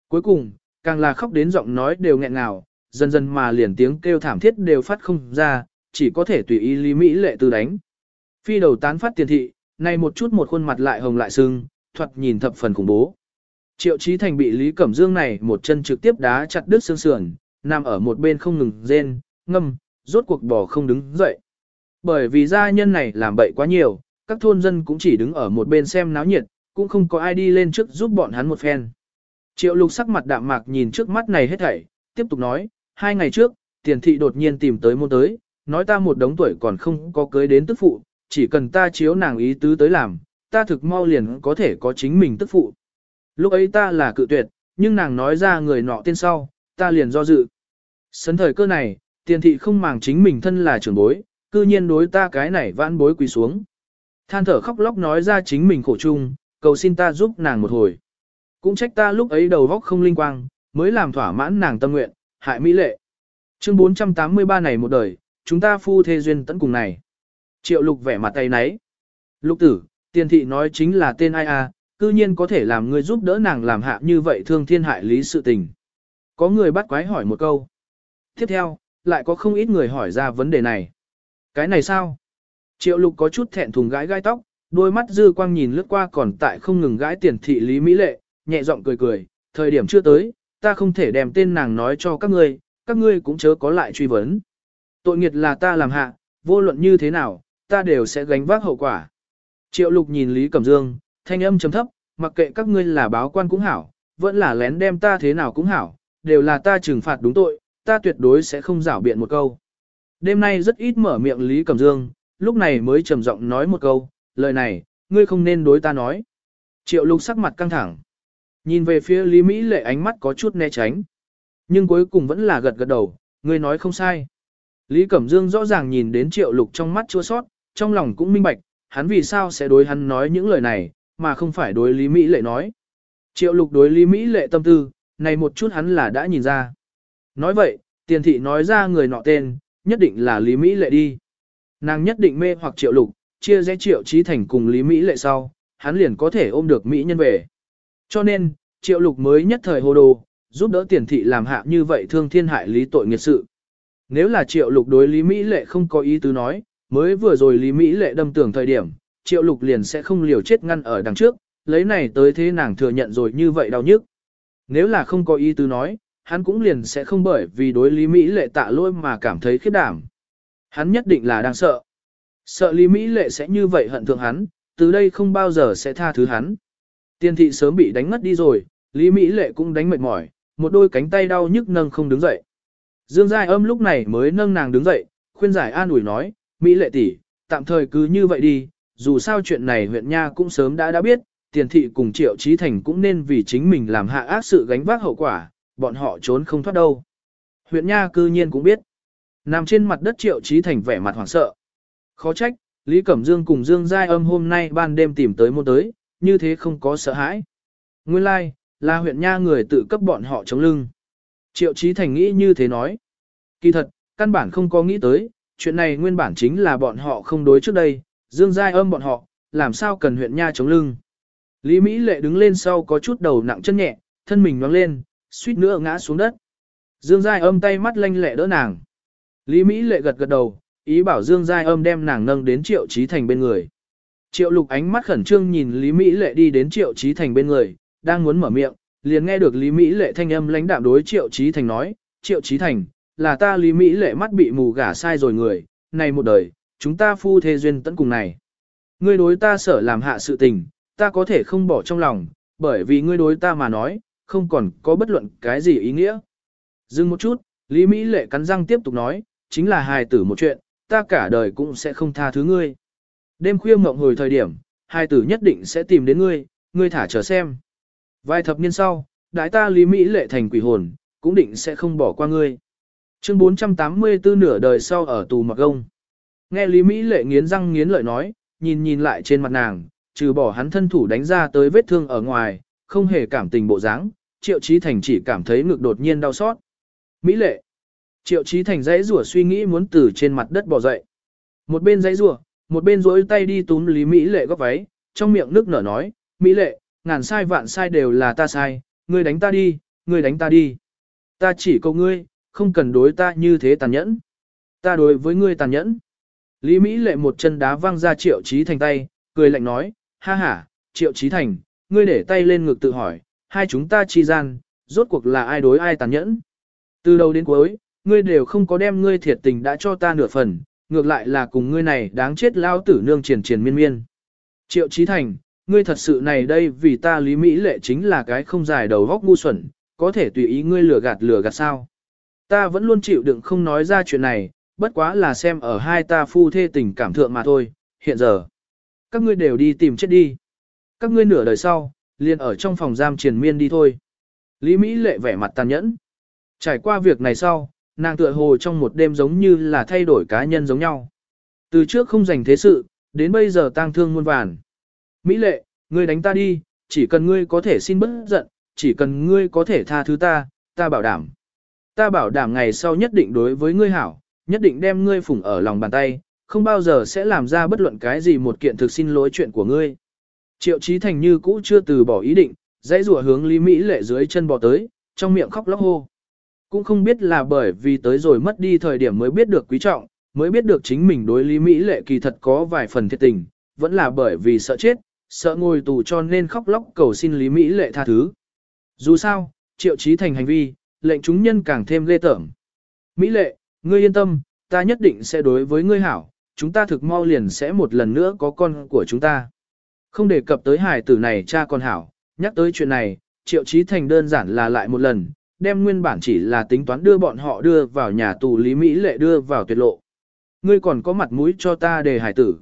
Cuối cùng, càng là khóc đến giọng nói đều nghẹn ngào, dần dần mà liền tiếng kêu thảm thiết đều phát không ra, chỉ có thể tùy ý Lý Mỹ Lệ từ đánh. Phi đầu tán phát tiền thị, này một chút một khuôn mặt lại hồng lại sưng, thoạt nhìn thập phần khủng bố. Triệu Chí Thành bị Lý Cẩm Dương này một chân trực tiếp đá chặt đứt xương sườn, nằm ở một bên không ngừng rên, ngâm, rốt cuộc bò không đứng dậy. Bởi vì gia nhân này làm bậy quá nhiều, các thôn dân cũng chỉ đứng ở một bên xem náo nhiệt, cũng không có ai đi lên trước giúp bọn hắn một phen. Triệu lục sắc mặt đạm mạc nhìn trước mắt này hết thảy, tiếp tục nói, hai ngày trước, tiền thị đột nhiên tìm tới môn tới, nói ta một đống tuổi còn không có cưới đến tức phụ, chỉ cần ta chiếu nàng ý tứ tới làm, ta thực mau liền có thể có chính mình tức phụ. Lúc ấy ta là cự tuyệt, nhưng nàng nói ra người nọ tên sau, ta liền do dự. Sấn thời cơ này, tiền thị không màng chính mình thân là trưởng bối, cư nhiên đối ta cái này vãn bối quỳ xuống. Than thở khóc lóc nói ra chính mình khổ chung, cầu xin ta giúp nàng một hồi. Cũng trách ta lúc ấy đầu góc không linh quang, mới làm thỏa mãn nàng tâm nguyện, hại mỹ lệ. Chương 483 này một đời, chúng ta phu thê duyên tận cùng này. Triệu lục vẻ mặt tay nấy. Lục tử, tiền thị nói chính là tên ai à, cư nhiên có thể làm người giúp đỡ nàng làm hạ như vậy thương thiên hại lý sự tình. Có người bắt quái hỏi một câu. Tiếp theo, lại có không ít người hỏi ra vấn đề này. Cái này sao? Triệu lục có chút thẹn thùng gãi gai tóc, đôi mắt dư quang nhìn lướt qua còn tại không ngừng gãi tiền thị lý mỹ lệ, nhẹ giọng cười cười, thời điểm chưa tới, ta không thể đem tên nàng nói cho các ngươi, các ngươi cũng chớ có lại truy vấn. Tội nghiệt là ta làm hạ, vô luận như thế nào, ta đều sẽ gánh vác hậu quả. Triệu lục nhìn Lý Cẩm Dương, thanh âm chấm thấp, mặc kệ các ngươi là báo quan cũng hảo, vẫn là lén đem ta thế nào cũng hảo, đều là ta trừng phạt đúng tội, ta tuyệt đối sẽ không rảo biện một câu. Đêm nay rất ít mở miệng Lý Cẩm Dương, lúc này mới trầm giọng nói một câu, lời này, ngươi không nên đối ta nói. Triệu lục sắc mặt căng thẳng. Nhìn về phía Lý Mỹ lệ ánh mắt có chút né tránh. Nhưng cuối cùng vẫn là gật gật đầu, ngươi nói không sai. Lý Cẩm Dương rõ ràng nhìn đến triệu lục trong mắt chua sót, trong lòng cũng minh bạch, hắn vì sao sẽ đối hắn nói những lời này, mà không phải đối Lý Mỹ lệ nói. Triệu lục đối Lý Mỹ lệ tâm tư, này một chút hắn là đã nhìn ra. Nói vậy, tiền thị nói ra người nọ tên, nhất định là Lý Mỹ lệ đi. Nàng nhất định mê hoặc triệu lục, chia rẽ triệu trí thành cùng Lý Mỹ lệ sau, hắn liền có thể ôm được Mỹ nhân về. Cho nên, triệu lục mới nhất thời hồ đồ, giúp đỡ tiền thị làm hạ như vậy thương thiên hại lý tội nghiệt sự. Nếu là triệu lục đối Lý Mỹ lệ không có ý tứ nói, mới vừa rồi Lý Mỹ lệ đâm tưởng thời điểm, triệu lục liền sẽ không liều chết ngăn ở đằng trước, lấy này tới thế nàng thừa nhận rồi như vậy đau nhức. Nếu là không có ý tứ nói, hắn cũng liền sẽ không bởi vì đối Lý Mỹ lệ tạ lỗi mà cảm thấy khiếp đảm. Hắn nhất định là đang sợ. Sợ Lý Mỹ lệ sẽ như vậy hận thượng hắn, từ đây không bao giờ sẽ tha thứ hắn. Tiên thị sớm bị đánh ngất đi rồi, Lý Mỹ lệ cũng đánh mệt mỏi, một đôi cánh tay đau nhức nâng không đứng dậy. Dương Giai âm lúc này mới nâng nàng đứng dậy, khuyên giải an ủi nói, Mỹ lệ tỷ, tạm thời cứ như vậy đi, dù sao chuyện này huyện Nha cũng sớm đã đã biết, tiền thị cùng triệu trí thành cũng nên vì chính mình làm hạ ác sự gánh vác hậu quả, bọn họ trốn không thoát đâu. Huyện Nha cư nhiên cũng biết. Nằm trên mặt đất triệu trí thành vẻ mặt hoảng sợ. Khó trách, Lý Cẩm Dương cùng Dương Giai âm hôm nay ban đêm tìm tới môn tới, như thế không có sợ hãi. Nguyên lai, like, là huyện Nha người tự cấp bọn họ chống lưng. Triệu trí thành nghĩ như thế nói. Kỳ thật, căn bản không có nghĩ tới, chuyện này nguyên bản chính là bọn họ không đối trước đây, Dương Giai âm bọn họ, làm sao cần huyện Nha chống lưng. Lý Mỹ Lệ đứng lên sau có chút đầu nặng chân nhẹ, thân mình nhoáng lên, suýt nữa ngã xuống đất. Dương Giai âm tay mắt lanh lẹ đỡ nàng. Lý Mỹ Lệ gật gật đầu, ý bảo Dương Giai âm đem nàng nâng đến Triệu Trí Thành bên người. Triệu Lục ánh mắt khẩn trương nhìn Lý Mỹ Lệ đi đến Triệu Trí Thành bên người, đang muốn mở miệng, liền nghe được Lý Mỹ Lệ thanh âm lãnh đạm đối Triệu Trí Thành nói, Triệu Trí Thành, là ta Lý Mỹ Lệ mắt bị mù gả sai rồi người, này một đời, chúng ta phu thê duyên tận cùng này. Ngươi đối ta sở làm hạ sự tình, ta có thể không bỏ trong lòng, bởi vì ngươi đối ta mà nói, không còn có bất luận cái gì ý nghĩa. Dừng một chút, Lý Mỹ lệ cắn răng tiếp tục nói, chính là hài tử một chuyện, ta cả đời cũng sẽ không tha thứ ngươi. Đêm khuya mộng hồi thời điểm, hài tử nhất định sẽ tìm đến ngươi, ngươi thả chờ xem. Vài thập niên sau, đại ta Lý Mỹ lệ thành quỷ hồn, cũng định sẽ không bỏ qua ngươi. Chương 484 nửa đời sau ở tù mặc gông. Nghe Lý Mỹ lệ nghiến răng nghiến lợi nói, nhìn nhìn lại trên mặt nàng, trừ bỏ hắn thân thủ đánh ra tới vết thương ở ngoài, không hề cảm tình bộ dáng, Triệu Chí Thành chỉ cảm thấy ngực đột nhiên đau xót. Mỹ lệ. Triệu Chí Thành dãy rủa suy nghĩ muốn từ trên mặt đất bò dậy. Một bên dãy rủa, một bên duỗi tay đi túm Lý Mỹ lệ góc váy, trong miệng nước nở nói, Mỹ lệ, ngàn sai vạn sai đều là ta sai, ngươi đánh ta đi, ngươi đánh ta đi. Ta chỉ cầu ngươi, không cần đối ta như thế tàn nhẫn. Ta đối với ngươi tàn nhẫn. Lý Mỹ lệ một chân đá văng ra Triệu trí Thành tay, cười lạnh nói, ha ha, Triệu trí Thành, ngươi để tay lên ngực tự hỏi, hai chúng ta chi gian, rốt cuộc là ai đối ai tàn nhẫn. Từ đầu đến cuối, ngươi đều không có đem ngươi thiệt tình đã cho ta nửa phần, ngược lại là cùng ngươi này đáng chết lao tử nương triển triển miên miên. Triệu trí Thành, ngươi thật sự này đây vì ta lý mỹ lệ chính là cái không dài đầu góc ngu xuẩn, có thể tùy ý ngươi lừa gạt lừa gạt sao. Ta vẫn luôn chịu đựng không nói ra chuyện này, bất quá là xem ở hai ta phu thê tình cảm thượng mà thôi, hiện giờ. Các ngươi đều đi tìm chết đi. Các ngươi nửa đời sau, liền ở trong phòng giam triền miên đi thôi. Lý Mỹ lệ vẻ mặt tàn nhẫn. Trải qua việc này sau, nàng tựa hồ trong một đêm giống như là thay đổi cá nhân giống nhau. Từ trước không dành thế sự, đến bây giờ tang thương muôn vàn. Mỹ lệ, ngươi đánh ta đi, chỉ cần ngươi có thể xin bớt giận, chỉ cần ngươi có thể tha thứ ta, ta bảo đảm. Ta bảo đảm ngày sau nhất định đối với ngươi hảo, nhất định đem ngươi phủng ở lòng bàn tay, không bao giờ sẽ làm ra bất luận cái gì một kiện thực xin lỗi chuyện của ngươi. Triệu Chí Thành như cũ chưa từ bỏ ý định, dãy rùa hướng Lý Mỹ lệ dưới chân bò tới, trong miệng khóc lóc hô. Cũng không biết là bởi vì tới rồi mất đi thời điểm mới biết được quý trọng, mới biết được chính mình đối Lý Mỹ lệ kỳ thật có vài phần thiệt tình, vẫn là bởi vì sợ chết, sợ ngồi tù cho nên khóc lóc cầu xin Lý Mỹ lệ tha thứ. Dù sao, Triệu Chí Thành hành vi, lệnh chúng nhân càng thêm ghê tởm. Mỹ lệ, ngươi yên tâm, ta nhất định sẽ đối với ngươi hảo, chúng ta thực mau liền sẽ một lần nữa có con của chúng ta. Không đề cập tới hải tử này cha con hảo, nhắc tới chuyện này, triệu trí thành đơn giản là lại một lần, đem nguyên bản chỉ là tính toán đưa bọn họ đưa vào nhà tù Lý Mỹ Lệ đưa vào tuyệt lộ. Ngươi còn có mặt mũi cho ta đề hải tử.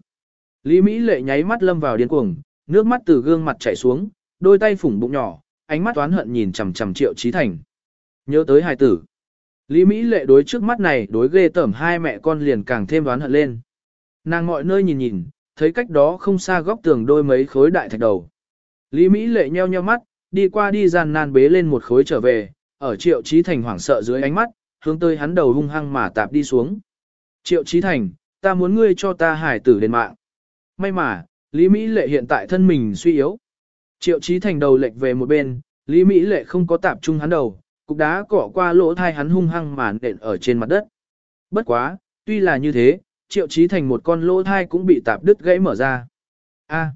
Lý Mỹ Lệ nháy mắt lâm vào điên cuồng, nước mắt từ gương mặt chảy xuống, đôi tay phủng bụng nhỏ, ánh mắt toán hận nhìn chằm chằm triệu trí thành. Nhớ tới hải tử. Lý Mỹ Lệ đối trước mắt này đối ghê tởm hai mẹ con liền càng thêm đoán hận lên. Nàng mọi nơi nhìn nhìn, thấy cách đó không xa góc tường đôi mấy khối đại thạch đầu. Lý Mỹ lệ nheo nheo mắt, đi qua đi gian nan bế lên một khối trở về, ở triệu trí thành hoảng sợ dưới ánh mắt, hướng tới hắn đầu hung hăng mà tạp đi xuống. Triệu trí thành, ta muốn ngươi cho ta hải tử lên mạng. May mà, Lý Mỹ lệ hiện tại thân mình suy yếu. Triệu trí thành đầu lệch về một bên, Lý Mỹ lệ không có tạp trung hắn đầu, cục đá cọ qua lỗ thai hắn hung hăng màn đện ở trên mặt đất. Bất quá, tuy là như thế, triệu trí thành một con lỗ thai cũng bị tạp đứt gãy mở ra. A.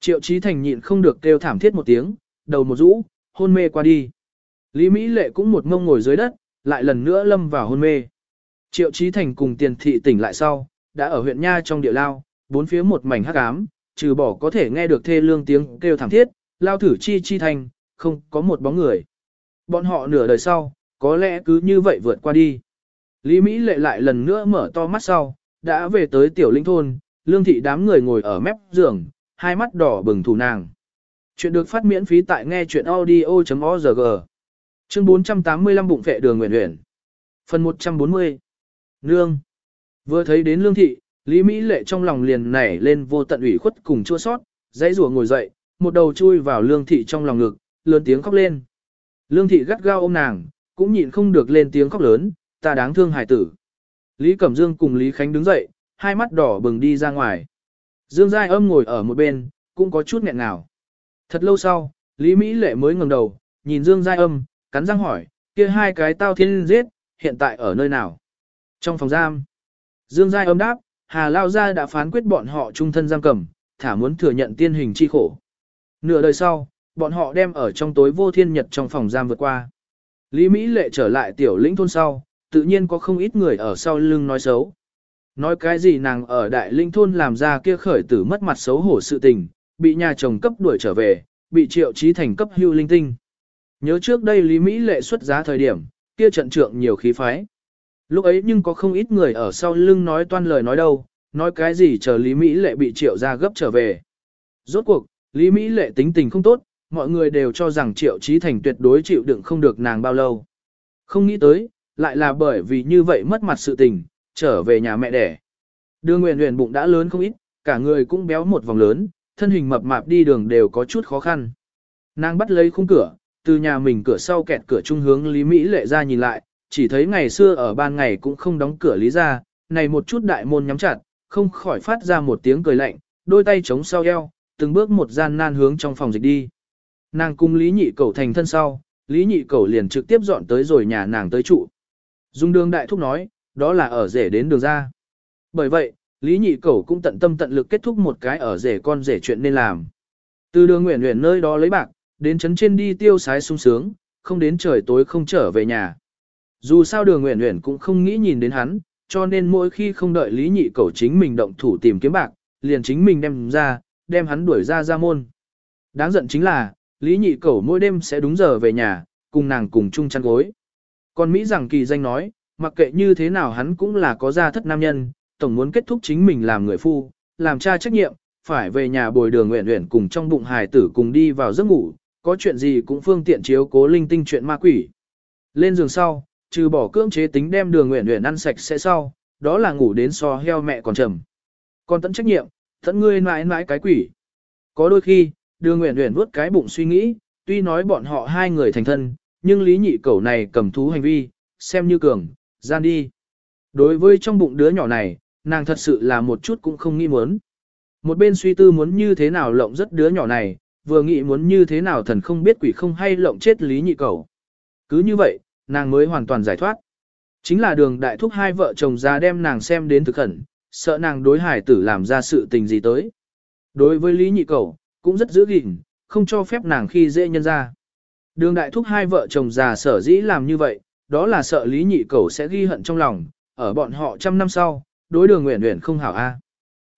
triệu trí thành nhịn không được kêu thảm thiết một tiếng, đầu một rũ, hôn mê qua đi. Lý Mỹ lệ cũng một ngông ngồi dưới đất, lại lần nữa lâm vào hôn mê. Triệu trí thành cùng tiền thị tỉnh lại sau, đã ở huyện Nha trong địa lao, bốn phía một mảnh hắc ám, trừ bỏ có thể nghe được thê lương tiếng kêu thảm thiết, lao thử chi chi thành, không có một bóng người. Bọn họ nửa đời sau, có lẽ cứ như vậy vượt qua đi. Lý Mỹ lệ lại lần nữa mở to mắt sau, đã về tới tiểu linh thôn, lương thị đám người ngồi ở mép giường, hai mắt đỏ bừng thủ nàng. Chuyện được phát miễn phí tại nghe chuyện audio.org. Chương 485 bụng vệ đường nguyện nguyện. Phần 140. Nương. Vừa thấy đến lương thị, Lý Mỹ lệ trong lòng liền nảy lên vô tận ủy khuất cùng chua sót, dãy rùa ngồi dậy, một đầu chui vào lương thị trong lòng ngực, lớn tiếng khóc lên. Lương thị gắt gao ôm nàng, cũng nhịn không được lên tiếng khóc lớn, ta đáng thương hải tử. Lý Cẩm Dương cùng Lý Khánh đứng dậy, hai mắt đỏ bừng đi ra ngoài. Dương Giai âm ngồi ở một bên, cũng có chút nghẹn ngào. Thật lâu sau, Lý Mỹ Lệ mới ngẩng đầu, nhìn Dương Giai âm, cắn răng hỏi, kia hai cái tao thiên giết, hiện tại ở nơi nào? Trong phòng giam. Dương Giai âm đáp, Hà Lao Gia đã phán quyết bọn họ trung thân giam cầm, thả muốn thừa nhận tiên hình chi khổ. Nửa đời sau, bọn họ đem ở trong tối vô thiên nhật trong phòng giam vượt qua. Lý Mỹ Lệ trở lại tiểu lĩnh thôn sau, tự nhiên có không ít người ở sau lưng nói xấu. Nói cái gì nàng ở đại linh thôn làm ra kia khởi tử mất mặt xấu hổ sự tình, bị nhà chồng cấp đuổi trở về, bị triệu trí thành cấp hưu linh tinh. Nhớ trước đây Lý Mỹ lệ xuất giá thời điểm, kia trận trượng nhiều khí phái. Lúc ấy nhưng có không ít người ở sau lưng nói toan lời nói đâu, nói cái gì chờ Lý Mỹ lệ bị triệu ra gấp trở về. Rốt cuộc, Lý Mỹ lệ tính tình không tốt, mọi người đều cho rằng triệu trí thành tuyệt đối chịu đựng không được nàng bao lâu. Không nghĩ tới, lại là bởi vì như vậy mất mặt sự tình, trở về nhà mẹ đẻ. Đường Nguyễn Nguyễn bụng đã lớn không ít, cả người cũng béo một vòng lớn, thân hình mập mạp đi đường đều có chút khó khăn. Nàng bắt lấy khung cửa, từ nhà mình cửa sau kẹt cửa trung hướng Lý Mỹ lệ ra nhìn lại, chỉ thấy ngày xưa ở ban ngày cũng không đóng cửa Lý ra, này một chút đại môn nhắm chặt, không khỏi phát ra một tiếng cười lạnh, đôi tay chống sau eo, từng bước một gian nan hướng trong phòng dịch đi. Nàng cùng Lý Nhị Cẩu thành thân sau, Lý Nhị Cẩu liền trực tiếp dọn tới rồi nhà nàng tới trụ. Dung đường đại thúc nói, đó là ở rể đến đường ra. Bởi vậy, Lý Nhị Cẩu cũng tận tâm tận lực kết thúc một cái ở rể con rể chuyện nên làm. Từ đường nguyện nguyện nơi đó lấy bạc, đến chấn trên đi tiêu sái sung sướng, không đến trời tối không trở về nhà. Dù sao đường nguyện nguyện cũng không nghĩ nhìn đến hắn, cho nên mỗi khi không đợi Lý Nhị Cẩu chính mình động thủ tìm kiếm bạc, liền chính mình đem ra, đem hắn đuổi ra ra môn. Đáng giận chính là, Lý Nhị Cẩu mỗi đêm sẽ đúng giờ về nhà, cùng nàng cùng chung chăn gối. Còn Mỹ rằng kỳ danh nói, mặc kệ như thế nào hắn cũng là có gia thất nam nhân, tổng muốn kết thúc chính mình làm người phu, làm cha trách nhiệm, phải về nhà bồi đường nguyện nguyện cùng trong bụng hài tử cùng đi vào giấc ngủ, có chuyện gì cũng phương tiện chiếu cố linh tinh chuyện ma quỷ. Lên giường sau, trừ bỏ cưỡng chế tính đem đường nguyện nguyện ăn sạch sẽ sau, đó là ngủ đến so heo mẹ còn trầm. Còn tận trách nhiệm, tận ngươi mãi mãi cái quỷ. Có đôi khi, đường nguyện nguyện vuốt cái bụng suy nghĩ, tuy nói bọn họ hai người thành thân, nhưng lý nhị cẩu này cầm thú hành vi, xem như cường, gian đi. Đối với trong bụng đứa nhỏ này, nàng thật sự là một chút cũng không nghĩ muốn. Một bên suy tư muốn như thế nào lộng rất đứa nhỏ này, vừa nghĩ muốn như thế nào thần không biết quỷ không hay lộng chết lý nhị cẩu. Cứ như vậy, nàng mới hoàn toàn giải thoát. Chính là đường đại thúc hai vợ chồng ra đem nàng xem đến thực khẩn, sợ nàng đối hải tử làm ra sự tình gì tới. Đối với lý nhị cẩu, cũng rất giữ gìn, không cho phép nàng khi dễ nhân ra. Đường đại thúc hai vợ chồng già sở dĩ làm như vậy, đó là sợ Lý Nhị Cầu sẽ ghi hận trong lòng, ở bọn họ trăm năm sau, đối đường nguyện nguyện không hảo a.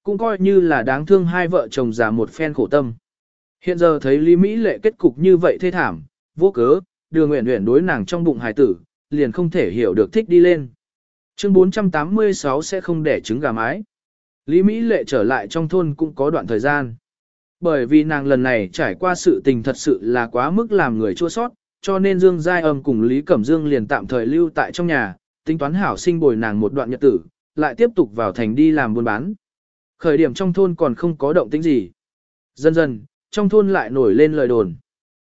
cũng coi như là đáng thương hai vợ chồng già một phen khổ tâm. Hiện giờ thấy Lý Mỹ lệ kết cục như vậy thê thảm, vô cớ, đường nguyện nguyện đối nàng trong bụng hài tử, liền không thể hiểu được thích đi lên. Chương 486 sẽ không để trứng gà mái. Lý Mỹ lệ trở lại trong thôn cũng có đoạn thời gian. Bởi vì nàng lần này trải qua sự tình thật sự là quá mức làm người chua sót, cho nên Dương Giai Âm cùng Lý Cẩm Dương liền tạm thời lưu tại trong nhà, tính toán hảo sinh bồi nàng một đoạn nhật tử, lại tiếp tục vào thành đi làm buôn bán. Khởi điểm trong thôn còn không có động tĩnh gì. Dần dần, trong thôn lại nổi lên lời đồn.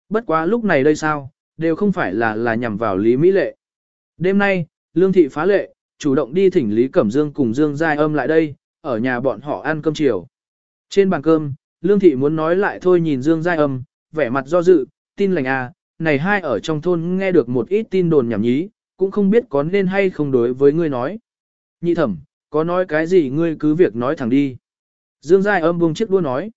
Bất quá lúc này đây sao, đều không phải là là nhằm vào Lý Mỹ Lệ. Đêm nay, Lương Thị phá lệ, chủ động đi thỉnh Lý Cẩm Dương cùng Dương Giai Âm lại đây, ở nhà bọn họ ăn cơm chiều. Trên bàn cơm, Lương Thị muốn nói lại thôi nhìn Dương Giai Âm, vẻ mặt do dự, tin lành à, này hai ở trong thôn nghe được một ít tin đồn nhảm nhí, cũng không biết có nên hay không đối với ngươi nói. Nhị thẩm, có nói cái gì ngươi cứ việc nói thẳng đi. Dương Giai âm buông chiếc đua nói.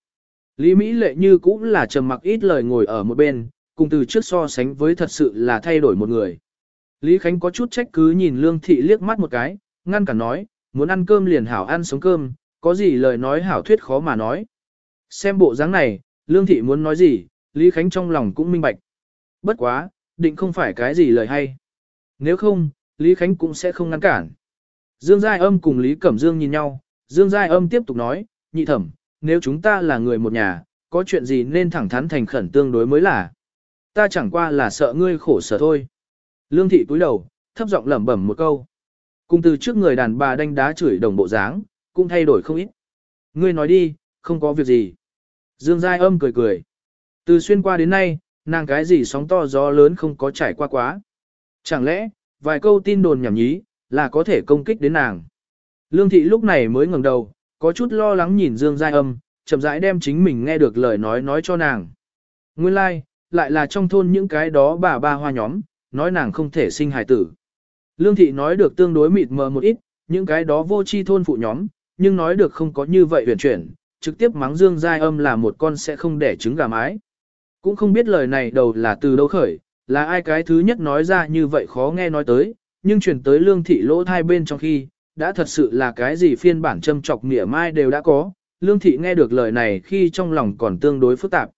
Lý Mỹ lệ như cũng là trầm mặc ít lời ngồi ở một bên, cùng từ trước so sánh với thật sự là thay đổi một người. Lý Khánh có chút trách cứ nhìn Lương Thị liếc mắt một cái, ngăn cả nói, muốn ăn cơm liền hảo ăn sống cơm, có gì lời nói hảo thuyết khó mà nói. Xem bộ dáng này, Lương Thị muốn nói gì, Lý Khánh trong lòng cũng minh bạch. Bất quá, định không phải cái gì lời hay. Nếu không, Lý Khánh cũng sẽ không ngăn cản. Dương Giai Âm cùng Lý Cẩm Dương nhìn nhau, Dương Giai Âm tiếp tục nói, nhị thẩm, nếu chúng ta là người một nhà, có chuyện gì nên thẳng thắn thành khẩn tương đối mới là. Ta chẳng qua là sợ ngươi khổ sở thôi. Lương thị cúi đầu, thấp giọng lẩm bẩm một câu. Cùng từ trước người đàn bà đánh đá chửi đồng bộ dáng, cũng thay đổi không ít. Ngươi nói đi, không có việc gì. Dương Giai Âm cười cười. Từ xuyên qua đến nay, nàng cái gì sóng to gió lớn không có trải qua quá. Chẳng lẽ, vài câu tin đồn nhảm nhí, là có thể công kích đến nàng. Lương thị lúc này mới ngẩng đầu, có chút lo lắng nhìn Dương Giai Âm, chậm rãi đem chính mình nghe được lời nói nói cho nàng. Nguyên lai, like, lại là trong thôn những cái đó bà ba hoa nhóm, nói nàng không thể sinh hài tử. Lương thị nói được tương đối mịt mờ một ít, những cái đó vô chi thôn phụ nhóm, nhưng nói được không có như vậy huyền chuyển, trực tiếp mắng Dương Giai Âm là một con sẽ không đẻ trứng gà mái. Cũng không biết lời này đầu là từ đâu khởi, là ai cái thứ nhất nói ra như vậy khó nghe nói tới, nhưng chuyển tới lương thị lỗ thai bên trong khi, đã thật sự là cái gì phiên bản châm chọc mỉa mai đều đã có, lương thị nghe được lời này khi trong lòng còn tương đối phức tạp.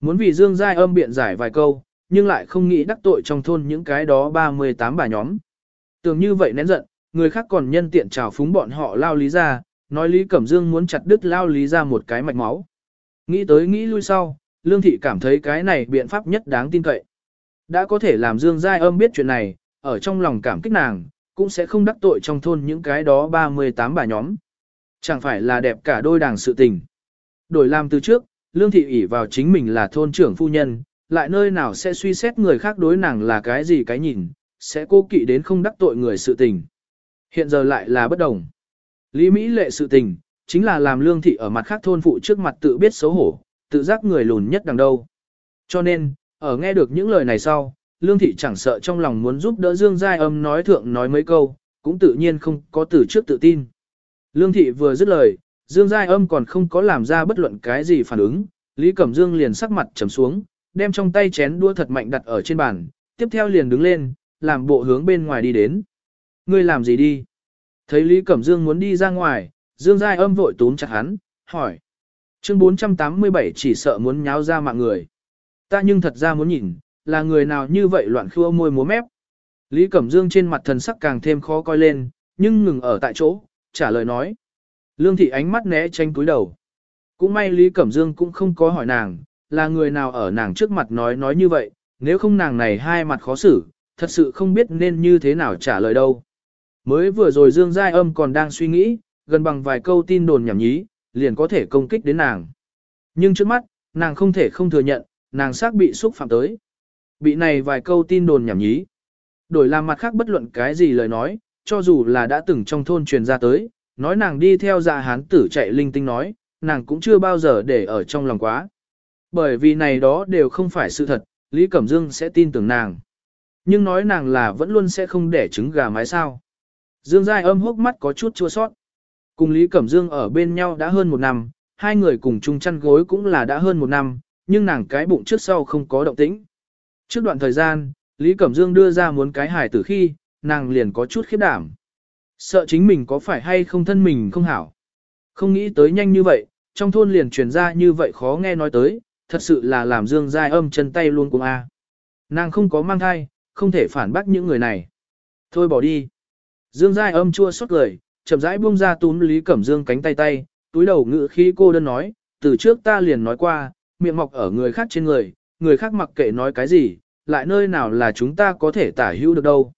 Muốn vì Dương Giai âm biện giải vài câu, nhưng lại không nghĩ đắc tội trong thôn những cái đó 38 bà nhóm. Tưởng như vậy nén giận, người khác còn nhân tiện trào phúng bọn họ lao lý ra, nói Lý Cẩm Dương muốn chặt đứt lao lý ra một cái mạch máu. Nghĩ tới nghĩ lui sau, Lương Thị cảm thấy cái này biện pháp nhất đáng tin cậy. Đã có thể làm Dương Giai âm biết chuyện này, ở trong lòng cảm kích nàng, cũng sẽ không đắc tội trong thôn những cái đó 38 bà nhóm. Chẳng phải là đẹp cả đôi đảng sự tình. Đổi làm từ trước, Lương Thị ỷ vào chính mình là thôn trưởng phu nhân, lại nơi nào sẽ suy xét người khác đối nàng là cái gì cái nhìn, sẽ cố kỵ đến không đắc tội người sự tình. Hiện giờ lại là bất đồng. Lý Mỹ lệ sự tình, chính là làm Lương Thị ở mặt khác thôn phụ trước mặt tự biết xấu hổ, tự giác người lùn nhất đằng đâu. Cho nên, ở nghe được những lời này sau, Lương Thị chẳng sợ trong lòng muốn giúp đỡ Dương Giai Âm nói thượng nói mấy câu, cũng tự nhiên không có từ trước tự tin. Lương Thị vừa dứt lời, Dương Giai Âm còn không có làm ra bất luận cái gì phản ứng, Lý Cẩm Dương liền sắc mặt trầm xuống, đem trong tay chén đua thật mạnh đặt ở trên bàn, tiếp theo liền đứng lên, làm bộ hướng bên ngoài đi đến. Ngươi làm gì đi? Thấy Lý Cẩm Dương muốn đi ra ngoài, Dương Giai Âm vội túm chặt hắn, hỏi. Chương 487 chỉ sợ muốn nháo ra mạng người. Ta nhưng thật ra muốn nhìn, là người nào như vậy loạn khua môi múa mép. Lý Cẩm Dương trên mặt thần sắc càng thêm khó coi lên, nhưng ngừng ở tại chỗ, trả lời nói. Lương thị ánh mắt né tránh túi đầu. Cũng may Lý Cẩm Dương cũng không có hỏi nàng, là người nào ở nàng trước mặt nói nói như vậy, nếu không nàng này hai mặt khó xử, thật sự không biết nên như thế nào trả lời đâu. Mới vừa rồi Dương Giai Âm còn đang suy nghĩ, gần bằng vài câu tin đồn nhảm nhí, liền có thể công kích đến nàng. Nhưng trước mắt, nàng không thể không thừa nhận, nàng xác bị xúc phạm tới. Bị này vài câu tin đồn nhảm nhí. Đổi làm mặt khác bất luận cái gì lời nói, cho dù là đã từng trong thôn truyền ra tới, nói nàng đi theo dạ hán tử chạy linh tinh nói, nàng cũng chưa bao giờ để ở trong lòng quá. Bởi vì này đó đều không phải sự thật, Lý Cẩm Dương sẽ tin tưởng nàng. Nhưng nói nàng là vẫn luôn sẽ không để trứng gà mái sao. Dương Giai âm hốc mắt có chút chua sót. Cùng Lý Cẩm Dương ở bên nhau đã hơn một năm, hai người cùng chung chăn gối cũng là đã hơn một năm, nhưng nàng cái bụng trước sau không có động tĩnh. Trước đoạn thời gian, Lý Cẩm Dương đưa ra muốn cái hài tử khi, nàng liền có chút khiếp đảm. Sợ chính mình có phải hay không thân mình không hảo. Không nghĩ tới nhanh như vậy, trong thôn liền truyền ra như vậy khó nghe nói tới, thật sự là làm Dương Giai âm chân tay luôn cùng a. Nàng không có mang thai, không thể phản bác những người này. Thôi bỏ đi. Dương Giai âm chua xót cười, chậm rãi buông ra túm Lý Cẩm Dương cánh tay tay, túi đầu ngự khí cô đơn nói, từ trước ta liền nói qua, miệng mọc ở người khác trên người, người khác mặc kệ nói cái gì, lại nơi nào là chúng ta có thể tả hữu được đâu.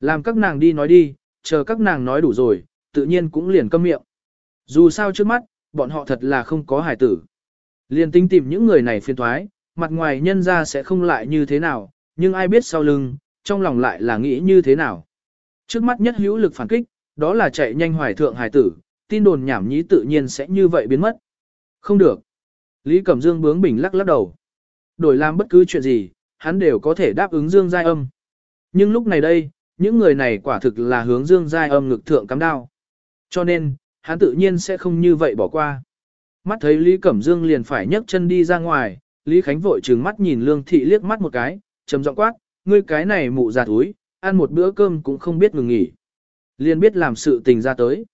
Làm các nàng đi nói đi, chờ các nàng nói đủ rồi, tự nhiên cũng liền câm miệng. Dù sao trước mắt, bọn họ thật là không có hài tử. Liền tính tìm những người này phiền thoái, mặt ngoài nhân ra sẽ không lại như thế nào, nhưng ai biết sau lưng, trong lòng lại là nghĩ như thế nào. Trước mắt nhất hữu lực phản kích, đó là chạy nhanh hoài thượng hài tử, tin đồn nhảm nhí tự nhiên sẽ như vậy biến mất. Không được. Lý Cẩm Dương bướng bỉnh lắc lắc đầu. Đổi làm bất cứ chuyện gì, hắn đều có thể đáp ứng Dương Giai Âm. Nhưng lúc này đây, những người này quả thực là hướng Dương Giai Âm ngực thượng cắm đao. Cho nên, hắn tự nhiên sẽ không như vậy bỏ qua. Mắt thấy Lý Cẩm Dương liền phải nhấc chân đi ra ngoài, Lý Khánh vội trừng mắt nhìn Lương Thị liếc mắt một cái, trầm giọng quát, ngươi cái này mụ già túi, ăn một bữa cơm cũng không biết ngừng nghỉ. Liền biết làm sự tình ra tới.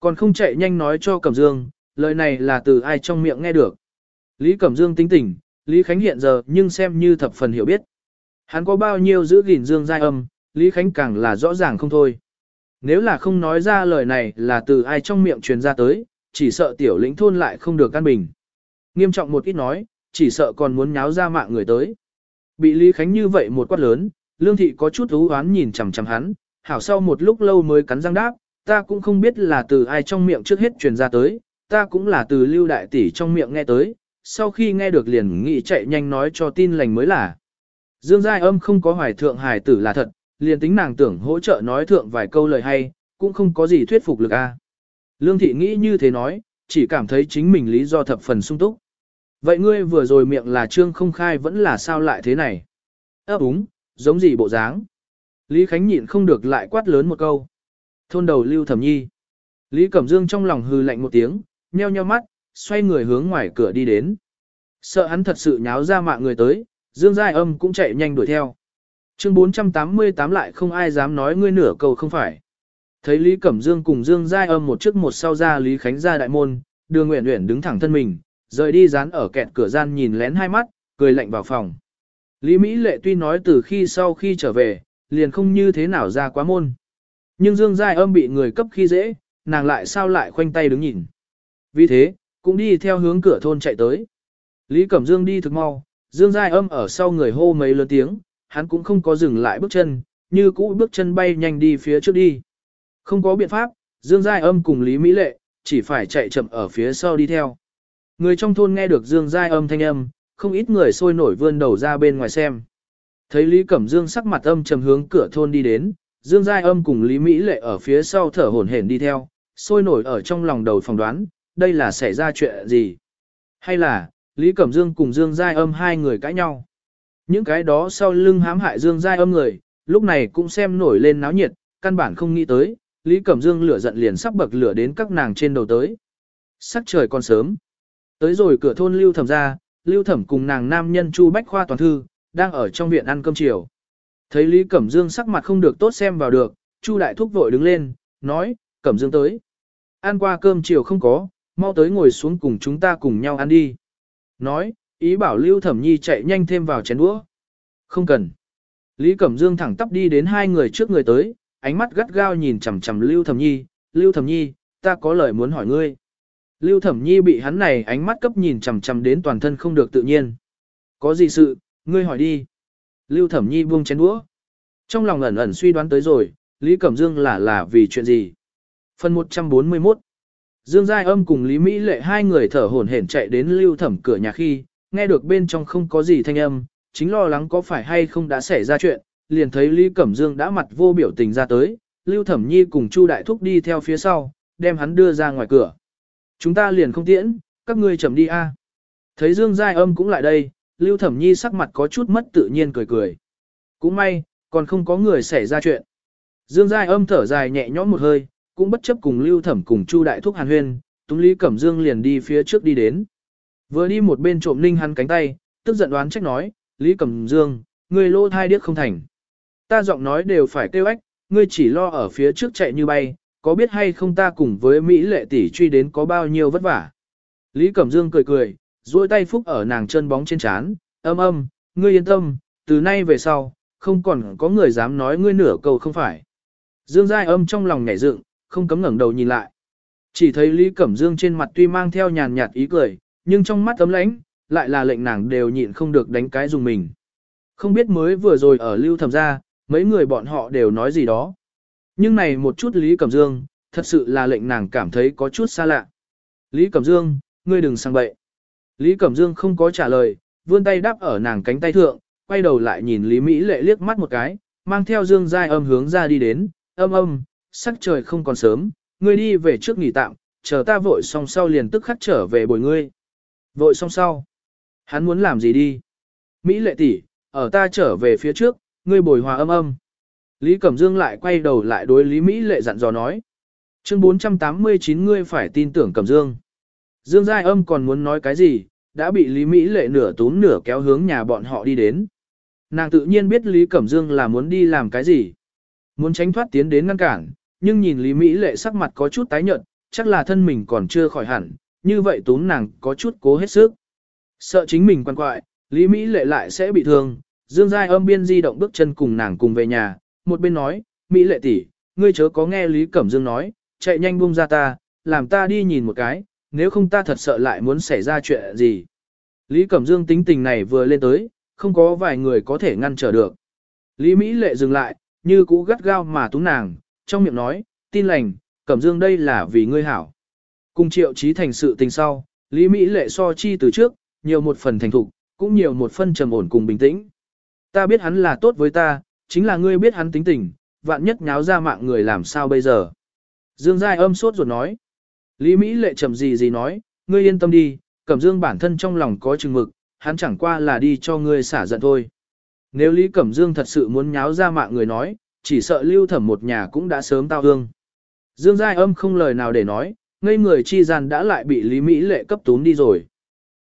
Còn không chạy nhanh nói cho Cẩm Dương, lời này là từ ai trong miệng nghe được. Lý Cẩm Dương tính tình, Lý Khánh hiện giờ nhưng xem như thập phần hiểu biết. Hắn có bao nhiêu giữ gìn Dương giai âm, Lý Khánh càng là rõ ràng không thôi. Nếu là không nói ra lời này là từ ai trong miệng truyền ra tới, chỉ sợ tiểu lĩnh thôn lại không được căn bình. Nghiêm trọng một ít nói, chỉ sợ còn muốn nháo ra mạng người tới. Bị Lý Khánh như vậy một quát lớn, Lương Thị có chút ú oán nhìn chằm chằm hắn, hảo sau một lúc lâu mới cắn răng đáp, ta cũng không biết là từ ai trong miệng trước hết truyền ra tới, ta cũng là từ lưu đại tỷ trong miệng nghe tới, sau khi nghe được liền nghị chạy nhanh nói cho tin lành mới là. Dương Giai âm không có hoài thượng hài tử là thật, liền tính nàng tưởng hỗ trợ nói thượng vài câu lời hay, cũng không có gì thuyết phục lực a. Lương thị nghĩ như thế nói, chỉ cảm thấy chính mình lý do thập phần sung túc. Vậy ngươi vừa rồi miệng là trương không khai vẫn là sao lại thế này? ấp đúng, giống gì bộ dáng? Lý Khánh nhịn không được lại quát lớn một câu. Thôn đầu lưu thẩm nhi. Lý Cẩm Dương trong lòng hư lạnh một tiếng, nheo nheo mắt, xoay người hướng ngoài cửa đi đến. Sợ hắn thật sự nháo ra mạng người tới, Dương Giai Âm cũng chạy nhanh đuổi theo. Chương 488 lại không ai dám nói ngươi nửa câu không phải. Thấy Lý Cẩm Dương cùng Dương Giai Âm một trước một sau ra Lý Khánh ra đại môn, đường nguyện nguyện đứng thẳng thân mình, rời đi dán ở kẹt cửa gian nhìn lén hai mắt, cười lạnh vào phòng. Lý Mỹ Lệ tuy nói từ khi sau khi trở về, liền không như thế nào ra quá môn. Nhưng Dương Giai Âm bị người cấp khi dễ, nàng lại sao lại khoanh tay đứng nhìn. Vì thế, cũng đi theo hướng cửa thôn chạy tới. Lý Cẩm Dương đi thực mau, Dương Giai Âm ở sau người hô mấy lớn tiếng, hắn cũng không có dừng lại bước chân, như cũ bước chân bay nhanh đi phía trước đi. Không có biện pháp, Dương Giai Âm cùng Lý Mỹ Lệ, chỉ phải chạy chậm ở phía sau đi theo. Người trong thôn nghe được Dương Giai Âm thanh âm, không ít người sôi nổi vươn đầu ra bên ngoài xem. Thấy Lý Cẩm Dương sắc mặt âm trầm hướng cửa thôn đi đến, Dương Giai Âm cùng Lý Mỹ Lệ ở phía sau thở hổn hển đi theo, sôi nổi ở trong lòng đầu phỏng đoán, đây là xảy ra chuyện gì? Hay là, Lý Cẩm Dương cùng Dương Giai Âm hai người cãi nhau? Những cái đó sau lưng hãm hại Dương Giai Âm người, lúc này cũng xem nổi lên náo nhiệt, căn bản không nghĩ tới, Lý Cẩm Dương lửa giận liền sắp bậc lửa đến các nàng trên đầu tới. Sắc trời còn sớm. Tới rồi cửa thôn Lưu thầm ra, Lưu Thẩm cùng nàng nam nhân Chu Bách Khoa toàn thư, đang ở trong viện ăn cơm chiều. Thấy Lý Cẩm Dương sắc mặt không được tốt xem vào được, Chu Đại Thúc vội đứng lên, nói, Cẩm Dương tới. Ăn qua cơm chiều không có, mau tới ngồi xuống cùng chúng ta cùng nhau ăn đi. Nói, ý bảo Lưu Thẩm Nhi chạy nhanh thêm vào chén đũa. Không cần. Lý Cẩm Dương thẳng tắp đi đến hai người trước người tới, ánh mắt gắt gao nhìn chằm chằm Lưu Thẩm Nhi, Lưu Thẩm Nhi, ta có lời muốn hỏi ngươi. Lưu Thẩm Nhi bị hắn này ánh mắt cấp nhìn chằm chằm đến toàn thân không được tự nhiên. Có gì sự, ngươi hỏi đi. Lưu Thẩm Nhi buông chén đũa. Trong lòng ẩn ẩn suy đoán tới rồi, Lý Cẩm Dương là là vì chuyện gì. Phần 141 Dương Giai Âm cùng Lý Mỹ Lệ hai người thở hổn hển chạy đến Lưu Thẩm cửa nhà khi, nghe được bên trong không có gì thanh âm, chính lo lắng có phải hay không đã xảy ra chuyện, liền thấy Lý Cẩm Dương đã mặt vô biểu tình ra tới, Lưu Thẩm Nhi cùng Chu Đại Thúc đi theo phía sau, đem hắn đưa ra ngoài cửa. Chúng ta liền không tiễn, các ngươi chậm đi a. À. Thấy Dương Giai Âm cũng lại đây, Lưu Thẩm Nhi sắc mặt có chút mất tự nhiên cười cười. Cũng may, còn không có người xảy ra chuyện. Dương Giai Âm thở dài nhẹ nhõm một hơi, cũng bất chấp cùng Lưu Thẩm cùng Chu Đại Thúc Hàn Huyên, Túng Lý Cẩm Dương liền đi phía trước đi đến. Vừa đi một bên trộm ninh hắn cánh tay, tức giận đoán trách nói, Lý Cẩm Dương, người lô thai điếc không thành ta giọng nói đều phải kêu ếch, ngươi chỉ lo ở phía trước chạy như bay, có biết hay không ta cùng với Mỹ lệ tỷ truy đến có bao nhiêu vất vả. Lý Cẩm Dương cười cười, duỗi tay phúc ở nàng chân bóng trên chán âm âm, ngươi yên tâm, từ nay về sau, không còn có người dám nói ngươi nửa câu không phải. Dương Giai âm trong lòng nhảy dựng, không cấm ngẩng đầu nhìn lại. Chỉ thấy Lý Cẩm Dương trên mặt tuy mang theo nhàn nhạt ý cười, nhưng trong mắt ấm lãnh, lại là lệnh nàng đều nhịn không được đánh cái dùng mình. Không biết mới vừa rồi ở lưu thẩm gia, mấy người bọn họ đều nói gì đó. Nhưng này một chút Lý Cẩm Dương, thật sự là lệnh nàng cảm thấy có chút xa lạ. Lý Cẩm Dương, ngươi đừng sang bậy. Lý Cẩm Dương không có trả lời, vươn tay đáp ở nàng cánh tay thượng, quay đầu lại nhìn Lý Mỹ lệ liếc mắt một cái, mang theo Dương Giai âm hướng ra đi đến, âm âm, sắc trời không còn sớm, ngươi đi về trước nghỉ tạm, chờ ta vội xong sau liền tức khắc trở về bồi ngươi. Vội xong sau. Hắn muốn làm gì đi? Mỹ lệ tỷ, ở ta trở về phía trước, ngươi bồi hòa âm âm. Lý Cẩm Dương lại quay đầu lại đối Lý Mỹ lệ dặn dò nói. Chương 489 ngươi phải tin tưởng Cẩm Dương. Dương Giai âm còn muốn nói cái gì, đã bị Lý Mỹ lệ nửa túm nửa kéo hướng nhà bọn họ đi đến. Nàng tự nhiên biết Lý Cẩm Dương là muốn đi làm cái gì. Muốn tránh thoát tiến đến ngăn cản, nhưng nhìn Lý Mỹ lệ sắc mặt có chút tái nhợt, chắc là thân mình còn chưa khỏi hẳn, như vậy túm nàng có chút cố hết sức. Sợ chính mình quan quại, Lý Mỹ lệ lại sẽ bị thương, Dương Giai âm biên di động bước chân cùng nàng cùng về nhà, một bên nói, Mỹ lệ tỷ, ngươi chớ có nghe Lý Cẩm Dương nói, chạy nhanh buông ra ta, làm ta đi nhìn một cái, nếu không ta thật sợ lại muốn xảy ra chuyện gì. Lý Cẩm Dương tính tình này vừa lên tới, không có vài người có thể ngăn trở được. Lý Mỹ lệ dừng lại, như cũ gắt gao mà túng nàng, trong miệng nói, tin lành, Cẩm Dương đây là vì ngươi hảo. Cùng triệu trí thành sự tình sau, Lý Mỹ lệ so chi từ trước, nhiều một phần thành thục, cũng nhiều một phân trầm ổn cùng bình tĩnh. Ta biết hắn là tốt với ta, chính là ngươi biết hắn tính tình, vạn nhất nháo ra mạng người làm sao bây giờ. Dương Giai âm sốt ruột nói. Lý Mỹ lệ trầm gì gì nói, ngươi yên tâm đi, Cẩm Dương bản thân trong lòng có chừng mực, hắn chẳng qua là đi cho ngươi xả giận thôi. Nếu Lý Cẩm Dương thật sự muốn nháo ra mạng người nói, chỉ sợ lưu thẩm một nhà cũng đã sớm tao hương. Dương Giai âm không lời nào để nói, ngây người chi gian đã lại bị Lý Mỹ lệ cấp tún đi rồi.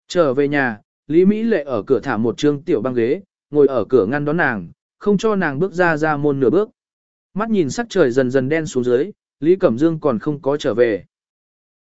Trở về nhà, Lý Mỹ lệ ở cửa thả một trương tiểu băng ghế, ngồi ở cửa ngăn đón nàng, không cho nàng bước ra ra môn nửa bước. Mắt nhìn sắc trời dần dần đen xuống dưới, Lý Cẩm Dương còn không có trở về.